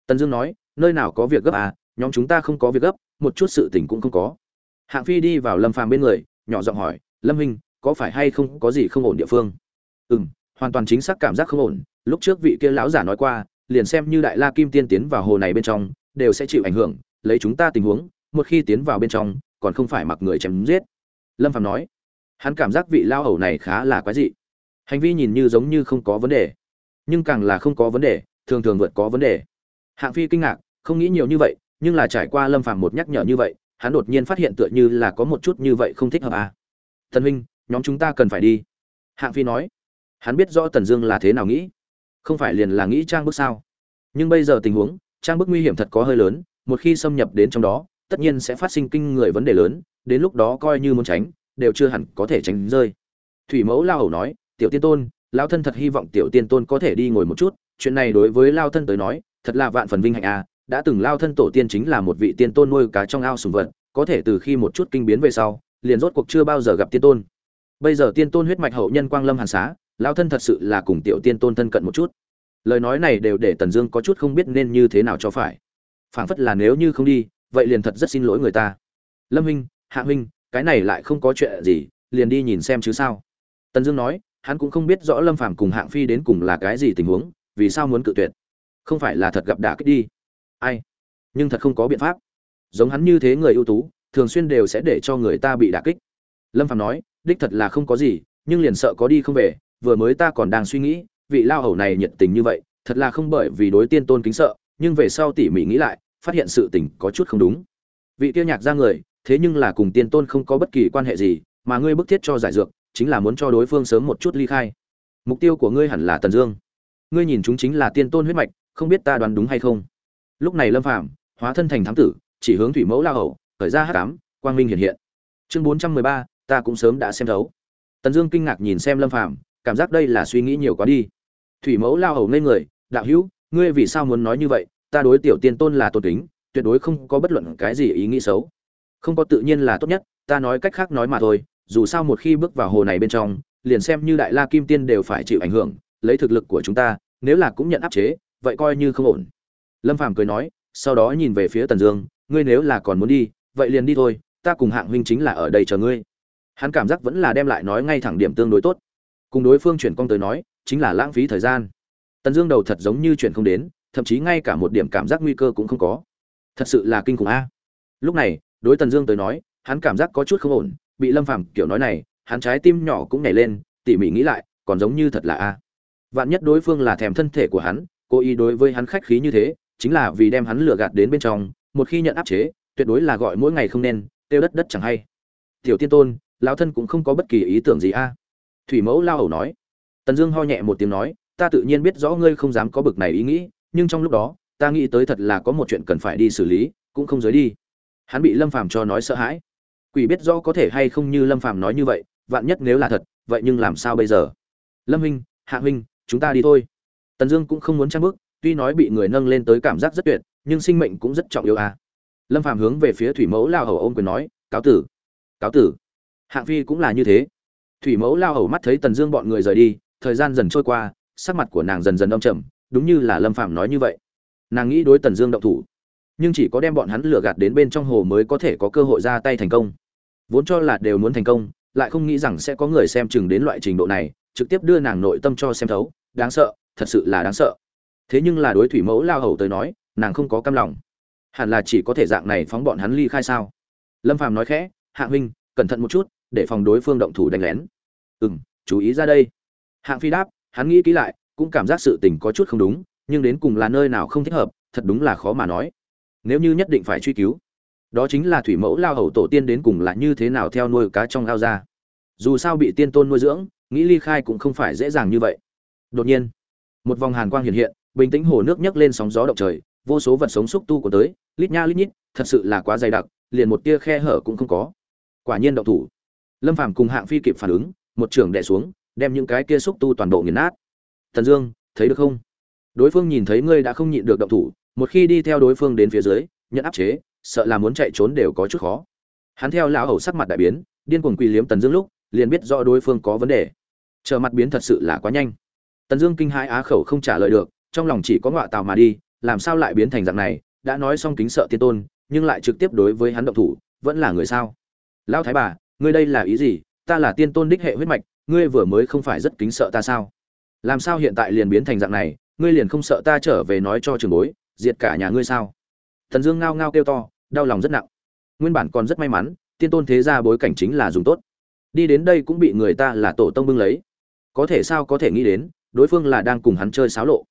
Tần dương nói, nơi nào có việc gấp à nhóm chúng ta không có việc gấp, một chút sự tình cũng không có. Hạng phi đi vào lâm phàm bên người, nhỏ giọng hỏi, lâm huynh, có phải hay không có gì không ổn địa phương? Ừ m hoàn toàn chính xác cảm giác không ổn. Lúc trước vị kia lão giả nói qua liền xem như đại la kim tiên tiến vào hồ này bên trong, đều sẽ chịu ảnh hưởng, lấy chúng ta tình huống, một khi tiến vào bên trong, còn không phải mặc người chém giết. Lâm phạm nói. Hắn cảm giác vị lao hầu này khá là quái dị. Hành vi nhìn như giống như không có vấn đề, nhưng càng là không có vấn đề, thường thường vượt có vấn đề. Hạng phi kinh ngạc, không nghĩ nhiều như vậy, nhưng là trải qua lâm phàm một nhắc nhở như vậy, hắn đột nhiên phát hiện tựa như là có một chút như vậy không thích hợp à. thần huynh, nhóm chúng ta cần phải đi. Hạng phi nói. Hắn biết rõ tần dương là thế nào nghĩ không phải liền là nghĩ trang bức sao? Nhưng bây giờ tình huống, trang bức nguy hiểm thật có hơi lớn, một khi xâm nhập đến trong đó, tất nhiên sẽ phát sinh kinh người vấn đề lớn, đến lúc đó coi như muốn tránh, đều chưa hẳn có thể tránh rơi. Thủy mẫu lao hầu nói, tiểu tiên tôn lao thân thật hy vọng tiểu tiên tôn có thể đi ngồi một chút, chuyện này đối với lao thân tới nói, thật là vạn phần vinh hạnh à đã từng lao thân tổ tiên chính là một vị tiên tôn nuôi cá trong ao sùng vật, có thể từ khi một chút kinh biến về sau, liền rốt cuộc chưa bao giờ gặp tiên tôn. Bây giờ tiên tôn huyết mạch hậu nhân quang lâm hàn xá lao thân thật sự là cùng tiểu tiên tôn thân cận một chút. Lời nói này đều để tần dương có chút không biết nên như thế nào cho phải. Phảng phất là nếu như không đi, vậy liền thật rất xin lỗi người ta. Lâm huynh, hạ huynh, cái này lại không có chuyện gì, liền đi nhìn xem chứ sao? Tần dương nói, hắn cũng không biết rõ lâm phàm cùng hạng phi đến cùng là cái gì tình huống, vì sao muốn cự tuyệt. Không phải là thật gặp đả kích đi. Ai? Nhưng thật không có biện pháp. Giống hắn như thế người ưu tú, thường xuyên đều sẽ để cho người ta bị đả kích. Lâm phàm nói, đích thật là không có gì, nhưng liền sợ có đi không về vừa mới ta còn đang suy nghĩ vị lao hầu này nhiệt tình như vậy thật là không bởi vì đối tiên tôn kính sợ nhưng về sau tỉ mỉ nghĩ lại phát hiện sự tình có chút không đúng. Vị tiêu nhạc ra người thế nhưng là cùng tiên tôn không có bất kỳ quan hệ gì mà ngươi bức thiết cho giải dược chính là muốn cho đối phương sớm một chút ly khai. Mục tiêu của ngươi hẳn là tần dương. Ngươi nhìn chúng chính là tiên tôn huyết mạch không biết ta đoán đúng hay không? Lúc này lâm phàm hóa thân thành thám tử chỉ hướng thủy mẫu lao hầu, khởi ra hát cám quang minh hiện hiện. Chương bốn trăm mười ba ta cũng sớm đã xem thấu. Tần dương kinh ngạc nhìn xem lâm phàm cảm giác đây là suy nghĩ nhiều quá đi. Thủy mẫu lao hầu ngây người, đạo hữu, ngươi vì sao muốn nói như vậy? Ta đối tiểu tiên tôn là tôn kính, tuyệt đối không có bất luận cái gì ý nghĩ xấu. Không có tự nhiên là tốt nhất, ta nói cách khác nói mà thôi, dù sao một khi bước vào hồ này bên trong, liền xem như đại la kim tiên đều phải chịu ảnh hưởng, lấy thực lực của chúng ta, nếu là cũng nhận áp chế, vậy coi như không ổn. Lâm phàm cười nói, sau đó nhìn về phía tần dương, ngươi nếu là còn muốn đi, vậy liền đi thôi, ta cùng hạng huynh chính là ở đây chờ ngươi. Hắn cảm giác vẫn là đem lại nói ngay thẳng điểm tương đối tốt cùng đối phương chuyển công tới nói, chính là lãng phí thời gian. Tần dương đầu thật giống như chuyển không đến, thậm chí ngay cả một điểm cảm giác nguy cơ cũng không có. Thật sự là kinh khủng a. Lúc này, đối tần dương tới nói, hắn cảm giác có chút không ổn, bị lâm phàm kiểu nói này, hắn trái tim nhỏ cũng nhảy lên, tỉ mỉ nghĩ lại, còn giống như thật là a. Vạn nhất đối phương là thèm thân thể của hắn, cố ý đối với hắn khách khí như thế, chính là vì đem hắn lừa gạt đến bên trong, một khi nhận áp chế, tuyệt đối là gọi mỗi ngày không nên, tiêu đất đất chẳng hay. Tiểu tiên tôn, lão thân cũng không có bất kỳ ý tưởng gì a thủy mẫu lao hầu nói. Tần dương ho nhẹ một tiếng nói, ta tự nhiên biết rõ ngươi không dám có bực này ý nghĩ, nhưng trong lúc đó, ta nghĩ tới thật là có một chuyện cần phải đi xử lý, cũng không giới đi. Hắn bị lâm phàm cho nói sợ hãi. Quỷ biết rõ có thể hay không như lâm phàm nói như vậy, vạn nhất nếu là thật, vậy nhưng làm sao bây giờ? Lâm huynh, hạ huynh, chúng ta đi thôi. Tần dương cũng không muốn trang bước, tuy nói bị người nâng lên tới cảm giác rất tuyệt, nhưng sinh mệnh cũng rất trọng yếu à. Lâm phàm hướng về phía thủy mẫu lao hầu ôm quyền nói, cáo tử cáo tử. Hạng phi cũng là như thế thủy mẫu lao hầu mắt thấy tần dương bọn người rời đi, thời gian dần trôi qua, sắc mặt của nàng dần dần âm trầm, đúng như là lâm phạm nói như vậy. Nàng nghĩ đối tần dương động thủ, nhưng chỉ có đem bọn hắn lừa gạt đến bên trong hồ mới có thể có cơ hội ra tay thành công. Vốn cho là đều muốn thành công, lại không nghĩ rằng sẽ có người xem chừng đến loại trình độ này, trực tiếp đưa nàng nội tâm cho xem thấu, đáng sợ, thật sự là đáng sợ. Thế nhưng là đối thủy mẫu lao hầu tới nói, nàng không có cam lòng. Hẳn là chỉ có thể dạng này phóng bọn hắn ly khai sao? Lâm phàm nói khẽ, Hạ huynh, cẩn thận một chút để phòng đối phương động thủ đánh lén. Ừm, chú ý ra đây. Hạng phi đáp hắn nghĩ kỹ lại cũng cảm giác sự tình có chút không đúng nhưng đến cùng là nơi nào không thích hợp thật đúng là khó mà nói. Nếu như nhất định phải truy cứu đó chính là thủy mẫu lao hầu tổ tiên đến cùng là như thế nào theo nuôi cá trong ao ra. Dù sao bị tiên tôn nuôi dưỡng nghĩ ly khai cũng không phải dễ dàng như vậy. Đột nhiên một vòng hàn quang hiện hiện bình tĩnh hồ nước nhấc lên sóng gió động trời vô số vật sống xúc tu của tới lít nha lít nhít thật sự là quá dày đặc liền một tia khe hở cũng không có. Quả nhiên động thủ lâm phàm cùng hạng phi kịp phản ứng, một trưởng đè xuống, đem những cái kia xúc tu toàn bộ nghiền nát. Thần dương, thấy được không? Đối phương nhìn thấy ngươi đã không nhịn được động thủ, một khi đi theo đối phương đến phía dưới, nhận áp chế, sợ là muốn chạy trốn đều có chút khó. Hắn theo lão hầu sắc mặt đại biến, điên cuồng quỳ liếm tần dương lúc, liền biết rõ đối phương có vấn đề. Chờ mặt biến thật sự là quá nhanh. Tần dương kinh hãi á khẩu không trả lời được, trong lòng chỉ có ngọa tào mà đi, làm sao lại biến thành dạng này, đã nói xong kính sợ tiên tôn, nhưng lại trực tiếp đối với hắn động thủ, vẫn là người sao? Lão thái bà ngươi đây là ý gì? Ta là tiên tôn đích hệ huyết mạch, ngươi vừa mới không phải rất kính sợ ta sao? Làm sao hiện tại liền biến thành dạng này? Ngươi liền không sợ ta trở về nói cho trường bối, diệt cả nhà ngươi sao? Thần dương ngao ngao kêu to, đau lòng rất nặng. Nguyên bản còn rất may mắn, tiên tôn thế gia bối cảnh chính là dùng tốt. Đi đến đây cũng bị người ta là tổ tông bưng lấy. Có thể sao có thể nghĩ đến, đối phương là đang cùng hắn chơi xáo lộ.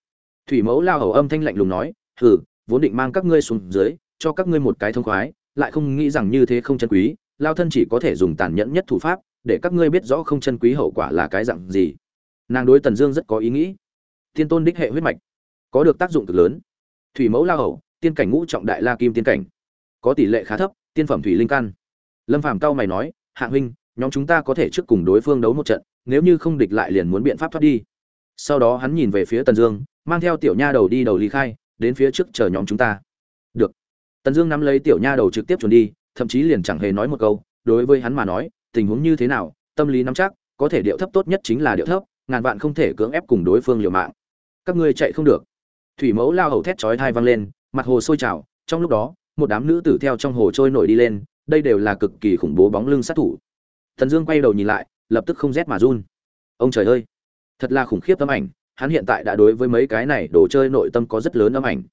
Thủy mẫu lao hầu âm thanh lạnh lùng nói, hừ, vốn định mang các ngươi xuống dưới, cho các ngươi một cái thông khoái, lại không nghĩ rằng như thế không chân quý lao thân chỉ có thể dùng tàn nhẫn nhất thủ pháp, để các ngươi biết rõ không chân quý hậu quả là cái dạng gì. Nàng đối tần dương rất có ý nghĩ. Tiên tôn đích hệ huyết mạch, có được tác dụng cực lớn. Thủy mẫu la hậu tiên cảnh ngũ trọng đại la kim tiên cảnh, có tỷ lệ khá thấp, tiên phẩm thủy linh căn lâm phàm cao mày nói, hạ huynh, nhóm chúng ta có thể trước cùng đối phương đấu một trận, nếu như không địch lại liền muốn biện pháp thoát đi. Sau đó hắn nhìn về phía tần dương, mang theo tiểu nha đầu đi đầu ly khai, đến phía trước chờ nhóm chúng ta. Được. Tần dương nắm lấy tiểu nha đầu trực tiếp chuẩn đi thậm chí liền chẳng hề nói một câu, đối với hắn mà nói, tình huống như thế nào, tâm lý nắm chắc, có thể điệu thấp tốt nhất chính là điệu thấp, ngàn vạn không thể cưỡng ép cùng đối phương liều mạng. Các ngươi chạy không được. Thủy mẫu lao hầu thét chói thai vang lên, mặt hồ sôi trào, trong lúc đó, một đám nữ tử theo trong hồ trôi nổi đi lên, đây đều là cực kỳ khủng bố bóng lưng sát thủ. Thần dương quay đầu nhìn lại, lập tức không rét mà run. Ông trời ơi, thật là khủng khiếp tấm ảnh, hắn hiện tại đã đối với mấy cái này đồ chơi nội tâm có rất lớn âm ảnh.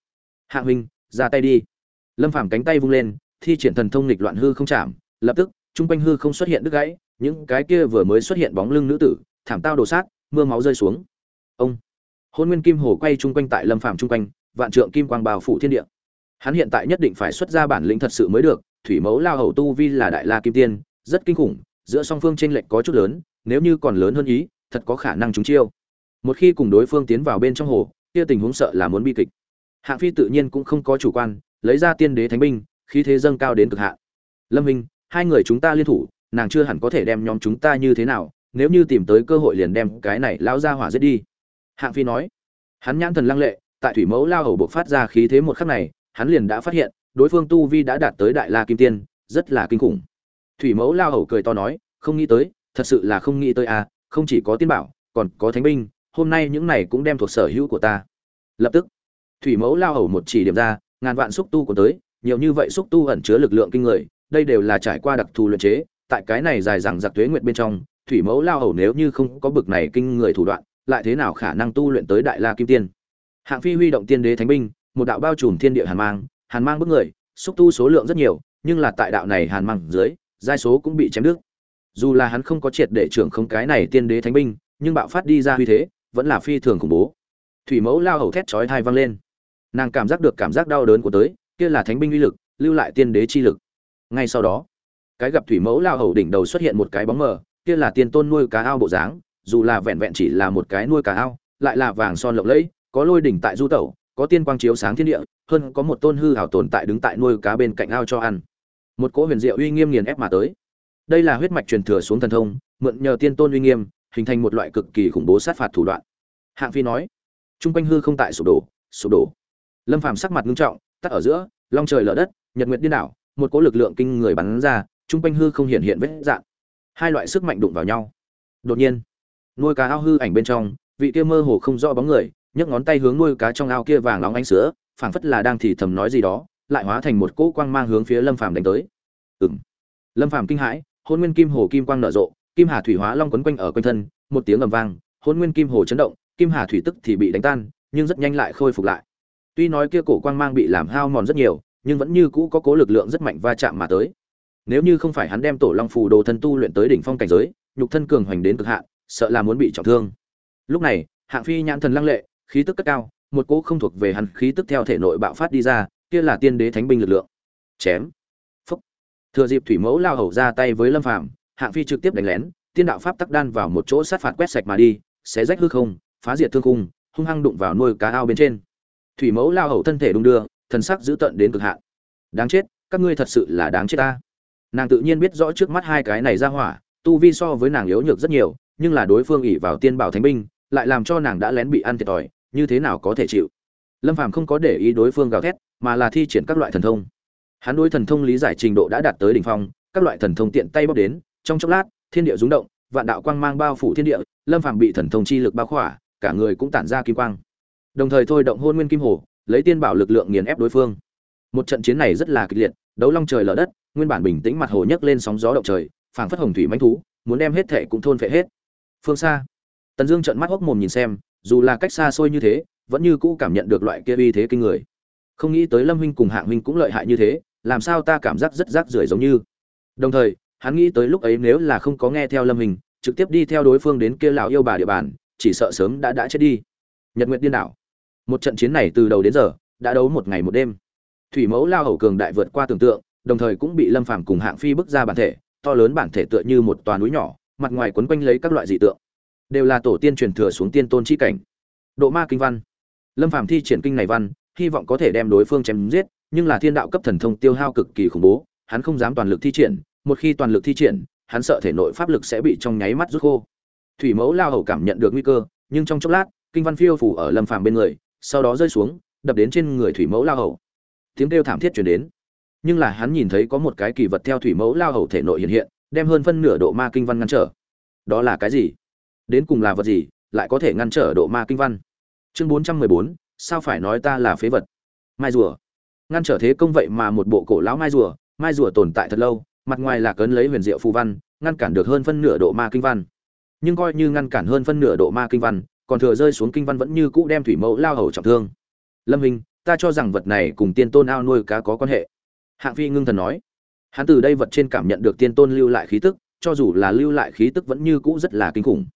Hạ huynh, ra tay đi. Lâm phàm cánh tay vung lên thi triển thần thông nghịch loạn hư không chạm, lập tức trung quanh hư không xuất hiện đứt gãy, những cái kia vừa mới xuất hiện bóng lưng nữ tử, thảm tao đổ sát, mưa máu rơi xuống. Ông, hôn nguyên kim hồ quay trung quanh tại lâm phàm trung quanh, vạn trượng kim quang bào phủ thiên địa. Hắn hiện tại nhất định phải xuất ra bản lĩnh thật sự mới được, thủy mẫu lao hầu tu vi là đại la kim tiên, rất kinh khủng, giữa song phương chênh lệch có chút lớn, nếu như còn lớn hơn ý, thật có khả năng trúng chiêu. Một khi cùng đối phương tiến vào bên trong hồ, kia tình huống sợ là muốn bi kịch. Hạng phi tự nhiên cũng không có chủ quan, lấy ra tiên đế thánh binh khí thế dâng cao đến cực hạn. Lâm minh, hai người chúng ta liên thủ, nàng chưa hẳn có thể đem nhóm chúng ta như thế nào, nếu như tìm tới cơ hội liền đem cái này lao ra hỏa giết đi. Hạng phi nói. Hắn nhãn thần lăng lệ, tại thủy mẫu lao hầu bộc phát ra khí thế một khắc này, hắn liền đã phát hiện, đối phương tu vi đã đạt tới đại la kim tiên, rất là kinh khủng. Thủy mẫu lao hầu cười to nói, không nghĩ tới, thật sự là không nghĩ tới à không chỉ có tiên bảo, còn có thánh binh, hôm nay những này cũng đem thuộc sở hữu của ta. Lập tức, thủy mẫu lao hầu một chỉ điểm ra, ngàn vạn xúc tu của tới nhiều như vậy xúc tu ẩn chứa lực lượng kinh người, đây đều là trải qua đặc thù luyện chế, tại cái này dài dằng dặc tuế nguyện bên trong, thủy mẫu lao hầu nếu như không có bực này kinh người thủ đoạn, lại thế nào khả năng tu luyện tới đại la kim tiên? Hạng phi huy động tiên đế thánh binh, một đạo bao trùm thiên địa hàn mang hàn mang bức người, xúc tu số lượng rất nhiều, nhưng là tại đạo này hàn mang dưới, giai số cũng bị chém đứt. Dù là hắn không có triệt để trưởng không cái này tiên đế thánh binh, nhưng bạo phát đi ra huy thế, vẫn là phi thường khủng bố. Thủy mẫu lao hầu thét chói tai vang lên. Nàng cảm giác được cảm giác đau đớn của tới kia là thánh binh uy lực, lưu lại tiên đế chi lực. Ngay sau đó, cái gặp thủy mẫu lao hầu đỉnh đầu xuất hiện một cái bóng mờ, kia là tiên tôn nuôi cá ao bộ dáng, dù là vẹn vẹn chỉ là một cái nuôi cá ao, lại là vàng son lộng lẫy, có lôi đỉnh tại du tẩu, có tiên quang chiếu sáng thiên địa, hơn có một tôn hư hảo tồn tại đứng tại nuôi cá bên cạnh ao cho ăn. Một cỗ huyền diệu uy nghiêm nghiền ép mà tới. Đây là huyết mạch truyền thừa xuống thần thông, mượn nhờ tiên tôn uy nghiêm, hình thành một loại cực kỳ khủng bố sát phạt thủ đoạn. Hạng phi nói, trung quanh hư không tại sụp đổ sụp đổ. Lâm phàm sắc mặt nghiêm trọng tắt ở giữa, long trời lở đất, nhật nguyệt điên đảo, một cỗ lực lượng kinh người bắn ra trung quanh hư không hiện hiện vết dạng hai loại sức mạnh đụng vào nhau. Đột nhiên, nuôi cá ao hư ảnh bên trong, vị kia mơ hồ không rõ bóng người, nhấc ngón tay hướng nuôi cá trong ao kia vàng nóng ánh sữa, phảng phất là đang thì thầm nói gì đó, lại hóa thành một cỗ quang mang hướng phía lâm phàm đánh tới. Ừm. Lâm phàm kinh hãi, hôn nguyên kim hồ kim quang nở rộ, kim hà thủy hóa long quấn quanh ở quanh thân, một tiếng ầm vang, hôn nguyên kim hồ chấn động, kim hà thủy tức thì bị đánh tan, nhưng rất nhanh lại khôi phục lại tuy nói kia cổ quang mang bị làm hao mòn rất nhiều nhưng vẫn như cũ có cố lực lượng rất mạnh va chạm mà tới. Nếu như không phải hắn đem tổ long phù đồ thân tu luyện tới đỉnh phong cảnh giới nhục thân cường hoành đến cực hạn sợ là muốn bị trọng thương. Lúc này hạng phi nhãn thần lăng lệ khí tức cất cao một cỗ không thuộc về hắn khí tức theo thể nội bạo phát đi ra kia là tiên đế thánh binh lực lượng. Chém. Phúc. Thừa dịp thủy mẫu lao hầu ra tay với lâm phàm hạng phi trực tiếp đánh lén tiên đạo pháp tắc đan vào một chỗ sát phạt quét sạch mà đi xé rách hư không phá diệt thương khung, hung hăng đụng vào nuôi cá ao bên trên thủy mẫu lao hầu thân thể đung đưa, thần sắc dữ tận đến cực hạn. Đáng chết, các ngươi thật sự là đáng chết ta. Nàng tự nhiên biết rõ trước mắt hai cái này ra hỏa, tu vi so với nàng yếu nhược rất nhiều, nhưng là đối phương ỉ vào tiên bảo thánh binh, lại làm cho nàng đã lén bị ăn thiệt thòi, như thế nào có thể chịu? Lâm phàm không có để ý đối phương gào thét, mà là thi triển các loại thần thông. Hắn đối thần thông lý giải trình độ đã đạt tới đỉnh phong, các loại thần thông tiện tay bóp đến, trong chốc lát, thiên địa rúng động, vạn đạo quang mang bao phủ thiên địa, lâm phàm bị thần thông chi lực bao khỏa, cả người cũng tản ra kim quang đồng thời thôi động hôn nguyên kim hồ, lấy tiên bảo lực lượng nghiền ép đối phương. Một trận chiến này rất là kịch liệt, đấu long trời lở đất, nguyên bản bình tĩnh mặt hồ nhấc lên sóng gió động trời, phảng phất hồng thủy mãnh thú, muốn đem hết thệ cũng thôn phệ hết. Phương xa, tần dương trợn mắt hốc mồm nhìn xem, dù là cách xa xôi như thế, vẫn như cũ cảm nhận được loại kia uy thế kinh người. Không nghĩ tới lâm huynh cùng hạng huynh cũng lợi hại như thế, làm sao ta cảm giác rất rác rưởi giống như. Đồng thời, hắn nghĩ tới lúc ấy nếu là không có nghe theo lâm huynh, trực tiếp đi theo đối phương đến kia lão yêu bà địa bàn, chỉ sợ sớm đã đã chết đi. Nhật nguyệt điên đảo một trận chiến này từ đầu đến giờ, đã đấu một ngày một đêm. Thủy mẫu lao hầu cường đại vượt qua tưởng tượng, đồng thời cũng bị lâm phàm cùng hạng phi bức ra bản thể, to lớn bản thể tựa như một toàn núi nhỏ, mặt ngoài quấn quanh lấy các loại dị tượng. Đều là tổ tiên truyền thừa xuống tiên tôn chi cảnh. Độ ma kinh văn. Lâm phàm thi triển kinh này văn, hy vọng có thể đem đối phương chém giết, nhưng là thiên đạo cấp thần thông tiêu hao cực kỳ khủng bố, hắn không dám toàn lực thi triển, một khi toàn lực thi triển, hắn sợ thể nội pháp lực sẽ bị trong nháy mắt rút khô. Thủy mẫu lao hầu cảm nhận được nguy cơ, nhưng trong chốc lát, kinh văn phiêu phủ ở lâm phàm bên người sau đó rơi xuống, đập đến trên người thủy mẫu lao hầu. Tiếng kêu thảm thiết chuyển đến. Nhưng là hắn nhìn thấy có một cái kỳ vật theo thủy mẫu lao hầu thể nội hiện hiện, đem hơn phân nửa độ ma kinh văn ngăn trở. Đó là cái gì? Đến cùng là vật gì, lại có thể ngăn trở độ ma kinh văn? Chương bốn trăm mười bốn, sao phải nói ta là phế vật? Mai rùa. Ngăn trở thế công vậy mà một bộ cổ lão mai rùa mai rùa tồn tại thật lâu, mặt ngoài là cấn lấy huyền diệu phù văn, ngăn cản được hơn phân nửa độ ma kinh văn. Nhưng coi như ngăn cản hơn phân nửa độ ma kinh văn còn thừa rơi xuống kinh văn vẫn như cũ đem thủy mẫu lao hầu trọng thương. Lâm hình, ta cho rằng vật này cùng tiên tôn ao nuôi cá có quan hệ. Hạng phi ngưng thần nói. Hắn từ đây vật trên cảm nhận được tiên tôn lưu lại khí tức, cho dù là lưu lại khí tức vẫn như cũ rất là kinh khủng.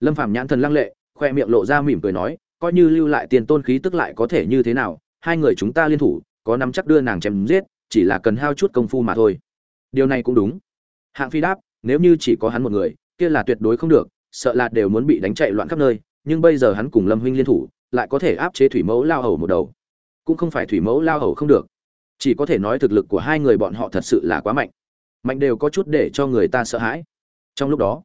Lâm phạm nhãn thần lăng lệ, khoe miệng lộ ra mỉm cười nói, coi như lưu lại tiên tôn khí tức lại có thể như thế nào, hai người chúng ta liên thủ, có nắm chắc đưa nàng chém giết, chỉ là cần hao chút công phu mà thôi. Điều này cũng đúng. Hạng phi đáp, nếu như chỉ có hắn một người, kia là tuyệt đối không được, sợ là đều muốn bị đánh chạy loạn khắp nơi nhưng bây giờ hắn cùng lâm huynh liên thủ, lại có thể áp chế thủy mẫu lao hầu một đầu. Cũng không phải thủy mẫu lao hầu không được. Chỉ có thể nói thực lực của hai người bọn họ thật sự là quá mạnh. Mạnh đều có chút để cho người ta sợ hãi. Trong lúc đó,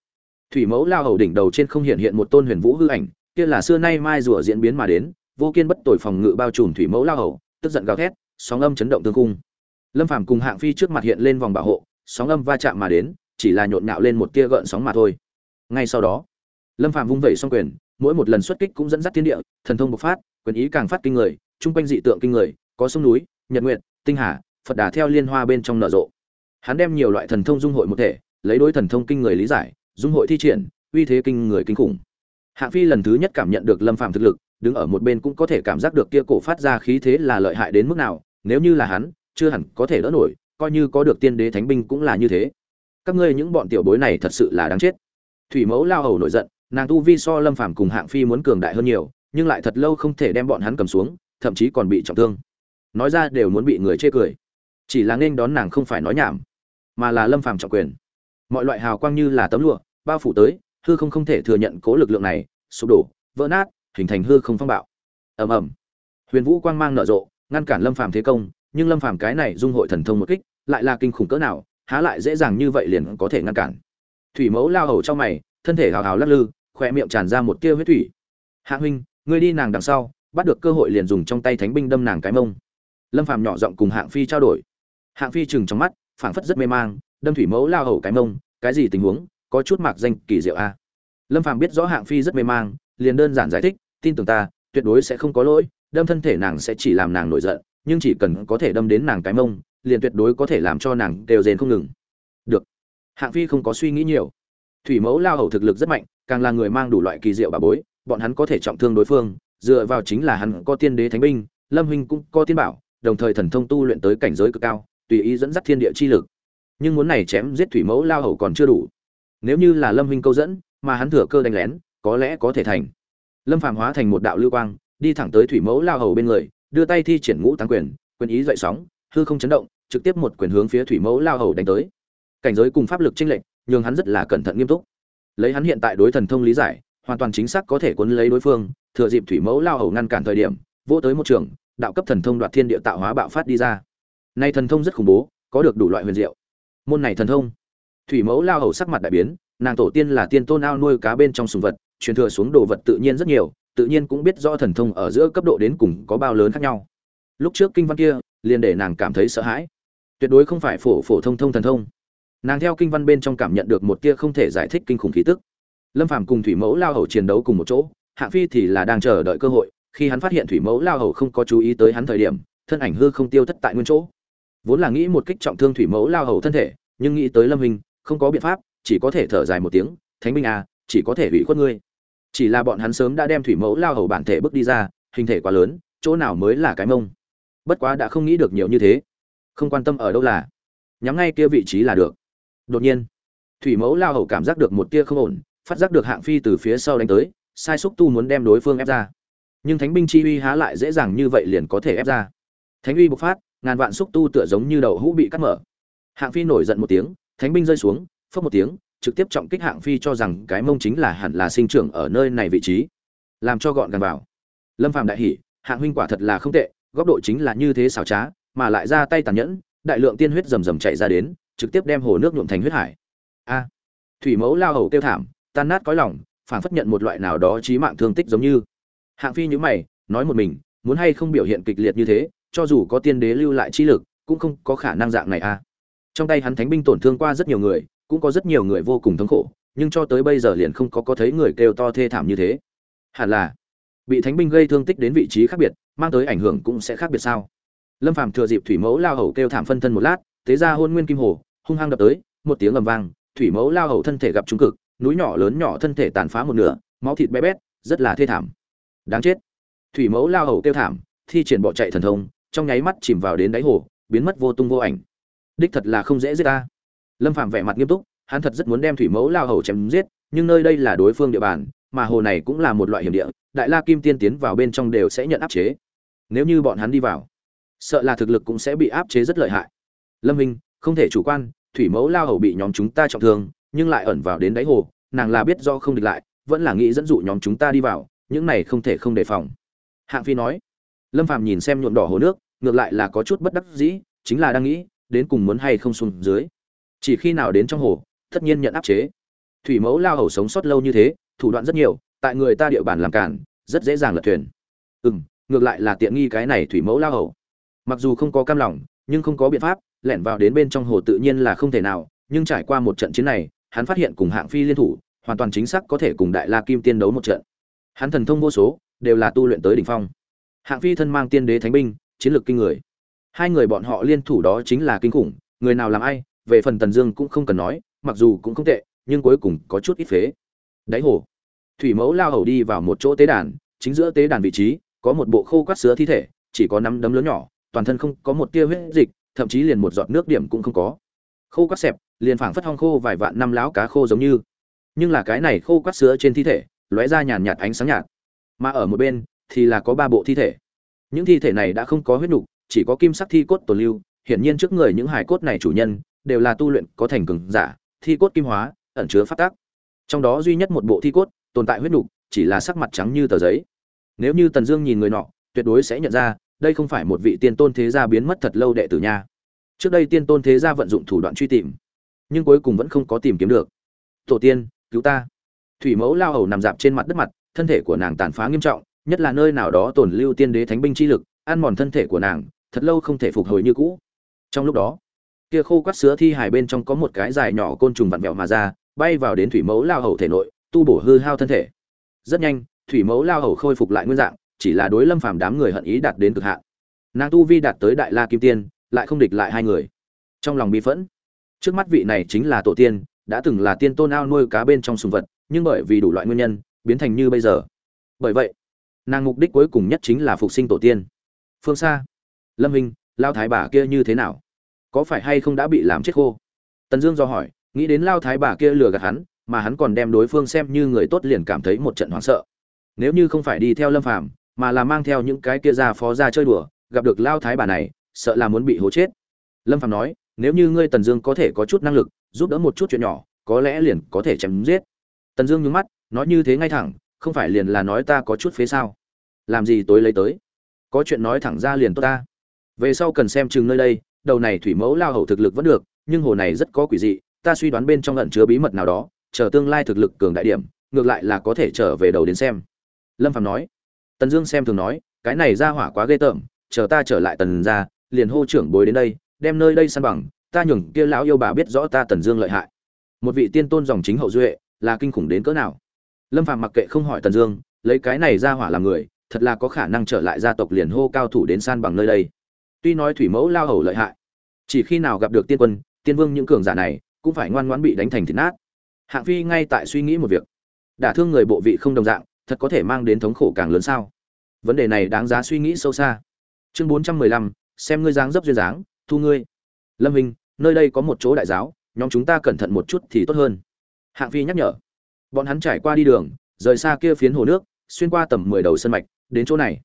thủy mẫu lao hầu đỉnh đầu trên không hiện hiện một tôn huyền vũ hư ảnh, kia là xưa nay mai rùa diễn biến mà đến, vô kiên bất tội phòng ngự bao trùm thủy mẫu lao hầu, tức giận gào thét, sóng âm chấn động tương cung. Lâm phàm cùng hạng phi trước mặt hiện lên vòng bảo hộ, sóng âm va chạm mà đến, chỉ là nhộn nhạo lên một tia gợn sóng mà thôi. Ngay sau đó, lâm phàm vung vẩy xong quyền mỗi một lần xuất kích cũng dẫn dắt thiên địa, thần thông bộc phát, quyền ý càng phát kinh người, chung quanh dị tượng kinh người, có sông núi, nhật nguyện tinh hà, phật đà theo liên hoa bên trong nở rộ. Hắn đem nhiều loại thần thông dung hội một thể, lấy đối thần thông kinh người lý giải, dung hội thi triển, uy thế kinh người kinh khủng. Hạng phi lần thứ nhất cảm nhận được lâm phàm thực lực, đứng ở một bên cũng có thể cảm giác được kia cổ phát ra khí thế là lợi hại đến mức nào, nếu như là hắn, chưa hẳn có thể đỡ nổi, coi như có được tiên đế thánh binh cũng là như thế. Các ngươi những bọn tiểu bối này thật sự là đáng chết. Thủy mẫu lao hầu nổi giận nàng tu vi so lâm phàm cùng hạng phi muốn cường đại hơn nhiều, nhưng lại thật lâu không thể đem bọn hắn cầm xuống, thậm chí còn bị trọng thương. Nói ra đều muốn bị người chê cười. Chỉ là nên đón nàng không phải nói nhảm, mà là lâm phàm trọng quyền. Mọi loại hào quang như là tấm lụa, bao phủ tới, hư không không thể thừa nhận cố lực lượng này, sụp đổ, vỡ nát, hình thành hư không phong bạo. Ầm ầm. Huyền vũ quang mang nở rộ, ngăn cản lâm phàm thế công, nhưng lâm phàm cái này dung hội thần thông một kích, lại là kinh khủng cỡ nào, há lại dễ dàng như vậy liền có thể ngăn cản. Thủy mẫu lao hầu trong mày, thân thể hào hào lắc lư khoe miệng tràn ra một tia huyết thủy. Hạ huynh, ngươi đi nàng đằng sau, bắt được cơ hội liền dùng trong tay thánh binh đâm nàng cái mông. Lâm phàm nhỏ giọng cùng hạng phi trao đổi. Hạng phi chừng trong mắt, phảng phất rất mê mang, đâm thủy mẫu lao hầu cái mông, cái gì tình huống, có chút mạc danh kỳ diệu a. Lâm phàm biết rõ hạng phi rất mê mang, liền đơn giản giải thích, tin tưởng ta, tuyệt đối sẽ không có lỗi, đâm thân thể nàng sẽ chỉ làm nàng nổi giận, nhưng chỉ cần có thể đâm đến nàng cái mông, liền tuyệt đối có thể làm cho nàng đều rền không ngừng. Được. Hạng phi không có suy nghĩ nhiều thủy mẫu lao hầu thực lực rất mạnh, càng là người mang đủ loại kỳ diệu bà bối, bọn hắn có thể trọng thương đối phương, dựa vào chính là hắn có tiên đế thánh binh, lâm huynh cũng có tiên bảo, đồng thời thần thông tu luyện tới cảnh giới cực cao, tùy ý dẫn dắt thiên địa chi lực. Nhưng muốn này chém giết thủy mẫu lao hầu còn chưa đủ. Nếu như là lâm huynh câu dẫn, mà hắn thừa cơ đánh lén, có lẽ có thể thành. Lâm phàm hóa thành một đạo lưu quang, đi thẳng tới thủy mẫu lao hầu bên người, đưa tay thi triển ngũ tăng quyền quyền ý dậy sóng, hư không chấn động, trực tiếp một quyền hướng phía thủy mẫu lao hầu đánh tới. Cảnh giới cùng pháp lực chênh lệch nhưng hắn rất là cẩn thận nghiêm túc. Lấy hắn hiện tại đối thần thông lý giải, hoàn toàn chính xác có thể cuốn lấy đối phương, thừa dịp thủy mẫu lao hầu ngăn cản thời điểm, vô tới một trường, đạo cấp thần thông đoạt thiên địa tạo hóa bạo phát đi ra. Nay thần thông rất khủng bố, có được đủ loại huyền diệu. Môn này thần thông, thủy mẫu lao hầu sắc mặt đại biến, nàng tổ tiên là tiên tôn ao nuôi cá bên trong sùng vật, truyền thừa xuống đồ vật tự nhiên rất nhiều, tự nhiên cũng biết rõ thần thông ở giữa cấp độ đến cùng có bao lớn khác nhau. Lúc trước kinh văn kia, liền để nàng cảm thấy sợ hãi. Tuyệt đối không phải phổ phổ thông thông thần thông nàng theo kinh văn bên trong cảm nhận được một tia không thể giải thích kinh khủng khí tức. Lâm phàm cùng thủy mẫu lao hầu chiến đấu cùng một chỗ hạ phi thì là đang chờ đợi cơ hội, khi hắn phát hiện thủy mẫu lao hầu không có chú ý tới hắn thời điểm, thân ảnh hư không tiêu thất tại nguyên chỗ. Vốn là nghĩ một kích trọng thương thủy mẫu lao hầu thân thể, nhưng nghĩ tới lâm hình, không có biện pháp, chỉ có thể thở dài một tiếng, thánh binh à chỉ có thể hủy khuất ngươi. Chỉ là bọn hắn sớm đã đem thủy mẫu lao hầu bản thể bước đi ra, hình thể quá lớn, chỗ nào mới là cái mông. Bất quá đã không nghĩ được nhiều như thế. Không quan tâm ở đâu là. Nhắm ngay kia vị trí là được đột nhiên, thủy mẫu lao hầu cảm giác được một tia không ổn, phát giác được hạng phi từ phía sau đánh tới, sai xúc tu muốn đem đối phương ép ra. Nhưng thánh binh chi uy há lại dễ dàng như vậy liền có thể ép ra. Thánh uy bộc phát, ngàn vạn xúc tu tựa giống như đầu hũ bị cắt mở. Hạng phi nổi giận một tiếng, thánh binh rơi xuống phất một tiếng, trực tiếp trọng kích hạng phi cho rằng cái mông chính là hẳn là sinh trưởng ở nơi này vị trí. Làm cho gọn gàng vào. Lâm phàm đại hỉ, hạng huynh quả thật là không tệ, góc độ chính là như thế xảo trá, mà lại ra tay tàn nhẫn, đại lượng tiên huyết rầm rầm chạy ra đến trực tiếp đem hồ nước nhuộm thành huyết hải. A, thủy mẫu lao hầu kêu thảm, tan nát cõi lòng phản phất nhận một loại nào đó chí mạng thương tích giống như. Hạng phi nhíu mày, nói một mình, muốn hay không biểu hiện kịch liệt như thế, cho dù có tiên đế lưu lại chi lực, cũng không có khả năng dạng này a. Trong tay hắn thánh binh tổn thương qua rất nhiều người, cũng có rất nhiều người vô cùng thống khổ, nhưng cho tới bây giờ liền không có có thấy người kêu to thê thảm như thế. Hẳn là, bị thánh binh gây thương tích đến vị trí khác biệt, mang tới ảnh hưởng cũng sẽ khác biệt sao? Lâm phàm thừa dịp thủy mẫu lao hầu kêu thảm phân thân một lát, tế ra hôn nguyên kim hồ hung hăng đập tới, một tiếng ầm vang, thủy mẫu lao hầu thân thể gặp trung cực, núi nhỏ lớn nhỏ thân thể tàn phá một nửa, máu thịt bé bét, rất là thê thảm. Đáng chết. Thủy mẫu lao hầu kêu thảm, thi triển bỏ chạy thần thông, trong nháy mắt chìm vào đến đáy hồ, biến mất vô tung vô ảnh. Đích thật là không dễ giết ta. Lâm phạm vẻ mặt nghiêm túc, hắn thật rất muốn đem thủy mẫu lao hầu chém giết, nhưng nơi đây là đối phương địa bàn, mà hồ này cũng là một loại hiểm địa, đại la kim tiên tiến vào bên trong đều sẽ nhận áp chế. Nếu như bọn hắn đi vào, sợ là thực lực cũng sẽ bị áp chế rất lợi hại. Lâm minh, không thể chủ quan thủy mẫu lao hầu bị nhóm chúng ta trọng thương, nhưng lại ẩn vào đến đáy hồ, nàng là biết do không địch lại, vẫn là nghĩ dẫn dụ nhóm chúng ta đi vào, những này không thể không đề phòng. Hạng phi nói, lâm phàm nhìn xem nhuộm đỏ hồ nước, ngược lại là có chút bất đắc dĩ, chính là đang nghĩ, đến cùng muốn hay không xuống dưới. Chỉ khi nào đến trong hồ, tất nhiên nhận áp chế. Thủy mẫu lao hầu sống sót lâu như thế, thủ đoạn rất nhiều, tại người ta địa bàn làm cản rất dễ dàng lật thuyền. Ừ ngược lại là tiện nghi cái này thủy mẫu lao hầu. Mặc dù không có cam lòng, nhưng không có biện pháp lẻn vào đến bên trong hồ tự nhiên là không thể nào, nhưng trải qua một trận chiến này, hắn phát hiện cùng hạng phi liên thủ, hoàn toàn chính xác có thể cùng đại la kim tiên đấu một trận. Hắn thần thông vô số, đều là tu luyện tới đỉnh phong. Hạng phi thân mang tiên đế thánh binh, chiến lược kinh người. Hai người bọn họ liên thủ đó chính là kinh khủng, người nào làm ai, về phần tần dương cũng không cần nói, mặc dù cũng không tệ, nhưng cuối cùng có chút ít phế. Đáy hồ, thủy mẫu lao hầu đi vào một chỗ tế đàn, chính giữa tế đàn vị trí, có một bộ khô quát sứa thi thể, chỉ có năm đấm lớn nhỏ, toàn thân không có một tia huyết dịch thậm chí liền một giọt nước điểm cũng không có. Khô quát xẹp, liền phảng phất hong khô vài vạn năm láo cá khô giống như. Nhưng là cái này khô quát sữa trên thi thể, lóe ra nhàn nhạt ánh sáng nhạt. Mà ở một bên, thì là có ba bộ thi thể. Những thi thể này đã không có huyết nục, chỉ có kim sắc thi cốt tồn lưu. Hiển nhiên trước người những hài cốt này chủ nhân, đều là tu luyện có thành cường giả, thi cốt kim hóa, ẩn chứa phát tác trong đó duy nhất một bộ thi cốt, tồn tại huyết nục, chỉ là sắc mặt trắng như tờ giấy. Nếu như tần dương nhìn người nọ, tuyệt đối sẽ nhận ra đây không phải một vị tiên tôn thế gia biến mất thật lâu đệ tử nha. Trước đây tiên tôn thế gia vận dụng thủ đoạn truy tìm, nhưng cuối cùng vẫn không có tìm kiếm được. Tổ tiên, cứu ta. Thủy mẫu lao hầu nằm dạp trên mặt đất mặt, thân thể của nàng tàn phá nghiêm trọng, nhất là nơi nào đó tổn lưu tiên đế thánh binh chi lực, ăn mòn thân thể của nàng, thật lâu không thể phục hồi như cũ. Trong lúc đó, kia khô quát sứa thi hài bên trong có một cái dài nhỏ côn trùng vặn vẹo mà ra, bay vào đến thủy mẫu lao hầu thể nội, tu bổ hư hao thân thể. Rất nhanh, thủy mẫu lao hầu khôi phục lại nguyên dạng chỉ là đối lâm phàm đám người hận ý đạt đến cực hạn. Nàng tu vi đạt tới đại la kim tiên, lại không địch lại hai người. Trong lòng bi phẫn, trước mắt vị này chính là tổ tiên, đã từng là tiên tôn ao nuôi cá bên trong sùng vật, nhưng bởi vì đủ loại nguyên nhân, biến thành như bây giờ. Bởi vậy, nàng mục đích cuối cùng nhất chính là phục sinh tổ tiên. Phương xa lâm hình lao thái bà kia như thế nào? Có phải hay không đã bị làm chết khô? Tần dương do hỏi, nghĩ đến lao thái bà kia lừa gạt hắn, mà hắn còn đem đối phương xem như người tốt liền cảm thấy một trận hoảng sợ. Nếu như không phải đi theo lâm phàm mà là mang theo những cái kia ra phó ra chơi đùa, gặp được lao thái bà này, sợ là muốn bị hố chết. Lâm phàm nói, nếu như ngươi tần dương có thể có chút năng lực, giúp đỡ một chút chuyện nhỏ, có lẽ liền có thể chém giết. Tần dương nhướng mắt, nói như thế ngay thẳng, không phải liền là nói ta có chút phế sao? Làm gì tối lấy tới? Có chuyện nói thẳng ra liền tốt ta. Về sau cần xem chừng nơi đây, đầu này thủy mẫu lao hầu thực lực vẫn được, nhưng hồ này rất có quỷ dị, ta suy đoán bên trong ẩn chứa bí mật nào đó, chờ tương lai thực lực cường đại điểm, ngược lại là có thể trở về đầu đến xem. Lâm phạm nói tần dương xem thường nói, cái này ra hỏa quá ghê tởm, chờ ta trở lại tần ra liền hô trưởng bối đến đây, đem nơi đây săn bằng, ta nhường kia lão yêu bà biết rõ ta tần dương lợi hại. Một vị tiên tôn dòng chính hậu duệ, là kinh khủng đến cỡ nào? Lâm phạm mặc kệ không hỏi tần dương, lấy cái này ra hỏa làm người, thật là có khả năng trở lại gia tộc liền hô cao thủ đến san bằng nơi đây. Tuy nói thủy mẫu lao hầu lợi hại, chỉ khi nào gặp được tiên quân, tiên vương những cường giả này, cũng phải ngoan ngoãn bị đánh thành thịt nát. Hạng phi ngay tại suy nghĩ một việc. Đả thương người bộ vị không đồng dạng thật có thể mang đến thống khổ càng lớn sao? Vấn đề này đáng giá suy nghĩ sâu xa. Chương bốn trăm mười lăm, xem ngươi dáng dấp duyên dáng, thu ngươi. Lâm hình nơi đây có một chỗ đại giáo, nhóm chúng ta cẩn thận một chút thì tốt hơn. Hạng phi nhắc nhở. Bọn hắn trải qua đi đường, rời xa kia phiến hồ nước, xuyên qua tầm mười đầu sân mạch, đến chỗ này.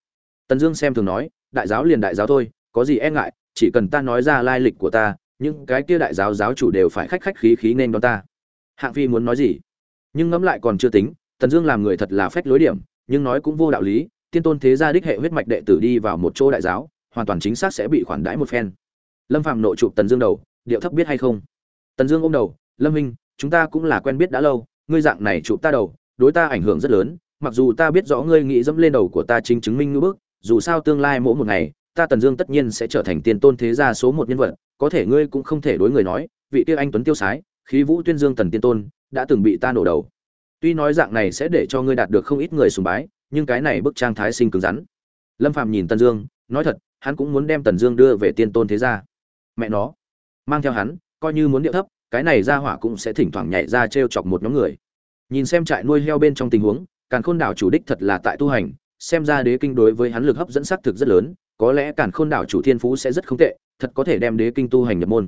Tần dương xem thường nói, đại giáo liền đại giáo thôi, có gì e ngại, chỉ cần ta nói ra lai lịch của ta, những cái kia đại giáo giáo chủ đều phải khách khách khí khí nên đón ta. Hạng phi muốn nói gì? Nhưng ngẫm lại còn chưa tính tần dương làm người thật là phách lối điểm nhưng nói cũng vô đạo lý tiên tôn thế gia đích hệ huyết mạch đệ tử đi vào một chỗ đại giáo hoàn toàn chính xác sẽ bị khoản đãi một phen. Lâm Phàm nội chụp tần dương đầu điệu thấp biết hay không? Tần dương ôm đầu lâm minh chúng ta cũng là quen biết đã lâu ngươi dạng này chụp ta đầu đối ta ảnh hưởng rất lớn mặc dù ta biết rõ ngươi nghĩ dẫm lên đầu của ta chính chứng minh ngữ bước, dù sao tương lai mỗi một ngày ta tần dương tất nhiên sẽ trở thành tiên tôn thế gia số một nhân vật có thể ngươi cũng không thể đối người nói vị kia anh tuấn tiêu sái khí vũ tuyên dương tần tiên tôn đã từng bị ta nổ đầu tuy nói dạng này sẽ để cho ngươi đạt được không ít người sùng bái, nhưng cái này bức trang thái sinh cứng rắn. Lâm Phàm nhìn tần dương, nói thật, hắn cũng muốn đem tần dương đưa về tiên tôn thế gia. Mẹ nó, mang theo hắn, coi như muốn điệu thấp, cái này ra hỏa cũng sẽ thỉnh thoảng nhảy ra t r e o chọc một nhóm người. Nhìn xem trại nuôi heo bên trong tình huống, càn khôn đảo chủ đích thật là tại tu hành, xem ra đế kinh đối với hắn lực hấp dẫn xác thực rất lớn, có lẽ càn khôn đảo chủ thiên phú sẽ rất không tệ, thật có thể đem đế kinh tu hành nhập môn.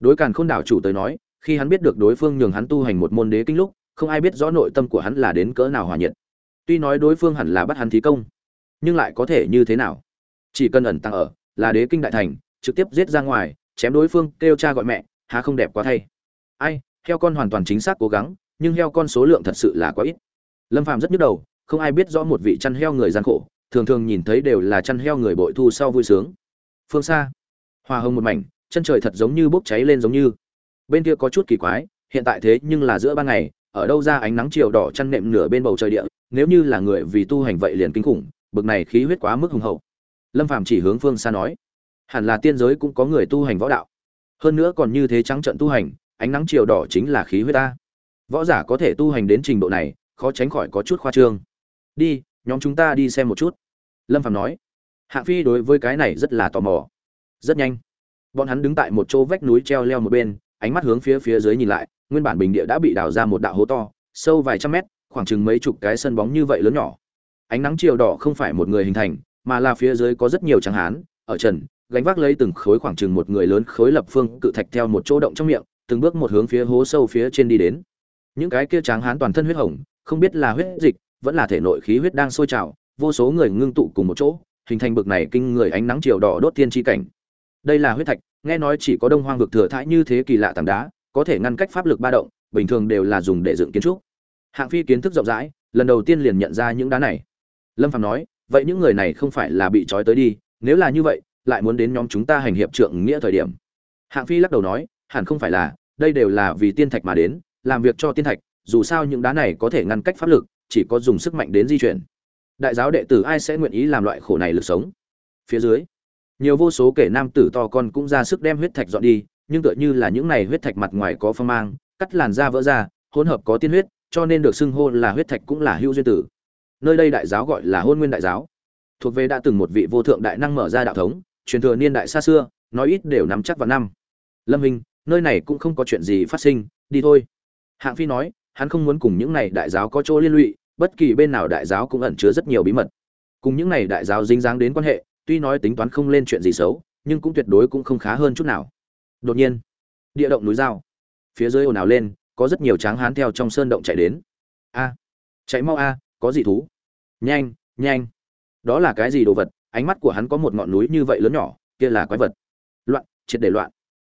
Đối càn khôn đảo chủ tới nói, khi hắn biết được đối phương nhường hắn tu hành một môn đế kinh lúc không ai biết rõ nội tâm của hắn là đến cỡ nào hòa nhiệt. Tuy nói đối phương hẳn là bắt hắn thí công, nhưng lại có thể như thế nào? Chỉ cần ẩn tăng ở là đế kinh đại thành, trực tiếp giết ra ngoài, chém đối phương, kêu cha gọi mẹ, há không đẹp quá thay. Ai, heo con hoàn toàn chính xác cố gắng, nhưng heo con số lượng thật sự là quá ít. Lâm phàm rất nhức đầu, không ai biết rõ một vị chăn heo người gian khổ, thường thường nhìn thấy đều là chăn heo người bội thu sau vui sướng. Phương xa hoa hồng một mảnh, chân trời thật giống như bốc cháy lên giống như. Bên kia có chút kỳ quái, hiện tại thế nhưng là giữa ban ngày ở đâu ra ánh nắng chiều đỏ chăn nệm nửa bên bầu trời địa, nếu như là người vì tu hành vậy liền kinh khủng, bực này khí huyết quá mức hùng hậu. Lâm phàm chỉ hướng phương xa nói, hẳn là tiên giới cũng có người tu hành võ đạo. Hơn nữa còn như thế trắng trận tu hành, ánh nắng chiều đỏ chính là khí huyết ta võ giả có thể tu hành đến trình độ này, khó tránh khỏi có chút khoa trương. Đi, nhóm chúng ta đi xem một chút. Lâm phàm nói. Hạng phi đối với cái này rất là tò mò. Rất nhanh. Bọn hắn đứng tại một chỗ vách núi treo leo một bên ánh mắt hướng phía phía dưới nhìn lại, nguyên bản bình địa đã bị đào ra một đạo hố to, sâu vài trăm mét, khoảng chừng mấy chục cái sân bóng như vậy lớn nhỏ. Ánh nắng chiều đỏ không phải một người hình thành, mà là phía dưới có rất nhiều tráng hán, ở trần, gánh vác lấy từng khối khoảng chừng một người lớn khối lập phương, cự thạch theo một chỗ động trong miệng, từng bước một hướng phía hố sâu phía trên đi đến. Những cái kia tráng hán toàn thân huyết hồng, không biết là huyết dịch, vẫn là thể nội khí huyết đang sôi trào, vô số người ngưng tụ cùng một chỗ, hình thành bực này kinh người ánh nắng chiều đỏ đốt tiên chi cảnh đây là huyết thạch, nghe nói chỉ có đông hoang vực thừa thãi như thế kỳ lạ tảng đá, có thể ngăn cách pháp lực ba động, bình thường đều là dùng để dựng kiến trúc. Hạng phi kiến thức rộng rãi, lần đầu tiên liền nhận ra những đá này. Lâm phạm nói, vậy những người này không phải là bị trói tới đi, nếu là như vậy, lại muốn đến nhóm chúng ta hành hiệp trượng nghĩa thời điểm. Hạng phi lắc đầu nói, hẳn không phải là, đây đều là vì tiên thạch mà đến, làm việc cho tiên thạch, dù sao những đá này có thể ngăn cách pháp lực, chỉ có dùng sức mạnh đến di chuyển. Đại giáo đệ tử ai sẽ nguyện ý làm loại khổ này lực sống? Phía dưới nhiều vô số kể nam tử to con cũng ra sức đem huyết thạch dọn đi, nhưng tựa như là những này huyết thạch mặt ngoài có phong mang, cắt làn da vỡ ra, hỗn hợp có tiên huyết, cho nên được xưng hô là huyết thạch cũng là hữu duyên tử. Nơi đây đại giáo gọi là hôn nguyên đại giáo. Thuộc về đã từng một vị vô thượng đại năng mở ra đạo thống, truyền thừa niên đại xa xưa, nói ít đều nắm chắc vào năm. Lâm hình, nơi này cũng không có chuyện gì phát sinh, đi thôi. Hạng phi nói, hắn không muốn cùng những này đại giáo có chỗ liên lụy, bất kỳ bên nào đại giáo cũng ẩn chứa rất nhiều bí mật. Cùng những này đại giáo dính dáng đến quan hệ tuy nói tính toán không lên chuyện gì xấu, nhưng cũng tuyệt đối cũng không khá hơn chút nào. Đột nhiên, địa động núi dao phía dưới ồn ào lên, có rất nhiều tráng hán theo trong sơn động chạy đến. A, chạy mau a, có gì thú. Nhanh nhanh. Đó là cái gì đồ vật? Ánh mắt của hắn có một ngọn núi như vậy lớn nhỏ, kia là quái vật. Loạn, triệt để loạn.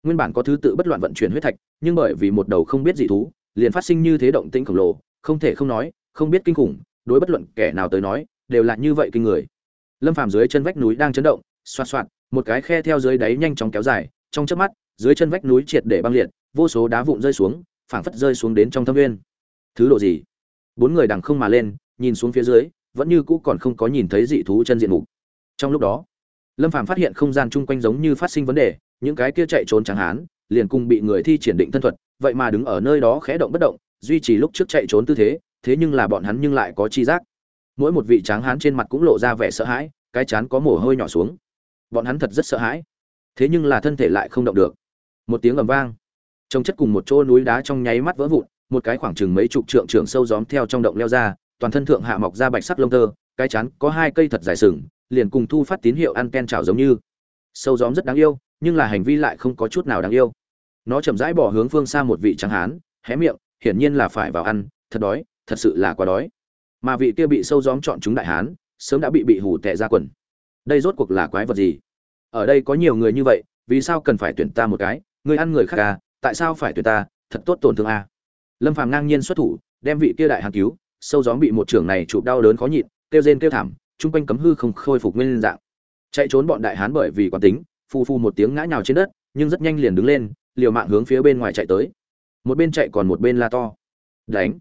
Nguyên bản có thứ tự bất loạn vận chuyển huyết thạch, nhưng bởi vì một đầu không biết gì thú, liền phát sinh như thế động tĩnh khổng lồ, không thể không nói, không biết kinh khủng, đối bất luận kẻ nào tới nói, đều là như vậy kinh người lâm phàm dưới chân vách núi đang chấn động, xoạt xoạt, một cái khe theo dưới đáy nhanh chóng kéo dài, trong chớp mắt, dưới chân vách núi triệt để băng liệt, vô số đá vụn rơi xuống, phảng phất rơi xuống đến trong thâm nguyên. Thứ độ gì? Bốn người đằng không mà lên, nhìn xuống phía dưới, vẫn như cũ còn không có nhìn thấy dị thú chân diện mục. Trong lúc đó, lâm phàm phát hiện không gian chung quanh giống như phát sinh vấn đề, những cái kia chạy trốn chẳng hán liền cùng bị người thi triển định thân thuật, vậy mà đứng ở nơi đó khẽ động bất động, duy trì lúc trước chạy trốn tư thế thế nhưng là bọn hắn nhưng lại có chi giác mỗi một vị tráng hán trên mặt cũng lộ ra vẻ sợ hãi, cái chán có mồ hôi nhỏ xuống. Bọn hắn thật rất sợ hãi. Thế nhưng là thân thể lại không động được. Một tiếng ầm vang. Trông chất cùng một chỗ núi đá trong nháy mắt vỡ vụn, một cái khoảng chừng mấy chục trượng trưởng sâu gióm theo trong động leo ra, toàn thân thượng hạ mọc ra bạch sắc lông tơ, cái chán có hai cây thật dài sừng, liền cùng thu phát tín hiệu ăn ken trào giống như. Sâu gióm rất đáng yêu, nhưng là hành vi lại không có chút nào đáng yêu. Nó chậm rãi bỏ hướng phương xa một vị tráng hán, hé miệng, hiển nhiên là phải vào ăn, thật đói, thật sự là quá đói mà vị kia bị sâu gióm chọn chúng đại hán, sớm đã bị bị hủ tệ ra quần. Đây rốt cuộc là quái vật gì? Ở đây có nhiều người như vậy, vì sao cần phải tuyển ta một cái? Người ăn người khác à? Tại sao phải tuyển ta? Thật tốt tổn thương à? Lâm phàm ngang nhiên xuất thủ, đem vị kia đại hán cứu. Sâu gióm bị một trưởng này chụp đau đớn khó nhịn, kêu rên kêu thảm, chung quanh cấm hư không khôi phục nguyên dạng. Chạy trốn bọn đại hán bởi vì quán tính, phù phù một tiếng ngã nhào trên đất, nhưng rất nhanh liền đứng lên, liều mạng hướng phía bên ngoài chạy tới. Một bên chạy còn một bên la to. Đánh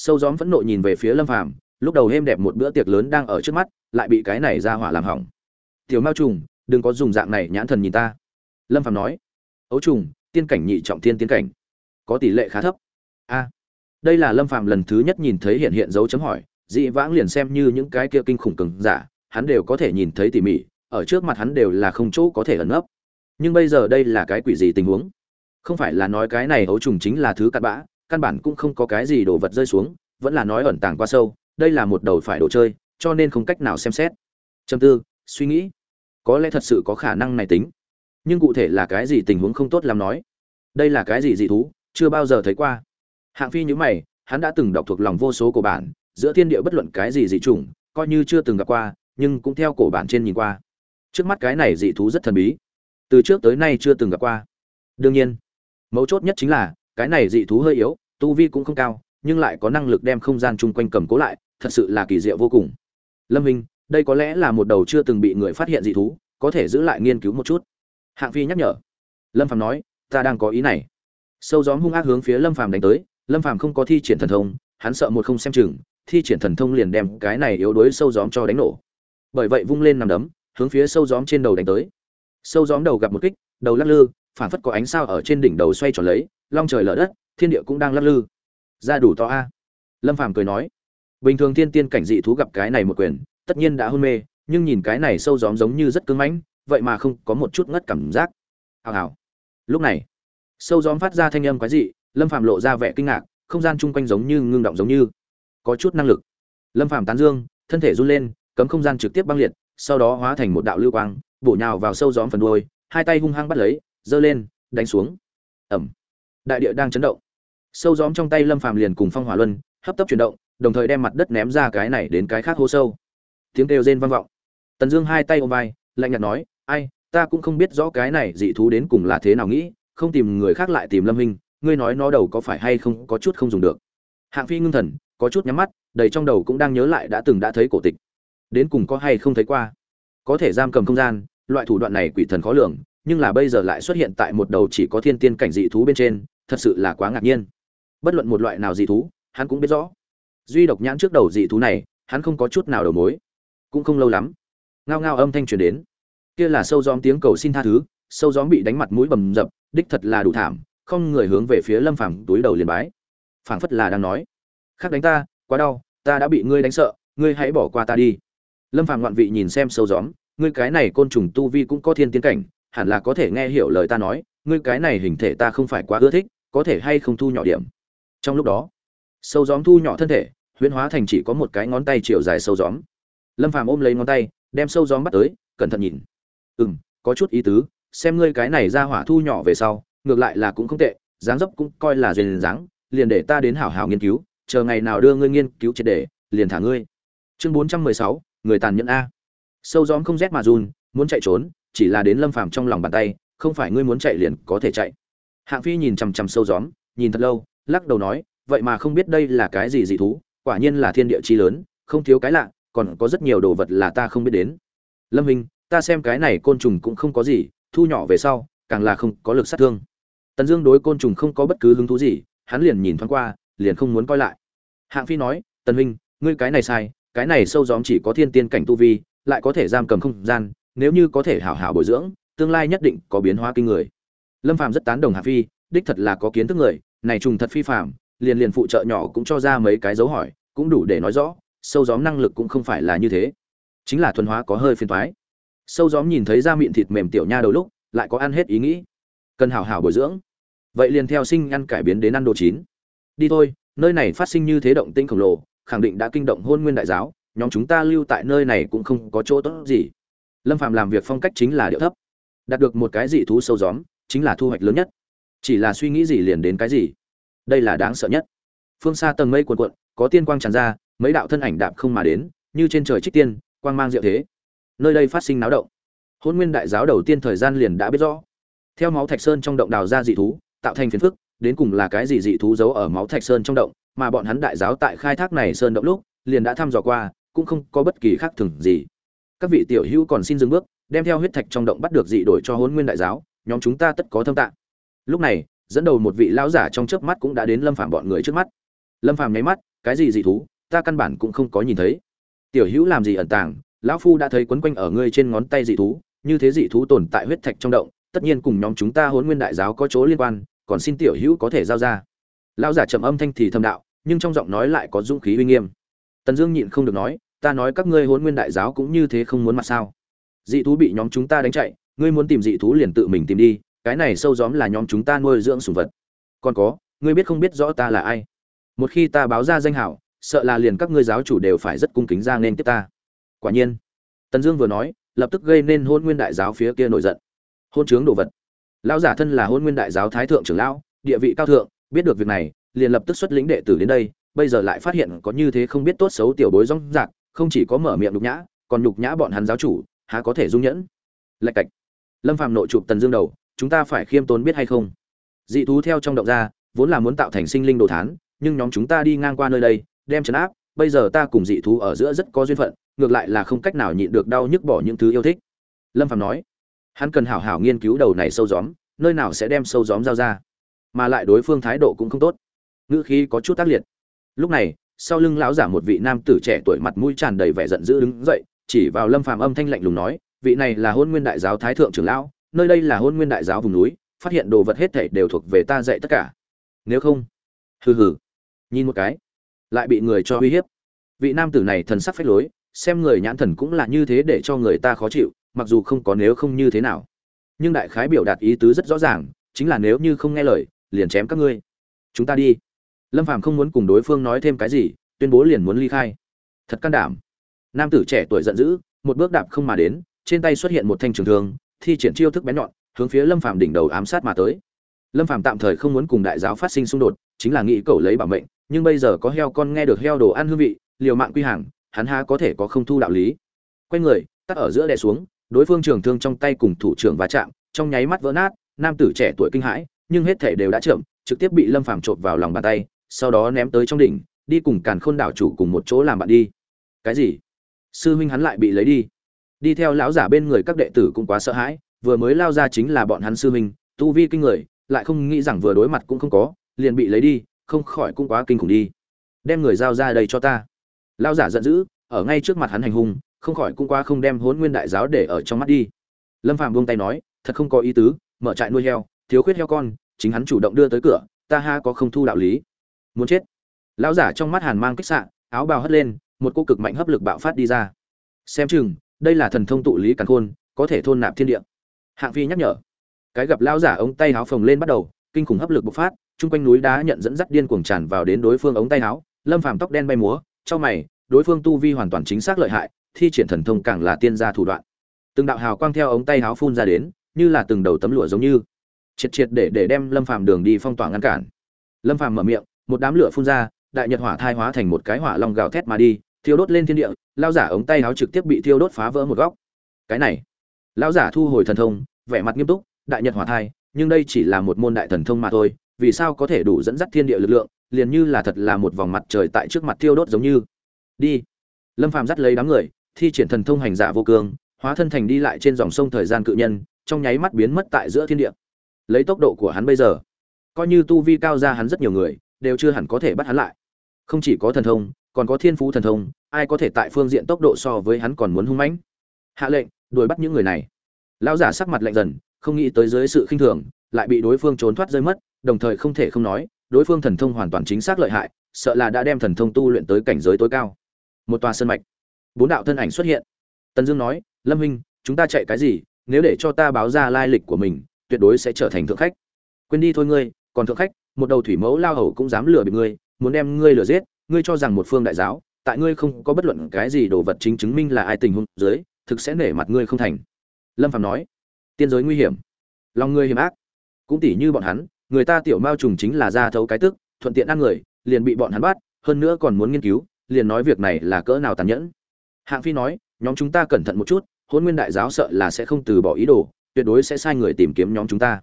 sâu gióm phẫn nộ nhìn về phía lâm phàm, lúc đầu êm đẹp một bữa tiệc lớn đang ở trước mắt, lại bị cái này ra hỏa làm hỏng. Tiểu mao trùng, đừng có dùng dạng này nhãn thần nhìn ta. Lâm phàm nói. Ấu trùng, tiên cảnh nhị trọng thiên tiên cảnh, có tỷ lệ khá thấp. A. Đây là lâm phàm lần thứ nhất nhìn thấy hiện hiện dấu chấm hỏi, dị vãng liền xem như những cái kia kinh khủng cường giả, hắn đều có thể nhìn thấy tỉ mỉ, ở trước mặt hắn đều là không chỗ có thể ẩn nấp. Nhưng bây giờ đây là cái quỷ gì tình huống? Không phải là nói cái này ấu trùng chính là thứ cặn bã căn bản cũng không có cái gì đồ vật rơi xuống, vẫn là nói ẩn tàng qua sâu, đây là một đầu phải đồ chơi, cho nên không cách nào xem xét. Châm tư, suy nghĩ. Có lẽ thật sự có khả năng này tính. Nhưng cụ thể là cái gì tình huống không tốt làm nói. Đây là cái gì dị thú, chưa bao giờ thấy qua. Hạng phi nhữ mày, hắn đã từng đọc thuộc lòng vô số cổ bản, giữa thiên địa bất luận cái gì dị chủng, coi như chưa từng gặp qua, nhưng cũng theo cổ bản trên nhìn qua. Trước mắt cái này dị thú rất thần bí. Từ trước tới nay chưa từng gặp qua. Đương nhiên, mấu chốt nhất chính là cái này dị thú hơi yếu, tu vi cũng không cao, nhưng lại có năng lực đem không gian chung quanh cầm cố lại, thật sự là kỳ diệu vô cùng. Lâm minh, đây có lẽ là một đầu chưa từng bị người phát hiện dị thú, có thể giữ lại nghiên cứu một chút. Hạng phi nhắc nhở. Lâm phàm nói, ta đang có ý này. Sâu gióm hung ác hướng phía lâm phàm đánh tới, lâm phàm không có thi triển thần thông, hắn sợ một không xem chừng, thi triển thần thông liền đem cái này yếu đuối sâu gióm cho đánh nổ. Bởi vậy vung lên nằm đấm, hướng phía sâu gióm trên đầu đánh tới. Sâu gióm đầu gặp một kích, đầu lắc lư phản phất có ánh sao ở trên đỉnh đầu xoay tròn lấy, long trời lở đất, thiên địa cũng đang lắc lư. Ra đủ to a. Lâm phàm cười nói, bình thường thiên tiên cảnh dị thú gặp cái này một quyền, tất nhiên đã hôn mê, nhưng nhìn cái này sâu gióm giống như rất cứng mãnh, vậy mà không có một chút ngất cảm giác. Hào hào. Lúc này, sâu gióm phát ra thanh âm quái dị, lâm phàm lộ ra vẻ kinh ngạc, không gian chung quanh giống như ngưng động giống như. Có chút năng lực. Lâm phàm tán dương, thân thể run lên, cấm không gian trực tiếp băng liệt, sau đó hóa thành một đạo lưu quang, bổ nhào vào sâu gióm phần đuôi, hai tay hung hăng bắt lấy giơ lên, đánh xuống. Ẩm đại địa đang chấn động. Sâu gióm trong tay lâm phàm liền cùng phong hỏa luân hấp tấp chuyển động, đồng thời đem mặt đất ném ra cái này đến cái khác hố sâu. Tiếng kêu rên vang vọng. Tần dương hai tay ôm vai, lạnh nhạt nói, ai, ta cũng không biết rõ cái này dị thú đến cùng là thế nào nghĩ, không tìm người khác lại tìm lâm huynh ngươi nói nó đầu có phải hay không có chút không dùng được. Hạng phi ngưng thần, có chút nhắm mắt, đầy trong đầu cũng đang nhớ lại đã từng đã thấy cổ tịch. Đến cùng có hay không thấy qua? Có thể giam cầm không gian, loại thủ đoạn này quỷ thần khó lường nhưng là bây giờ lại xuất hiện tại một đầu chỉ có thiên tiên cảnh dị thú bên trên, thật sự là quá ngạc nhiên. Bất luận một loại nào dị thú, hắn cũng biết rõ. Duy độc nhãn trước đầu dị thú này, hắn không có chút nào đầu mối. Cũng không lâu lắm, ngao ngao âm thanh truyền đến. Kia là sâu gióm tiếng cầu xin tha thứ, sâu gióm bị đánh mặt mũi bầm dập, đích thật là đủ thảm, không người hướng về phía lâm phàm túi đầu liền bái. Phảng phất là đang nói khác đánh ta, quá đau, ta đã bị ngươi đánh sợ, ngươi hãy bỏ qua ta đi. Lâm phàm ngoạn vị nhìn xem sâu gióm, ngươi cái này côn trùng tu vi cũng có thiên tiến cảnh hẳn là có thể nghe hiểu lời ta nói ngươi cái này hình thể ta không phải quá ưa thích có thể hay không thu nhỏ điểm. Trong lúc đó sâu gióm thu nhỏ thân thể huyễn hóa thành chỉ có một cái ngón tay chiều dài sâu gióm. Lâm phàm ôm lấy ngón tay đem sâu gióm bắt tới cẩn thận nhìn. Ừ có chút ý tứ xem ngươi cái này ra hỏa thu nhỏ về sau ngược lại là cũng không tệ dáng dấp cũng coi là duyên dáng liền để ta đến hảo hảo nghiên cứu chờ ngày nào đưa ngươi nghiên cứu triệt đề, liền thả ngươi. Chương bốn trăm mười sáu người tàn nhẫn a. Sâu gióm không rét mà run muốn chạy trốn chỉ là đến lâm phàm trong lòng bàn tay, không phải ngươi muốn chạy liền có thể chạy. Hạng phi nhìn chằm chằm sâu gióm, nhìn thật lâu, lắc đầu nói, vậy mà không biết đây là cái gì dị thú, quả nhiên là thiên địa chi lớn, không thiếu cái lạ, còn có rất nhiều đồ vật là ta không biết đến. Lâm minh, ta xem cái này côn trùng cũng không có gì, thu nhỏ về sau, càng là không có lực sát thương. Tần dương đối côn trùng không có bất cứ hứng thú gì, hắn liền nhìn thoáng qua, liền không muốn coi lại. Hạng phi nói, tần minh ngươi cái này sai, cái này sâu gióm chỉ có thiên tiên cảnh tu vi, lại có thể giam cầm không gian nếu như có thể hảo hảo bồi dưỡng, tương lai nhất định có biến hóa kinh người. Lâm phàm rất tán đồng Hà phi, đích thật là có kiến thức người, này trùng thật phi phàm, liền liền phụ trợ nhỏ cũng cho ra mấy cái dấu hỏi, cũng đủ để nói rõ, sâu gióm năng lực cũng không phải là như thế. Chính là thuần hóa có hơi phiền toái. sâu gióm nhìn thấy da miệng thịt mềm tiểu nha đầu lúc, lại có ăn hết ý nghĩ. Cần hảo hảo bồi dưỡng. Vậy liền theo sinh ăn cải biến đến ăn đồ chín. Đi thôi, nơi này phát sinh như thế động tĩnh khổng lồ, khẳng định đã kinh động hôn nguyên đại giáo, nhóm chúng ta lưu tại nơi này cũng không có chỗ tốt gì lâm phạm làm việc phong cách chính là điệu thấp. Đạt được một cái dị thú sâu gióm, chính là thu hoạch lớn nhất. Chỉ là suy nghĩ gì liền đến cái gì. Đây là đáng sợ nhất. Phương xa tầng mây cuồn cuộn, có tiên quang tràn ra, mấy đạo thân ảnh đạm không mà đến, như trên trời trích tiên, quang mang diệu thế. Nơi đây phát sinh náo động. Hôn nguyên đại giáo đầu tiên thời gian liền đã biết rõ. Theo máu thạch sơn trong động đào ra dị thú, tạo thành phiền phức, đến cùng là cái gì dị thú giấu ở máu thạch sơn trong động, mà bọn hắn đại giáo tại khai thác này sơn động lúc, liền đã thăm dò qua, cũng không có bất kỳ khác thường gì các vị tiểu hữu còn xin dừng bước, đem theo huyết thạch trong động bắt được dị đổi cho hôn nguyên đại giáo, nhóm chúng ta tất có thâm tạng. Lúc này, dẫn đầu một vị lão giả trong chớp mắt cũng đã đến lâm phàm bọn người trước mắt. Lâm phàm nháy mắt, cái gì dị thú? Ta căn bản cũng không có nhìn thấy. Tiểu hữu làm gì ẩn tàng? Lão phu đã thấy quấn quanh ở ngươi trên ngón tay dị thú, như thế dị thú tồn tại huyết thạch trong động, tất nhiên cùng nhóm chúng ta hôn nguyên đại giáo có chỗ liên quan, còn xin tiểu hữu có thể giao ra. Lão giả trầm âm thanh thì thâm đạo, nhưng trong giọng nói lại có dũng khí uy nghiêm. Tần dương nhịn không được nói ta nói các ngươi hôn nguyên đại giáo cũng như thế không muốn mặt sao? Dị thú bị nhóm chúng ta đánh chạy, ngươi muốn tìm dị thú liền tự mình tìm đi, cái này sâu gióm là nhóm chúng ta nuôi dưỡng sủng vật. Còn có, ngươi biết không biết rõ ta là ai? Một khi ta báo ra danh hảo, sợ là liền các ngươi giáo chủ đều phải rất cung kính ra nên tiếp ta. Quả nhiên, tần dương vừa nói, lập tức gây nên hôn nguyên đại giáo phía kia nổi giận. Hôn chướng đồ vật. Lão giả thân là hôn nguyên đại giáo thái thượng trưởng lão, địa vị cao thượng, biết được việc này, liền lập tức xuất lĩnh đệ tử đến đây, bây giờ lại phát hiện có như thế không biết tốt xấu tiểu bối rong rạc không chỉ có mở miệng nhục nhã, còn nhục nhã bọn hắn giáo chủ, há có thể dung nhẫn? Lạch cạch. Lâm phàm nội chụp tần dương đầu, chúng ta phải khiêm tốn biết hay không? Dị thú theo trong động ra, vốn là muốn tạo thành sinh linh đồ thán, nhưng nhóm chúng ta đi ngang qua nơi đây, đem chấn áp, bây giờ ta cùng dị thú ở giữa rất có duyên phận, ngược lại là không cách nào nhịn được đau nhức bỏ những thứ yêu thích. Lâm phàm nói. Hắn cần hảo hảo nghiên cứu đầu này sâu gióm, nơi nào sẽ đem sâu gióm giao ra, mà lại đối phương thái độ cũng không tốt. Ngữ khí có chút tác liệt. Lúc này sau lưng lão giả một vị nam tử trẻ tuổi mặt mũi tràn đầy vẻ giận dữ đứng dậy, chỉ vào lâm phàm âm thanh lạnh lùng nói, vị này là hôn nguyên đại giáo thái thượng trưởng lão, nơi đây là hôn nguyên đại giáo vùng núi, phát hiện đồ vật hết thảy đều thuộc về ta dạy tất cả. Nếu không, hừ hừ, nhìn một cái, lại bị người cho uy hiếp. Vị nam tử này thần sắc phách lối, xem người nhãn thần cũng là như thế để cho người ta khó chịu, mặc dù không có nếu không như thế nào. Nhưng đại khái biểu đạt ý tứ rất rõ ràng, chính là nếu như không nghe lời, liền chém các ngươi. Chúng ta đi lâm phàm không muốn cùng đối phương nói thêm cái gì, tuyên bố liền muốn ly khai. Thật can đảm. Nam tử trẻ tuổi giận dữ, một bước đạp không mà đến, trên tay xuất hiện một thanh trường thương, thi triển chiêu thức bén nhọn, hướng phía lâm phàm đỉnh đầu ám sát mà tới. Lâm phàm tạm thời không muốn cùng đại giáo phát sinh xung đột, chính là nghĩ cầu lấy bảo mệnh, nhưng bây giờ có heo con nghe được heo đồ ăn hương vị, liều mạng quy hàng, hắn há có thể có không thu đạo lý. Quay người, tắt ở giữa đè xuống, đối phương trường thương trong tay cùng thủ trưởng va chạm, trong nháy mắt vỡ nát, nam tử trẻ tuổi kinh hãi, nhưng hết thể đều đã chậm, trực tiếp bị lâm phàm trộn vào lòng bàn tay sau đó ném tới trong đỉnh, đi cùng càn khôn đảo chủ cùng một chỗ làm bạn đi. Cái gì? Sư huynh hắn lại bị lấy đi. Đi theo lão giả bên người các đệ tử cũng quá sợ hãi, vừa mới lao ra chính là bọn hắn sư huynh, tu vi kinh người, lại không nghĩ rằng vừa đối mặt cũng không có, liền bị lấy đi, không khỏi cũng quá kinh khủng đi. Đem người giao ra đây cho ta. Lão giả giận dữ, ở ngay trước mặt hắn hành hung, không khỏi cũng quá không đem Hỗn nguyên đại giáo để ở trong mắt đi. Lâm phạm buông tay nói, thật không có ý tứ, mở trại nuôi heo, thiếu khuyết heo con, chính hắn chủ động đưa tới cửa, ta ha có không thu đạo lý muốn chết. Lão giả trong mắt hàn mang kích xạ, áo bào hất lên, một cô cực mạnh hấp lực bạo phát đi ra. Xem chừng, đây là thần thông tụ lý càn khôn, có thể thôn nạp thiên địa. Hạng phi nhắc nhở. Cái gặp lão giả ống tay áo phồng lên bắt đầu, kinh khủng hấp lực bộc phát, chung quanh núi đá nhận dẫn dắt điên cuồng tràn vào đến đối phương ống tay áo, lâm phàm tóc đen bay múa, trong mày, đối phương tu vi hoàn toàn chính xác lợi hại, thi triển thần thông càng là tiên gia thủ đoạn. Từng đạo hào quang theo ống tay áo phun ra đến, như là từng đầu tấm lụa giống như. Triệt triệt để để đem lâm phàm đường đi phong tỏa ngăn cản. Lâm phàm mở miệng một đám lửa phun ra, đại nhật hỏa thai hóa thành một cái hỏa long gào thét mà đi, thiêu đốt lên thiên địa lao giả ống tay áo trực tiếp bị thiêu đốt phá vỡ một góc. Cái này lao giả thu hồi thần thông, vẻ mặt nghiêm túc, đại nhật hỏa thai, nhưng đây chỉ là một môn đại thần thông mà thôi, vì sao có thể đủ dẫn dắt thiên địa lực lượng, liền như là thật là một vòng mặt trời tại trước mặt thiêu đốt giống như. Đi. Lâm phàm dắt lấy đám người, thi triển thần thông hành giả vô cương, hóa thân thành đi lại trên dòng sông thời gian cự nhân, trong nháy mắt biến mất tại giữa thiên địa. Lấy tốc độ của hắn bây giờ, coi như tu vi cao ra hắn rất nhiều người đều chưa hẳn có thể bắt hắn lại. Không chỉ có thần thông, còn có thiên phú thần thông, ai có thể tại phương diện tốc độ so với hắn còn muốn hung mãnh? Hạ lệnh, đuổi bắt những người này. Lão giả sắc mặt lạnh dần, không nghĩ tới dưới sự khinh thường, lại bị đối phương trốn thoát rơi mất, đồng thời không thể không nói, đối phương thần thông hoàn toàn chính xác lợi hại, sợ là đã đem thần thông tu luyện tới cảnh giới tối cao. Một tòa sơn mạch. Bốn đạo thân ảnh xuất hiện. Tần dương nói, lâm huynh, chúng ta chạy cái gì? Nếu để cho ta báo ra lai lịch của mình, tuyệt đối sẽ trở thành thượng khách. Quên đi thôi ngươi, còn thượng khách một đầu thủy mẫu lao hầu cũng dám lừa bị ngươi, muốn đem ngươi lừa giết, ngươi cho rằng một phương đại giáo, tại ngươi không có bất luận cái gì đồ vật chính chứng minh là ai tình huống dưới, thực sẽ nể mặt ngươi không thành. Lâm phạm nói. Tiên giới nguy hiểm, lòng ngươi hiểm ác. Cũng tỉ như bọn hắn, người ta tiểu mao trùng chính là ra thấu cái tức, thuận tiện ăn người, liền bị bọn hắn bắt, hơn nữa còn muốn nghiên cứu, liền nói việc này là cỡ nào tàn nhẫn. Hạng phi nói, nhóm chúng ta cẩn thận một chút hôn nguyên đại giáo sợ là sẽ không từ bỏ ý đồ, tuyệt đối sẽ sai người tìm kiếm nhóm chúng ta.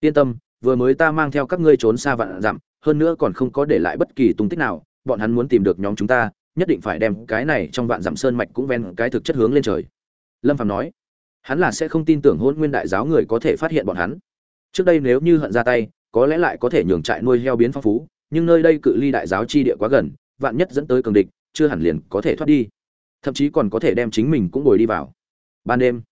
Yên tâm vừa mới ta mang theo các ngươi trốn xa vạn dặm, hơn nữa còn không có để lại bất kỳ tung tích nào, bọn hắn muốn tìm được nhóm chúng ta, nhất định phải đem cái này trong vạn dặm sơn mạch cũng ven cái thực chất hướng lên trời. Lâm phạm nói. Hắn là sẽ không tin tưởng hôn nguyên đại giáo người có thể phát hiện bọn hắn. Trước đây nếu như hận ra tay, có lẽ lại có thể nhường trại nuôi heo biến phong phú, nhưng nơi đây cự ly đại giáo chi địa quá gần, vạn nhất dẫn tới cường địch, chưa hẳn liền có thể thoát đi. Thậm chí còn có thể đem chính mình cũng ngồi đi vào. Ban đêm,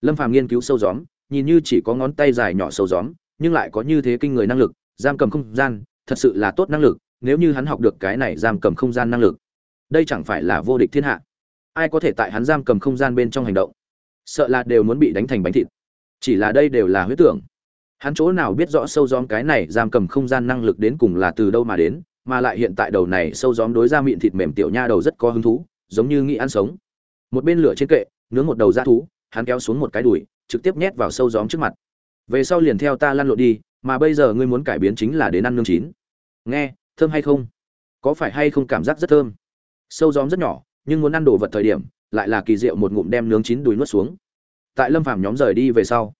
lâm phàm nghiên cứu sâu gióm, nhìn như chỉ có ngón tay dài nhỏ sâu gióm nhưng lại có như thế kinh người năng lực, giam cầm không gian, thật sự là tốt năng lực, nếu như hắn học được cái này giam cầm không gian năng lực, đây chẳng phải là vô địch thiên hạ. Ai có thể tại hắn giam cầm không gian bên trong hành động? Sợ là đều muốn bị đánh thành bánh thịt. Chỉ là đây đều là huyết tưởng. Hắn chỗ nào biết rõ sâu gióm cái này giam cầm không gian năng lực đến cùng là từ đâu mà đến, mà lại hiện tại đầu này sâu gióm đối ra miệng thịt mềm tiểu nha đầu rất có hứng thú, giống như nghĩ ăn sống. Một bên lửa trên kệ, nướng một đầu da thú, hắn kéo xuống một cái đùi, trực tiếp nhét vào sâu gióm trước mặt về sau liền theo ta lăn lộn đi, mà bây giờ ngươi muốn cải biến chính là đến ăn nương chín. Nghe, thơm hay không? Có phải hay không cảm giác rất thơm? Sâu gióm rất nhỏ, nhưng muốn ăn đồ vật thời điểm, lại là kỳ diệu một ngụm đem nướng chín đùi nuốt xuống. Tại lâm phàm nhóm rời đi về sau,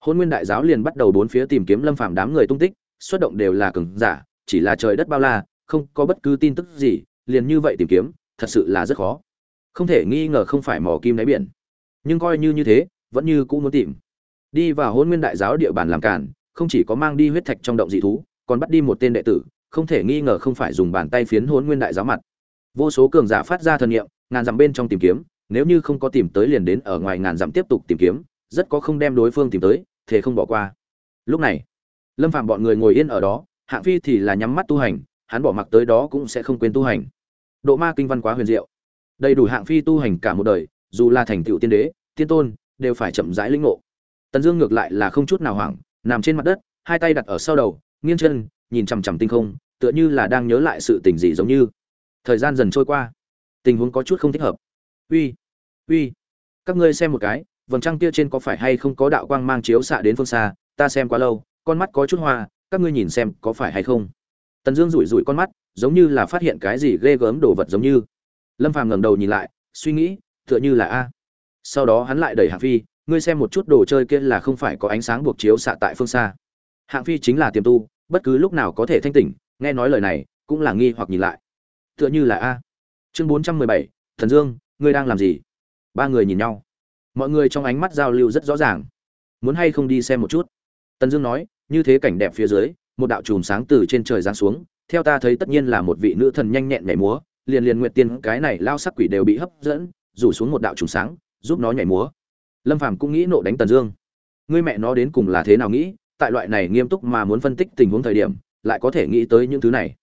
hôn nguyên đại giáo liền bắt đầu bốn phía tìm kiếm lâm phàm đám người tung tích, xuất động đều là cường giả, chỉ là trời đất bao la, không có bất cứ tin tức gì, liền như vậy tìm kiếm, thật sự là rất khó. Không thể nghi ngờ không phải mỏ kim đáy biển. Nhưng coi như như thế, vẫn như cũng muốn tìm đi vào hôn nguyên đại giáo địa bàn làm cản không chỉ có mang đi huyết thạch trong động dị thú, còn bắt đi một tên đệ tử, không thể nghi ngờ không phải dùng bàn tay phiến hôn nguyên đại giáo mặt. Vô số cường giả phát ra thần nghiệm ngàn dặm bên trong tìm kiếm, nếu như không có tìm tới liền đến ở ngoài ngàn dặm tiếp tục tìm kiếm, rất có không đem đối phương tìm tới thế không bỏ qua. Lúc này, lâm phạm bọn người ngồi yên ở đó, hạng phi thì là nhắm mắt tu hành, hắn bỏ mặc tới đó cũng sẽ không quên tu hành. Độ ma kinh văn quá huyền diệu. Đầy đủ hạng phi tu hành cả một đời, dù là thành tựu tiên đế, tiên tôn, đều phải chậm rãi lĩnh ngộ tần dương ngược lại là không chút nào hoảng, nằm trên mặt đất, hai tay đặt ở sau đầu, nghiêng chân, nhìn chằm chằm tinh không, tựa như là đang nhớ lại sự tình gì giống như. Thời gian dần trôi qua, tình huống có chút không thích hợp. Uy uy, các ngươi xem một cái, vầng trăng kia trên có phải hay không có đạo quang mang chiếu xạ đến phương xa, ta xem quá lâu, con mắt có chút hoa, các ngươi nhìn xem có phải hay không? Tần dương rủi rủi con mắt, giống như là phát hiện cái gì ghê gớm đồ vật giống như. Lâm phàm ngẩng đầu nhìn lại, suy nghĩ, tựa như là a. Sau đó hắn lại đẩy hạng phi ngươi xem một chút đồ chơi kia là không phải có ánh sáng buộc chiếu xạ tại phương xa. Hạng phi chính là tiềm tu, bất cứ lúc nào có thể thanh tỉnh, nghe nói lời này, cũng là nghi hoặc nhìn lại. Tựa như là a. Chương bốn trăm mười bảy, thần dương, ngươi đang làm gì? Ba người nhìn nhau. Mọi người trong ánh mắt giao lưu rất rõ ràng. Muốn hay không đi xem một chút? Tần dương nói, như thế cảnh đẹp phía dưới, một đạo chùm sáng từ trên trời giáng xuống, theo ta thấy tất nhiên là một vị nữ thần nhanh nhẹn nhảy múa, liền liền nguyện tiên, cái này lao sắc quỷ đều bị hấp dẫn, rủ xuống một đạo chùm sáng, giúp nó nhảy múa lâm phàm cũng nghĩ nộ đánh tần dương. Ngươi mẹ nó đến cùng là thế nào nghĩ, tại loại này nghiêm túc mà muốn phân tích tình huống thời điểm, lại có thể nghĩ tới những thứ này.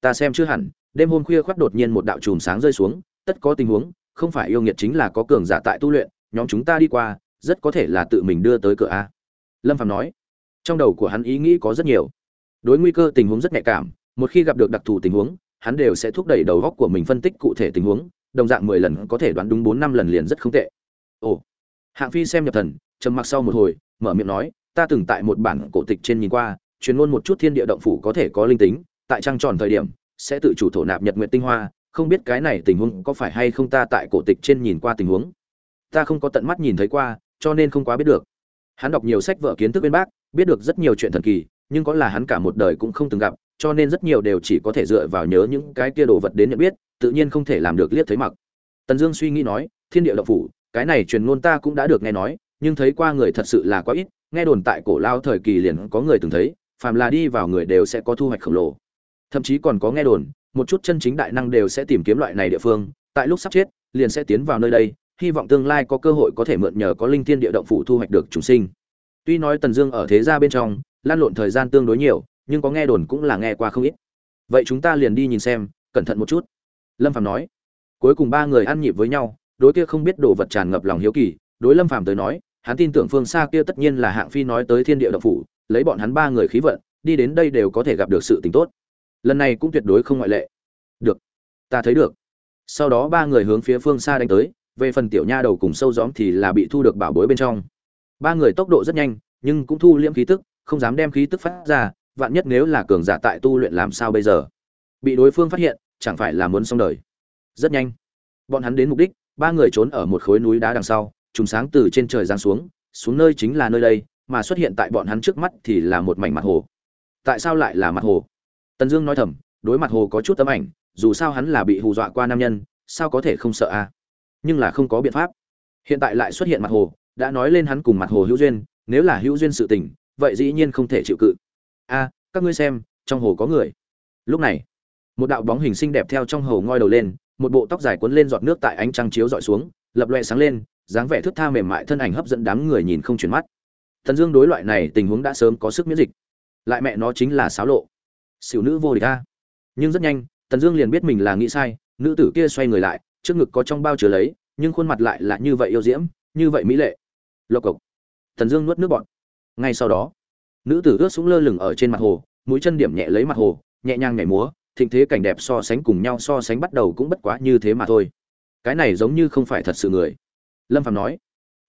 Ta xem chưa hẳn, đêm hôm khuya khoác đột nhiên một đạo chùm sáng rơi xuống, tất có tình huống, không phải yêu nghiệt chính là có cường giả tại tu luyện, nhóm chúng ta đi qua, rất có thể là tự mình đưa tới cửa a. Lâm phạm nói, trong đầu của hắn ý nghĩ có rất nhiều. Đối nguy cơ tình huống rất nhạy cảm, một khi gặp được đặc thù tình huống, hắn đều sẽ thúc đẩy đầu góc của mình phân tích cụ thể tình huống, đồng dạng mười lần có thể đoán đúng bốn năm lần liền rất không tệ. Ồ hạng phi xem nhập thần, trầm mặc sau một hồi, mở miệng nói, ta từng tại một bản cổ tịch trên nhìn qua, truyền ngôn một chút thiên địa động phủ có thể có linh tính, tại trăng tròn thời điểm, sẽ tự chủ thổ nạp nhật nguyện tinh hoa, không biết cái này tình huống có phải hay không ta tại cổ tịch trên nhìn qua tình huống. Ta không có tận mắt nhìn thấy qua, cho nên không quá biết được. Hắn đọc nhiều sách vở kiến thức bên bác, biết được rất nhiều chuyện thần kỳ, nhưng có là hắn cả một đời cũng không từng gặp, cho nên rất nhiều đều chỉ có thể dựa vào nhớ những cái kia đồ vật đến nhận biết, tự nhiên không thể làm được liếc thấy mặc. Tần dương suy nghĩ nói, thiên địa động phủ cái này truyền ngôn ta cũng đã được nghe nói, nhưng thấy qua người thật sự là quá ít, nghe đồn tại cổ lao thời kỳ liền có người từng thấy, phàm là đi vào người đều sẽ có thu hoạch khổng lồ. Thậm chí còn có nghe đồn, một chút chân chính đại năng đều sẽ tìm kiếm loại này địa phương, tại lúc sắp chết, liền sẽ tiến vào nơi đây, hy vọng tương lai có cơ hội có thể mượn nhờ có linh thiên địa động phủ thu hoạch được chúng sinh. Tuy nói tần dương ở thế gia bên trong, lan lộn thời gian tương đối nhiều, nhưng có nghe đồn cũng là nghe qua không ít. Vậy chúng ta liền đi nhìn xem, cẩn thận một chút. Lâm phàm nói. Cuối cùng ba người ăn nhịp với nhau đối kia không biết đồ vật tràn ngập lòng hiếu kỳ, đối lâm phàm tới nói, hắn tin tưởng phương xa kia tất nhiên là hạng phi nói tới thiên địa động phủ, lấy bọn hắn ba người khí vận, đi đến đây đều có thể gặp được sự tình tốt. Lần này cũng tuyệt đối không ngoại lệ. Được, ta thấy được. Sau đó ba người hướng phía phương xa đánh tới, về phần tiểu nha đầu cùng sâu gióm thì là bị thu được bảo bối bên trong. Ba người tốc độ rất nhanh, nhưng cũng thu liễm khí tức, không dám đem khí tức phát ra, vạn nhất nếu là cường giả tại tu luyện làm sao bây giờ? Bị đối phương phát hiện, chẳng phải là muốn xong đời. Rất nhanh. Bọn hắn đến mục đích ba người trốn ở một khối núi đá đằng sau chúng sáng từ trên trời giáng xuống xuống nơi chính là nơi đây, mà xuất hiện tại bọn hắn trước mắt thì là một mảnh mặt hồ. Tại sao lại là mặt hồ? Tần dương nói thầm, đối mặt hồ có chút tấm ảnh, dù sao hắn là bị hù dọa qua nam nhân, sao có thể không sợ a? Nhưng là không có biện pháp. Hiện tại lại xuất hiện mặt hồ, đã nói lên hắn cùng mặt hồ hữu duyên, nếu là hữu duyên sự tình, vậy dĩ nhiên không thể chịu cự. A, các ngươi xem, trong hồ có người. Lúc này, một đạo bóng hình xinh đẹp theo trong hồ ngoi đầu lên một bộ tóc dài cuốn lên giọt nước tại ánh trăng chiếu dọi xuống, lập loe sáng lên, dáng vẻ thướt tha mềm mại thân ảnh hấp dẫn đám người nhìn không chuyển mắt. Thần dương đối loại này tình huống đã sớm có sức miễn dịch. Lại mẹ nó chính là xáo lộ. Xỉu nữ vô địch a. Nhưng rất nhanh tần dương liền biết mình là nghĩ sai, nữ tử kia xoay người lại, trước ngực có trong bao chứa lấy, nhưng khuôn mặt lại là như vậy yêu diễm, như vậy mỹ lệ. Lộc cộc. Tần dương nuốt nước bọt. Ngay sau đó, nữ tử ướt xuống lơ lửng ở trên mặt hồ, mũi chân điểm nhẹ lấy mặt hồ, nhẹ nhàng nhảy múa thịnh thế cảnh đẹp so sánh cùng nhau so sánh bắt đầu cũng bất quá như thế mà thôi. Cái này giống như không phải thật sự người. Lâm phạm nói.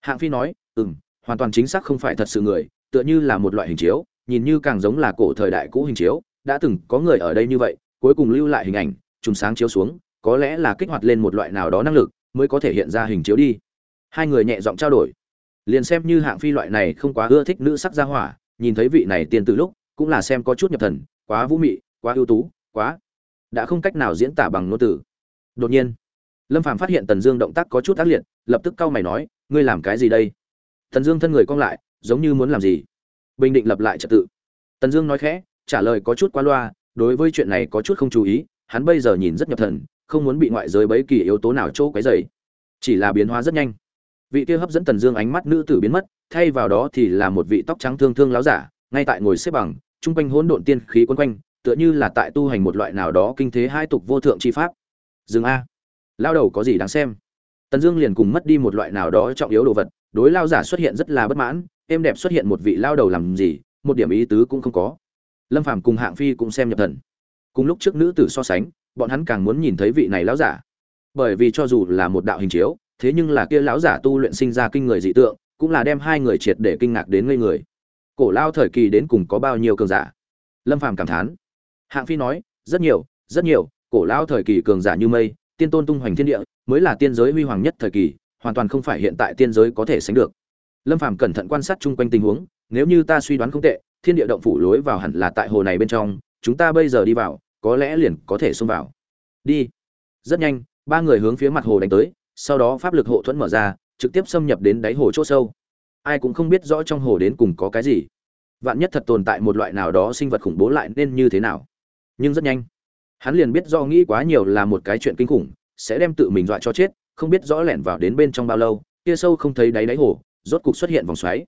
Hạng phi nói ừ m hoàn toàn chính xác không phải thật sự người, tựa như là một loại hình chiếu, nhìn như càng giống là cổ thời đại cũ hình chiếu, đã từng có người ở đây như vậy, cuối cùng lưu lại hình ảnh trùng sáng chiếu xuống, có lẽ là kích hoạt lên một loại nào đó năng lực, mới có thể hiện ra hình chiếu đi. Hai người nhẹ giọng trao đổi. Liền xem như hạng phi loại này không quá ưa thích nữ sắc gia hỏa, nhìn thấy vị này tiền từ lúc, cũng là xem có chút nhập thần, quá vũ mị, quá ưu tú quá. Đã không cách nào diễn tả bằng ngôn từ. Đột nhiên, lâm phàm phát hiện tần dương động tác có chút ác liệt, lập tức cau mày nói, ngươi làm cái gì đây? Tần dương thân người cong lại, giống như muốn làm gì? Bình định lập lại trật tự. Tần dương nói khẽ, trả lời có chút qua loa, đối với chuyện này có chút không chú ý, hắn bây giờ nhìn rất nhập thần, không muốn bị ngoại giới bấy kỳ yếu tố nào chỗ cái dày chỉ là biến hóa rất nhanh. Vị kia hấp dẫn tần dương ánh mắt nữ tử biến mất, thay vào đó thì là một vị tóc trắng thương thương láo giả, ngay tại ngồi xếp bằng, chung quanh hỗn độn tiên khí quấn quanh tựa như là tại tu hành một loại nào đó kinh thế hai tục vô thượng chi pháp. Dừng a. Lao đầu có gì đáng xem? Tần dương liền cùng mất đi một loại nào đó trọng yếu đồ vật, đối lao giả xuất hiện rất là bất mãn, êm đẹp xuất hiện một vị lao đầu làm gì, một điểm ý tứ cũng không có. Lâm phàm cùng hạng phi cũng xem nhập thần. Cùng lúc trước nữ tử so sánh, bọn hắn càng muốn nhìn thấy vị này lão giả. Bởi vì cho dù là một đạo hình chiếu, thế nhưng là kia lão giả tu luyện sinh ra kinh người dị tượng, cũng là đem hai người triệt để kinh ngạc đến ngây người. Cổ lao thời kỳ đến cùng có bao nhiêu cường giả? Lâm phàm cảm thán hạng phi nói, rất nhiều rất nhiều, cổ lao thời kỳ cường giả như mây, tiên tôn tung hoành thiên địa, mới là tiên giới huy hoàng nhất thời kỳ, hoàn toàn không phải hiện tại tiên giới có thể sánh được. Lâm phàm cẩn thận quan sát chung quanh tình huống, nếu như ta suy đoán không tệ, thiên địa động phủ lối vào hẳn là tại hồ này bên trong, chúng ta bây giờ đi vào, có lẽ liền có thể xông vào. Đi. Rất nhanh, ba người hướng phía mặt hồ đánh tới, sau đó pháp lực hộ thuẫn mở ra, trực tiếp xâm nhập đến đáy hồ chỗ sâu. Ai cũng không biết rõ trong hồ đến cùng có cái gì. Vạn nhất thật tồn tại một loại nào đó sinh vật khủng bố lại nên như thế nào? Nhưng rất nhanh. Hắn liền biết do nghĩ quá nhiều là một cái chuyện kinh khủng, sẽ đem tự mình dọa cho chết, không biết rõ lẻn vào đến bên trong bao lâu, kia sâu không thấy đáy đáy hồ, rốt cục xuất hiện vòng xoáy.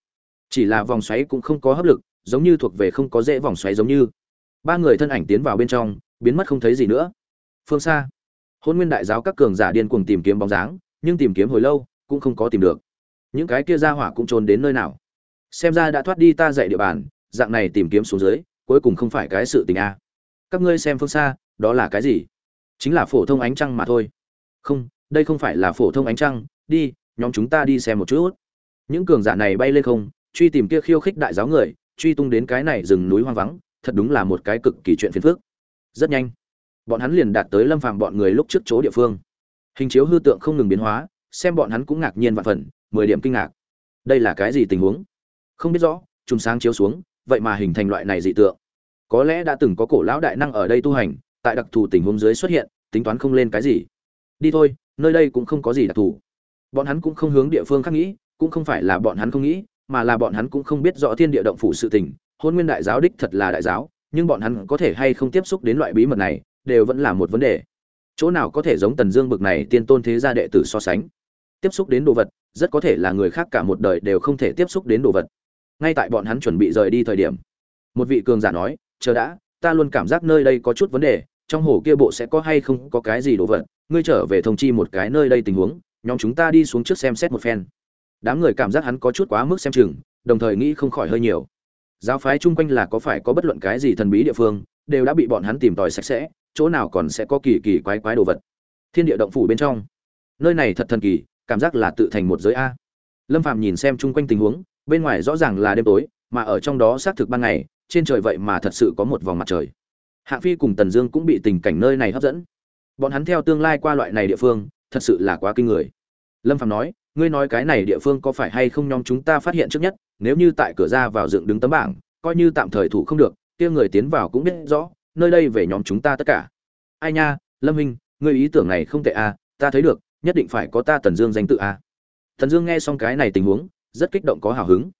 Chỉ là vòng xoáy cũng không có hấp lực, giống như thuộc về không có dễ vòng xoáy giống như. Ba người thân ảnh tiến vào bên trong, biến mất không thấy gì nữa. Phương xa, hôn nguyên đại giáo các cường giả điên cuồng tìm kiếm bóng dáng, nhưng tìm kiếm hồi lâu, cũng không có tìm được. Những cái kia ra hỏa cũng trốn đến nơi nào? Xem ra đã thoát đi ta dạy địa bàn, dạng này tìm kiếm xuống dưới, cuối cùng không phải cái sự tình a các ngươi xem phương xa, đó là cái gì? Chính là phổ thông ánh trăng mà thôi. Không, đây không phải là phổ thông ánh trăng, đi, nhóm chúng ta đi xem một chút. Những cường giả này bay lên không, truy tìm kia khiêu khích đại giáo người, truy tung đến cái này rừng núi hoang vắng, thật đúng là một cái cực kỳ chuyện phiền phức. Rất nhanh, bọn hắn liền đạt tới lâm phàm bọn người lúc trước chỗ địa phương. Hình chiếu hư tượng không ngừng biến hóa, xem bọn hắn cũng ngạc nhiên vạn phần, mười điểm kinh ngạc. Đây là cái gì tình huống? Không biết rõ, chùm sáng chiếu xuống, vậy mà hình thành loại này dị tượng có lẽ đã từng có cổ lão đại năng ở đây tu hành, tại đặc thù tình huống dưới xuất hiện, tính toán không lên cái gì. Đi thôi, nơi đây cũng không có gì đặc thù. Bọn hắn cũng không hướng địa phương khác nghĩ, cũng không phải là bọn hắn không nghĩ, mà là bọn hắn cũng không biết rõ thiên địa động phủ sự tình, hôn nguyên đại giáo đích thật là đại giáo, nhưng bọn hắn có thể hay không tiếp xúc đến loại bí mật này, đều vẫn là một vấn đề. Chỗ nào có thể giống tần dương bực này tiên tôn thế gia đệ tử so sánh? Tiếp xúc đến đồ vật, rất có thể là người khác cả một đời đều không thể tiếp xúc đến đồ vật. Ngay tại bọn hắn chuẩn bị rời đi thời điểm, một vị cường giả nói chờ đã, ta luôn cảm giác nơi đây có chút vấn đề, trong hồ kia bộ sẽ có hay không có cái gì đồ vật, ngươi trở về thông chi một cái nơi đây tình huống, nhóm chúng ta đi xuống trước xem xét một phen. Đám người cảm giác hắn có chút quá mức xem chừng, đồng thời nghĩ không khỏi hơi nhiều. Giáo phái chung quanh là có phải có bất luận cái gì thần bí địa phương, đều đã bị bọn hắn tìm tòi sạch sẽ, chỗ nào còn sẽ có kỳ kỳ quái quái đồ vật. Thiên địa động phủ bên trong. Nơi này thật thần kỳ, cảm giác là tự thành một giới a. Lâm phàm nhìn xem chung quanh tình huống, bên ngoài rõ ràng là đêm tối, mà ở trong đó xác thực ban ngày trên trời vậy mà thật sự có một vòng mặt trời. Hạng phi cùng tần dương cũng bị tình cảnh nơi này hấp dẫn. Bọn hắn theo tương lai qua loại này địa phương, thật sự là quá kinh người. Lâm phạm nói, ngươi nói cái này địa phương có phải hay không nhóm chúng ta phát hiện trước nhất, nếu như tại cửa ra vào dựng đứng tấm bảng, coi như tạm thời thủ không được, kia người tiến vào cũng biết rõ, nơi đây về nhóm chúng ta tất cả. Ai nha, lâm minh, ngươi ý tưởng này không tệ à ta thấy được, nhất định phải có ta tần dương danh tự à. Tần dương nghe xong cái này tình huống, rất kích động có hào hứng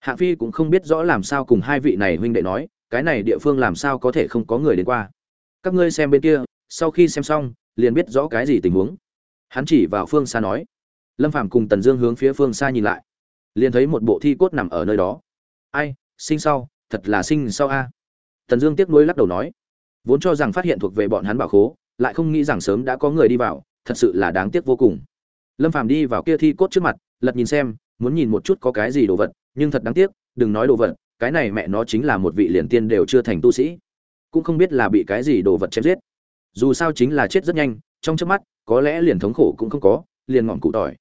hạng phi cũng không biết rõ làm sao cùng hai vị này huynh đệ nói, cái này địa phương làm sao có thể không có người đến qua. Các ngươi xem bên kia, sau khi xem xong, liền biết rõ cái gì tình huống. Hắn chỉ vào phương xa nói. Lâm phàm cùng tần dương hướng phía phương xa nhìn lại. Liền thấy một bộ thi cốt nằm ở nơi đó. Ai, sinh sau, thật là sinh sau a. Tần dương tiếc nuối lắc đầu nói. Vốn cho rằng phát hiện thuộc về bọn hắn bảo khố, lại không nghĩ rằng sớm đã có người đi vào, thật sự là đáng tiếc vô cùng. Lâm phàm đi vào kia thi cốt trước mặt, lật nhìn xem, muốn nhìn một chút có cái gì đồ vật nhưng thật đáng tiếc, đừng nói đồ vật, cái này mẹ nó chính là một vị liền tiên đều chưa thành tu sĩ. Cũng không biết là bị cái gì đồ vật chém giết. Dù sao chính là chết rất nhanh, trong trước mắt, có lẽ liền thống khổ cũng không có, liền ngọn cụ tỏi.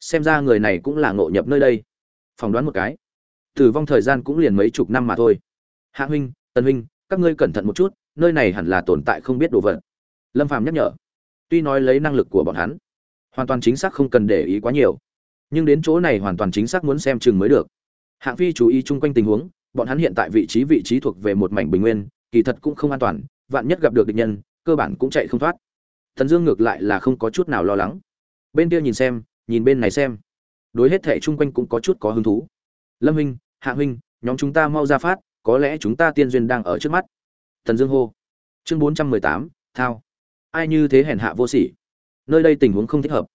Xem ra người này cũng là ngộ nhập nơi đây. Phỏng đoán một cái. Tử vong thời gian cũng liền mấy chục năm mà thôi. Hạ huynh tân huynh, các ngươi cẩn thận một chút, nơi này hẳn là tồn tại không biết đồ vật. Lâm phàm nhắc nhở. Tuy nói lấy năng lực của bọn hắn, hoàn toàn chính xác không cần để ý quá nhiều, nhưng đến chỗ này hoàn toàn chính xác muốn xem chừng mới được hạng phi chú ý chung quanh tình huống, bọn hắn hiện tại vị trí vị trí thuộc về một mảnh bình nguyên, kỳ thật cũng không an toàn, vạn nhất gặp được địch nhân, cơ bản cũng chạy không thoát. Thần dương ngược lại là không có chút nào lo lắng. Bên kia nhìn xem, nhìn bên này xem. Đối hết thảy chung quanh cũng có chút có hứng thú. Lâm huynh hạ huynh, nhóm chúng ta mau ra phát, có lẽ chúng ta tiên duyên đang ở trước mắt. Thần dương hô. Chương bốn trăm mười tám, thao. Ai như thế hèn hạ vô sỉ. Nơi đây tình huống không thích hợp.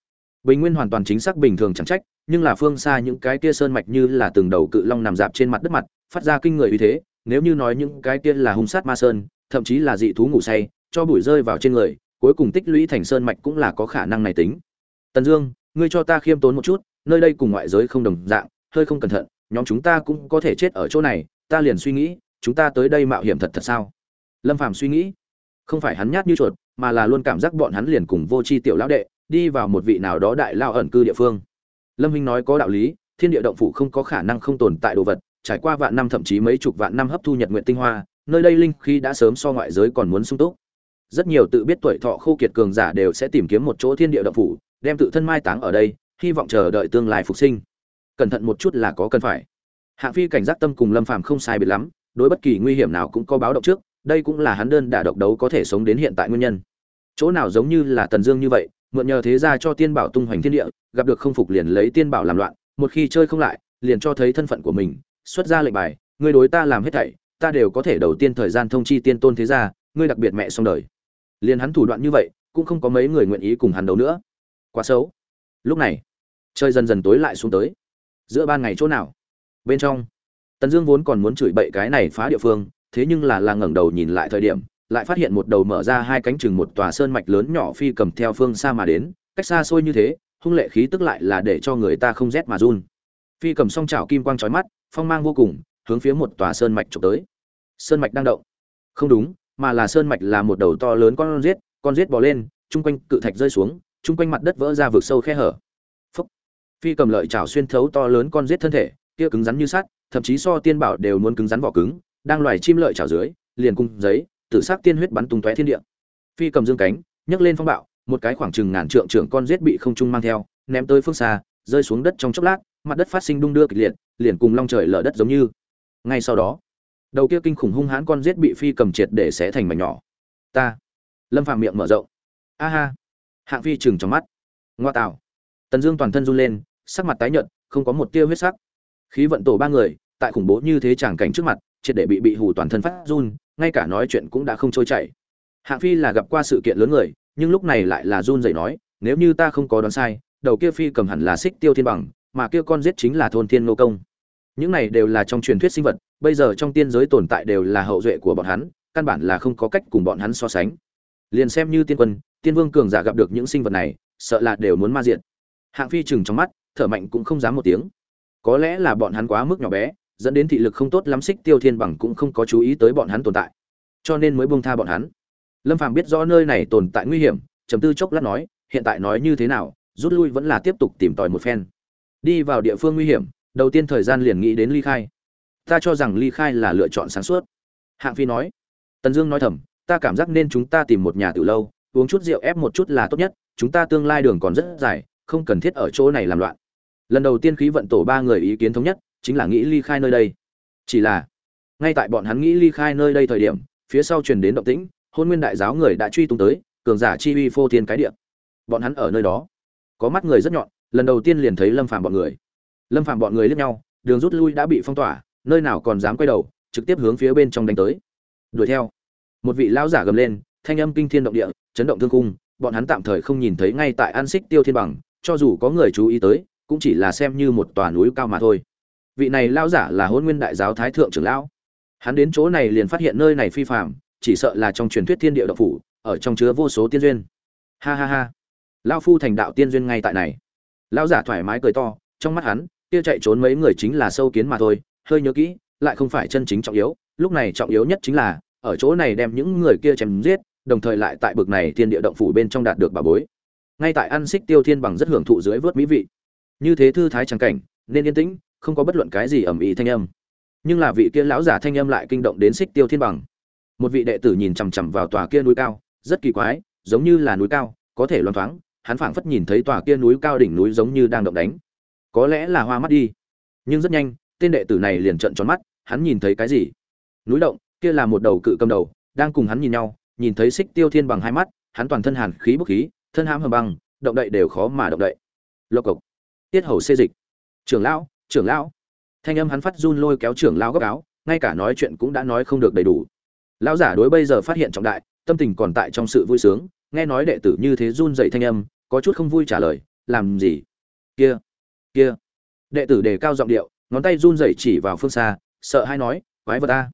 Bình nguyên hoàn toàn chính xác bình thường chẳng trách nhưng là phương xa những cái kia sơn mạch như là từng đầu cự long nằm dạp trên mặt đất mặt, phát ra kinh người uy thế, nếu như nói những cái kia là hung sát ma sơn, thậm chí là dị thú ngủ say, cho bụi rơi vào trên người, cuối cùng tích lũy thành sơn mạch cũng là có khả năng này tính. Tần dương, ngươi cho ta khiêm tốn một chút, nơi đây cùng ngoại giới không đồng dạng, hơi không cẩn thận, nhóm chúng ta cũng có thể chết ở chỗ này, ta liền suy nghĩ, chúng ta tới đây mạo hiểm thật thật sao? Lâm phàm suy nghĩ. Không phải hắn nhát như chuột, mà là luôn cảm giác bọn hắn liền cùng vô tri tiểu lão đệ, đi vào một vị nào đó đại lao ẩn cư địa phương lâm Hinh nói có đạo lý, thiên địa động phủ không có khả năng không tồn tại đồ vật, trải qua vạn năm thậm chí mấy chục vạn năm hấp thu nhật nguyện tinh hoa, nơi đây linh khí đã sớm so ngoại giới còn muốn sung túc. Rất nhiều tự biết tuổi thọ khô kiệt cường giả đều sẽ tìm kiếm một chỗ thiên địa động phủ, đem tự thân mai táng ở đây, hy vọng chờ đợi tương lai phục sinh. Cẩn thận một chút là có cần phải. Hạng phi cảnh giác tâm cùng lâm phàm không sai biệt lắm, đối bất kỳ nguy hiểm nào cũng có báo động trước, đây cũng là hắn đơn đả độc đấu có thể sống đến hiện tại nguyên nhân. Chỗ nào giống như là tần dương như vậy mượn nhờ thế gia cho tiên bảo tung hoành thiên địa, gặp được không phục liền lấy tiên bảo làm loạn, một khi chơi không lại, liền cho thấy thân phận của mình, xuất ra lệnh bài, ngươi đối ta làm hết thảy, ta đều có thể đầu tiên thời gian thông chi tiên tôn thế gia, ngươi đặc biệt mẹ xong đời. Liền hắn thủ đoạn như vậy, cũng không có mấy người nguyện ý cùng hắn đấu nữa. Quá xấu. Lúc này chơi dần dần tối lại xuống tới. Giữa ban ngày chỗ nào? Bên trong. Tần dương vốn còn muốn chửi bậy cái này phá địa phương, thế nhưng là là ngẩng đầu nhìn lại thời điểm lại phát hiện một đầu mở ra hai cánh chừng một tòa sơn mạch lớn nhỏ phi cầm theo phương xa mà đến, cách xa xôi như thế, hung lệ khí tức lại là để cho người ta không rét mà run. Phi cầm song chảo kim quang chói mắt, phong mang vô cùng, hướng phía một tòa sơn mạch trục tới. Sơn mạch đang động. Không đúng, mà là sơn mạch là một đầu to lớn con rết con rết bò lên, chung quanh cự thạch rơi xuống, chung quanh mặt đất vỡ ra vực sâu khe hở. Phúc. phi cầm lợi chảo xuyên thấu to lớn con rết thân thể, kia cứng rắn như sắt, thậm chí so tiên bảo đều muốn cứng rắn vỏ cứng, đang loài chim lợi chảo dưới, liền cung giấy tử sắc tiên huyết bắn tung tóe thiên địa. Phi cầm dương cánh, nhấc lên phong bạo, một cái khoảng chừng ngàn trượng trưởng con rết bị không trung mang theo, ném tới phương xa, rơi xuống đất trong chốc lát, mặt đất phát sinh đung đưa kịch liệt, liền cùng long trời lở đất giống như. Ngay sau đó, đầu kia kinh khủng hung hãn con rết bị phi cầm triệt để xé thành mảnh nhỏ. Ta, lâm phàm miệng mở rộng. A ha. Hạng phi trừng trong mắt. Ngoa tạo. Tần dương toàn thân run lên, sắc mặt tái nhợt, không có một tia huyết sắc. Khí vận tổ ba người, tại khủng bố như thế chẳng cảnh trước mặt, triệt để bị bị hù toàn thân phát run ngay cả nói chuyện cũng đã không trôi chảy. Hạng phi là gặp qua sự kiện lớn người, nhưng lúc này lại là run rẩy nói, nếu như ta không có đoán sai, đầu kia phi cầm hẳn là xích tiêu thiên bằng, mà kia con giết chính là thôn thiên nô công. Những này đều là trong truyền thuyết sinh vật, bây giờ trong tiên giới tồn tại đều là hậu duệ của bọn hắn, căn bản là không có cách cùng bọn hắn so sánh. Liền xem như tiên quân, tiên vương cường giả gặp được những sinh vật này, sợ là đều muốn ma diện hạng phi chừng trong mắt, thở mạnh cũng không dám một tiếng. Có lẽ là bọn hắn quá mức nhỏ bé dẫn đến thị lực không tốt lắm xích tiêu thiên bằng cũng không có chú ý tới bọn hắn tồn tại, cho nên mới buông tha bọn hắn. Lâm phàm biết rõ nơi này tồn tại nguy hiểm, trầm tư chốc lát nói, hiện tại nói như thế nào, rút lui vẫn là tiếp tục tìm tòi một phen. Đi vào địa phương nguy hiểm, đầu tiên thời gian liền nghĩ đến ly khai. Ta cho rằng ly khai là lựa chọn sáng suốt. Hạng phi nói. Tần dương nói thầm, ta cảm giác nên chúng ta tìm một nhà từ lâu, uống chút rượu ép một chút là tốt nhất, chúng ta tương lai đường còn rất dài, không cần thiết ở chỗ này làm loạn. Lần đầu tiên khí vận tổ ba người ý kiến thống nhất chính là nghĩ ly khai nơi đây. Chỉ là, ngay tại bọn hắn nghĩ ly khai nơi đây thời điểm, phía sau truyền đến động tĩnh, hôn nguyên đại giáo người đã truy tung tới, cường giả chi uy phô thiên cái địa. Bọn hắn ở nơi đó, có mắt người rất nhọn, lần đầu tiên liền thấy lâm phàm bọn người. Lâm phàm bọn người liếc nhau, đường rút lui đã bị phong tỏa, nơi nào còn dám quay đầu, trực tiếp hướng phía bên trong đánh tới. Đuổi theo, một vị lão giả gầm lên, thanh âm kinh thiên động địa, chấn động thương cung bọn hắn tạm thời không nhìn thấy ngay tại an xích tiêu thiên bằng, cho dù có người chú ý tới, cũng chỉ là xem như một tòa núi cao mà thôi vị này lão giả là hôn nguyên đại giáo thái thượng trưởng lão. Hắn đến chỗ này liền phát hiện nơi này phi phạm chỉ sợ là trong truyền thuyết thiên địa độc phủ, ở trong chứa vô số tiên duyên. Ha ha ha. Lão phu thành đạo tiên duyên ngay tại này. Lão giả thoải mái cười to, trong mắt hắn, kia chạy trốn mấy người chính là sâu kiến mà thôi, hơi nhớ kỹ, lại không phải chân chính trọng yếu, lúc này trọng yếu nhất chính là, ở chỗ này đem những người kia chém giết, đồng thời lại tại bực này thiên địa động phủ bên trong đạt được bà bối. Ngay tại ăn xích tiêu thiên bằng rất hưởng thụ dưới vớt mỹ vị. Như thế thư thái trắng cảnh, nên yên tĩnh không có bất luận cái gì ầm ĩ thanh âm. Nhưng là vị kia lão giả thanh âm lại kinh động đến xích tiêu thiên bằng. Một vị đệ tử nhìn chằm chằm vào tòa kia núi cao, rất kỳ quái, giống như là núi cao, có thể loan thoáng, hắn phảng phất nhìn thấy tòa kia núi cao đỉnh núi giống như đang động đánh. Có lẽ là hoa mắt đi. Nhưng rất nhanh, tên đệ tử này liền trợn tròn mắt, hắn nhìn thấy cái gì? Núi động, kia là một đầu cự cầm đầu, đang cùng hắn nhìn nhau, nhìn thấy xích tiêu thiên bằng hai mắt, hắn toàn thân hàn khí bốc khí, thân hãm hầm băng, động đậy đều khó mà động đậy. Lộc cộc. Tiết hầu xê dịch. Trưởng lão trưởng lão. Thanh âm hắn phát run lôi kéo trưởng lão góc áo, ngay cả nói chuyện cũng đã nói không được đầy đủ. Lão giả đối bây giờ phát hiện trọng đại, tâm tình còn tại trong sự vui sướng, nghe nói đệ tử như thế run dậy thanh âm, có chút không vui trả lời, làm gì? Kia kia. Đệ tử đề cao giọng điệu, ngón tay run dậy chỉ vào phương xa, sợ hay nói, quái vật ta.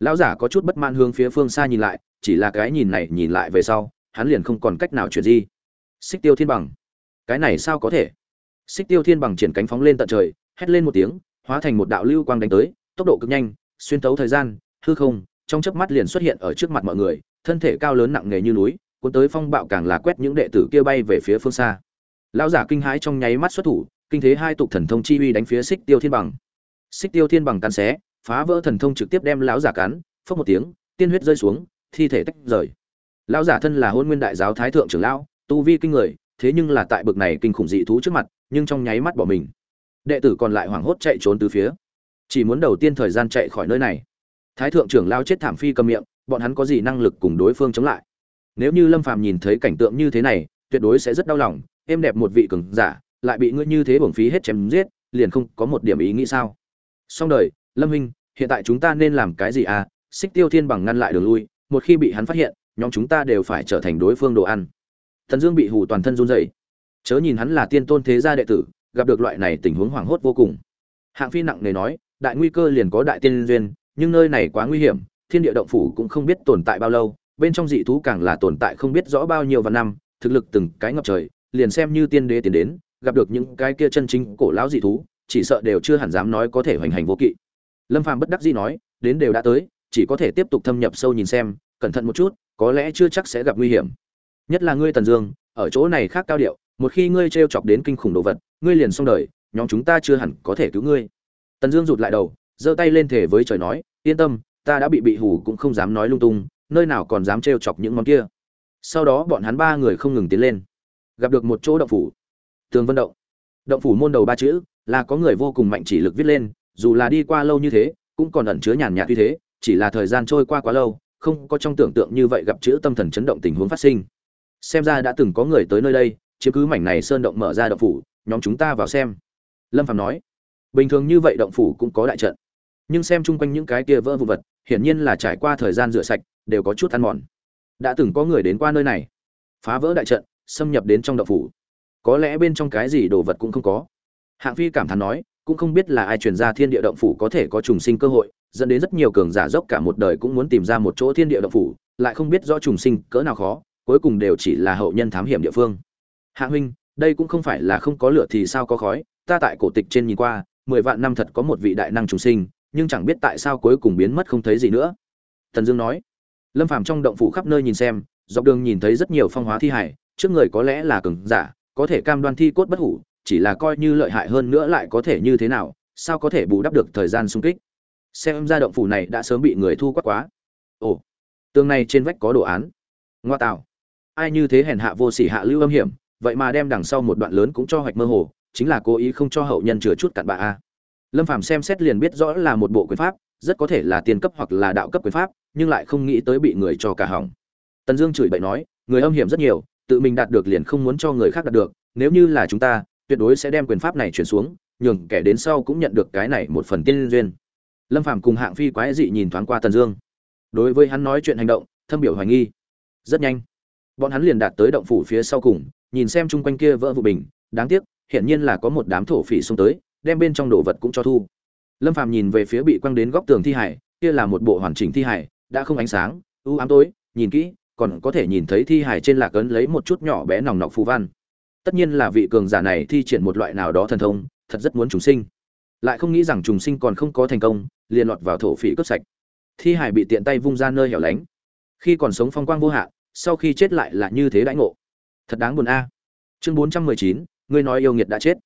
Lão giả có chút bất mãn hướng phía phương xa nhìn lại, chỉ là cái nhìn này nhìn lại về sau, hắn liền không còn cách nào chuyển di. Xích tiêu thiên bằng. Cái này sao có thể? Xích tiêu thiên bằng triển cánh phóng lên tận trời hét lên một tiếng, hóa thành một đạo lưu quang đánh tới, tốc độ cực nhanh, xuyên tấu thời gian, hư không, trong chớp mắt liền xuất hiện ở trước mặt mọi người, thân thể cao lớn nặng nề như núi, cuốn tới phong bạo càng là quét những đệ tử kia bay về phía phương xa. Lão giả kinh hãi trong nháy mắt xuất thủ, kinh thế hai tục thần thông chi uy đánh phía xích tiêu thiên bằng. Xích tiêu thiên bằng cắn xé, phá vỡ thần thông trực tiếp đem lão giả cắn, phốc một tiếng, tiên huyết rơi xuống, thi thể tách rời. Lão giả thân là hôn nguyên đại giáo thái thượng trưởng lão, tu vi kinh người, thế nhưng là tại bực này kinh khủng dị thú trước mặt, nhưng trong nháy mắt bỏ mình đệ tử còn lại hoảng hốt chạy trốn từ phía. Chỉ muốn đầu tiên thời gian chạy khỏi nơi này. Thái thượng trưởng lao chết thảm phi cầm miệng, bọn hắn có gì năng lực cùng đối phương chống lại? Nếu như lâm phàm nhìn thấy cảnh tượng như thế này, tuyệt đối sẽ rất đau lòng, êm đẹp một vị cường giả, lại bị ngươi như thế bổng phí hết chém giết, liền không có một điểm ý nghĩ sao? Xong đời, lâm huynh hiện tại chúng ta nên làm cái gì à? Xích tiêu thiên bằng ngăn lại đường lui, một khi bị hắn phát hiện, nhóm chúng ta đều phải trở thành đối phương đồ ăn. Thần dương bị hù toàn thân run rẩy. Chớ nhìn hắn là tiên tôn thế gia đệ tử gặp được loại này tình huống hoảng hốt vô cùng. Hạng phi nặng nề nói, đại nguy cơ liền có đại tiên duyên, nhưng nơi này quá nguy hiểm, thiên địa động phủ cũng không biết tồn tại bao lâu, bên trong dị thú càng là tồn tại không biết rõ bao nhiêu vạn năm, thực lực từng cái ngập trời, liền xem như tiên đế tiến đến, gặp được những cái kia chân chính cổ lão dị thú, chỉ sợ đều chưa hẳn dám nói có thể hoành hành vô kỵ. Lâm phàm bất đắc dĩ nói, đến đều đã tới, chỉ có thể tiếp tục thâm nhập sâu nhìn xem, cẩn thận một chút, có lẽ chưa chắc sẽ gặp nguy hiểm. Nhất là ngươi tần dương, ở chỗ này khác cao điệu, một khi ngươi t chọc đến kinh khủng đồ vật ngươi liền xong đời, nhóm chúng ta chưa hẳn có thể cứu ngươi. Tần dương rụt lại đầu, giơ tay lên thể với trời nói, yên tâm, ta đã bị bị hủ cũng không dám nói lung tung, nơi nào còn dám trêu chọc những món kia. Sau đó bọn hắn ba người không ngừng tiến lên. Gặp được một chỗ động phủ. Tường vân động. Động phủ môn đầu ba chữ, là có người vô cùng mạnh chỉ lực viết lên, dù là đi qua lâu như thế, cũng còn ẩn chứa nhàn nhạt như thế, chỉ là thời gian trôi qua quá lâu, không có trong tưởng tượng như vậy gặp chữ tâm thần chấn động tình huống phát sinh. Xem ra đã từng có người tới nơi đây, chiếm cứ mảnh này sơn động mở ra động phủ nhóm chúng ta vào xem. Lâm phạm nói. Bình thường như vậy động phủ cũng có đại trận. Nhưng xem chung quanh những cái kia vỡ vụ vật, hiển nhiên là trải qua thời gian rửa sạch, đều có chút ăn mòn. Đã từng có người đến qua nơi này. Phá vỡ đại trận, xâm nhập đến trong động phủ. Có lẽ bên trong cái gì đồ vật cũng không có. Hạng phi cảm thán nói, cũng không biết là ai truyền ra thiên địa động phủ có thể có trùng sinh cơ hội, dẫn đến rất nhiều cường giả dốc cả một đời cũng muốn tìm ra một chỗ thiên địa động phủ, lại không biết rõ trùng sinh cỡ nào khó, cuối cùng đều chỉ là hậu nhân thám hiểm địa phương. Hạ huynh đây cũng không phải là không có lửa thì sao có khói, ta tại cổ tịch trên nhìn qua, mười vạn năm thật có một vị đại năng trùng sinh, nhưng chẳng biết tại sao cuối cùng biến mất không thấy gì nữa. Tần dương nói. Lâm phàm trong động phủ khắp nơi nhìn xem, dọc đường nhìn thấy rất nhiều phong hóa thi hải, trước người có lẽ là cường giả, có thể cam đoan thi cốt bất hủ, chỉ là coi như lợi hại hơn nữa lại có thể như thế nào, sao có thể bù đắp được thời gian sung kích. Xem ra động phủ này đã sớm bị người thu quát quá. Ồ, tường này trên vách có đồ án. Ngoa tạo. Ai như thế hèn hạ vô sỉ hạ lưu âm hiểm vậy mà đem đằng sau một đoạn lớn cũng cho hoạch mơ hồ, chính là cố ý không cho hậu nhân chừa chút cặn bạ a. Lâm phàm xem xét liền biết rõ là một bộ quyền pháp, rất có thể là tiền cấp hoặc là đạo cấp quyền pháp, nhưng lại không nghĩ tới bị người cho cả hỏng. Tần dương chửi bậy nói, người âm hiểm rất nhiều, tự mình đạt được liền không muốn cho người khác đạt được, nếu như là chúng ta, tuyệt đối sẽ đem quyền pháp này chuyển xuống, nhường kẻ đến sau cũng nhận được cái này một phần tiên duyên. Lâm phàm cùng hạng phi quái dị nhìn thoáng qua tần dương. Đối với hắn nói chuyện hành động, thâm biểu hoài nghi. Rất nhanh, bọn hắn liền đạt tới động phủ phía sau cùng nhìn xem chung quanh kia vỡ vụ bình, đáng tiếc hiện nhiên là có một đám thổ phỉ xông tới, đem bên trong đồ vật cũng cho thu. Lâm phàm nhìn về phía bị quăng đến góc tường thi hải kia là một bộ hoàn chỉnh thi hải đã không ánh sáng, u ám tối, nhìn kỹ, còn có thể nhìn thấy thi hải trên lạc ấn lấy một chút nhỏ bé nòng nọc phù văn. Tất nhiên là vị cường giả này thi triển một loại nào đó thần thông, thật rất muốn trùng sinh. Lại không nghĩ rằng trùng sinh còn không có thành công, liền lọt vào thổ phỉ cướp sạch. Thi hải bị tiện tay vung ra nơi hẻo lánh. Khi còn sống phong quang vô hạn, sau khi chết lại là như thế đãi ngộ thật đáng buồn a. Chương bốn trăm mười chín, ngươi nói yêu nghiệt đã chết.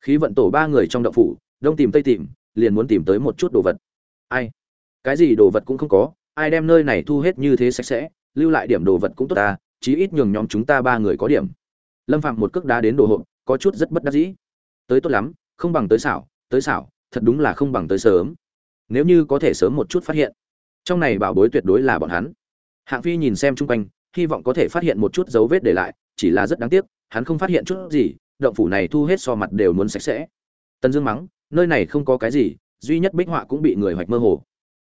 Khí vận tổ ba người trong động phủ, đông tìm tây tìm, liền muốn tìm tới một chút đồ vật. Ai? Cái gì đồ vật cũng không có, ai đem nơi này thu hết như thế sạch sẽ, lưu lại điểm đồ vật cũng tốt ta, chí ít nhường nhóm chúng ta ba người có điểm. Lâm phạm một cước đá đến đồ hộp, có chút rất bất đắc dĩ. Tới tốt lắm, không bằng tới xảo tới xảo, thật đúng là không bằng tới sớm. Nếu như có thể sớm một chút phát hiện. Trong này bảo bối tuyệt đối là bọn hắn. Hạng phi nhìn xem chung quanh, hy vọng có thể phát hiện một chút dấu vết để lại chỉ là rất đáng tiếc, hắn không phát hiện chút gì, động phủ này thu hết so mặt đều muốn sạch sẽ. Tần dương mắng, nơi này không có cái gì, duy nhất bích họa cũng bị người hoạch mơ hồ.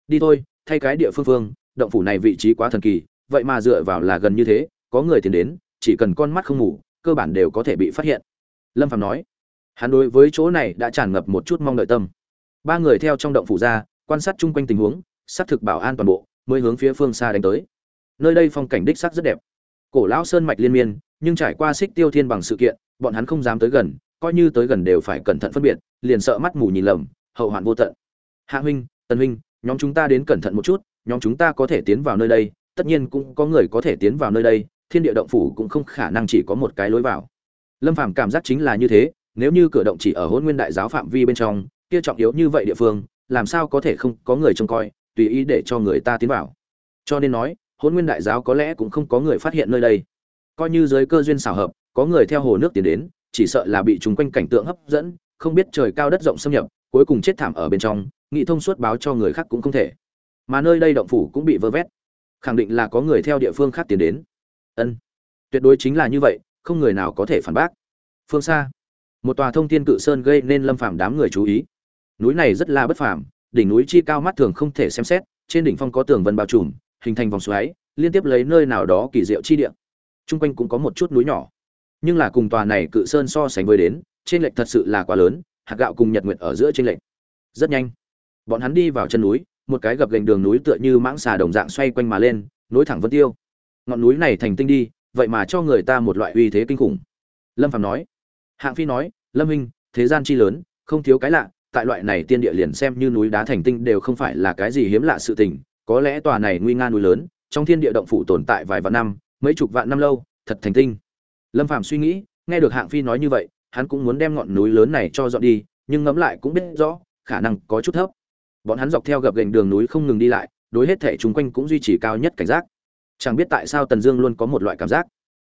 Đi thôi, thay cái địa phương phương, động phủ này vị trí quá thần kỳ, vậy mà dựa vào là gần như thế, có người tiến đến, chỉ cần con mắt không ngủ, cơ bản đều có thể bị phát hiện. Lâm phạm nói, hắn đối với chỗ này đã tràn ngập một chút mong đợi tâm. Ba người theo trong động phủ ra, quan sát chung quanh tình huống, xác thực bảo an toàn bộ, mới hướng phía phương xa đánh tới. Nơi đây phong cảnh đích sắc rất đẹp. Cổ lão sơn mạch liên miên nhưng trải qua xích tiêu thiên bằng sự kiện, bọn hắn không dám tới gần, coi như tới gần đều phải cẩn thận phân biệt, liền sợ mắt mù nhìn lầm, hậu hoạn vô tận. Hạ huynh, tần huynh, nhóm chúng ta đến cẩn thận một chút, nhóm chúng ta có thể tiến vào nơi đây, tất nhiên cũng có người có thể tiến vào nơi đây, thiên địa động phủ cũng không khả năng chỉ có một cái lối vào. Lâm phàm cảm giác chính là như thế, nếu như cửa động chỉ ở hôn nguyên đại giáo phạm vi bên trong, kia trọng yếu như vậy địa phương, làm sao có thể không có người trông coi, tùy ý để cho người ta tiến vào. Cho nên nói hôn nguyên đại giáo có lẽ cũng không có người phát hiện nơi đây coi như giới cơ duyên xảo hợp, có người theo hồ nước tiến đến, chỉ sợ là bị chúng quanh cảnh tượng hấp dẫn, không biết trời cao đất rộng xâm nhập, cuối cùng chết thảm ở bên trong, nghị thông suốt báo cho người khác cũng không thể. Mà nơi đây động phủ cũng bị vơ vét. Khẳng định là có người theo địa phương khác tiến đến. Ân, tuyệt đối chính là như vậy, không người nào có thể phản bác. Phương xa, một tòa thông thiên cự sơn gây nên lâm phàm đám người chú ý. Núi này rất là bất phàm, đỉnh núi chi cao mắt thường không thể xem xét, trên đỉnh phong có tường vân bao trùm, hình thành vòng xoáy, liên tiếp lấy nơi nào đó kỳ diệu chi địa chung quanh cũng có một chút núi nhỏ. Nhưng là cùng tòa này cự sơn so sánh với đến, trên lệch thật sự là quá lớn, hạt gạo cùng nhật nguyệt ở giữa trên lệch. Rất nhanh, bọn hắn đi vào chân núi, một cái gập gành đường núi tựa như mãng xà đồng dạng xoay quanh mà lên, nối thẳng vân tiêu. Ngọn núi này thành tinh đi, vậy mà cho người ta một loại uy thế kinh khủng. Lâm phạm nói. Hạng phi nói, lâm minh thế gian chi lớn, không thiếu cái lạ, tại loại này tiên địa liền xem như núi đá thành tinh đều không phải là cái gì hiếm lạ sự tình, có lẽ tòa này nguy nga núi lớn, trong thiên địa động phủ tồn tại vài vạn năm mấy chục vạn năm lâu, thật thành tinh. Lâm Phàm suy nghĩ, nghe được hạng phi nói như vậy, hắn cũng muốn đem ngọn núi lớn này cho dọn đi, nhưng ngẫm lại cũng biết rõ, khả năng có chút thấp. Bọn hắn dọc theo gập gành đường núi không ngừng đi lại, đối hết thể chung quanh cũng duy trì cao nhất cảnh giác. Chẳng biết tại sao tần dương luôn có một loại cảm giác.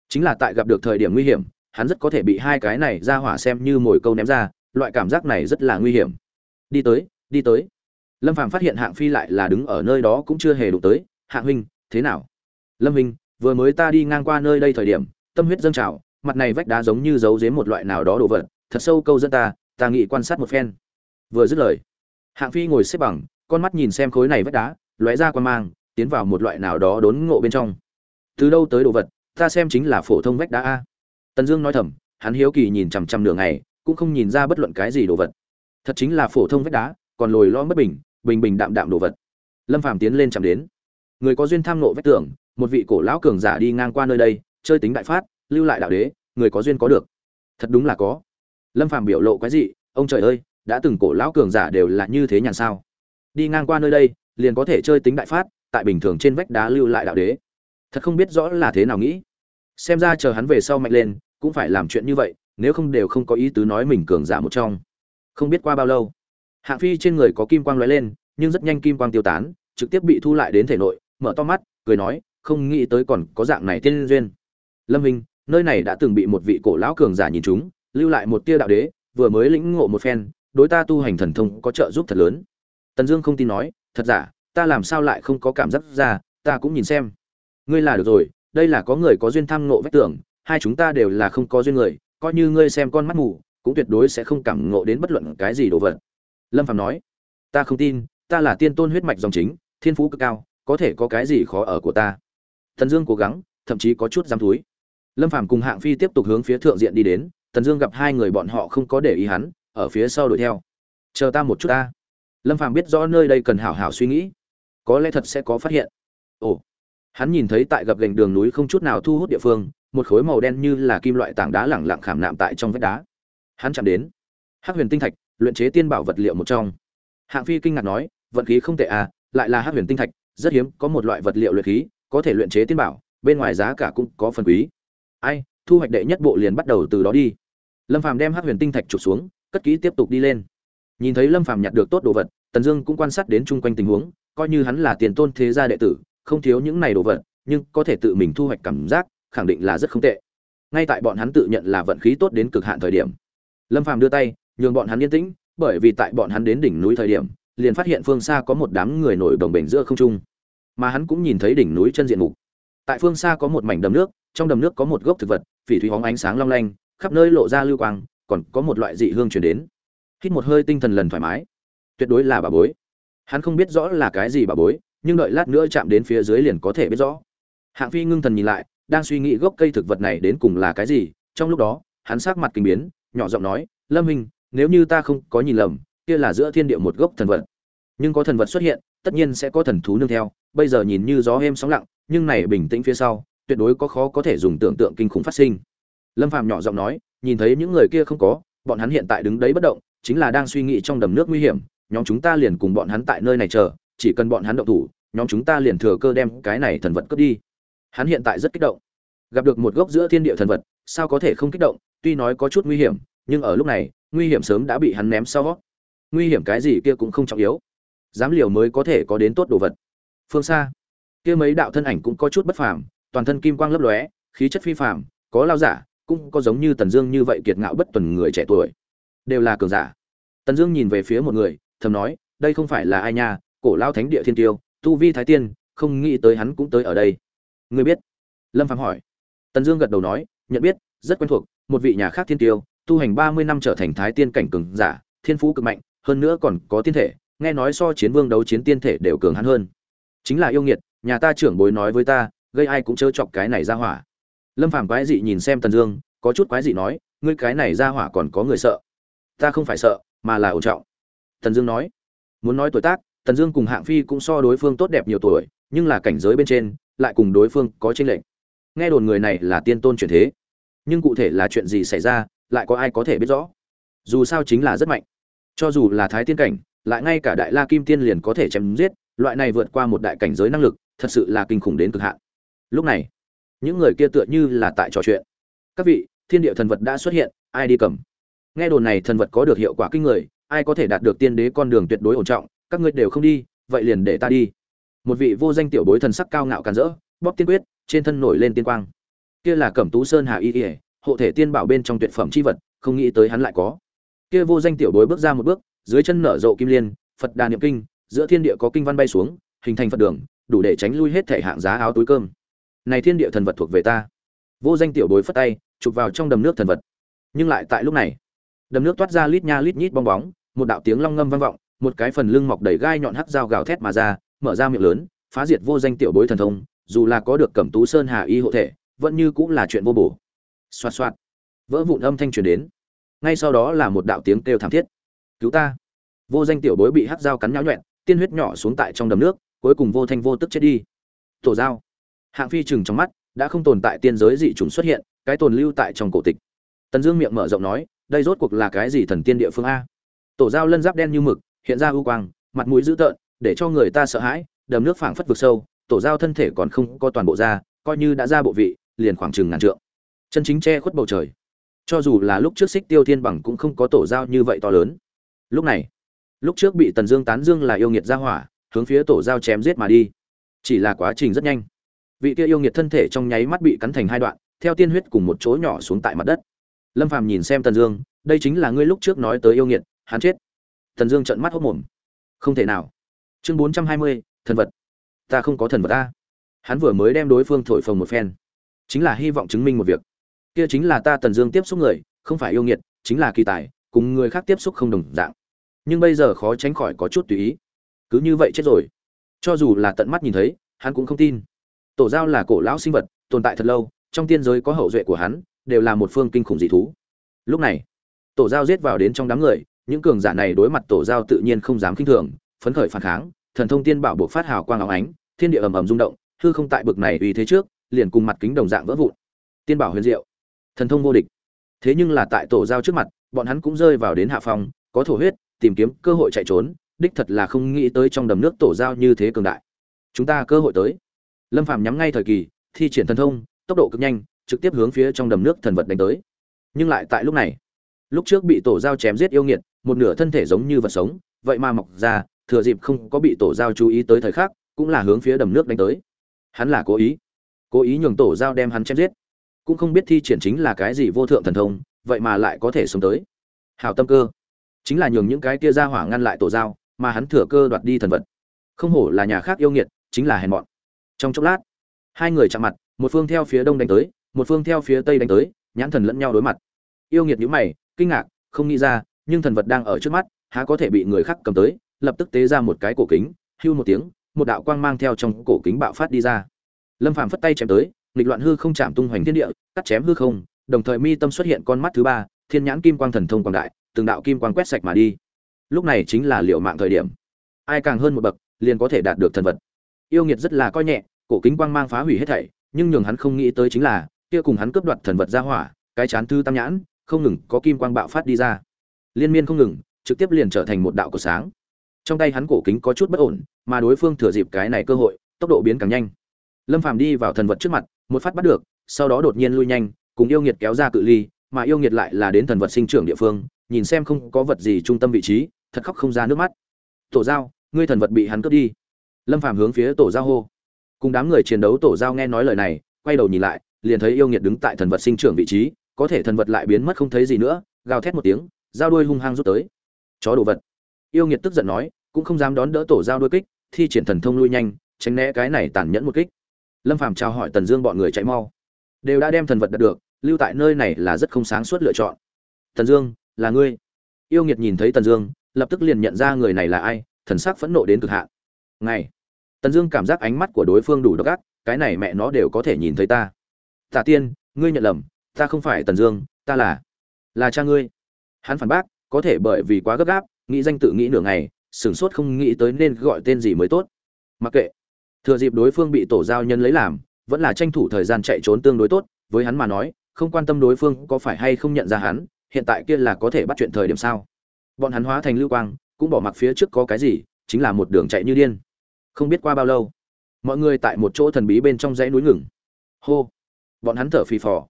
Chính là tại gặp được thời điểm nguy hiểm, hắn rất có thể bị hai cái này ra hỏa xem như mồi câu ném ra, loại cảm giác này rất là nguy hiểm. Đi tới đi tới. Lâm phàm phát hiện hạng phi lại là đứng ở nơi đó cũng chưa hề đụng tới. Hạng huynh, thế nào? Lâm huynh vừa mới ta đi ngang qua nơi đây thời điểm, tâm huyết dâng trào, mặt này vách đá giống như giấu dếm một loại nào đó đồ vật, thật sâu câu dẫn ta ta nghĩ quan sát một phen. Vừa dứt lời, hạng phi ngồi xếp bằng, con mắt nhìn xem khối này vách đá, lóe ra quan mang, tiến vào một loại nào đó đốn ngộ bên trong. Từ đâu tới đồ vật, ta xem chính là phổ thông vách đá a. Tần dương nói thầm, hắn hiếu kỳ nhìn chằm chằm nửa ngày, cũng không nhìn ra bất luận cái gì đồ vật. Thật chính là phổ thông vách đá, còn lồi lo mất bình bình bình đạm đạm đồ vật. Lâm phàm tiến lên chạm đến. Người có duyên tham nộ vách tường một vị cổ lão cường giả đi ngang qua nơi đây, chơi tính đại phát, lưu lại đạo đế, người có duyên có được. Thật đúng là có. Lâm phàm biểu lộ cái gì ông trời ơi, đã từng cổ lão cường giả đều là như thế nhàn sao? Đi ngang qua nơi đây, liền có thể chơi tính đại phát, tại bình thường trên vách đá lưu lại đạo đế. Thật không biết rõ là thế nào nghĩ. Xem ra chờ hắn về sau mạnh lên, cũng phải làm chuyện như vậy, nếu không đều không có ý tứ nói mình cường giả một trong. Không biết qua bao lâu, hạng phi trên người có kim quang lóe lên, nhưng rất nhanh kim quang tiêu tán, trực tiếp bị thu lại đến thể nội, mở to mắt, cười nói không nghĩ tới còn có dạng này tiên duyên. Lâm hình, nơi này đã từng bị một vị cổ lão cường giả nhìn chúng, lưu lại một tia đạo đế, vừa mới lĩnh ngộ một phen, đối ta tu hành thần thông có trợ giúp thật lớn. Tần dương không tin nói, thật giả, ta làm sao lại không có cảm giác ra, ta cũng nhìn xem. Ngươi là được rồi, đây là có người có duyên tham ngộ vách tưởng hai chúng ta đều là không có duyên người, coi như ngươi xem con mắt mù, cũng tuyệt đối sẽ không cảm ngộ đến bất luận cái gì đồ vật. Lâm phạm nói, ta không tin, ta là tiên tôn huyết mạch dòng chính, thiên phú cực cao, có thể có cái gì khó ở của ta? Thần dương cố gắng, thậm chí có chút dám thúi. lâm Phàm cùng hạng phi tiếp tục hướng phía thượng diện đi đến, tần dương gặp hai người bọn họ không có để ý hắn, ở phía sau đuổi theo. Chờ ta một chút a. lâm Phàm biết rõ nơi đây cần hảo hảo suy nghĩ. Có lẽ thật sẽ có phát hiện. Ồ, hắn nhìn thấy tại gập gành đường núi không chút nào thu hút địa phương, một khối màu đen như là kim loại tảng đá lẳng lặng khảm nạm tại trong vách đá. Hắn chạm đến, hắc huyền tinh thạch, luyện chế tiên bảo vật liệu một trong. Hạng phi kinh ngạc nói, vận khí không tệ à lại là hắc huyền tinh thạch, rất hiếm có một loại vật liệu luyện khí có thể luyện chế tiên bảo, bên ngoài giá cả cũng có phần quý. Ai, thu hoạch đệ nhất bộ liền bắt đầu từ đó đi. Lâm phàm đem hắc huyền tinh thạch chụp xuống, cất kỹ tiếp tục đi lên. Nhìn thấy lâm phàm nhặt được tốt đồ vật, tần dương cũng quan sát đến chung quanh tình huống, coi như hắn là tiền tôn thế gia đệ tử, không thiếu những này đồ vật, nhưng có thể tự mình thu hoạch cảm giác, khẳng định là rất không tệ. Ngay tại bọn hắn tự nhận là vận khí tốt đến cực hạn thời điểm, lâm phàm đưa tay, nhường bọn hắn yên tĩnh, bởi vì tại bọn hắn đến đỉnh núi thời điểm, liền phát hiện phương xa có một đám người nổi đồng bể giữa không trung mà hắn cũng nhìn thấy đỉnh núi chân diện mục. Tại phương xa có một mảnh đầm nước, trong đầm nước có một gốc thực vật, phỉ thúy hóng ánh sáng long lanh, khắp nơi lộ ra lưu quang, còn có một loại dị hương chuyển đến. Hít một hơi tinh thần lần thoải mái. Tuyệt đối là bà bối. Hắn không biết rõ là cái gì bà bối, nhưng đợi lát nữa chạm đến phía dưới liền có thể biết rõ. Hạng phi ngưng thần nhìn lại, đang suy nghĩ gốc cây thực vật này đến cùng là cái gì, trong lúc đó, hắn sát mặt kinh biến, nhỏ giọng nói, lâm minh nếu như ta không có nhìn lầm, kia là giữa thiên địa một gốc thần vật. Nhưng có thần vật xuất hiện tất nhiên sẽ có thần thú nương theo, bây giờ nhìn như gió êm sóng lặng, nhưng này bình tĩnh phía sau, tuyệt đối có khó có thể dùng tưởng tượng kinh khủng phát sinh. Lâm phạm nhỏ giọng nói, nhìn thấy những người kia không có, bọn hắn hiện tại đứng đấy bất động, chính là đang suy nghĩ trong đầm nước nguy hiểm, nhóm chúng ta liền cùng bọn hắn tại nơi này chờ, chỉ cần bọn hắn động thủ, nhóm chúng ta liền thừa cơ đem cái này thần vật cướp đi. Hắn hiện tại rất kích động. Gặp được một gốc giữa thiên địa thần vật, sao có thể không kích động, tuy nói có chút nguy hiểm, nhưng ở lúc này, nguy hiểm sớm đã bị hắn ném sau nguy hiểm cái gì kia cũng không trọng yếu dám liều mới có thể có đến tốt đồ vật. Phương xa, kia mấy đạo thân ảnh cũng có chút bất phàm, toàn thân kim quang lấp lóe, khí chất phi phàm, có lao giả, cũng có giống như tần dương như vậy kiệt ngạo bất tuần người trẻ tuổi. Đều là cường giả. Tần dương nhìn về phía một người, thầm nói, đây không phải là ai nha, cổ lao thánh địa thiên tiêu, tu vi thái tiên, không nghĩ tới hắn cũng tới ở đây. Ngươi biết? Lâm phạm hỏi. Tần dương gật đầu nói, nhận biết, rất quen thuộc, một vị nhà khác thiên tiêu, tu hành ba mươi năm trở thành thái tiên cảnh cường giả, thiên phú cực mạnh, hơn nữa còn có tiên thể nghe nói so chiến vương đấu chiến tiên thể đều cường hắn hơn. Chính là yêu nghiệt, nhà ta trưởng bối nói với ta, gây ai cũng chớ chọc cái này ra hỏa. Lâm phàm quái dị nhìn xem tần dương, có chút quái dị nói, ngươi cái này ra hỏa còn có người sợ. Ta không phải sợ, mà là ổn trọng. Tần dương nói, muốn nói tuổi tác, tần dương cùng hạng phi cũng so đối phương tốt đẹp nhiều tuổi, nhưng là cảnh giới bên trên, lại cùng đối phương có tranh lệch. Nghe đồn người này là tiên tôn truyền thế. Nhưng cụ thể là chuyện gì xảy ra, lại có ai có thể biết rõ. Dù sao chính là rất mạnh. Cho dù là thái tiên cảnh lại ngay cả đại la kim tiên liền có thể chém giết, loại này vượt qua một đại cảnh giới năng lực, thật sự là kinh khủng đến cực hạn. Lúc này, những người kia tựa như là tại trò chuyện. Các vị, thiên địa thần vật đã xuất hiện, ai đi cầm? Nghe đồn này thần vật có được hiệu quả kinh người, ai có thể đạt được tiên đế con đường tuyệt đối ổn trọng, các ngươi đều không đi, vậy liền để ta đi. Một vị vô danh tiểu bối thần sắc cao ngạo càn rỡ, bóp tiên quyết, trên thân nổi lên tiên quang. Kia là cẩm tú sơn hà y ỉa hộ thể tiên bảo bên trong tuyệt phẩm chi vật, không nghĩ tới hắn lại có. Kia vô danh tiểu bối bước ra một bước dưới chân nở rộ kim liên, phật đà niệm kinh, giữa thiên địa có kinh văn bay xuống, hình thành phật đường, đủ để tránh lui hết thể hạng giá áo túi cơm. Này thiên địa thần vật thuộc về ta. Vô danh tiểu bối phất tay, chụp vào trong đầm nước thần vật. Nhưng lại tại lúc này, đầm nước toát ra lít nha lít nhít bong bóng, một đạo tiếng long ngâm vang vọng, một cái phần lưng mọc đầy gai nhọn hắc dao gào thét mà ra, mở ra miệng lớn, phá diệt vô danh tiểu bối thần thông, dù là có được cẩm tú sơn hà y hộ thể, vẫn như cũng là chuyện vô bổ. Xoạt xoạt. Vỡ vụn âm thanh truyền đến. Ngay sau đó là một đạo tiếng kêu thảm thiết cứu ta. Vô danh tiểu bối bị hắc dao cắn nháo nhuẹn tiên huyết nhỏ xuống tại trong đầm nước cuối cùng vô thanh vô tức chết đi. Tổ dao. Hạng phi chừng trong mắt đã không tồn tại tiên giới dị chúng xuất hiện cái tồn lưu tại trong cổ tịch. Tần dương miệng mở rộng nói đây rốt cuộc là cái gì thần tiên địa phương a? Tổ dao lân giáp đen như mực hiện ra ưu quang mặt mũi dữ tợn để cho người ta sợ hãi đầm nước phảng phất vực sâu tổ giao thân thể còn không có toàn bộ da, coi như đã ra bộ vị liền khoảng chừng ngàn trượng. Chân chính che khuất bầu trời. Cho dù là lúc trước xích tiêu thiên bằng cũng không có tổ giao như vậy to lớn lúc này, lúc trước bị tần dương tán dương là yêu nghiệt ra hỏa, hướng phía tổ giao chém giết mà đi. Chỉ là quá trình rất nhanh. Vị kia yêu nghiệt thân thể trong nháy mắt bị cắn thành hai đoạn, theo tiên huyết cùng một chỗ nhỏ xuống tại mặt đất. Lâm phàm nhìn xem tần dương, đây chính là ngươi lúc trước nói tới yêu nghiệt, hắn chết. Tần dương trợn mắt hốc mồm. Không thể nào. Chương bốn trăm hai mươi, thần vật. Ta không có thần vật ta. Hắn vừa mới đem đối phương thổi phồng một phen. Chính là hy vọng chứng minh một việc. Kia chính là ta tần dương tiếp xúc người, không phải yêu nghiệt, chính là kỳ tài, cùng người khác tiếp xúc không đồng dạng nhưng bây giờ khó tránh khỏi có chút tùy ý. Cứ như vậy chết rồi. Cho dù là tận mắt nhìn thấy, hắn cũng không tin. Tổ giao là cổ lão sinh vật, tồn tại thật lâu, trong tiên giới có hậu duệ của hắn, đều là một phương kinh khủng dị thú. Lúc này, tổ giao giết vào đến trong đám người, những cường giả này đối mặt tổ giao tự nhiên không dám kinh thường, phấn khởi phản kháng, thần thông tiên bảo buộc phát hào quang áo ánh, thiên địa ầm ầm rung động, hư không tại bực này uy thế trước, liền cùng mặt kính đồng dạng vỡ vụn. Tiên bảo huyền diệu, thần thông vô địch. Thế nhưng là tại tổ giao trước mặt, bọn hắn cũng rơi vào đến hạ phong, có thổ huyết tìm kiếm cơ hội chạy trốn, đích thật là không nghĩ tới trong đầm nước tổ giao như thế cường đại. Chúng ta cơ hội tới. Lâm phàm nhắm ngay thời kỳ, thi triển thần thông, tốc độ cực nhanh, trực tiếp hướng phía trong đầm nước thần vật đánh tới. Nhưng lại tại lúc này, lúc trước bị tổ giao chém giết yêu nghiệt, một nửa thân thể giống như vật sống, vậy mà mọc ra, thừa dịp không có bị tổ giao chú ý tới thời khắc, cũng là hướng phía đầm nước đánh tới. Hắn là cố ý cố ý nhường tổ giao đem hắn chém giết. Cũng không biết thi triển chính là cái gì vô thượng thần thông, vậy mà lại có thể sống tới. Hảo tâm cơ chính là nhường những cái kia ra hỏa ngăn lại tổ giao, mà hắn thừa cơ đoạt đi thần vật. Không hổ là nhà khác yêu nghiệt, chính là hèn mọn. Trong chốc lát, hai người chạm mặt, một phương theo phía đông đánh tới, một phương theo phía tây đánh tới, nhãn thần lẫn nhau đối mặt. Yêu nghiệt nhíu mày, kinh ngạc, không nghĩ ra, nhưng thần vật đang ở trước mắt, há có thể bị người khác cầm tới, lập tức tế ra một cái cổ kính, hưu một tiếng, một đạo quang mang theo trong cổ kính bạo phát đi ra. Lâm phàm phất tay chém tới, nghịch loạn hư không chạm tung hoành thiên địa, cắt chém hư không, đồng thời mi tâm xuất hiện con mắt thứ ba, thiên nhãn kim quang thần thông quang đại từng đạo kim quang quét sạch mà đi. Lúc này chính là liệu mạng thời điểm. Ai càng hơn một bậc, liền có thể đạt được thần vật. Yêu nghiệt rất là coi nhẹ, cổ kính quang mang phá hủy hết thảy, nhưng nhường hắn không nghĩ tới chính là, kia cùng hắn cướp đoạt thần vật ra hỏa, cái chán thư tam nhãn, không ngừng có kim quang bạo phát đi ra. Liên miên không ngừng, trực tiếp liền trở thành một đạo của sáng. Trong tay hắn cổ kính có chút bất ổn, mà đối phương thừa dịp cái này cơ hội, tốc độ biến càng nhanh. Lâm phàm đi vào thần vật trước mặt, một phát bắt được, sau đó đột nhiên lui nhanh, cùng yêu nghiệt kéo ra cự ly, mà yêu nghiệt lại là đến thần vật sinh trưởng địa phương nhìn xem không có vật gì trung tâm vị trí, thật khóc không ra nước mắt. Tổ giao, ngươi thần vật bị hắn cướp đi. Lâm phàm hướng phía tổ giao hô. Cùng đám người chiến đấu, tổ giao nghe nói lời này, quay đầu nhìn lại, liền thấy yêu nghiệt đứng tại thần vật sinh trưởng vị trí, có thể thần vật lại biến mất không thấy gì nữa, gào thét một tiếng, giao đuôi hung hăng rút tới. Chó đồ vật. Yêu nghiệt tức giận nói, cũng không dám đón đỡ tổ giao đuôi kích, thi triển thần thông lui nhanh, tránh né cái này tàn nhẫn một kích. Lâm phàm chào hỏi tần dương bọn người chạy mau. Đều đã đem thần vật đạt được, lưu tại nơi này là rất không sáng suốt lựa chọn. Tần dương là ngươi. Yêu nghiệt nhìn thấy tần dương, lập tức liền nhận ra người này là ai, thần sắc phẫn nộ đến cực hạn. Ngày, tần dương cảm giác ánh mắt của đối phương đủ độc ác, cái này mẹ nó đều có thể nhìn thấy ta. Tả tiên, ngươi nhận lầm, ta không phải tần dương, ta là là cha ngươi. Hắn phản bác, có thể bởi vì quá gấp gáp, nghĩ danh tự nghĩ nửa ngày, sửng sốt không nghĩ tới nên gọi tên gì mới tốt. Mặc kệ, thừa dịp đối phương bị tổ giao nhân lấy làm, vẫn là tranh thủ thời gian chạy trốn tương đối tốt, với hắn mà nói, không quan tâm đối phương có phải hay không nhận ra hắn hiện tại kia là có thể bắt chuyện thời điểm sao? Bọn hắn hóa thành lưu quang, cũng bỏ mặc phía trước có cái gì, chính là một đường chạy như điên. Không biết qua bao lâu, mọi người tại một chỗ thần bí bên trong dãy núi ngừng. Hô! Bọn hắn thở phì phò.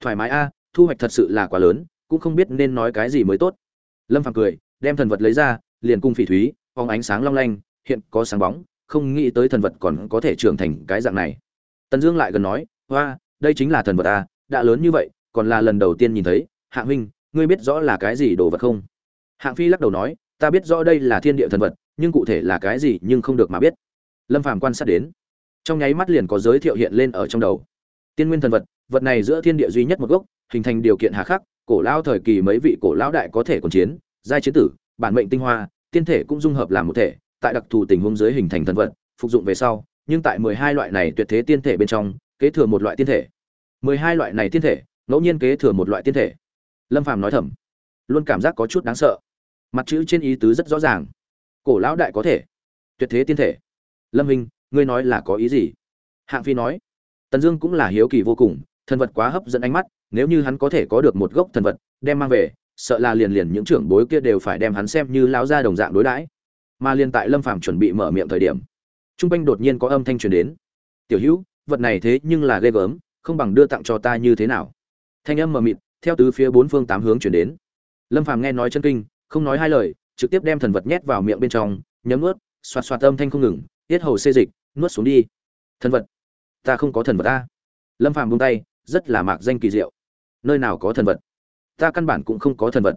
Thoải mái a, thu hoạch thật sự là quá lớn, cũng không biết nên nói cái gì mới tốt. Lâm phàm cười, đem thần vật lấy ra, liền cung phỉ thúy, phóng ánh sáng long lanh, hiện có sáng bóng, không nghĩ tới thần vật còn có thể trưởng thành cái dạng này. Tần dương lại gần nói hoa đây chính là thần vật a, đã lớn như vậy, còn là lần đầu tiên nhìn thấy, Hạ huynh ngươi biết rõ là cái gì đồ vật không? Hạng phi lắc đầu nói, ta biết rõ đây là thiên địa thần vật, nhưng cụ thể là cái gì nhưng không được mà biết. Lâm phàm quan sát đến, trong nháy mắt liền có giới thiệu hiện lên ở trong đầu. Tiên nguyên thần vật vật này giữa thiên địa duy nhất một gốc, hình thành điều kiện hà khắc, cổ lao thời kỳ mấy vị cổ lão đại có thể còn chiến, giai chiến tử, bản mệnh tinh hoa, tiên thể cũng dung hợp làm một thể, tại đặc thù tình huống dưới hình thành thần vật, phục dụng về sau, nhưng tại mười hai loại này tuyệt thế tiên thể bên trong, kế thừa một loại tiên thể. mười hai loại này tiên thể, ngẫu nhiên kế thừa một loại tiên thể lâm phàm nói thầm, luôn cảm giác có chút đáng sợ. Mặt chữ trên ý tứ rất rõ ràng. Cổ lão đại có thể, tuyệt thế tiên thể. Lâm minh, ngươi nói là có ý gì? Hạng phi nói, tần dương cũng là hiếu kỳ vô cùng, thần vật quá hấp dẫn ánh mắt, nếu như hắn có thể có được một gốc thần vật, đem mang về, sợ là liền liền những trưởng bối kia đều phải đem hắn xem như lão gia đồng dạng đối đãi. Mà liền tại lâm phàm chuẩn bị mở miệng thời điểm, trung quanh đột nhiên có âm thanh truyền đến. Tiểu hữu, vật này thế nhưng là ghê gớm, không bằng đưa tặng cho ta như thế nào? Thanh âm mờ mịt theo tứ phía bốn phương tám hướng chuyển đến. Lâm phàm nghe nói chân kinh, không nói hai lời, trực tiếp đem thần vật nhét vào miệng bên trong, nhấm nuốt, xoạt xoạt âm thanh không ngừng, tiết hầu xê dịch, nuốt xuống đi. Thần vật? Ta không có thần vật ta lâm phàm buông tay, rất là mạc danh kỳ diệu. Nơi nào có thần vật? Ta căn bản cũng không có thần vật.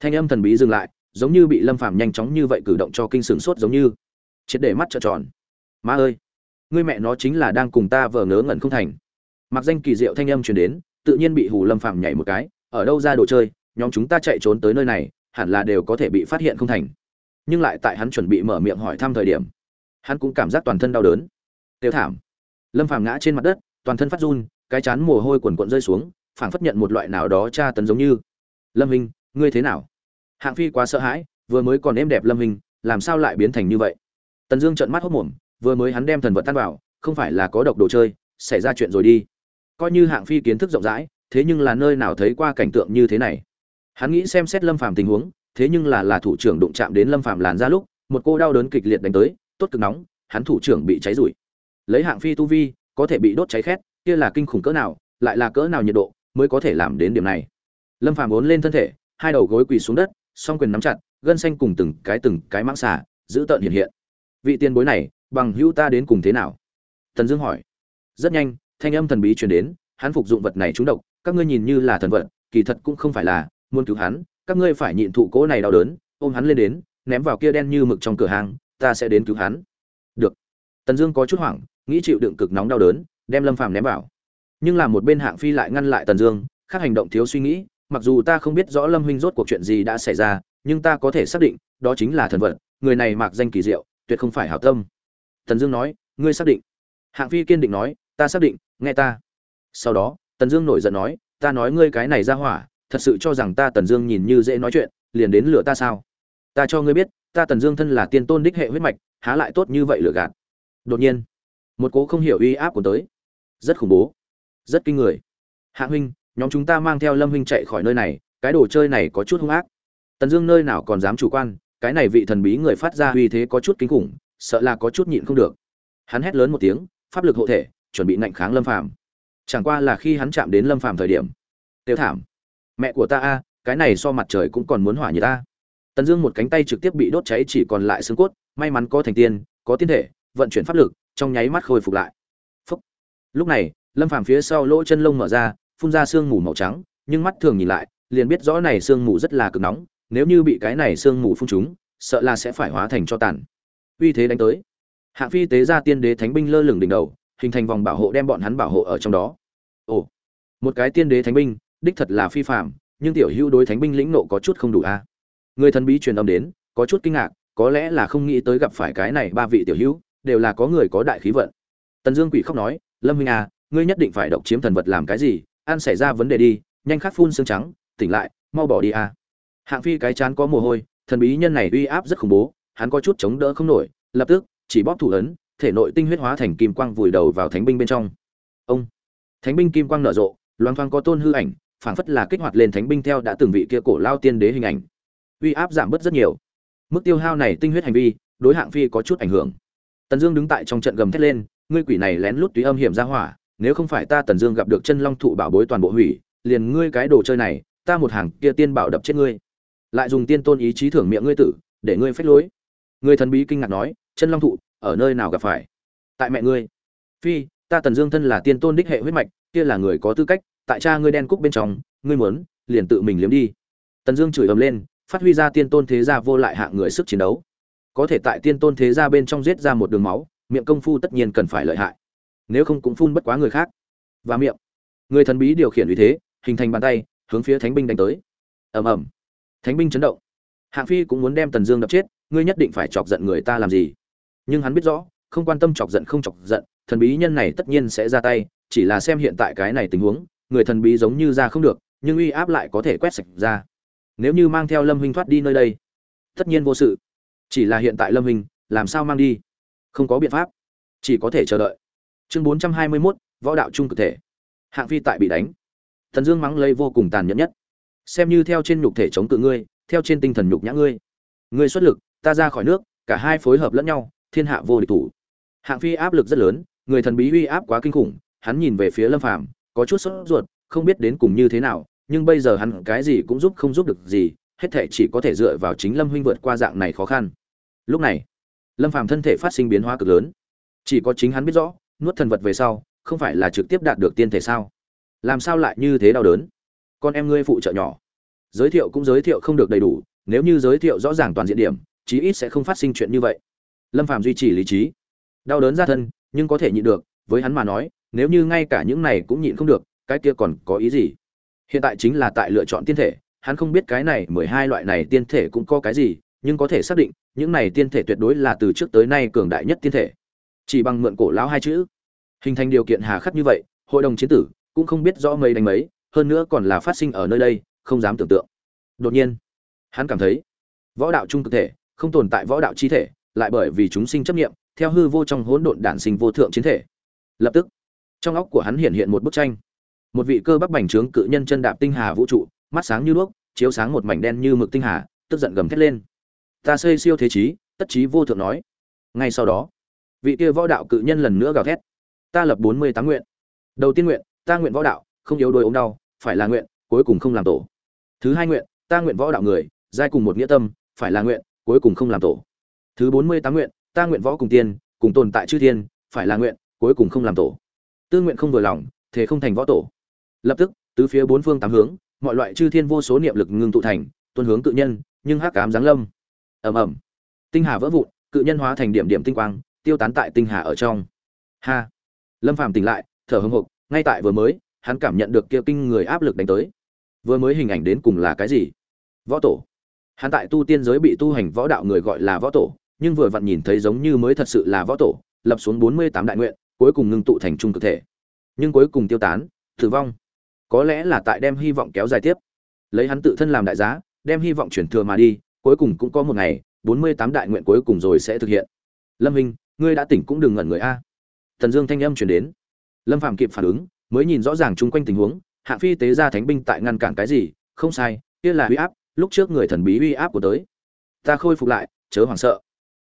Thanh âm thần bí dừng lại, giống như bị lâm phàm nhanh chóng như vậy cử động cho kinh sửng sốt giống như. Triệt để mắt trợn tròn. Má ơi! Ngươi mẹ nó chính là đang cùng ta vờ ngớ ngẩn không thành. Mặc danh kỳ diệu thanh âm truyền đến tự nhiên bị hù lâm phàm nhảy một cái ở đâu ra đồ chơi nhóm chúng ta chạy trốn tới nơi này hẳn là đều có thể bị phát hiện không thành. Nhưng lại tại hắn chuẩn bị mở miệng hỏi thăm thời điểm hắn cũng cảm giác toàn thân đau đớn. Tiêu thảm. Lâm phàm ngã trên mặt đất toàn thân phát run cái chán mồ hôi quần quần rơi xuống phảng phất nhận một loại nào đó tra tấn giống như. Lâm Hinh, ngươi thế nào? Hạng phi quá sợ hãi vừa mới còn êm đẹp lâm Hinh, làm sao lại biến thành như vậy? Tần dương trợn mắt hốc mồm vừa mới hắn đem thần vật tan vào không phải là có độc đồ chơi xảy ra chuyện rồi đi coi như hạng phi kiến thức rộng rãi, thế nhưng là nơi nào thấy qua cảnh tượng như thế này. Hắn nghĩ xem xét lâm phàm tình huống, thế nhưng là là thủ trưởng đụng chạm đến lâm phàm làn ra lúc, một cô đau đớn kịch liệt đánh tới, tốt cực nóng, hắn thủ trưởng bị cháy rủi lấy hạng phi tu vi, có thể bị đốt cháy khét, kia là kinh khủng cỡ nào, lại là cỡ nào nhiệt độ, mới có thể làm đến điểm này. Lâm phàm vốn lên thân thể, hai đầu gối quỳ xuống đất, song quyền nắm chặt, gân xanh cùng từng cái từng cái mãng xả giữ tợn hiện hiện. Vị tiền bối này, bằng hữu ta đến cùng thế nào? Tần dương hỏi. Rất nhanh thanh âm thần bí truyền đến, hắn phục dụng vật này trúng độc, các ngươi nhìn như là thần vật, kỳ thật cũng không phải là, muốn cứu hắn, các ngươi phải nhịn thụ cố này đau đớn, ôm hắn lên đến, ném vào kia đen như mực trong cửa hàng, ta sẽ đến cứu hắn. Được. Tần dương có chút hoảng, nghĩ chịu đựng cực nóng đau đớn, đem lâm phàm ném vào. Nhưng là một bên hạng phi lại ngăn lại tần dương, khác hành động thiếu suy nghĩ, mặc dù ta không biết rõ lâm huynh rốt cuộc chuyện gì đã xảy ra, nhưng ta có thể xác định, đó chính là thần vật, người này mặc danh kỳ diệu, tuyệt không phải hảo tâm. Tần dương nói, ngươi xác định. Hạng phi kiên định nói ta xác định, nghe ta. Sau đó, tần dương nổi giận nói, ta nói ngươi cái này ra hỏa, thật sự cho rằng ta tần dương nhìn như dễ nói chuyện, liền đến lửa ta sao? Ta cho ngươi biết, ta tần dương thân là tiên tôn đích hệ huyết mạch, há lại tốt như vậy lửa gạt. Đột nhiên, một cố không hiểu uy áp của tới. Rất khủng bố. Rất kinh người. Hạ huynh, nhóm chúng ta mang theo lâm huynh chạy khỏi nơi này, cái đồ chơi này có chút hung ác. Tần dương nơi nào còn dám chủ quan, cái này vị thần bí người phát ra uy thế có chút kinh khủng, sợ là có chút nhịn không được. Hắn hét lớn một tiếng, pháp lực hộ thể chuẩn bị nạnh kháng lâm phàm. Chẳng qua là khi hắn chạm đến lâm phàm thời điểm. Tiêu thảm. Mẹ của ta a, cái này so mặt trời cũng còn muốn hỏa như ta. Tần dương một cánh tay trực tiếp bị đốt cháy chỉ còn lại xương cốt, may mắn có thành tiên, có tiên thể, vận chuyển pháp lực, trong nháy mắt khôi phục lại. Phúc. lúc này, lâm phàm phía sau lỗ chân lông mở ra, phun ra sương mù màu trắng, nhưng mắt thường nhìn lại, liền biết rõ này sương mù rất là cực nóng, nếu như bị cái này sương mù phun chúng sợ là sẽ phải hóa thành cho tàn. Uy thế đánh tới. Hạng phi tế ra tiên đế thánh binh lơ lửng đỉnh đầu hình thành vòng bảo hộ đem bọn hắn bảo hộ ở trong đó. Ồ, một cái tiên đế thánh binh, đích thật là phi phạm nhưng tiểu hữu đối thánh binh lĩnh nộ có chút không đủ a. Người thần bí truyền âm đến, có chút kinh ngạc, có lẽ là không nghĩ tới gặp phải cái này ba vị tiểu hữu, đều là có người có đại khí vận. Tần dương quỷ khóc nói, lâm huynh à ngươi nhất định phải độc chiếm thần vật làm cái gì an xảy ra vấn đề đi, nhanh khắc phun xương trắng, tỉnh lại, mau bỏ đi a. Hạng phi cái chán có mồ hôi, thần bí nhân này uy áp rất khủng bố, hắn có chút chống đỡ không nổi, lập tức chỉ bóp thủ ấn thể nội tinh huyết hóa thành kim quang vùi đầu vào thánh binh bên trong. Ông, thánh binh kim quang nở rộ loan thoang có tôn hư ảnh, phảng phất là kích hoạt lên thánh binh theo đã từng vị kia cổ lao tiên đế hình ảnh. Uy áp giảm bớt rất nhiều. Mức tiêu hao này tinh huyết hành vi, đối hạng phi có chút ảnh hưởng. Tần dương đứng tại trong trận gầm thét lên, ngươi quỷ này lén lút túy âm hiểm ra hỏa, nếu không phải ta tần dương gặp được chân long thụ bảo bối toàn bộ hủy, liền ngươi cái đồ chơi này, ta một hàng kia tiên bảo đập chết ngươi. Lại dùng tiên tôn ý chí thưởng miệng ngươi tử, để ngươi phách lối. Người thần bí kinh ngạc nói, chân long thụ ở nơi nào gặp phải. Tại mẹ ngươi. Phi, ta tần dương thân là tiên tôn đích hệ huyết mạch, kia là người có tư cách, tại cha ngươi đen cúc bên trong, ngươi muốn, liền tự mình liếm đi. Tần dương chửi ầm lên, phát huy ra tiên tôn thế gia vô lại hạng người sức chiến đấu. Có thể tại tiên tôn thế gia bên trong giết ra một đường máu, miệng công phu tất nhiên cần phải lợi hại. Nếu không cũng phun bất quá người khác. Và miệng. Người thần bí điều khiển uy thế, hình thành bàn tay, hướng phía thánh binh đánh tới. Ầm ầm. Thánh binh chấn động. Hạng phi cũng muốn đem tần dương đập chết, ngươi nhất định phải chọc giận người ta làm gì? Nhưng hắn biết rõ không quan tâm chọc giận không chọc giận thần bí nhân này tất nhiên sẽ ra tay chỉ là xem hiện tại cái này tình huống người thần bí giống như ra không được nhưng uy áp lại có thể quét sạch ra. Nếu như mang theo lâm huynh thoát đi nơi đây tất nhiên vô sự. Chỉ là hiện tại lâm huynh làm sao mang đi? Không có biện pháp. Chỉ có thể chờ đợi. Chương bốn trăm hai mươi 421, võ đạo trung cực thể. Hạng phi tại bị đánh. Thần dương mắng lây vô cùng tàn nhẫn nhất. Xem như theo trên nhục thể chống cự ngươi theo trên tinh thần nhục nhã ngươi. Ngươi xuất lực ta ra khỏi nước cả hai phối hợp lẫn nhau thiên hạ vô địch thủ. Hạng phi áp lực rất lớn, người thần bí uy áp quá kinh khủng, hắn nhìn về phía lâm phàm, có chút sốt ruột, không biết đến cùng như thế nào, nhưng bây giờ hắn cái gì cũng giúp không giúp được gì, hết thể chỉ có thể dựa vào chính lâm huynh vượt qua dạng này khó khăn. Lúc này, lâm phàm thân thể phát sinh biến hóa cực lớn. Chỉ có chính hắn biết rõ, nuốt thần vật về sau, không phải là trực tiếp đạt được tiên thể sao? Làm sao lại như thế đau đớn? Con em ngươi phụ trợ nhỏ. Giới thiệu cũng giới thiệu không được đầy đủ, nếu như giới thiệu rõ ràng toàn diện điểm, chí ít sẽ không phát sinh chuyện như vậy lâm phàm duy trì lý trí. Đau đớn ra thân, nhưng có thể nhịn được, với hắn mà nói, nếu như ngay cả những này cũng nhịn không được, cái kia còn có ý gì? Hiện tại chính là tại lựa chọn tiên thể, hắn không biết cái này mười hai loại này tiên thể cũng có cái gì, nhưng có thể xác định, những này tiên thể tuyệt đối là từ trước tới nay cường đại nhất tiên thể. Chỉ bằng mượn cổ lão hai chữ. Hình thành điều kiện hà khắc như vậy, hội đồng chiến tử cũng không biết rõ mấy đánh mấy, hơn nữa còn là phát sinh ở nơi đây, không dám tưởng tượng. Đột nhiên, hắn cảm thấy, võ đạo trung cực thể, không tồn tại võ đạo chi thể lại bởi vì chúng sinh chấp nghiệm theo hư vô trong hỗn độn đản sinh vô thượng chiến thể. Lập tức, trong óc của hắn hiện hiện một bức tranh. Một vị cơ bắp bành trướng cự nhân chân đạp tinh hà vũ trụ, mắt sáng như đuốc, chiếu sáng một mảnh đen như mực tinh hà, tức giận gầm thét lên. Ta xây siêu thế chí, tất chí vô thượng nói. Ngay sau đó, vị kia võ đạo cự nhân lần nữa gào thét. Ta lập bốn mươi tám nguyện. Đầu tiên nguyện, ta nguyện võ đạo, không yếu đuối ốm đau, phải là nguyện, cuối cùng không làm tổ. Thứ hai nguyện, ta nguyện võ đạo người, giai cùng một nghĩa tâm, phải là nguyện, cuối cùng không làm tổ thứ bốn mươi tám nguyện, ta nguyện võ cùng tiên, cùng tồn tại chư thiên, phải là nguyện, cuối cùng không làm tổ. Tư nguyện không vừa lòng, thế không thành võ tổ. Lập tức, tứ phía bốn phương tám hướng, mọi loại chư thiên vô số niệm lực ngưng tụ thành tuân hướng cự nhân, nhưng hắc cám giáng lâm. Ầm ầm. Tinh hà vỡ vụn, cự nhân hóa thành điểm điểm tinh quang, tiêu tán tại tinh hà ở trong. Ha. Lâm phàm tỉnh lại, thở hưng hục ngay tại vừa mới, hắn cảm nhận được kia kinh người áp lực đánh tới. Vừa mới hình ảnh đến cùng là cái gì? Võ tổ. Hắn tại tu tiên giới bị tu hành võ đạo người gọi là võ tổ nhưng vừa vặn nhìn thấy giống như mới thật sự là võ tổ, lập xuống bốn mươi tám đại nguyện, cuối cùng ngưng tụ thành trung cực thể. Nhưng cuối cùng tiêu tán, tử vong. Có lẽ là tại đem hy vọng kéo dài tiếp. Lấy hắn tự thân làm đại giá, đem hy vọng chuyển thừa mà đi, cuối cùng cũng có một ngày, bốn mươi tám đại nguyện cuối cùng rồi sẽ thực hiện. Lâm minh, ngươi đã tỉnh cũng đừng ngẩn người a. Thần dương thanh âm chuyển đến. Lâm phạm kịp phản ứng, mới nhìn rõ ràng chung quanh tình huống, hạng phi tế ra thánh binh tại ngăn cản cái gì, không sai, kia là uy áp, lúc trước người thần bí uy áp của tới. Ta khôi phục lại, chớ hoảng sợ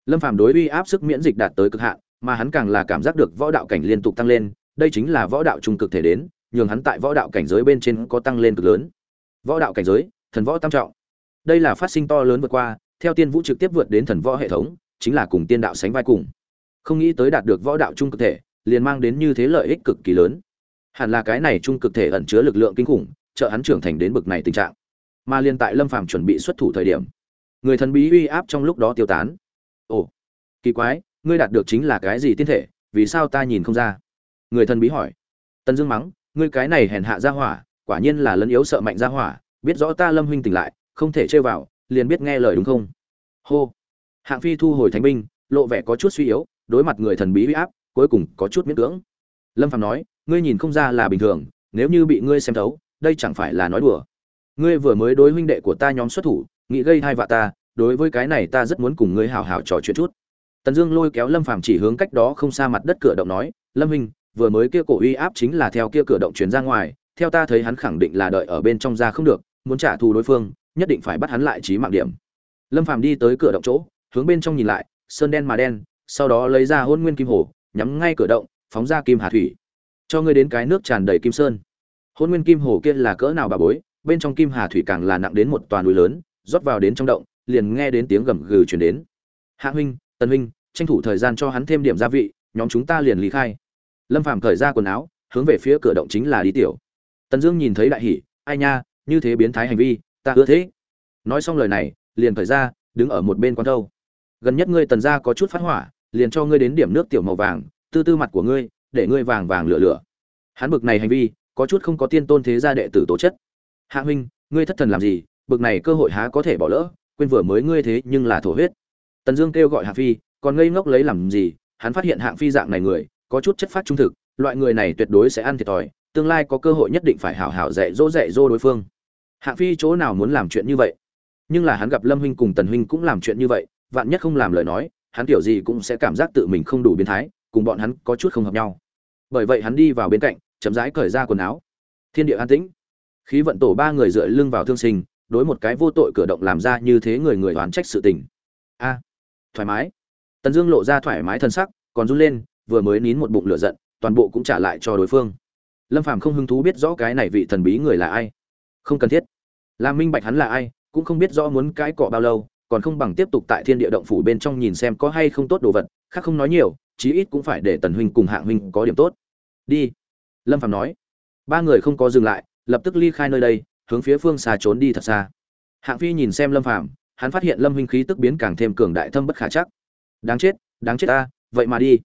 lâm phạm đối uy áp sức miễn dịch đạt tới cực hạn, mà hắn càng là cảm giác được võ đạo cảnh liên tục tăng lên, đây chính là võ đạo trung cực thể đến, nhường hắn tại võ đạo cảnh giới bên trên có tăng lên cực lớn. Võ đạo cảnh giới, thần võ tam trọng. Đây là phát sinh to lớn vượt qua, theo tiên vũ trực tiếp vượt đến thần võ hệ thống, chính là cùng tiên đạo sánh vai cùng. Không nghĩ tới đạt được võ đạo trung cực thể, liền mang đến như thế lợi ích cực kỳ lớn. Hẳn là cái này trung cực thể ẩn chứa lực lượng kinh khủng, trợ hắn trưởng thành đến bực này tình trạng. Mà liên tại lâm phàm chuẩn bị xuất thủ thời điểm, người thần bí uy áp trong lúc đó tiêu tán ồ, kỳ quái, ngươi đạt được chính là cái gì tiên thể, vì sao ta nhìn không ra? Người thần bí hỏi. Tần dương mắng, ngươi cái này hèn hạ ra hỏa, quả nhiên là lấn yếu sợ mạnh ra hỏa, biết rõ ta lâm huynh tỉnh lại, không thể chơi vào, liền biết nghe lời đúng không? Hô. Hạng phi thu hồi thánh binh, lộ vẻ có chút suy yếu, đối mặt người thần bí huy áp, cuối cùng có chút miễn cưỡng. Lâm phạm nói, ngươi nhìn không ra là bình thường, nếu như bị ngươi xem thấu, đây chẳng phải là nói đùa. Ngươi vừa mới đối huynh đệ của ta nhóm xuất thủ, nghĩ gây hai vạ ta đối với cái này ta rất muốn cùng ngươi hào hào trò chuyện chút. Tần dương lôi kéo lâm phàm chỉ hướng cách đó không xa mặt đất cửa động nói lâm Minh, vừa mới kia cổ uy áp chính là theo kia cửa động truyền ra ngoài theo ta thấy hắn khẳng định là đợi ở bên trong ra không được muốn trả thù đối phương nhất định phải bắt hắn lại trí mạng điểm. Lâm phàm đi tới cửa động chỗ hướng bên trong nhìn lại sơn đen mà đen sau đó lấy ra hôn nguyên kim hồ nhắm ngay cửa động phóng ra kim hà thủy. Cho ngươi đến cái nước tràn đầy kim sơn. Hôn nguyên kim hồ kia là cỡ nào bà bối bên trong kim hà thủy càng là nặng đến một toàn núi lớn rót vào đến trong động liền nghe đến tiếng gầm gừ chuyển đến. Hạ huynh, tần huynh, tranh thủ thời gian cho hắn thêm điểm gia vị, nhóm chúng ta liền lý khai. Lâm phàm cởi ra quần áo, hướng về phía cửa động chính là đi tiểu. Tần dương nhìn thấy đại hỉ, ai nha, như thế biến thái hành vi, ta ưa thế. Nói xong lời này, liền cởi ra, đứng ở một bên quán thâu. Gần nhất ngươi tần gia có chút phát hỏa, liền cho ngươi đến điểm nước tiểu màu vàng, tư tư mặt của ngươi, để ngươi vàng vàng lửa lửa. Hắn bực này hành vi, có chút không có tiên tôn thế gia đệ tử tố chất. Hạ huynh, ngươi thất thần làm gì, bực này cơ hội há có thể bỏ lỡ quên vừa mới ngươi thế nhưng là thổ huyết. Tần dương kêu gọi hạng phi, còn ngây ngốc lấy làm gì, hắn phát hiện hạng phi dạng này người, có chút chất phát trung thực, loại người này tuyệt đối sẽ ăn thiệt thòi, tương lai có cơ hội nhất định phải hảo hảo dạy dỗ dạy dỗ đối phương. Hạng phi chỗ nào muốn làm chuyện như vậy? Nhưng là hắn gặp lâm huynh cùng tần huynh cũng làm chuyện như vậy, vạn nhất không làm lời nói, hắn kiểu gì cũng sẽ cảm giác tự mình không đủ biến thái, cùng bọn hắn có chút không hợp nhau. Bởi vậy hắn đi vào bên cạnh, chậm rãi cởi ra quần áo. Thiên địa an tĩnh. Khí vận tổ ba người dựa lưng vào thương sinh đối một cái vô tội cử động làm ra như thế người người oán trách sự tình. A, thoải mái. Tần dương lộ ra thoải mái thân sắc, còn run lên, vừa mới nín một bụng lửa giận, toàn bộ cũng trả lại cho đối phương. Lâm phàm không hứng thú biết rõ cái này vị thần bí người là ai. Không cần thiết. Làm minh bạch hắn là ai, cũng không biết rõ muốn cái cọ bao lâu, còn không bằng tiếp tục tại thiên địa động phủ bên trong nhìn xem có hay không tốt đồ vật, khác không nói nhiều, chí ít cũng phải để tần huynh cùng hạng huynh có điểm tốt. Đi. Lâm phàm nói. Ba người không có dừng lại, lập tức ly khai nơi đây hướng phía phương xa trốn đi thật xa. Hạng phi nhìn xem lâm phàm, hắn phát hiện lâm huynh khí tức biến càng thêm cường đại thâm bất khả chắc. Đáng chết đáng chết ta, vậy mà đi.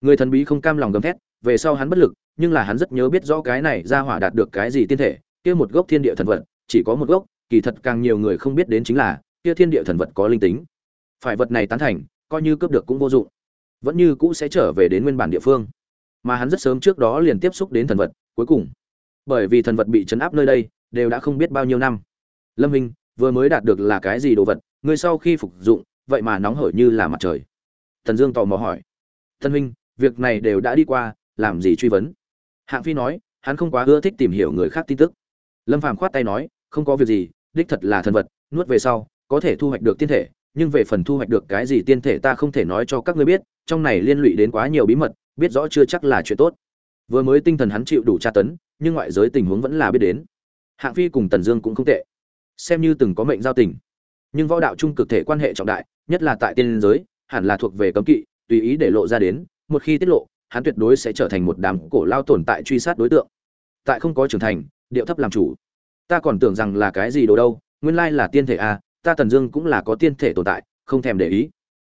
Người thần bí không cam lòng gầm thét, về sau hắn bất lực, nhưng là hắn rất nhớ biết rõ cái này ra hỏa đạt được cái gì tiên thể, kia một gốc thiên địa thần vật, chỉ có một gốc, kỳ thật càng nhiều người không biết đến chính là, kia thiên địa thần vật có linh tính. Phải vật này tán thành, coi như cướp được cũng vô dụng. Vẫn như cũ sẽ trở về đến nguyên bản địa phương. Mà hắn rất sớm trước đó liền tiếp xúc đến thần vật, cuối cùng. Bởi vì thần vật bị chấn áp nơi đây đều đã không biết bao nhiêu năm. Lâm minh, vừa mới đạt được là cái gì đồ vật, ngươi sau khi phục dụng, vậy mà nóng hổi như là mặt trời. Thần dương tò mò hỏi. Thân huynh việc này đều đã đi qua, làm gì truy vấn? Hạng phi nói, hắn không quá ưa thích tìm hiểu người khác tin tức. Lâm phàm khoát tay nói, không có việc gì, đích thật là thần vật, nuốt về sau, có thể thu hoạch được tiên thể, nhưng về phần thu hoạch được cái gì tiên thể ta không thể nói cho các ngươi biết, trong này liên lụy đến quá nhiều bí mật, biết rõ chưa chắc là chuyện tốt. Vừa mới tinh thần hắn chịu đủ tra tấn, nhưng ngoại giới tình huống vẫn là biết đến hạng phi cùng tần dương cũng không tệ. Xem như từng có mệnh giao tình. Nhưng võ đạo trung cực thể quan hệ trọng đại nhất là tại tiên giới hẳn là thuộc về cấm kỵ tùy ý để lộ ra đến một khi tiết lộ hắn tuyệt đối sẽ trở thành một đám cổ lao tồn tại truy sát đối tượng. Tại không có trưởng thành điệu thấp làm chủ. Ta còn tưởng rằng là cái gì đồ đâu nguyên lai là tiên thể a à, ta tần dương cũng là có tiên thể tồn tại không thèm để ý.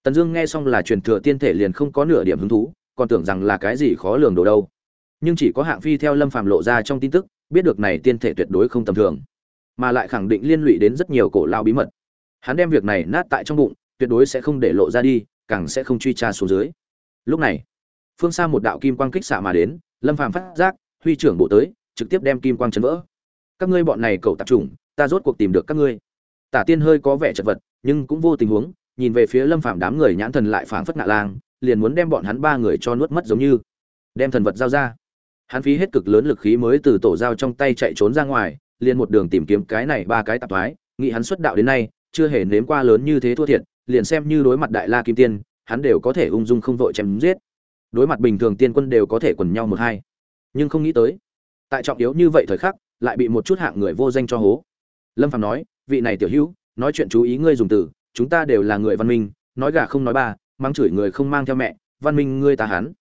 Tần dương nghe xong là truyền thừa tiên thể liền không có nửa điểm hứng thú còn tưởng rằng là cái gì khó lường đồ đâu. Nhưng chỉ có hạng phi theo lâm phàm lộ ra trong tin tức biết được này tiên thể tuyệt đối không tầm thường, mà lại khẳng định liên lụy đến rất nhiều cổ lao bí mật. Hắn đem việc này nát tại trong bụng, tuyệt đối sẽ không để lộ ra đi, càng sẽ không truy tra xuống dưới. Lúc này, phương xa một đạo kim quang kích xạ mà đến, lâm phàm phát giác, huy trưởng bộ tới, trực tiếp đem kim quang chấn vỡ. Các ngươi bọn này cậu tạp chủng, ta rốt cuộc tìm được các ngươi. Tả tiên hơi có vẻ chật vật, nhưng cũng vô tình huống, nhìn về phía lâm phàm đám người nhãn thần lại phảng phất ngạ lang, liền muốn đem bọn hắn ba người cho nuốt mất giống như. Đem thần vật giao ra hắn phí hết cực lớn lực khí mới từ tổ giao trong tay chạy trốn ra ngoài, liền một đường tìm kiếm cái này ba cái tạp thoái, nghĩ hắn xuất đạo đến nay, chưa hề nếm qua lớn như thế thua thiệt, liền xem như đối mặt đại la kim tiên, hắn đều có thể ung dung không vội chém giết. Đối mặt bình thường tiên quân đều có thể quần nhau một hai. Nhưng không nghĩ tới, tại trọng yếu như vậy thời khắc, lại bị một chút hạng người vô danh cho hố. Lâm phạm nói, vị này tiểu hữu, nói chuyện chú ý ngươi dùng từ, chúng ta đều là người văn minh, nói gà không nói ba mang chửi người không mang theo mẹ, văn minh ngươi ta hắn.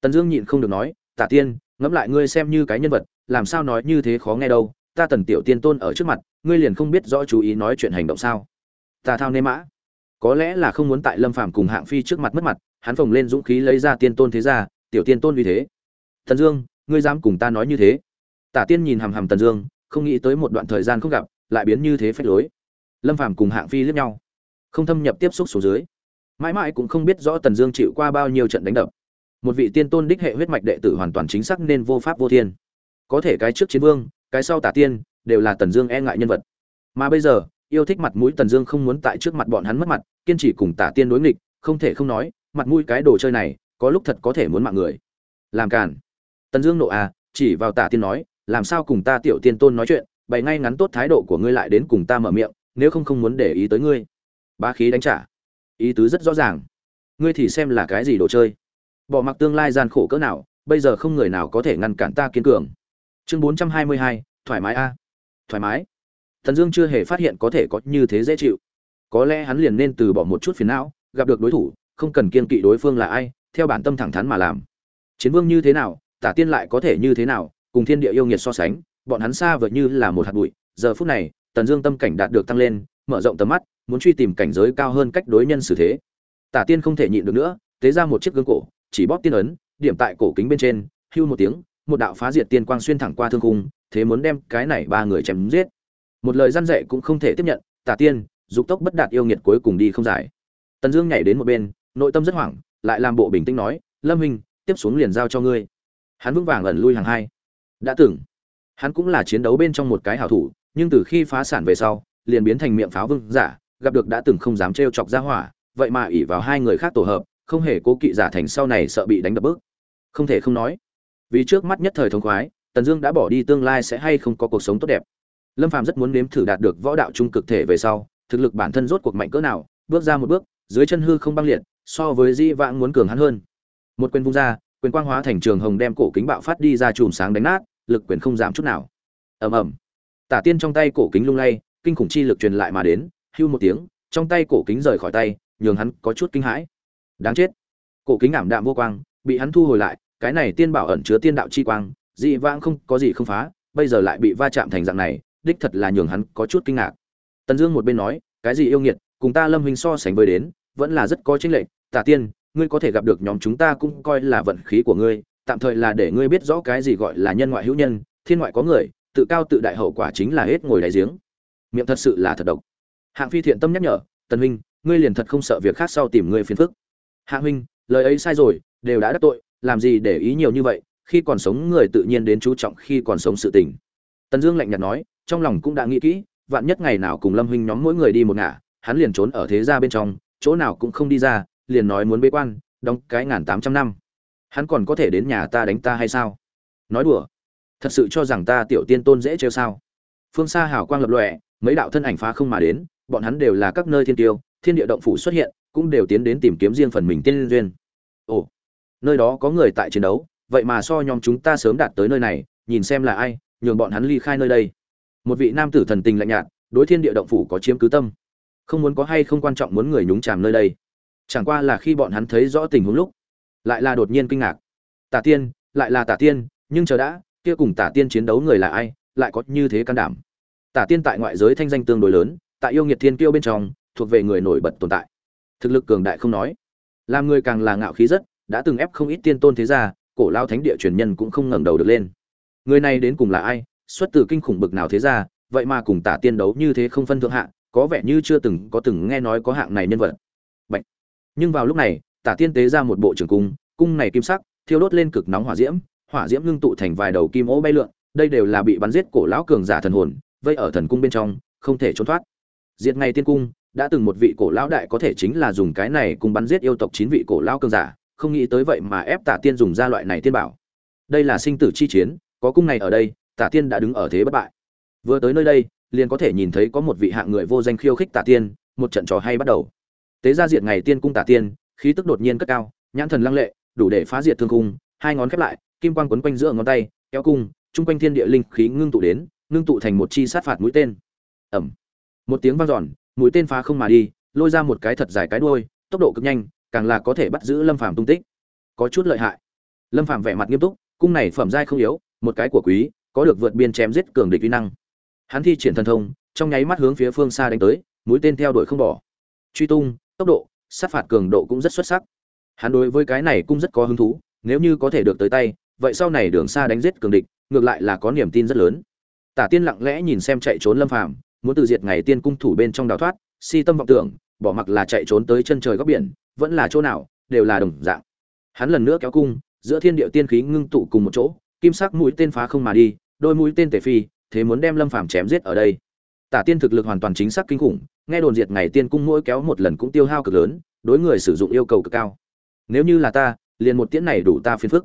Tần dương nhịn không được nói tả tiên ngẫm lại ngươi xem như cái nhân vật, làm sao nói như thế khó nghe đâu, ta tần tiểu tiên tôn ở trước mặt, ngươi liền không biết rõ chú ý nói chuyện hành động sao. Ta thao nê mã. Có lẽ là không muốn tại lâm phàm cùng hạng phi trước mặt mất mặt, hắn phồng lên dũng khí lấy ra tiên tôn thế ra tiểu tiên tôn vì thế. Thần dương, ngươi dám cùng ta nói như thế? Tả tiên nhìn hằm hằm tần dương, không nghĩ tới một đoạn thời gian không gặp, lại biến như thế phách lối. Lâm phàm cùng hạng phi liếc nhau, không thâm nhập tiếp xúc xuống dưới. Mãi mãi cũng không biết rõ tần dương chịu qua bao nhiêu trận đánh đập một vị tiên tôn đích hệ huyết mạch đệ tử hoàn toàn chính xác nên vô pháp vô thiên. Có thể cái trước chiến vương, cái sau tả tiên, đều là tần dương e ngại nhân vật. Mà bây giờ, yêu thích mặt mũi tần dương không muốn tại trước mặt bọn hắn mất mặt, kiên trì cùng tả tiên đối nghịch, không thể không nói, mặt mũi cái đồ chơi này, có lúc thật có thể muốn mạng người. Làm cản tần dương nộ à chỉ vào tả tiên nói, làm sao cùng ta tiểu tiên tôn nói chuyện, bày ngay ngắn tốt thái độ của ngươi lại đến cùng ta mở miệng, nếu không không muốn để ý tới ngươi. Ba khí đánh trả. Ý tứ rất rõ ràng. Ngươi thì xem là cái gì đồ chơi? Bỏ mặc tương lai gian khổ cỡ nào, bây giờ không người nào có thể ngăn cản ta kiên cường. Chương bốn trăm hai mươi hai, thoải mái a. Thoải mái. Thần dương chưa hề phát hiện có thể có như thế dễ chịu. Có lẽ hắn liền nên từ bỏ một chút phiền não, gặp được đối thủ, không cần kiên kỵ đối phương là ai, theo bản tâm thẳng thắn mà làm. Chiến vương như thế nào, tả tiên lại có thể như thế nào, cùng thiên địa yêu nghiệt so sánh, bọn hắn xa vượt như là một hạt bụi. Giờ phút này, tần dương tâm cảnh đạt được tăng lên, mở rộng tầm mắt, muốn truy tìm cảnh giới cao hơn cách đối nhân xử thế. Tả tiên không thể nhịn được nữa, tế ra một chiếc gương cổ chỉ bóp tiên ấn điểm tại cổ kính bên trên hưu một tiếng một đạo phá diệt tiên quang xuyên thẳng qua thương khung, thế muốn đem cái này ba người chém giết. Một lời răn dạy cũng không thể tiếp nhận tả tiên dục tốc bất đạt yêu nghiệt cuối cùng đi không giải. Tần dương nhảy đến một bên nội tâm rất hoảng lại làm bộ bình tĩnh nói lâm huynh, tiếp xuống liền giao cho ngươi. Hắn vững vàng ẩn lui hàng hai. Đã từng hắn cũng là chiến đấu bên trong một cái hảo thủ nhưng từ khi phá sản về sau liền biến thành miệng pháo vương giả gặp được đã từng không dám trêu chọc ra hỏa vậy mà ỷ vào hai người khác tổ hợp không hề cố kỵ giả thành sau này sợ bị đánh đập bước không thể không nói, vì trước mắt nhất thời thông khoái, tần dương đã bỏ đi tương lai sẽ hay không có cuộc sống tốt đẹp. Lâm phàm rất muốn nếm thử đạt được võ đạo trung cực thể về sau, thực lực bản thân rốt cuộc mạnh cỡ nào, bước ra một bước, dưới chân hư không băng liệt, so với di vãng muốn cường hắn hơn. Một quyền vung ra, quyền quang hóa thành trường hồng đem cổ kính bạo phát đi ra chùm sáng đánh nát, lực quyền không giảm chút nào. Ầm ầm. Tả tiên trong tay cổ kính lung lay, kinh khủng chi lực truyền lại mà đến, hưu một tiếng, trong tay cổ kính rời khỏi tay, nhường hắn có chút kinh hãi đáng chết. Cổ kính ảm đạm vô quang, bị hắn thu hồi lại, cái này tiên bảo ẩn chứa tiên đạo chi quang, dị vãng không có gì không phá, bây giờ lại bị va chạm thành dạng này, đích thật là nhường hắn có chút kinh ngạc. Tần dương một bên nói, cái gì yêu nghiệt, cùng ta lâm huynh so sánh với đến, vẫn là rất có chính lệ. tả tiên, ngươi có thể gặp được nhóm chúng ta cũng coi là vận khí của ngươi, tạm thời là để ngươi biết rõ cái gì gọi là nhân ngoại hữu nhân, thiên ngoại có người, tự cao tự đại hậu quả chính là hết ngồi đáy giếng. Miệng thật sự là thật độc. Hạng phi thiện tâm nhắc nhở, tần huynh, ngươi liền thật không sợ việc khác sau tìm ngươi phiền phức. Hạ huynh, lời ấy sai rồi, đều đã đắc tội, làm gì để ý nhiều như vậy, khi còn sống người tự nhiên đến chú trọng khi còn sống sự tình. Tần dương lạnh nhạt nói, trong lòng cũng đã nghĩ kỹ, vạn nhất ngày nào cùng lâm huynh nhóm mỗi người đi một ngả, hắn liền trốn ở thế gia bên trong, chỗ nào cũng không đi ra, liền nói muốn bế quan, đóng cái ngàn tám trăm năm. Hắn còn có thể đến nhà ta đánh ta hay sao? Nói đùa. Thật sự cho rằng ta tiểu tiên tôn dễ trêu sao? Phương xa hào quang lập lòe, mấy đạo thân ảnh phá không mà đến, bọn hắn đều là các nơi thiên tiêu, thiên địa động phủ xuất hiện cũng đều tiến đến tìm kiếm riêng phần mình tiên duyên. Ồ, nơi đó có người tại chiến đấu, vậy mà so nhóm chúng ta sớm đạt tới nơi này, nhìn xem là ai, nhường bọn hắn ly khai nơi đây. Một vị nam tử thần tình lạnh nhạt, đối thiên địa động phủ có chiếm cứ tâm. Không muốn có hay không quan trọng muốn người nhúng chàm nơi đây. Chẳng qua là khi bọn hắn thấy rõ tình huống lúc, lại là đột nhiên kinh ngạc. Tả tiên, lại là tả tiên, nhưng chờ đã, kia cùng tả tiên chiến đấu người là ai, lại có như thế can đảm. Tả tiên tại ngoại giới thanh danh tương đối lớn, tại yêu nghiệt thiên kiêu bên trong, thuộc về người nổi bật tồn tại thực lực cường đại không nói. Làm người càng là ngạo khí rất, đã từng ép không ít tiên tôn thế gia, cổ lao thánh địa truyền nhân cũng không ngẩng đầu được lên. Người này đến cùng là ai, xuất từ kinh khủng bực nào thế gia, vậy mà cùng tả tiên đấu như thế không phân thượng hạng có vẻ như chưa từng có từng nghe nói có hạng này nhân vật. Bạch. nhưng vào lúc này, tả tiên tế ra một bộ trường cung cung này kim sắc, thiêu đốt lên cực nóng hỏa diễm hỏa diễm ngưng tụ thành vài đầu kim ố bay lượn, đây đều là bị bắn giết cổ lão cường giả thần hồn, vây ở thần cung bên trong, không thể trốn thoát. Diệt ngày tiên cung đã từng một vị cổ lão đại có thể chính là dùng cái này cùng bắn giết yêu tộc chín vị cổ lão cường giả, không nghĩ tới vậy mà ép tả tiên dùng ra loại này tiên bảo. Đây là sinh tử chi chiến, có cung này ở đây, tả tiên đã đứng ở thế bất bại. Vừa tới nơi đây, liền có thể nhìn thấy có một vị hạng người vô danh khiêu khích tả tiên, một trận trò hay bắt đầu. Tế ra diệt ngày tiên cung tả tiên, khí tức đột nhiên cất cao, nhãn thần lăng lệ, đủ để phá diệt thương cung, hai ngón khép lại, kim quang quấn quanh giữa ngón tay, kéo cung chung quanh thiên địa linh khí ngưng tụ đến, ngưng tụ thành một chi sát phạt mũi tên. Ẩm một tiếng vang dọn mũi tên phá không mà đi, lôi ra một cái thật dài cái đuôi, tốc độ cực nhanh, càng là có thể bắt giữ lâm phàm tung tích. Có chút lợi hại. Lâm phàm vẻ mặt nghiêm túc, cung này phẩm giai không yếu, một cái của quý, có được vượt biên chém giết cường địch uy năng. Hắn thi triển thần thông, trong nháy mắt hướng phía phương xa đánh tới, mũi tên theo đuổi không bỏ. Truy tung, tốc độ, sát phạt cường độ cũng rất xuất sắc. Hắn đối với cái này cũng rất có hứng thú, nếu như có thể được tới tay, vậy sau này đường xa đánh giết cường địch, ngược lại là có niềm tin rất lớn. Tả tiên lặng lẽ nhìn xem chạy trốn lâm phàm muốn từ diệt ngày tiên cung thủ bên trong đào thoát, si tâm vọng tưởng, bỏ mặc là chạy trốn tới chân trời góc biển, vẫn là chỗ nào, đều là đồng dạng. Hắn lần nữa kéo cung, giữa thiên địa tiên khí ngưng tụ cùng một chỗ, kim sắc mũi tên phá không mà đi, đôi mũi tên tề phi, thế muốn đem lâm phàm chém giết ở đây. Tả tiên thực lực hoàn toàn chính xác kinh khủng, nghe đồn diệt ngày tiên cung mỗi kéo một lần cũng tiêu hao cực lớn, đối người sử dụng yêu cầu cực cao. Nếu như là ta, liền một tiễn này đủ ta phiền phức.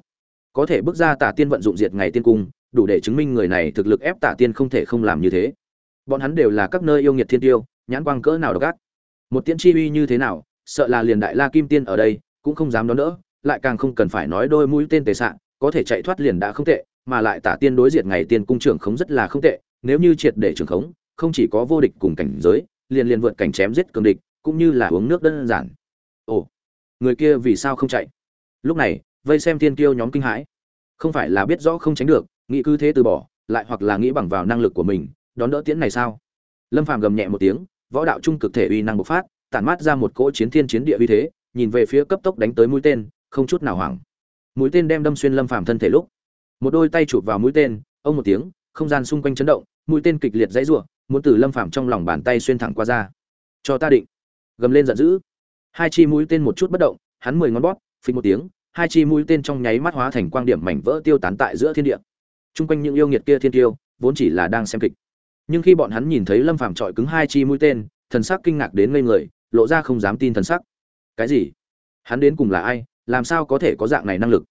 Có thể bước ra tả tiên vận dụng diệt ngày tiên cung, đủ để chứng minh người này thực lực ép tả tiên không thể không làm như thế bọn hắn đều là các nơi yêu nghiệt thiên tiêu, nhãn quang cỡ nào độc ác. Một tiễn chi uy như thế nào, sợ là liền đại la kim tiên ở đây, cũng không dám đón đỡ, lại càng không cần phải nói đôi mũi tên tề sạn có thể chạy thoát liền đã không tệ, mà lại tả tiên đối diệt ngày tiên cung trưởng khống rất là không tệ, nếu như triệt để trưởng khống, không chỉ có vô địch cùng cảnh giới, liền liền vượt cảnh chém giết cường địch, cũng như là uống nước đơn giản. Ồ, người kia vì sao không chạy? Lúc này, vây xem tiên kiêu nhóm kinh hãi. Không phải là biết rõ không tránh được, nghĩ cứ thế từ bỏ, lại hoặc là nghĩ bằng vào năng lực của mình đón đỡ tiễn này sao? Lâm phàm gầm nhẹ một tiếng, võ đạo trung cực thể uy năng bộc phát, tản mát ra một cỗ chiến thiên chiến địa uy thế, nhìn về phía cấp tốc đánh tới mũi tên, không chút nào hoảng. Mũi tên đem đâm xuyên lâm phàm thân thể lúc. Một đôi tay chụp vào mũi tên, ông một tiếng, không gian xung quanh chấn động, mũi tên kịch liệt dãy rủa, muốn từ lâm phàm trong lòng bàn tay xuyên thẳng qua ra. Cho ta định. Gầm lên giận dữ. Hai chi mũi tên một chút bất động, hắn mười ngón bóp phình một tiếng, hai chi mũi tên trong nháy mắt hóa thành quang điểm mảnh vỡ tiêu tán tại giữa thiên địa. Chung quanh những yêu nghiệt kia thiên tiêu, vốn chỉ là đang xem kịch nhưng khi bọn hắn nhìn thấy lâm phàm trọi cứng hai chi mũi tên, thần sắc kinh ngạc đến ngây người, lộ ra không dám tin thần sắc. Cái gì? Hắn đến cùng là ai? Làm sao có thể có dạng này năng lực?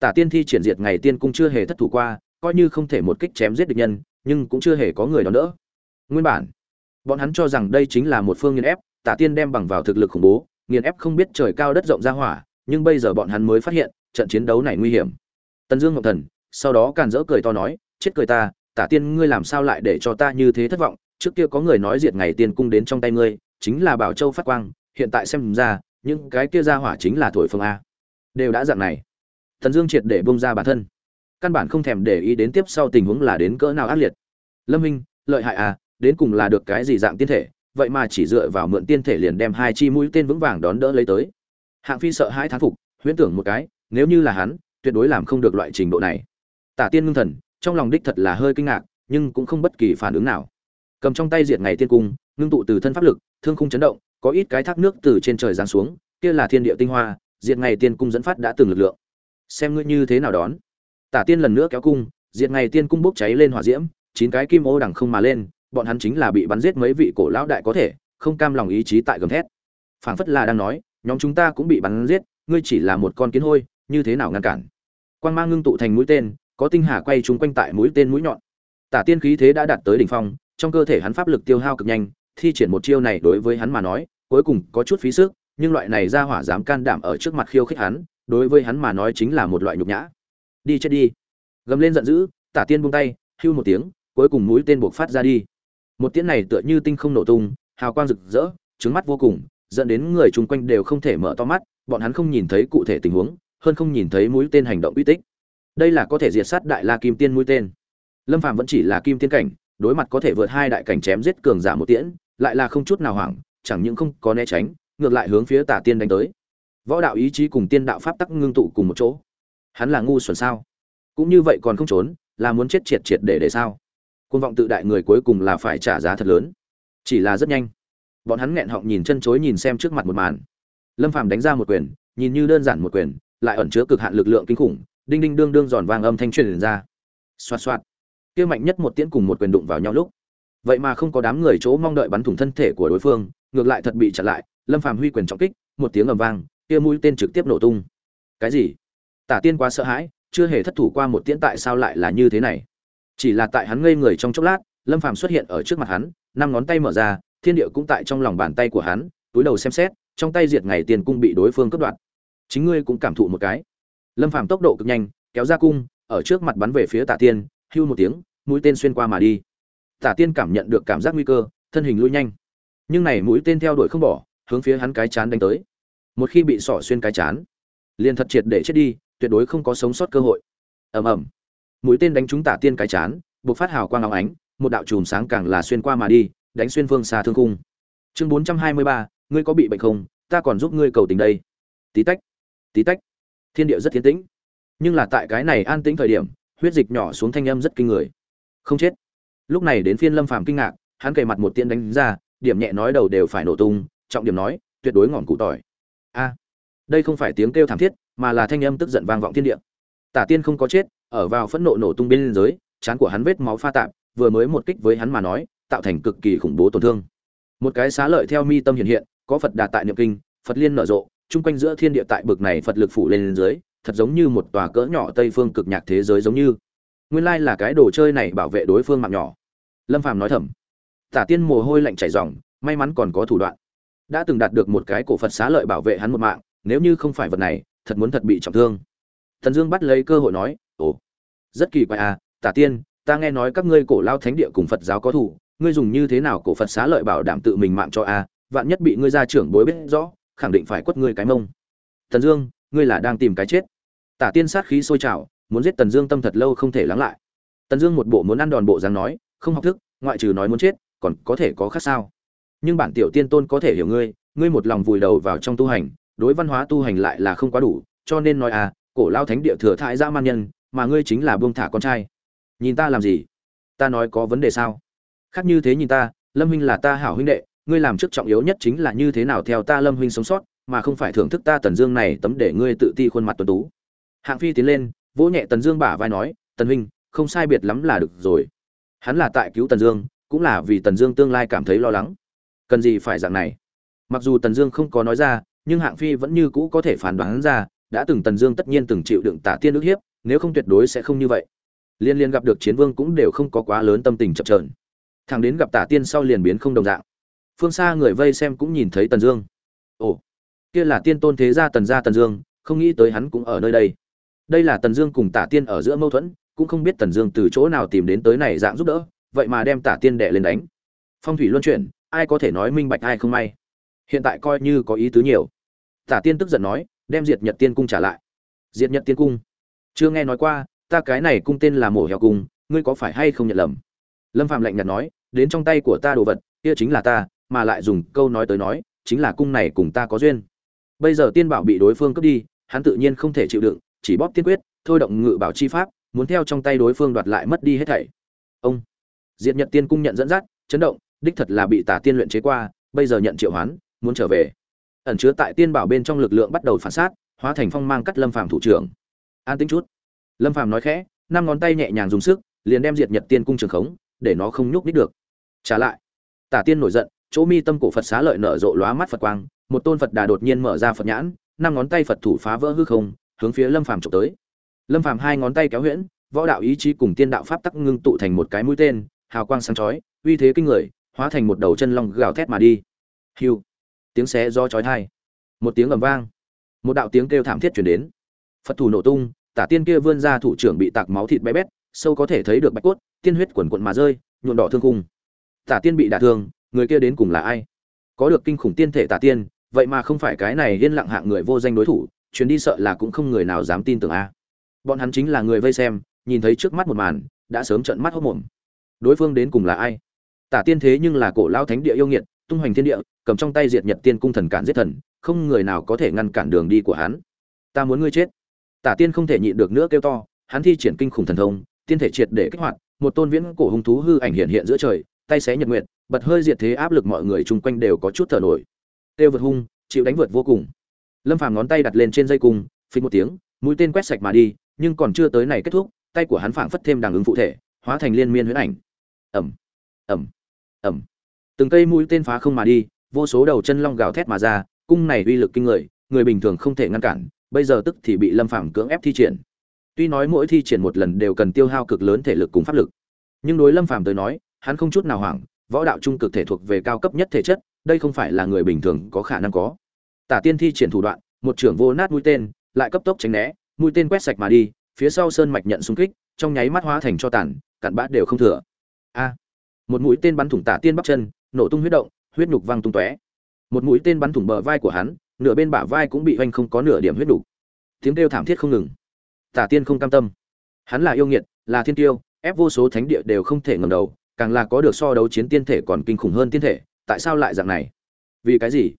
Tả tiên thi triển diệt ngày tiên cung chưa hề thất thủ qua, coi như không thể một kích chém giết địch nhân, nhưng cũng chưa hề có người đón đỡ. Nguyên bản, bọn hắn cho rằng đây chính là một phương nghiền ép, tả tiên đem bằng vào thực lực khủng bố, nghiền ép không biết trời cao đất rộng ra hỏa, nhưng bây giờ bọn hắn mới phát hiện, trận chiến đấu này nguy hiểm. Tần dương ngọc thần sau đó càn rỡ cười to nói, chết cười ta tả tiên ngươi làm sao lại để cho ta như thế thất vọng? Trước kia có người nói diệt ngày tiên cung đến trong tay ngươi, chính là bảo châu phát quang, hiện tại xem ra, những cái kia ra hỏa chính là thổi phương a. Đều đã dạng này. Thần dương triệt để bông ra bản thân. Căn bản không thèm để ý đến tiếp sau tình huống là đến cỡ nào ác liệt. Lâm minh, lợi hại à đến cùng là được cái gì dạng tiên thể? Vậy mà chỉ dựa vào mượn tiên thể liền đem hai chi mũi tên vững vàng đón đỡ lấy tới. Hạng phi sợ hãi thán phục, huyễn tưởng một cái, nếu như là hắn, tuyệt đối làm không được loại trình độ này. Tả tiên ngưng thần trong lòng đích thật là hơi kinh ngạc, nhưng cũng không bất kỳ phản ứng nào. Cầm trong tay diệt ngày tiên cung, ngưng tụ từ thân pháp lực, thương khung chấn động, có ít cái thác nước từ trên trời giáng xuống, kia là thiên địa tinh hoa, diệt ngày tiên cung dẫn phát đã từng lực lượng. Xem ngươi như thế nào đón. Tả tiên lần nữa kéo cung, diệt ngày tiên cung bốc cháy lên hỏa diễm, chín cái kim ô đằng không mà lên, bọn hắn chính là bị bắn giết mấy vị cổ lão đại có thể, không cam lòng ý chí tại gầm thét. Phảng phất là đang nói, nhóm chúng ta cũng bị bắn giết, ngươi chỉ là một con kiến hôi, như thế nào ngăn cản? Quang mang ngưng tụ thành mũi tên có tinh hà quay chúng quanh tại mũi tên mũi nhọn. Tả tiên khí thế đã đạt tới đỉnh phong, trong cơ thể hắn pháp lực tiêu hao cực nhanh, thi triển một chiêu này đối với hắn mà nói, cuối cùng có chút phí sức, nhưng loại này ra hỏa dám can đảm ở trước mặt khiêu khích hắn, đối với hắn mà nói chính là một loại nhục nhã. Đi chết đi. Gầm lên giận dữ, tả tiên buông tay, hưu một tiếng, cuối cùng mũi tên buộc phát ra đi. Một tiếng này tựa như tinh không nổ tung, hào quang rực rỡ trứng mắt vô cùng, dẫn đến người chung quanh đều không thể mở to mắt, bọn hắn không nhìn thấy cụ thể tình huống, hơn không nhìn thấy mũi tên hành động uy tích đây là có thể diệt sát đại la kim tiên mũi tên. Lâm phàm vẫn chỉ là kim tiên cảnh, đối mặt có thể vượt hai đại cảnh chém giết cường giả một tiễn, lại là không chút nào hoảng, chẳng những không có né tránh, ngược lại hướng phía tả tiên đánh tới. Võ đạo ý chí cùng tiên đạo pháp tắc ngưng tụ cùng một chỗ. Hắn là ngu xuẩn sao? Cũng như vậy còn không trốn, là muốn chết triệt triệt để để sao? Côn vọng tự đại người cuối cùng là phải trả giá thật lớn. Chỉ là rất nhanh. Bọn hắn nghẹn họng nhìn chân chối nhìn xem trước mặt một màn. Lâm phàm đánh ra một quyền, nhìn như đơn giản một quyền, lại ẩn chứa cực hạn lực lượng kinh khủng đinh đinh đương đương giòn vang âm thanh truyền ra. Xoạt xoạt. Kia mạnh nhất một tiễn cùng một quyền đụng vào nhau lúc. Vậy mà không có đám người chỗ mong đợi bắn thủng thân thể của đối phương, ngược lại thật bị chặn lại, lâm phàm huy quyền trọng kích, một tiếng ầm vang, kia mũi tên trực tiếp nổ tung. Cái gì? Tả tiên quá sợ hãi, chưa hề thất thủ qua một tiễn tại sao lại là như thế này? Chỉ là tại hắn ngây người trong chốc lát, lâm phàm xuất hiện ở trước mặt hắn, năm ngón tay mở ra, thiên địa cũng tại trong lòng bàn tay của hắn, túi đầu xem xét, trong tay diệt ngày tiền cung bị đối phương cướp đoạt. Chính ngươi cũng cảm thụ một cái lâm phàm tốc độ cực nhanh, kéo ra cung, ở trước mặt bắn về phía tả tiên, hưu một tiếng, mũi tên xuyên qua mà đi. Tả tiên cảm nhận được cảm giác nguy cơ, thân hình lui nhanh. Nhưng này mũi tên theo đuổi không bỏ, hướng phía hắn cái chán đánh tới. Một khi bị sỏ xuyên cái chán, liền thật triệt để chết đi, tuyệt đối không có sống sót cơ hội. Ầm ầm. Mũi tên đánh trúng tả tiên cái chán buộc phát hào quang áo ánh, một đạo chùm sáng càng là xuyên qua mà đi, đánh xuyên phương xa thương cung. Chương bốn trăm hai mươi ba, ngươi có bị bệnh không? Ta còn giúp ngươi cầu tình đây. Tí tách. Tí tách thiên địa rất thiên tĩnh. Nhưng là tại cái này an tĩnh thời điểm, huyết dịch nhỏ xuống thanh âm rất kinh người. Không chết. Lúc này đến phiên lâm phàm kinh ngạc, hắn kề mặt một tiên đánh ra, điểm nhẹ nói đầu đều phải nổ tung, trọng điểm nói, tuyệt đối ngọn cụ tỏi. A. Đây không phải tiếng kêu thảm thiết, mà là thanh âm tức giận vang vọng thiên địa. Tả tiên không có chết, ở vào phẫn nộ nổ tung bên dưới, chán của hắn vết máu pha tạp, vừa mới một kích với hắn mà nói, tạo thành cực kỳ khủng bố tổn thương. Một cái xá lợi theo mi tâm hiện hiện, có phật đạt tại niệm kinh, phật liên nở rộ chung quanh giữa thiên địa tại bực này phật lực phủ lên dưới, thật giống như một tòa cỡ nhỏ tây phương cực nhạc thế giới giống như. Nguyên lai là cái đồ chơi này bảo vệ đối phương mạng nhỏ. Lâm phàm nói thầm. Tả tiên mồ hôi lạnh chảy ròng, may mắn còn có thủ đoạn. Đã từng đạt được một cái cổ phật xá lợi bảo vệ hắn một mạng, nếu như không phải vật này, thật muốn thật bị trọng thương. Thần dương bắt lấy cơ hội nói, ồ, rất kỳ quái à tả tiên, ta nghe nói các ngươi cổ lao thánh địa cùng phật giáo có thủ, ngươi dùng như thế nào cổ phật xá lợi bảo đảm tự mình mạng cho a? Vạn nhất bị ngươi gia trưởng bối biết rõ khẳng định phải quất ngươi cái mông. Tần dương, ngươi là đang tìm cái chết. Tả tiên sát khí sôi trào, muốn giết tần dương tâm thật lâu không thể lắng lại. Tần dương một bộ muốn ăn đòn bộ dáng nói, không học thức, ngoại trừ nói muốn chết, còn có thể có khác sao? Nhưng bản tiểu tiên tôn có thể hiểu ngươi ngươi một lòng vùi đầu vào trong tu hành, đối văn hóa tu hành lại là không quá đủ, cho nên nói à cổ lao thánh địa thừa thãi ra man nhân, mà ngươi chính là buông thả con trai. Nhìn ta làm gì? Ta nói có vấn đề sao? Khác như thế nhìn ta, lâm huynh là ta hảo huynh đệ ngươi làm trước trọng yếu nhất chính là như thế nào theo ta lâm huynh sống sót, mà không phải thưởng thức ta tần dương này tấm để ngươi tự ti khuôn mặt tuấn tú. Hạng phi tiến lên, vỗ nhẹ tần dương bả vai nói, tần huynh, không sai biệt lắm là được rồi. Hắn là tại cứu tần dương, cũng là vì tần dương tương lai cảm thấy lo lắng. Cần gì phải dạng này? Mặc dù tần dương không có nói ra, nhưng hạng phi vẫn như cũ có thể phán đoán ra, đã từng tần dương tất nhiên từng chịu đựng tả tiên ức hiếp, nếu không tuyệt đối sẽ không như vậy. Liên liên gặp được chiến vương cũng đều không có quá lớn tâm tình chập trờn thằng đến gặp tả tiên sau liền biến không đồng dạng phương xa người vây xem cũng nhìn thấy tần dương. Ồ, kia là tiên tôn thế gia tần gia tần dương, không nghĩ tới hắn cũng ở nơi đây. Đây là tần dương cùng tả tiên ở giữa mâu thuẫn, cũng không biết tần dương từ chỗ nào tìm đến tới này dạng giúp đỡ, vậy mà đem tả tiên đệ lên đánh. Phong thủy luân chuyển, ai có thể nói minh bạch ai không may. Hiện tại coi như có ý tứ nhiều. Tả tiên tức giận nói, đem diệt nhật tiên cung trả lại. Diệt nhật tiên cung? Chưa nghe nói qua, ta cái này cung tên là mổ heo cung, ngươi có phải hay không nhận lầm? Lâm phạm lạnh nhạt nói, đến trong tay của ta đồ vật, kia chính là ta mà lại dùng câu nói tới nói, chính là cung này cùng ta có duyên. Bây giờ tiên bảo bị đối phương cướp đi, hắn tự nhiên không thể chịu đựng, chỉ bóp tiên quyết, thôi động ngự bảo chi pháp, muốn theo trong tay đối phương đoạt lại mất đi hết thảy. Ông, diệt nhật tiên cung nhận dẫn dắt, chấn động, đích thật là bị tả tiên luyện chế qua, bây giờ nhận triệu hoán, muốn trở về. Ẩn chứa tại tiên bảo bên trong lực lượng bắt đầu phản sát, hóa thành phong mang cắt lâm phàm thủ trưởng. An tính chút. Lâm phàm nói khẽ, năm ngón tay nhẹ nhàng dùng sức, liền đem diệt nhật tiên cung trường khống, để nó không nhúc nít được. Trả lại. Tả tiên nổi giận chỗ mi tâm cổ phật xá lợi nở rộ lóa mắt phật quang, một tôn phật đà đột nhiên mở ra phật nhãn, năm ngón tay phật thủ phá vỡ hư không, hướng phía lâm phàm trộm tới. Lâm phàm hai ngón tay kéo huyễn, võ đạo ý chí cùng tiên đạo pháp tắc ngưng tụ thành một cái mũi tên, hào quang sáng chói, uy thế kinh người, hóa thành một đầu chân long gào thét mà đi. Hiu, tiếng xé do chói thai một tiếng ầm vang, một đạo tiếng kêu thảm thiết truyền đến. Phật thủ nổ tung, tả tiên kia vươn ra thủ trưởng bị tạc máu thịt bé bét, sâu có thể thấy được bạch cốt, tiên huyết quần quận mà rơi nhuộn đỏ thương cung tả tiên bị đả thương người kia đến cùng là ai? Có được kinh khủng tiên thể tả tiên, vậy mà không phải cái này yên lặng hạng người vô danh đối thủ, chuyến đi sợ là cũng không người nào dám tin tưởng a. Bọn hắn chính là người vây xem, nhìn thấy trước mắt một màn, đã sớm trợn mắt hốc mồm. Đối phương đến cùng là ai? Tả tiên thế nhưng là cổ lao thánh địa yêu nghiệt, tung hoành thiên địa, cầm trong tay diệt nhật tiên cung thần cản giết thần, không người nào có thể ngăn cản đường đi của hắn. Ta muốn ngươi chết. Tả tiên không thể nhịn được nữa kêu to, hắn thi triển kinh khủng thần thông, tiên thể triệt để kích hoạt, một tôn viễn cổ hung thú hư ảnh hiện hiện giữa trời, tay xé nhật nguyện bật hơi diệt thế áp lực mọi người chung quanh đều có chút thở nổi. Tiêu vượt hung, chịu đánh vượt vô cùng. Lâm phàm ngón tay đặt lên trên dây cung phình một tiếng, mũi tên quét sạch mà đi, nhưng còn chưa tới này kết thúc, tay của hắn phảng phất thêm đằng ứng phụ thể, hóa thành liên miên huyễn ảnh. Ẩm ẩm ẩm từng cây mũi tên phá không mà đi, vô số đầu chân long gào thét mà ra, cung này uy lực kinh người người bình thường không thể ngăn cản, bây giờ tức thì bị lâm phàm cưỡng ép thi triển. Tuy nói mỗi thi triển một lần đều cần tiêu hao cực lớn thể lực cùng pháp lực, nhưng đối lâm phàm tới nói, hắn không chút nào hoảng võ đạo trung cực thể thuộc về cao cấp nhất thể chất, đây không phải là người bình thường có khả năng có. Tả tiên thi triển thủ đoạn, một trưởng vô nát mũi tên, lại cấp tốc tránh né, mũi tên quét sạch mà đi, phía sau sơn mạch nhận xung kích, trong nháy mắt hóa thành cho tàn, cặn bát đều không thừa. A! Một mũi tên bắn thủng tả tiên bắp chân, nổ tung huyết động, huyết nhục văng tung tóe. Một mũi tên bắn thủng bờ vai của hắn, nửa bên bả vai cũng bị hoành không có nửa điểm huyết đủ. tiếng kêu thảm thiết không ngừng. Tả tiên không cam tâm. Hắn là yêu nghiệt, là thiên tiêu, ép vô số thánh địa đều không thể ngẩng đầu càng là có được so đấu chiến tiên thể còn kinh khủng hơn tiên thể, tại sao lại dạng này? Vì cái gì?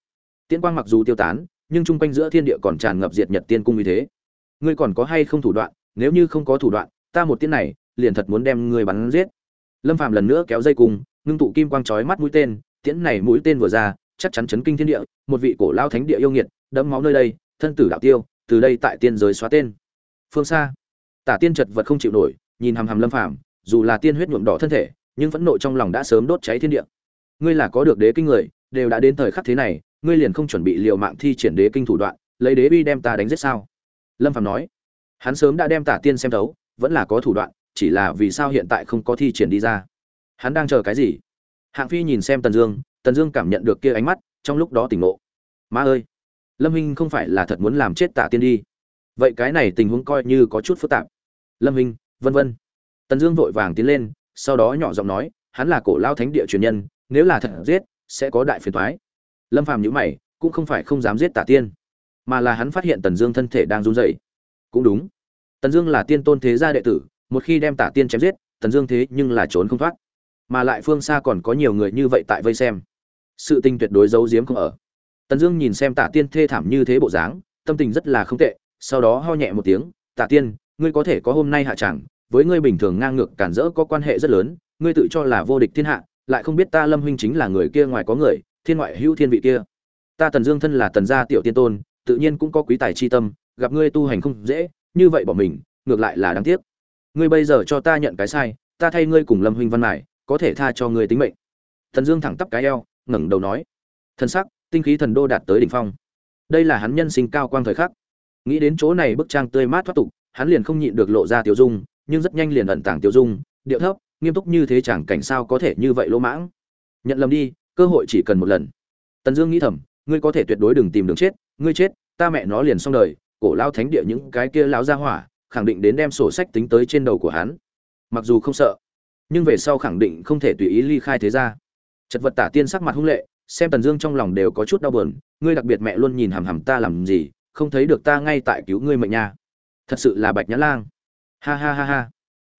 Tiên quang mặc dù tiêu tán, nhưng chung quanh giữa thiên địa còn tràn ngập diệt nhật tiên cung như thế. Ngươi còn có hay không thủ đoạn? Nếu như không có thủ đoạn, ta một tiên này, liền thật muốn đem ngươi bắn giết. Lâm phàm lần nữa kéo dây cung, ngưng tụ kim quang chói mắt mũi tên, tiễn này mũi tên vừa ra, chắc chắn chấn kinh thiên địa, một vị cổ lao thánh địa yêu nghiệt, đẫm máu nơi đây, thân tử đạo tiêu, từ đây tại tiên giới xóa tên. Phương xa, tả tiên chật vật không chịu nổi, nhìn hàm hàm lâm phàm, dù là tiên huyết nhuộm đỏ thân thể nhưng phẫn nộ trong lòng đã sớm đốt cháy thiên địa. Ngươi là có được đế kinh người đều đã đến thời khắc thế này ngươi liền không chuẩn bị liều mạng thi triển đế kinh thủ đoạn lấy đế uy đem ta đánh giết sao? Lâm phàm nói. Hắn sớm đã đem tả tiên xem thấu vẫn là có thủ đoạn chỉ là vì sao hiện tại không có thi triển đi ra. Hắn đang chờ cái gì? Hạng phi nhìn xem tần dương tần dương cảm nhận được kia ánh mắt trong lúc đó tỉnh ngộ. Ma ơi lâm Hinh không phải là thật muốn làm chết tả tiên đi. Vậy cái này tình huống coi như có chút phức tạp. Lâm Hinh, vân vân. Tần dương vội vàng tiến lên sau đó nhỏ giọng nói, hắn là cổ lao thánh địa truyền nhân, nếu là thật giết, sẽ có đại phiền thoái lâm phàm nhữ mày, cũng không phải không dám giết tả tiên, mà là hắn phát hiện tần dương thân thể đang run rẩy. Cũng đúng. Tần dương là tiên tôn thế gia đệ tử, một khi đem tả tiên chém giết, tần dương thế nhưng là trốn không thoát. Mà lại phương xa còn có nhiều người như vậy tại vây xem. Sự tình tuyệt đối giấu giếm không ở. Tần dương nhìn xem tả tiên thê thảm như thế bộ dáng, tâm tình rất là không tệ, sau đó ho nhẹ một tiếng, tả tiên, ngươi có thể có hôm nay hạ chẳng với ngươi bình thường ngang ngược cản rỡ có quan hệ rất lớn, ngươi tự cho là vô địch thiên hạ, lại không biết ta lâm huynh chính là người kia ngoài có người, thiên ngoại hữu thiên vị kia. Ta tần dương thân là tần gia tiểu tiên tôn, tự nhiên cũng có quý tài chi tâm, gặp ngươi tu hành không dễ, như vậy bỏ mình, ngược lại là đáng tiếc. Ngươi bây giờ cho ta nhận cái sai, ta thay ngươi cùng lâm huynh văn mải có thể tha cho ngươi tính mệnh. Tần dương thẳng tắp cái eo, ngẩng đầu nói. Thân sắc, tinh khí thần đô đạt tới đỉnh phong. Đây là hắn nhân sinh cao quang thời khắc. Nghĩ đến chỗ này bức trang tươi mát thoát tục, hắn liền không nhịn được lộ ra tiểu dung nhưng rất nhanh liền ẩn tàng tiêu dung, điệu thấp, nghiêm túc như thế chẳng cảnh sao có thể như vậy lỗ mãng. Nhận lầm đi, cơ hội chỉ cần một lần. Tần dương nghĩ thầm, ngươi có thể tuyệt đối đừng tìm đường chết, ngươi chết, ta mẹ nó liền xong đời, cổ lao thánh địa những cái kia láo ra hỏa, khẳng định đến đem sổ sách tính tới trên đầu của hắn. Mặc dù không sợ, nhưng về sau khẳng định không thể tùy ý ly khai thế ra chật vật tả tiên sắc mặt hung lệ, xem tần dương trong lòng đều có chút đau buồn, ngươi đặc biệt mẹ luôn nhìn hằm hằm ta làm gì, không thấy được ta ngay tại cứu ngươi mệnh nha. Thật sự là bạch nhã lang ha ha ha ha.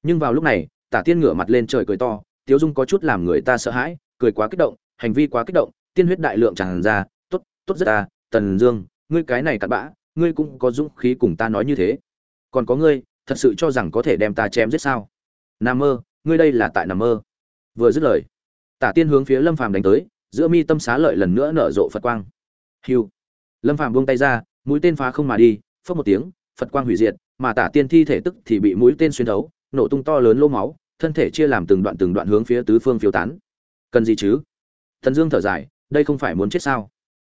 Nhưng vào lúc này, tả tiên ngửa mặt lên trời cười to, tiếu dung có chút làm người ta sợ hãi, cười quá kích động, hành vi quá kích động, tiên huyết đại lượng tràn ra, tốt tốt rất ta, tần dương, ngươi cái này cặn bã, ngươi cũng có dũng khí cùng ta nói như thế. Còn có ngươi, thật sự cho rằng có thể đem ta chém giết sao? Nam mơ, ngươi đây là tại nằm mơ. Vừa dứt lời, tả tiên hướng phía lâm phàm đánh tới, giữa mi tâm xá lợi lần nữa nở rộ phật quang. Hiu! Lâm phàm buông tay ra, mũi tên phá không mà đi phất một tiếng, phật quang hủy diệt mà tả tiên thi thể tức thì bị mũi tên xuyên thấu, nổ tung to lớn lỗ máu, thân thể chia làm từng đoạn từng đoạn hướng phía tứ phương phiêu tán. Cần gì chứ? Thần dương thở dài, đây không phải muốn chết sao?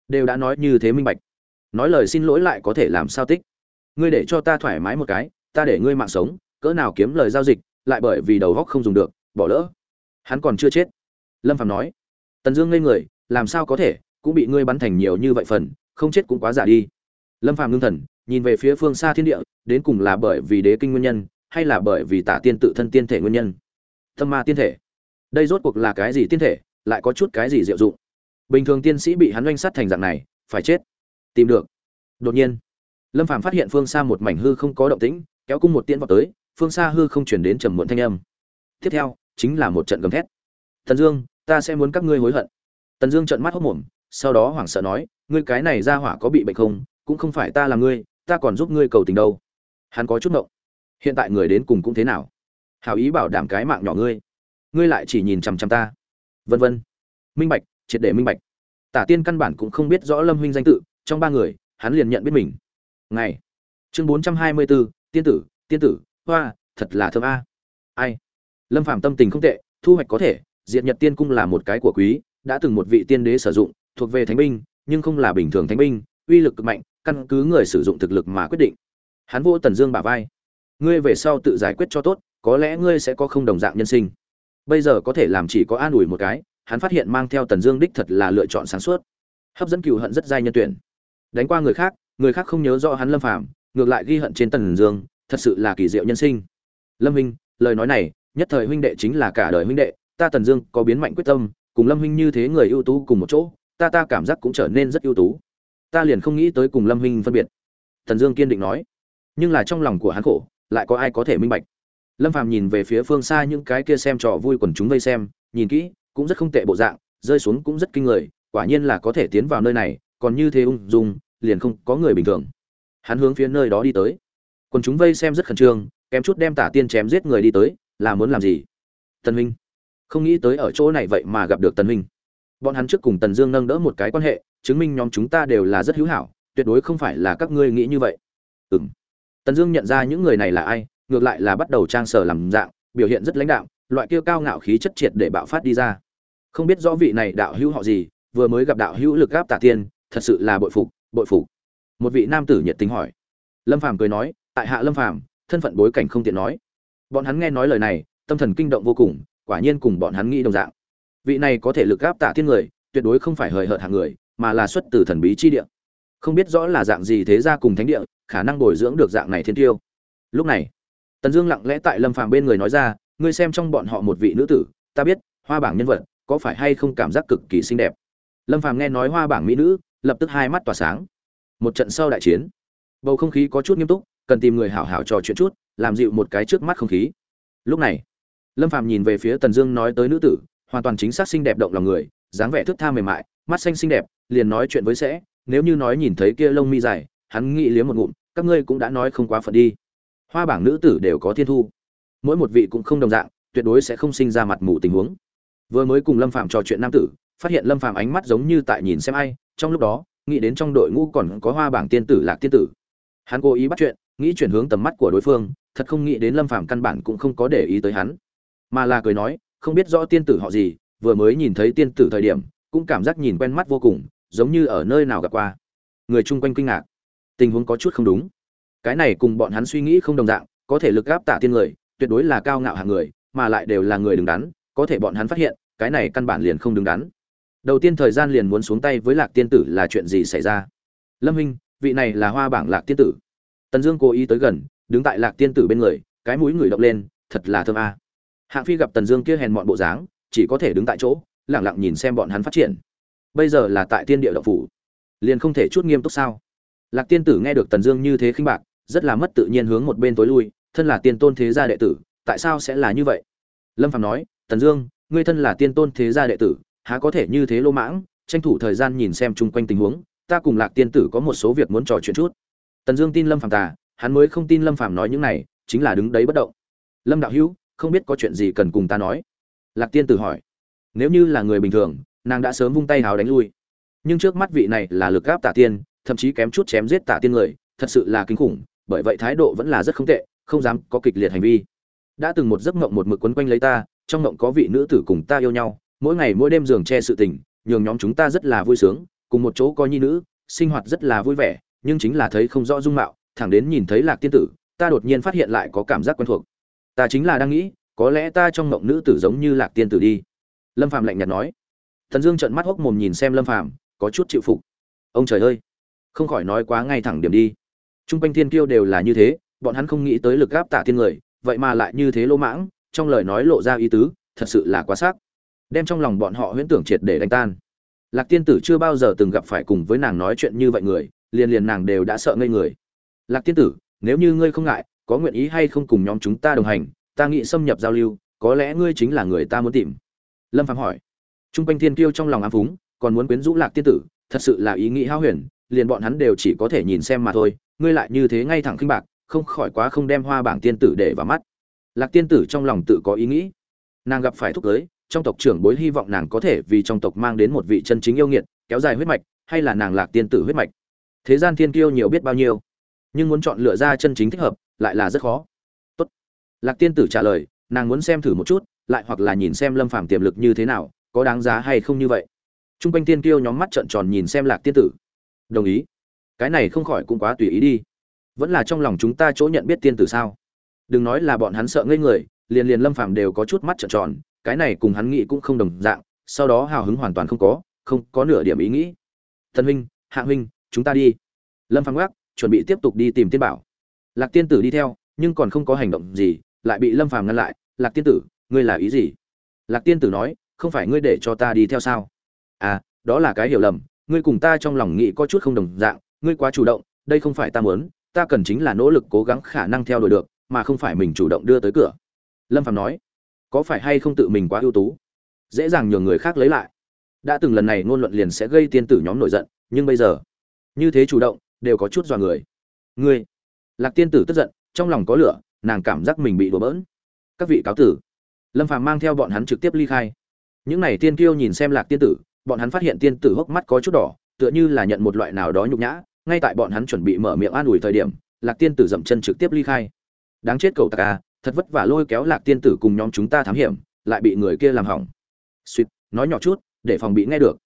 Đều đã nói như thế minh bạch. Nói lời xin lỗi lại có thể làm sao tích? Ngươi để cho ta thoải mái một cái, ta để ngươi mạng sống, cỡ nào kiếm lời giao dịch, lại bởi vì đầu góc không dùng được, bỏ lỡ. Hắn còn chưa chết. Lâm phạm nói, tần dương ngây người, làm sao có thể, cũng bị ngươi bắn thành nhiều như vậy phần, không chết cũng quá giả đi. Lâm phạm ngưng thần nhìn về phía phương xa thiên địa, đến cùng là bởi vì đế kinh nguyên nhân, hay là bởi vì tả tiên tự thân tiên thể nguyên nhân? Tâm ma tiên thể. Đây rốt cuộc là cái gì tiên thể, lại có chút cái gì diệu dụng? Bình thường tiên sĩ bị hắn oanh sát thành dạng này, phải chết. Tìm được. Đột nhiên, lâm phàm phát hiện phương xa một mảnh hư không có động tĩnh, kéo cung một tiễn vào tới, phương xa hư không chuyển đến trầm muộn thanh âm. Tiếp theo, chính là một trận gầm thét. Tần dương, ta sẽ muốn các ngươi hối hận. Tần dương trợn mắt hốc mồm, sau đó hoảng sợ nói, ngươi cái này ra hỏa có bị bệnh không? Cũng không phải ta là ngươi ta còn giúp ngươi cầu tình đâu. Hắn có chút ngộng. Hiện tại người đến cùng cũng thế nào? Hào ý bảo đảm cái mạng nhỏ ngươi. Ngươi lại chỉ nhìn chằm chằm ta. Vân vân. Minh bạch, triệt để minh bạch. Tả tiên căn bản cũng không biết rõ lâm huynh danh tự, trong ba người, hắn liền nhận biết mình. Ngày. Chương bốn trăm hai mươi bốn tiên tử tiên tử, hoa, thật là thơm a. Ai? Lâm phạm tâm tình không tệ, thu hoạch có thể, diệt nhật tiên cung là một cái của quý, đã từng một vị tiên đế sử dụng, thuộc về thánh binh, nhưng không là bình thường thánh binh, uy lực cực mạnh căn cứ người sử dụng thực lực mà quyết định. Hắn vô tần dương bả vai. Ngươi về sau tự giải quyết cho tốt, có lẽ ngươi sẽ có không đồng dạng nhân sinh. Bây giờ có thể làm chỉ có an ủi một cái, hắn phát hiện mang theo tần dương đích thật là lựa chọn sáng suốt. Hấp dẫn cựu hận rất dai nhân tuyển. Đánh qua người khác người khác không nhớ rõ hắn lâm phàm, ngược lại ghi hận trên tần dương, thật sự là kỳ diệu nhân sinh. Lâm huynh lời nói này, nhất thời huynh đệ chính là cả đời huynh đệ, ta tần dương có biến mạnh quyết tâm, cùng lâm huynh như thế người ưu tú cùng một chỗ, ta ta cảm giác cũng trở nên rất ưu tú ta liền không nghĩ tới cùng lâm huynh phân biệt. Thần dương kiên định nói. Nhưng là trong lòng của hắn khổ, lại có ai có thể minh bạch? Lâm phàm nhìn về phía phương xa những cái kia xem trò vui quần chúng vây xem, nhìn kỹ, cũng rất không tệ bộ dạng, rơi xuống cũng rất kinh người, quả nhiên là có thể tiến vào nơi này, còn như thế ung dung, liền không có người bình thường. Hắn hướng phía nơi đó đi tới. Quần chúng vây xem rất khẩn trương, kém chút đem tả tiên chém giết người đi tới, là muốn làm gì? Tần huynh. Không nghĩ tới ở chỗ này vậy mà gặp được tần huynh bọn hắn trước cùng tần dương nâng đỡ một cái quan hệ, chứng minh nhóm chúng ta đều là rất hữu hảo, tuyệt đối không phải là các ngươi nghĩ như vậy. Ừm. Tần dương nhận ra những người này là ai, ngược lại là bắt đầu trang sở làm dạng, biểu hiện rất lãnh đạo loại kia cao ngạo khí chất triệt để bạo phát đi ra. Không biết rõ vị này đạo hữu họ gì, vừa mới gặp đạo hữu lực gáp tả tiên, thật sự là bội phục bội phục. Một vị nam tử nhiệt tình hỏi. Lâm phàm cười nói, tại hạ lâm phàm, thân phận bối cảnh không tiện nói. Bọn hắn nghe nói lời này, tâm thần kinh động vô cùng, quả nhiên cùng bọn hắn nghĩ đồng dạng vị này có thể lực gáp tạ thiên người, tuyệt đối không phải hời hợt hàng người, mà là xuất từ thần bí chi địa. Không biết rõ là dạng gì thế ra cùng thánh địa, khả năng bồi dưỡng được dạng này thiên tiêu. Lúc này, tần dương lặng lẽ tại lâm phàm bên người nói ra, ngươi xem trong bọn họ một vị nữ tử, ta biết, hoa bảng nhân vật, có phải hay không cảm giác cực kỳ xinh đẹp? Lâm phàm nghe nói hoa bảng mỹ nữ, lập tức hai mắt tỏa sáng. Một trận sau đại chiến, bầu không khí có chút nghiêm túc, cần tìm người hảo hảo trò chuyện chút, làm dịu một cái trước mắt không khí. Lúc này, lâm phàm nhìn về phía tần dương nói tới nữ tử hoàn toàn chính xác xinh đẹp động lòng người, dáng vẻ thước tha mềm mại, mắt xanh xinh đẹp, liền nói chuyện với sẽ. Nếu như nói nhìn thấy kia lông mi dài, hắn nghĩ liếm một ngụm, các ngươi cũng đã nói không quá phận đi. Hoa bảng nữ tử đều có thiên thu. Mỗi một vị cũng không đồng dạng, tuyệt đối sẽ không sinh ra mặt mù tình huống. Vừa mới cùng lâm phạm trò chuyện nam tử, phát hiện lâm phạm ánh mắt giống như tại nhìn xem ai, trong lúc đó, nghĩ đến trong đội ngũ còn có hoa bảng tiên tử lạc tiên tử. Hắn cố ý bắt chuyện, nghĩ chuyển hướng tầm mắt của đối phương, thật không nghĩ đến lâm phạm căn bản cũng không có để ý tới hắn. Mà là cười nói không biết rõ tiên tử họ gì, vừa mới nhìn thấy tiên tử thời điểm, cũng cảm giác nhìn quen mắt vô cùng, giống như ở nơi nào gặp qua. Người chung quanh kinh ngạc. Tình huống có chút không đúng. Cái này cùng bọn hắn suy nghĩ không đồng dạng, có thể lực gáp tạ tiên người, tuyệt đối là cao ngạo hạng người, mà lại đều là người đứng đắn, có thể bọn hắn phát hiện, cái này căn bản liền không đứng đắn. Đầu tiên thời gian liền muốn xuống tay với lạc tiên tử là chuyện gì xảy ra? Lâm huynh vị này là hoa bảng lạc tiên tử. Tần dương cố ý tới gần, đứng tại lạc tiên tử bên người, cái mũi người động lên, thật là thơm a hạng phi gặp tần dương kia hèn mọn bộ dáng, chỉ có thể đứng tại chỗ lẳng lặng nhìn xem bọn hắn phát triển. Bây giờ là tại tiên địa động phủ. Liền không thể chút nghiêm túc sao? Lạc tiên tử nghe được tần dương như thế khinh bạc, rất là mất tự nhiên hướng một bên tối lui, thân là tiên tôn thế gia đệ tử, tại sao sẽ là như vậy? Lâm phạm nói, tần dương, ngươi thân là tiên tôn thế gia đệ tử, há có thể như thế lô mãng, tranh thủ thời gian nhìn xem chung quanh tình huống, ta cùng lạc tiên tử có một số việc muốn trò chuyện chút. Tần dương tin lâm phạm tà, hắn mới không tin lâm phạm nói những này, chính là đứng đấy bất động. Lâm đạo hữu không biết có chuyện gì cần cùng ta nói. Lạc tiên tử hỏi. Nếu như là người bình thường, nàng đã sớm vung tay hào đánh lui. Nhưng trước mắt vị này là lực gáp tả tiên, thậm chí kém chút chém giết tả tiên người, thật sự là kinh khủng, bởi vậy thái độ vẫn là rất không tệ, không dám có kịch liệt hành vi. Đã từng một giấc mộng một mực quấn quanh lấy ta, trong mộng có vị nữ tử cùng ta yêu nhau, mỗi ngày mỗi đêm giường che sự tình, nhường nhóm chúng ta rất là vui sướng, cùng một chỗ coi nhi nữ, sinh hoạt rất là vui vẻ, nhưng chính là thấy không rõ dung mạo, thẳng đến nhìn thấy lạc tiên tử, ta đột nhiên phát hiện lại có cảm giác quen thuộc ta chính là đang nghĩ, có lẽ ta trong mộng nữ tử giống như lạc tiên tử đi. Lâm phạm lạnh nhạt nói. Thần dương trợn mắt hốc mồm nhìn xem lâm phạm có chút chịu phục. Ông trời ơi, không khỏi nói quá ngay thẳng điểm đi. T r u n g quanh thiên kiêu đều là như thế, bọn hắn không nghĩ tới lực gáp tả tiên người, vậy mà lại như thế lỗ mãng, trong lời nói lộ ra ý tứ, thật sự là quá sắc đem trong lòng bọn họ huyễn tưởng triệt để đánh tan. Lạc tiên tử chưa bao giờ từng gặp phải cùng với nàng nói chuyện như vậy người, liền liền nàng đều đã sợ ngây người. Lạc tiên tử, nếu như ngươi không ngại có nguyện ý hay không cùng nhóm chúng ta đồng hành, ta nghĩ xâm nhập giao lưu, có lẽ ngươi chính là người ta muốn tìm. Lâm phạm hỏi. T r u n g quanh thiên kiêu trong lòng ám phúng, còn muốn quyến rũ lạc tiên tử, thật sự là ý nghĩ hao huyền, liền bọn hắn đều chỉ có thể nhìn xem mà thôi, ngươi lại như thế ngay thẳng khinh bạc, không khỏi quá không đem hoa bảng tiên tử để vào mắt. Lạc tiên tử trong lòng tự có ý nghĩ. Nàng gặp phải thúc cưới trong tộc trưởng bối hy vọng nàng có thể vì trong tộc mang đến một vị chân chính yêu nghiệt, kéo dài huyết mạch, hay là nàng lạc tiên tử huyết mạch. Thế gian thiên kiêu nhiều biết bao nhiêu, nhưng muốn chọn lựa ra chân chính thích hợp lại là rất khó. Tốt. lạc tiên tử trả lời, nàng muốn xem thử một chút, lại hoặc là nhìn xem lâm phàm tiềm lực như thế nào, có đáng giá hay không như vậy. T r u n g quanh tiên kiêu nhóm mắt trợn tròn nhìn xem lạc tiên tử. Đồng ý. Cái này không khỏi cũng quá tùy ý đi. Vẫn là trong lòng chúng ta chỗ nhận biết tiên tử sao? Đừng nói là bọn hắn sợ ngây người, liền liền lâm phàm đều có chút mắt trợn tròn, cái này cùng hắn nghĩ cũng không đồng dạng, sau đó hào hứng hoàn toàn không có không có nửa điểm ý nghĩ. Thân huynh, hạ huynh, chúng ta đi. Lâm phàm gác chuẩn bị tiếp tục đi tìm tiên bảo lạc tiên tử đi theo, nhưng còn không có hành động gì, lại bị lâm phàm ngăn lại. Lạc tiên tử, ngươi là ý gì? Lạc tiên tử nói, không phải ngươi để cho ta đi theo sao? À đó là cái hiểu lầm, ngươi cùng ta trong lòng nghĩ có chút không đồng dạng, ngươi quá chủ động, đây không phải ta muốn, ta cần chính là nỗ lực cố gắng khả năng theo đuổi được, mà không phải mình chủ động đưa tới cửa. Lâm phàm nói, có phải hay không tự mình quá ưu tú? Dễ dàng nhường người khác lấy lại. Đã từng lần này ngôn luận liền sẽ gây tiên tử nhóm nổi giận, nhưng bây giờ, như thế chủ động, đều có chút dọa người. Ngươi lạc tiên tử tức giận, trong lòng có lửa, nàng cảm giác mình bị đùa bỡn. Các vị cáo tử. Lâm phàm mang theo bọn hắn trực tiếp ly khai. Những này tiên kiêu nhìn xem lạc tiên tử, bọn hắn phát hiện tiên tử hốc mắt có chút đỏ, tựa như là nhận một loại nào đó nhục nhã. Ngay tại bọn hắn chuẩn bị mở miệng an ủi thời điểm, lạc tiên tử dậm chân trực tiếp ly khai. Đáng chết cầu tạc à thật vất vả lôi kéo lạc tiên tử cùng nhóm chúng ta thám hiểm, lại bị người kia làm hỏng. Suýt, nói nhỏ chút, để phòng bị nghe được.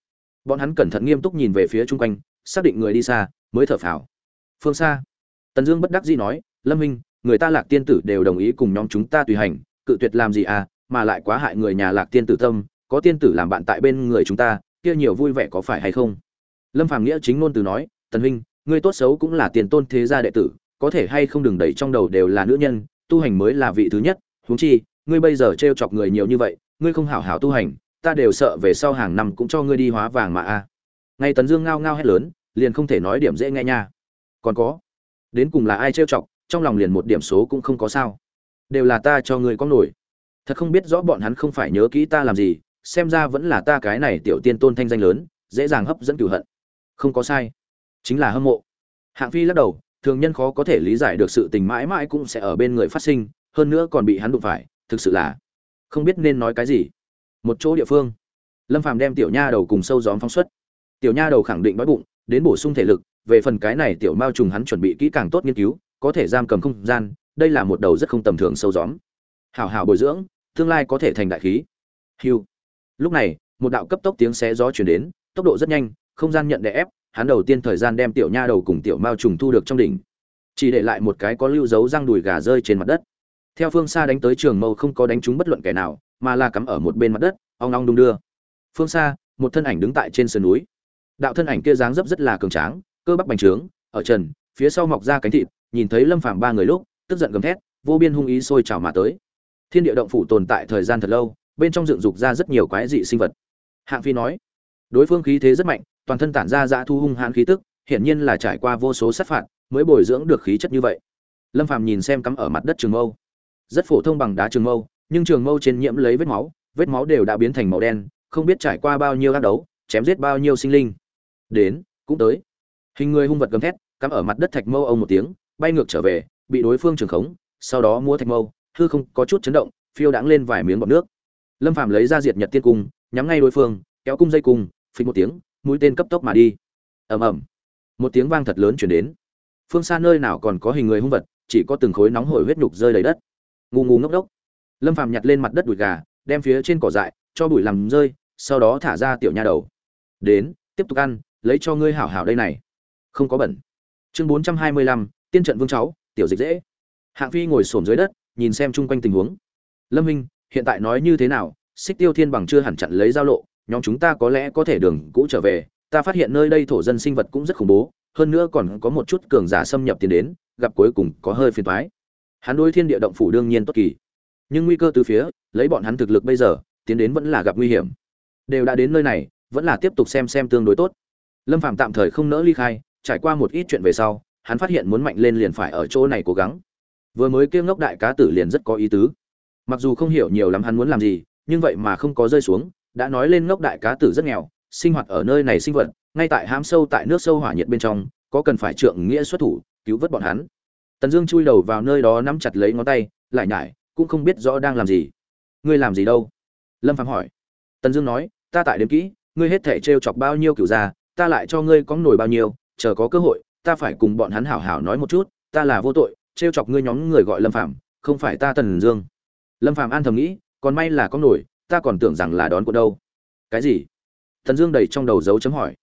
Bọn hắn cẩn thận nghiêm túc nhìn về phía chung quanh, xác định người đi xa, mới thở phào. Phương xa tần dương bất đắc dĩ nói, lâm minh người ta lạc tiên tử đều đồng ý cùng nhóm chúng ta tùy hành, cự tuyệt làm gì à mà lại quá hại người nhà lạc tiên tử tâm, có tiên tử làm bạn tại bên người chúng ta, kia nhiều vui vẻ có phải hay không lâm phàm nghĩa chính ngôn từ nói, tần huynh ngươi tốt xấu cũng là tiền tôn thế gia đệ tử, có thể hay không đừng đẩy trong đầu đều là nữ nhân, tu hành mới là vị thứ nhất, huống chi, ngươi bây giờ trêu chọc người nhiều như vậy, ngươi không hảo hảo tu hành, ta đều sợ về sau hàng năm cũng cho ngươi đi hóa vàng mà a à. ngay tần dương ngao ngao hét lớn, liền không thể nói điểm dễ nghe nha còn có đến cùng là ai trêu chọc, trong lòng liền một điểm số cũng không có sao. Đều là ta cho người có nổi. Thật không biết rõ bọn hắn không phải nhớ kỹ ta làm gì, xem ra vẫn là ta cái này tiểu tiên tôn thanh danh lớn, dễ dàng hấp dẫn cửu hận. Không có sai. Chính là hâm mộ. Hạng phi lắc đầu, thường nhân khó có thể lý giải được sự tình mãi mãi cũng sẽ ở bên người phát sinh, hơn nữa còn bị hắn đụng phải, thực sự là không biết nên nói cái gì. Một chỗ địa phương. Lâm phàm đem tiểu nha đầu cùng sâu gióm phóng xuất tiểu nha đầu khẳng định đói bụng, đến bổ sung thể lực, về phần cái này tiểu mao trùng hắn chuẩn bị kỹ càng tốt nghiên cứu, có thể giam cầm không gian, đây là một đầu rất không tầm thường sâu gióm. Hảo hảo bồi dưỡng, tương lai có thể thành đại khí. Hiu lúc này, một đạo cấp tốc tiếng xé gió chuyển đến, tốc độ rất nhanh, không gian nhận đè ép, hắn đầu tiên thời gian đem tiểu nha đầu cùng tiểu mao trùng thu được trong đỉnh. Chỉ để lại một cái có lưu dấu răng đùi gà rơi trên mặt đất. Theo phương xa đánh tới trường mâu không có đánh trúng bất luận kẻ nào, mà là cắm ở một bên mặt đất, ong ong đung đưa. Phương xa, một thân ảnh đứng tại trên sườn núi đạo thân ảnh kia dáng dấp rất là cường tráng, cơ bắp bành trướng, ở trần, phía sau mọc ra cánh thịt, nhìn thấy lâm phàm ba người lúc, tức giận gầm thét, vô biên hung ý sôi trào mà tới. Thiên địa động phủ tồn tại thời gian thật lâu, bên trong dựng dục ra rất nhiều quái dị sinh vật. Hạng phi nói, đối phương khí thế rất mạnh, toàn thân tản ra dã thu hung hãn khí tức, hiển nhiên là trải qua vô số sát phạt, mới bồi dưỡng được khí chất như vậy. Lâm phàm nhìn xem cắm ở mặt đất trường mâu. Rất phổ thông bằng đá trường mâu, nhưng trường mâu trên nhiễm lấy vết máu vết máu đều đã biến thành màu đen, không biết trải qua bao nhiêu ác đấu, chém giết bao nhiêu sinh linh đến, cũng tới. Hình người hung vật gầm thét, cắm ở mặt đất thạch mâu ông một tiếng, bay ngược trở về, bị đối phương trường khống, sau đó mua thạch mâu, hư không có chút chấn động, phiêu đãng lên vài miếng bọt nước. Lâm phàm lấy ra diệt nhật tiên cung, nhắm ngay đối phương, kéo cung dây cung phình một tiếng, mũi tên cấp tốc mà đi. Ầm ầm. Một tiếng vang thật lớn chuyển đến. Phương xa nơi nào còn có hình người hung vật, chỉ có từng khối nóng hổi huyết nhục rơi đầy đất. Ngu ngu ngốc đốc. Lâm phàm nhặt lên mặt đất đùi gà, đem phía trên cỏ dại, cho bụi làm rơi, sau đó thả ra tiểu nha đầu. Đến, tiếp tục ăn lấy cho ngươi hảo hảo đây này. Không có bẩn. Chương bốn trăm hai mươi lăm, tiên trận vương cháu, tiểu dịch dễ. Hạng phi ngồi xổm dưới đất, nhìn xem chung quanh tình huống. Lâm minh, hiện tại nói như thế nào? Xích tiêu thiên bằng chưa hẳn chặn lấy giao lộ, nhóm chúng ta có lẽ có thể đường cũ trở về. Ta phát hiện nơi đây thổ dân sinh vật cũng rất khủng bố, hơn nữa còn có một chút cường giả xâm nhập tiến đến, gặp cuối cùng có hơi phiền thoái hắn đối thiên địa động phủ đương nhiên tốt kỳ. Nhưng nguy cơ từ phía, lấy bọn hắn thực lực bây giờ, tiến đến vẫn là gặp nguy hiểm. Đều đã đến nơi này, vẫn là tiếp tục xem xem tương đối tốt lâm phạm tạm thời không nỡ ly khai, trải qua một ít chuyện về sau, hắn phát hiện muốn mạnh lên liền phải ở chỗ này cố gắng. Vừa mới kêu ngốc đại cá tử liền rất có ý tứ. Mặc dù không hiểu nhiều lắm hắn muốn làm gì, nhưng vậy mà không có rơi xuống, đã nói lên ngốc đại cá tử rất nghèo, sinh hoạt ở nơi này sinh vật, ngay tại hám sâu tại nước sâu hỏa nhiệt bên trong, có cần phải trượng nghĩa xuất thủ, cứu vớt bọn hắn. Tần dương chui đầu vào nơi đó nắm chặt lấy ngón tay, lại nhải, cũng không biết rõ đang làm gì. Ngươi làm gì đâu? Lâm phạm hỏi. Tần dương nói, ta tại đếm kỹ, ngươi hết thể t chọc bao nhiêu kiểu gia ta lại cho ngươi có nổi bao nhiêu, chờ có cơ hội, ta phải cùng bọn hắn hảo hảo nói một chút, ta là vô tội, trêu chọc ngươi nhóm người gọi lâm phạm không phải ta tần dương. Lâm phạm an thầm nghĩ, còn may là có nổi, ta còn tưởng rằng là đón của đâu. Cái gì? Tần dương đầy trong đầu dấu chấm hỏi.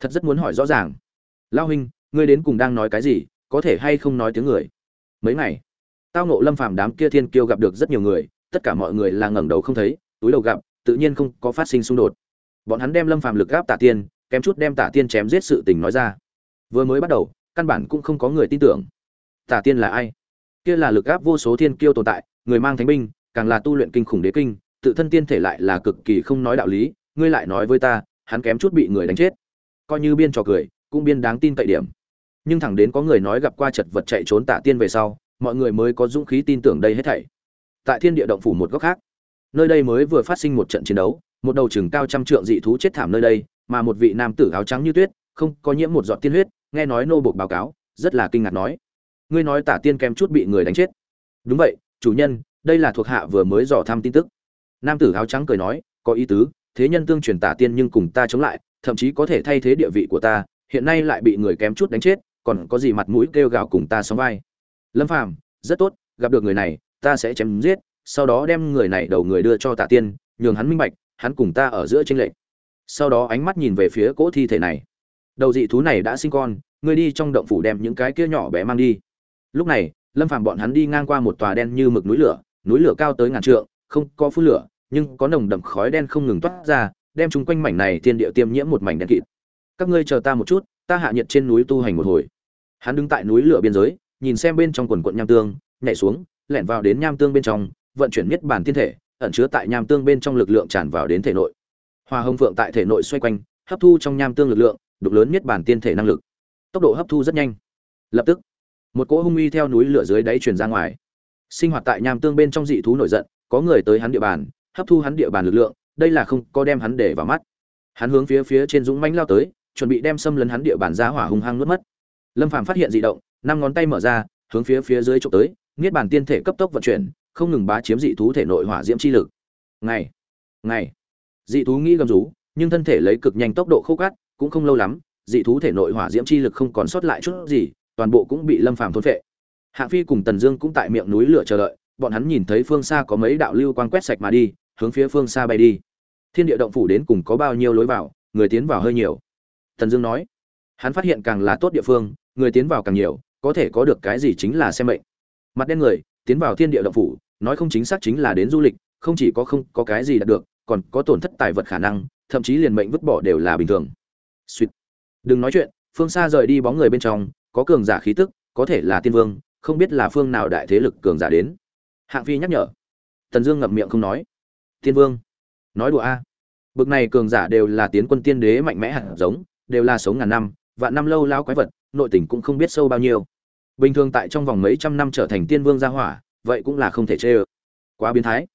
Thật rất muốn hỏi rõ ràng. Lao huynh, ngươi đến cùng đang nói cái gì, có thể hay không nói tiếng người? Mấy ngày. Tao ngộ lâm phàm đám kia thiên kiêu gặp được rất nhiều người, tất cả mọi người là ngẩng đầu không thấy, túi đầu gặp, tự nhiên không có phát sinh xung đột. Bọn hắn đem lâm phàm lực gáp tạ tiên kém chút đem tả tiên chém giết sự tình nói ra. Vừa mới bắt đầu, căn bản cũng không có người tin tưởng. Tả tiên là ai? Kia là lực áp vô số thiên kiêu tồn tại, người mang thánh binh, càng là tu luyện kinh khủng đế kinh, tự thân tiên thể lại là cực kỳ không nói đạo lý, ngươi lại nói với ta, hắn kém chút bị người đánh chết. Coi như biên trò cười, cũng biên đáng tin cậy điểm. Nhưng thẳng đến có người nói gặp qua chật vật chạy trốn tả tiên về sau, mọi người mới có dũng khí tin tưởng đây hết thảy. Tại thiên địa động phủ một góc khác, nơi đây mới vừa phát sinh một trận chiến đấu một đầu chừng cao trăm trượng dị thú chết thảm nơi đây, mà một vị nam tử áo trắng như tuyết, không có nhiễm một giọt tiên huyết, nghe nói nô buộc báo cáo, rất là kinh ngạc nói, ngươi nói tả tiên kém chút bị người đánh chết. Đúng vậy, chủ nhân, đây là thuộc hạ vừa mới dò thăm tin tức. Nam tử áo trắng cười nói, có ý tứ, thế nhân tương truyền tả tiên nhưng cùng ta chống lại, thậm chí có thể thay thế địa vị của ta, hiện nay lại bị người kém chút đánh chết, còn có gì mặt mũi kêu gào cùng ta sóng vai? Lâm phàm, rất tốt, gặp được người này, ta sẽ chém giết, sau đó đem người này đầu người đưa cho tạ tiên, nhường hắn minh bạch hắn cùng ta ở giữa tranh lệch. Sau đó ánh mắt nhìn về phía cỗ thi thể này. Đầu dị thú này đã sinh con, ngươi đi trong động phủ đem những cái kia nhỏ bé mang đi. Lúc này, lâm phàm bọn hắn đi ngang qua một tòa đen như mực núi lửa núi lửa cao tới ngàn trượng, không có phu lửa, nhưng có nồng đậm khói đen không ngừng toát ra, đem chúng quanh mảnh này thiên địa tiêm nhiễm một mảnh đen kịt. Các ngươi chờ ta một chút, ta hạ nhiệt trên núi tu hành một hồi. Hắn đứng tại núi lửa biên giới, nhìn xem bên trong quần quận nham tương, nhảy xuống, lẻn vào đến nham tương bên trong, vận chuyển miết bản thiên thể ẩn chứa tại nham tương bên trong lực lượng tràn vào đến thể nội. Hoa hồng phượng tại thể nội xoay quanh, hấp thu trong nham tương lực lượng, đục lớn nhất bản tiên thể năng lực. Tốc độ hấp thu rất nhanh. Lập tức, một cỗ hung uy theo núi lửa dưới đáy truyền ra ngoài. Sinh hoạt tại nham tương bên trong dị thú nổi giận, có người tới hắn địa bàn, hấp thu hắn địa bàn lực lượng, đây là không có đem hắn để vào mắt. Hắn hướng phía phía trên dũng mãnh lao tới, chuẩn bị đem xâm lấn hắn địa bàn ra hỏa hung hăng nuốt mất. Lâm phàm phát hiện dị động, năm ngón tay mở ra, hướng phía phía dưới trộm tới, niết bàn tiên thể cấp tốc vận chuyển không ngừng bá chiếm dị thú thể nội hỏa diễm chi lực. Ngày ngày. Dị thú nghĩ gầm rú, nhưng thân thể lấy cực nhanh tốc độ khô cắt cũng không lâu lắm, dị thú thể nội hỏa diễm chi lực không còn sót lại chút gì, toàn bộ cũng bị lâm phàm thôn phệ. Hạng phi cùng tần dương cũng tại miệng núi lửa chờ đợi, bọn hắn nhìn thấy phương xa có mấy đạo lưu quang quét sạch mà đi, hướng phía phương xa bay đi. Thiên địa động phủ đến cùng có bao nhiêu lối vào, người tiến vào hơi nhiều. Tần dương nói, hắn phát hiện càng là tốt địa phương, người tiến vào càng nhiều, có thể có được cái gì chính là xem mệnh. Mặt đen người, tiến vào thiên địa động phủ nói không chính xác chính là đến du lịch, không chỉ có không có cái gì đạt được, còn có tổn thất tài vật khả năng, thậm chí liền mệnh vứt bỏ đều là bình thường. Suýt đừng nói chuyện, phương xa rời đi bóng người bên trong, có cường giả khí tức, có thể là tiên vương, không biết là phương nào đại thế lực cường giả đến. Hạng phi nhắc nhở. Tần dương ngậm miệng không nói. Tiên vương. Nói đùa a. Bực này cường giả đều là tiến quân tiên đế mạnh mẽ hẳn giống, đều là sống ngàn năm, vạn năm lâu lao quái vật, nội tình cũng không biết sâu bao nhiêu. Bình thường tại trong vòng mấy trăm năm trở thành tiên vương gia hỏa vậy cũng là không thể chê ơ. Quá biến thái.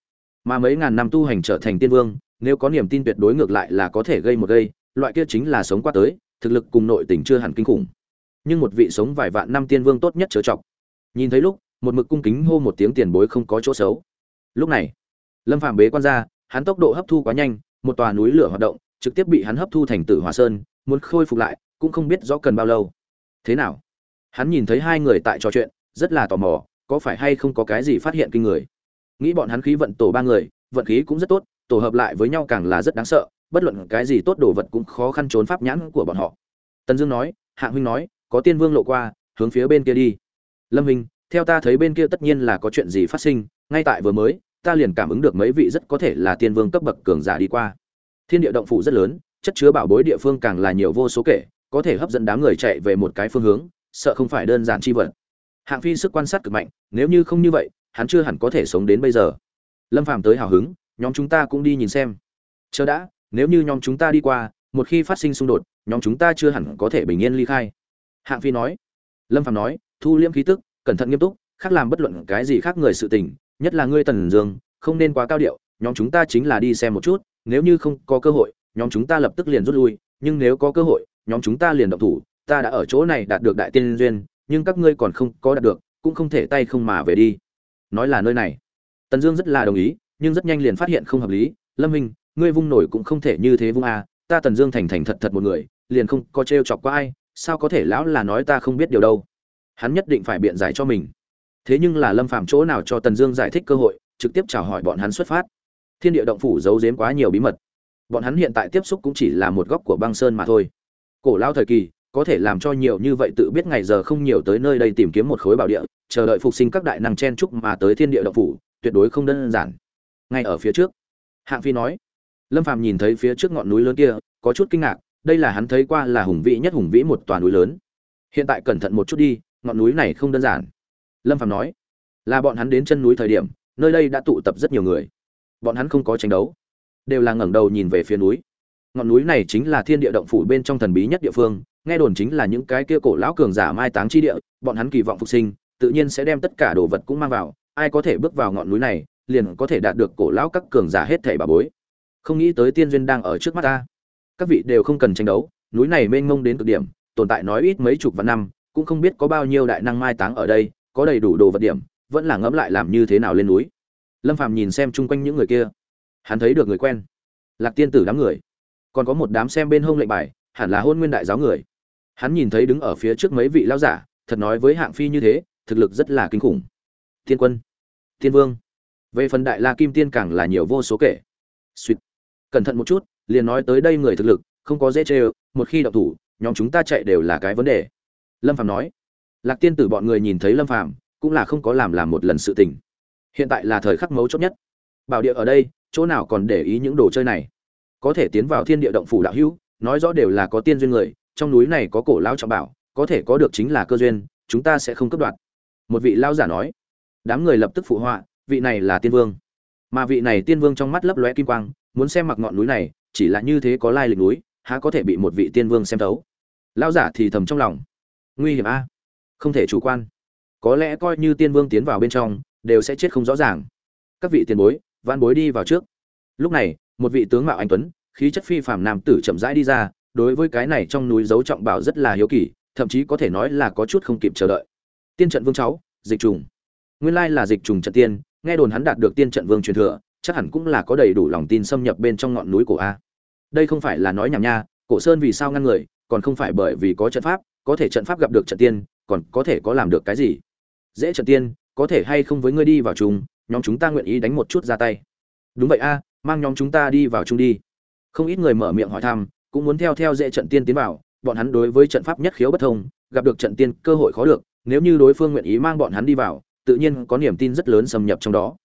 Mà mấy ngàn năm tu hành trở thành tiên vương, nếu có niềm tin tuyệt đối ngược lại là có thể gây một gây, loại kia chính là sống qua tới, thực lực cùng nội tình chưa hẳn kinh khủng. Nhưng một vị sống vài vạn năm tiên vương tốt nhất chớ trọng nhìn thấy lúc, một mực cung kính hô một tiếng tiền bối không có chỗ xấu. Lúc này, lâm phạm bế quan ra, hắn tốc độ hấp thu quá nhanh, một tòa núi lửa hoạt động, trực tiếp bị hắn hấp thu thành tử hòa sơn, muốn khôi phục lại, cũng không biết rõ cần bao lâu. Thế nào? Hắn nhìn thấy hai người tại trò chuyện, rất là tò mò có phải hay không có cái gì phát hiện kinh người? Nghĩ bọn hắn khí vận tổ ba người, vận khí cũng rất tốt, tổ hợp lại với nhau càng là rất đáng sợ, bất luận cái gì tốt đồ vật cũng khó khăn trốn pháp nhãn của bọn họ. Tần dương nói, hạ huynh nói, có tiên vương lộ qua, hướng phía bên kia đi. Lâm huynh, theo ta thấy bên kia tất nhiên là có chuyện gì phát sinh, ngay tại vừa mới, ta liền cảm ứng được mấy vị rất có thể là tiên vương cấp bậc cường giả đi qua. Thiên địa động phủ rất lớn, chất chứa bảo bối địa phương càng là nhiều vô số kể, có thể hấp dẫn đám người chạy về một cái phương hướng, sợ không phải đơn giản chi vật hạng phi sức quan sát cực mạnh, nếu như không như vậy, hắn chưa hẳn có thể sống đến bây giờ. Lâm phàm tới hào hứng, nhóm chúng ta cũng đi nhìn xem. Chờ đã, nếu như nhóm chúng ta đi qua, một khi phát sinh xung đột, nhóm chúng ta chưa hẳn có thể bình yên ly khai. Hạng phi nói. Lâm phàm nói, thu liễm khí tức, cẩn thận nghiêm túc, khác làm bất luận cái gì khác người sự tình, nhất là ngươi tần dương, không nên quá cao điệu, nhóm chúng ta chính là đi xem một chút, nếu như không có cơ hội, nhóm chúng ta lập tức liền rút lui, nhưng nếu có cơ hội, nhóm chúng ta liền động thủ, ta đã ở chỗ này đạt được đại tiên duyên nhưng các ngươi còn không có đạt được cũng không thể tay không mà về đi. Nói là nơi này. Tần dương rất là đồng ý nhưng rất nhanh liền phát hiện không hợp lý. Lâm minh ngươi vung nổi cũng không thể như thế vung à, ta tần dương thành thành thật thật một người liền không có trêu chọc qua ai sao có thể lão là nói ta không biết điều đâu. Hắn nhất định phải biện giải cho mình. Thế nhưng là lâm phạm chỗ nào cho tần dương giải thích cơ hội trực tiếp chào hỏi bọn hắn xuất phát. Thiên địa động phủ giấu giếm quá nhiều bí mật. Bọn hắn hiện tại tiếp xúc cũng chỉ là một góc của băng sơn mà thôi. Cổ lao thời kỳ có thể làm cho nhiều như vậy tự biết ngày giờ không nhiều tới nơi đây tìm kiếm một khối bảo địa, chờ đợi phục sinh các đại năng chen trúc mà tới thiên địa động phủ, tuyệt đối không đơn giản. Ngay ở phía trước, hạng phi nói, lâm phàm nhìn thấy phía trước ngọn núi lớn kia, có chút kinh ngạc, đây là hắn thấy qua là hùng vĩ nhất hùng vĩ một tòa núi lớn. Hiện tại cẩn thận một chút đi, ngọn núi này không đơn giản. Lâm phàm nói, là bọn hắn đến chân núi thời điểm, nơi đây đã tụ tập rất nhiều người. Bọn hắn không có tranh đấu, đều là ngẩng đầu nhìn về phía núi. Ngọn núi này chính là thiên địa động phủ bên trong thần bí nhất địa phương nghe đồn chính là những cái kia cổ lão cường giả mai táng chi địa, bọn hắn kỳ vọng phục sinh, tự nhiên sẽ đem tất cả đồ vật cũng mang vào, ai có thể bước vào ngọn núi này, liền có thể đạt được cổ lão các cường giả hết thảy bà bối. Không nghĩ tới tiên duyên đang ở trước mắt ta. Các vị đều không cần tranh đấu, núi này mênh mông đến cực điểm, tồn tại nói ít mấy chục vạn năm, cũng không biết có bao nhiêu đại năng mai táng ở đây, có đầy đủ đồ vật điểm, vẫn là ngẫm lại làm như thế nào lên núi. Lâm phàm nhìn xem chung quanh những người kia. Hắn thấy được người quen. Lạc tiên tử đám người. Còn có một đám xem bên hông lệnh bài, hẳn là hôn nguyên đại giáo người hắn nhìn thấy đứng ở phía trước mấy vị lao giả, thật nói với hạng phi như thế, thực lực rất là kinh khủng. Thiên quân, thiên vương. Về phần đại la kim tiên càng là nhiều vô số kể. Suýt cẩn thận một chút, liền nói tới đây người thực lực, không có dễ chê một khi đậu thủ, nhóm chúng ta chạy đều là cái vấn đề. Lâm phàm nói. Lạc tiên tử bọn người nhìn thấy lâm phàm, cũng là không có làm làm một lần sự tình. Hiện tại là thời khắc mấu chốt nhất. Bảo địa ở đây, chỗ nào còn để ý những đồ chơi này? Có thể tiến vào thiên địa động phủ đạo hữu, nói rõ đều là có tiên duyên người trong núi này có cổ lão trọng bảo, có thể có được chính là cơ duyên, chúng ta sẽ không cấp đoạt. Một vị lao giả nói. Đám người lập tức phụ họa, vị này là tiên vương. Mà vị này tiên vương trong mắt lấp lóe kim quang, muốn xem mặc ngọn núi này, chỉ là như thế có lai lịch núi, há có thể bị một vị tiên vương xem thấu. Lao giả thì thầm trong lòng. Nguy hiểm a, không thể chủ quan. Có lẽ coi như tiên vương tiến vào bên trong, đều sẽ chết không rõ ràng. Các vị tiền bối văn bối đi vào trước. Lúc này, một vị tướng mạo anh tuấn, khí chất phi phàm nam tử chậm rãi đi ra đối với cái này trong núi dấu trọng bảo rất là hiếu kỳ, thậm chí có thể nói là có chút không kịp chờ đợi. Tiên trận vương cháu, dịch trùng. Nguyên lai là dịch trùng trận tiên, nghe đồn hắn đạt được tiên trận vương truyền thừa, chắc hẳn cũng là có đầy đủ lòng tin xâm nhập bên trong ngọn núi cổ a. Đây không phải là nói nhảm nha, cổ sơn vì sao ngăn người, còn không phải bởi vì có trận pháp, có thể trận pháp gặp được trận tiên, còn có thể có làm được cái gì? Dễ trận tiên, có thể hay không với ngươi đi vào chung, nhóm chúng ta nguyện ý đánh một chút ra tay. Đúng vậy a, mang nhóm chúng ta đi vào chung đi. Không ít người mở miệng hỏi thăm cũng muốn theo theo dễ trận tiên tiến vào, bọn hắn đối với trận pháp nhất khiếu bất thông, gặp được trận tiên cơ hội khó được, nếu như đối phương nguyện ý mang bọn hắn đi vào, tự nhiên có niềm tin rất lớn xâm nhập trong đó.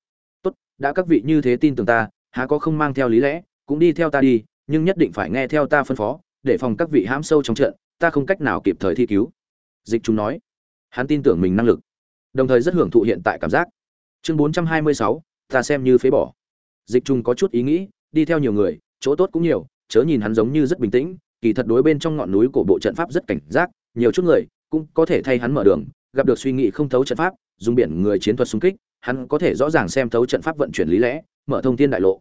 Tốt, đã các vị như thế tin tưởng ta, há có không mang theo lý lẽ, cũng đi theo ta đi, nhưng nhất định phải nghe theo ta phân phó, để phòng các vị hãm sâu trong trận, ta không cách nào kịp thời thi cứu. Dịch chúng nói. Hắn tin tưởng mình năng lực, đồng thời rất hưởng thụ hiện tại cảm giác. Chương bốn trăm hai mươi sáu, ta xem như phế bỏ. Dịch trùng có chút ý nghĩ, đi theo nhiều người, chỗ tốt cũng nhiều chớ nhìn hắn giống như rất bình tĩnh, kỳ thật đối bên trong ngọn núi cổ bộ trận pháp rất cảnh giác, nhiều chút người cũng có thể thay hắn mở đường, gặp được suy nghĩ không thấu trận pháp, dùng biển người chiến thuật xung kích, hắn có thể rõ ràng xem thấu trận pháp vận chuyển lý lẽ, mở thông thiên đại lộ.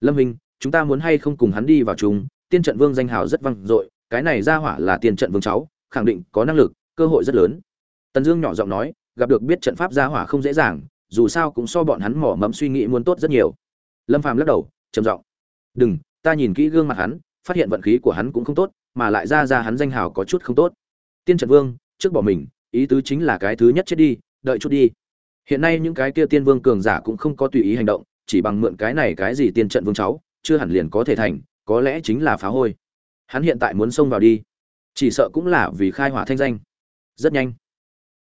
Lâm hình, chúng ta muốn hay không cùng hắn đi vào chung, tiên trận vương danh hào rất vang dội, cái này ra hỏa là tiên trận vương cháu, khẳng định có năng lực, cơ hội rất lớn. Tần dương nhỏ giọng nói, gặp được biết trận pháp ra hỏa không dễ dàng, dù sao cũng so bọn hắn mỏ mẫm suy nghĩ muốn tốt rất nhiều. Lâm phàm lắc đầu, trầm giọng, đừng ta nhìn kỹ gương mặt hắn, phát hiện vận khí của hắn cũng không tốt, mà lại ra ra hắn danh hào có chút không tốt. Tiên trận vương, trước bỏ mình, ý tứ chính là cái thứ nhất chết đi, đợi chút đi. Hiện nay những cái kia tiên vương cường giả cũng không có tùy ý hành động, chỉ bằng mượn cái này cái gì tiên trận vương cháu, chưa hẳn liền có thể thành, có lẽ chính là phá hôi. Hắn hiện tại muốn xông vào đi, chỉ sợ cũng là vì khai hỏa thanh danh. Rất nhanh.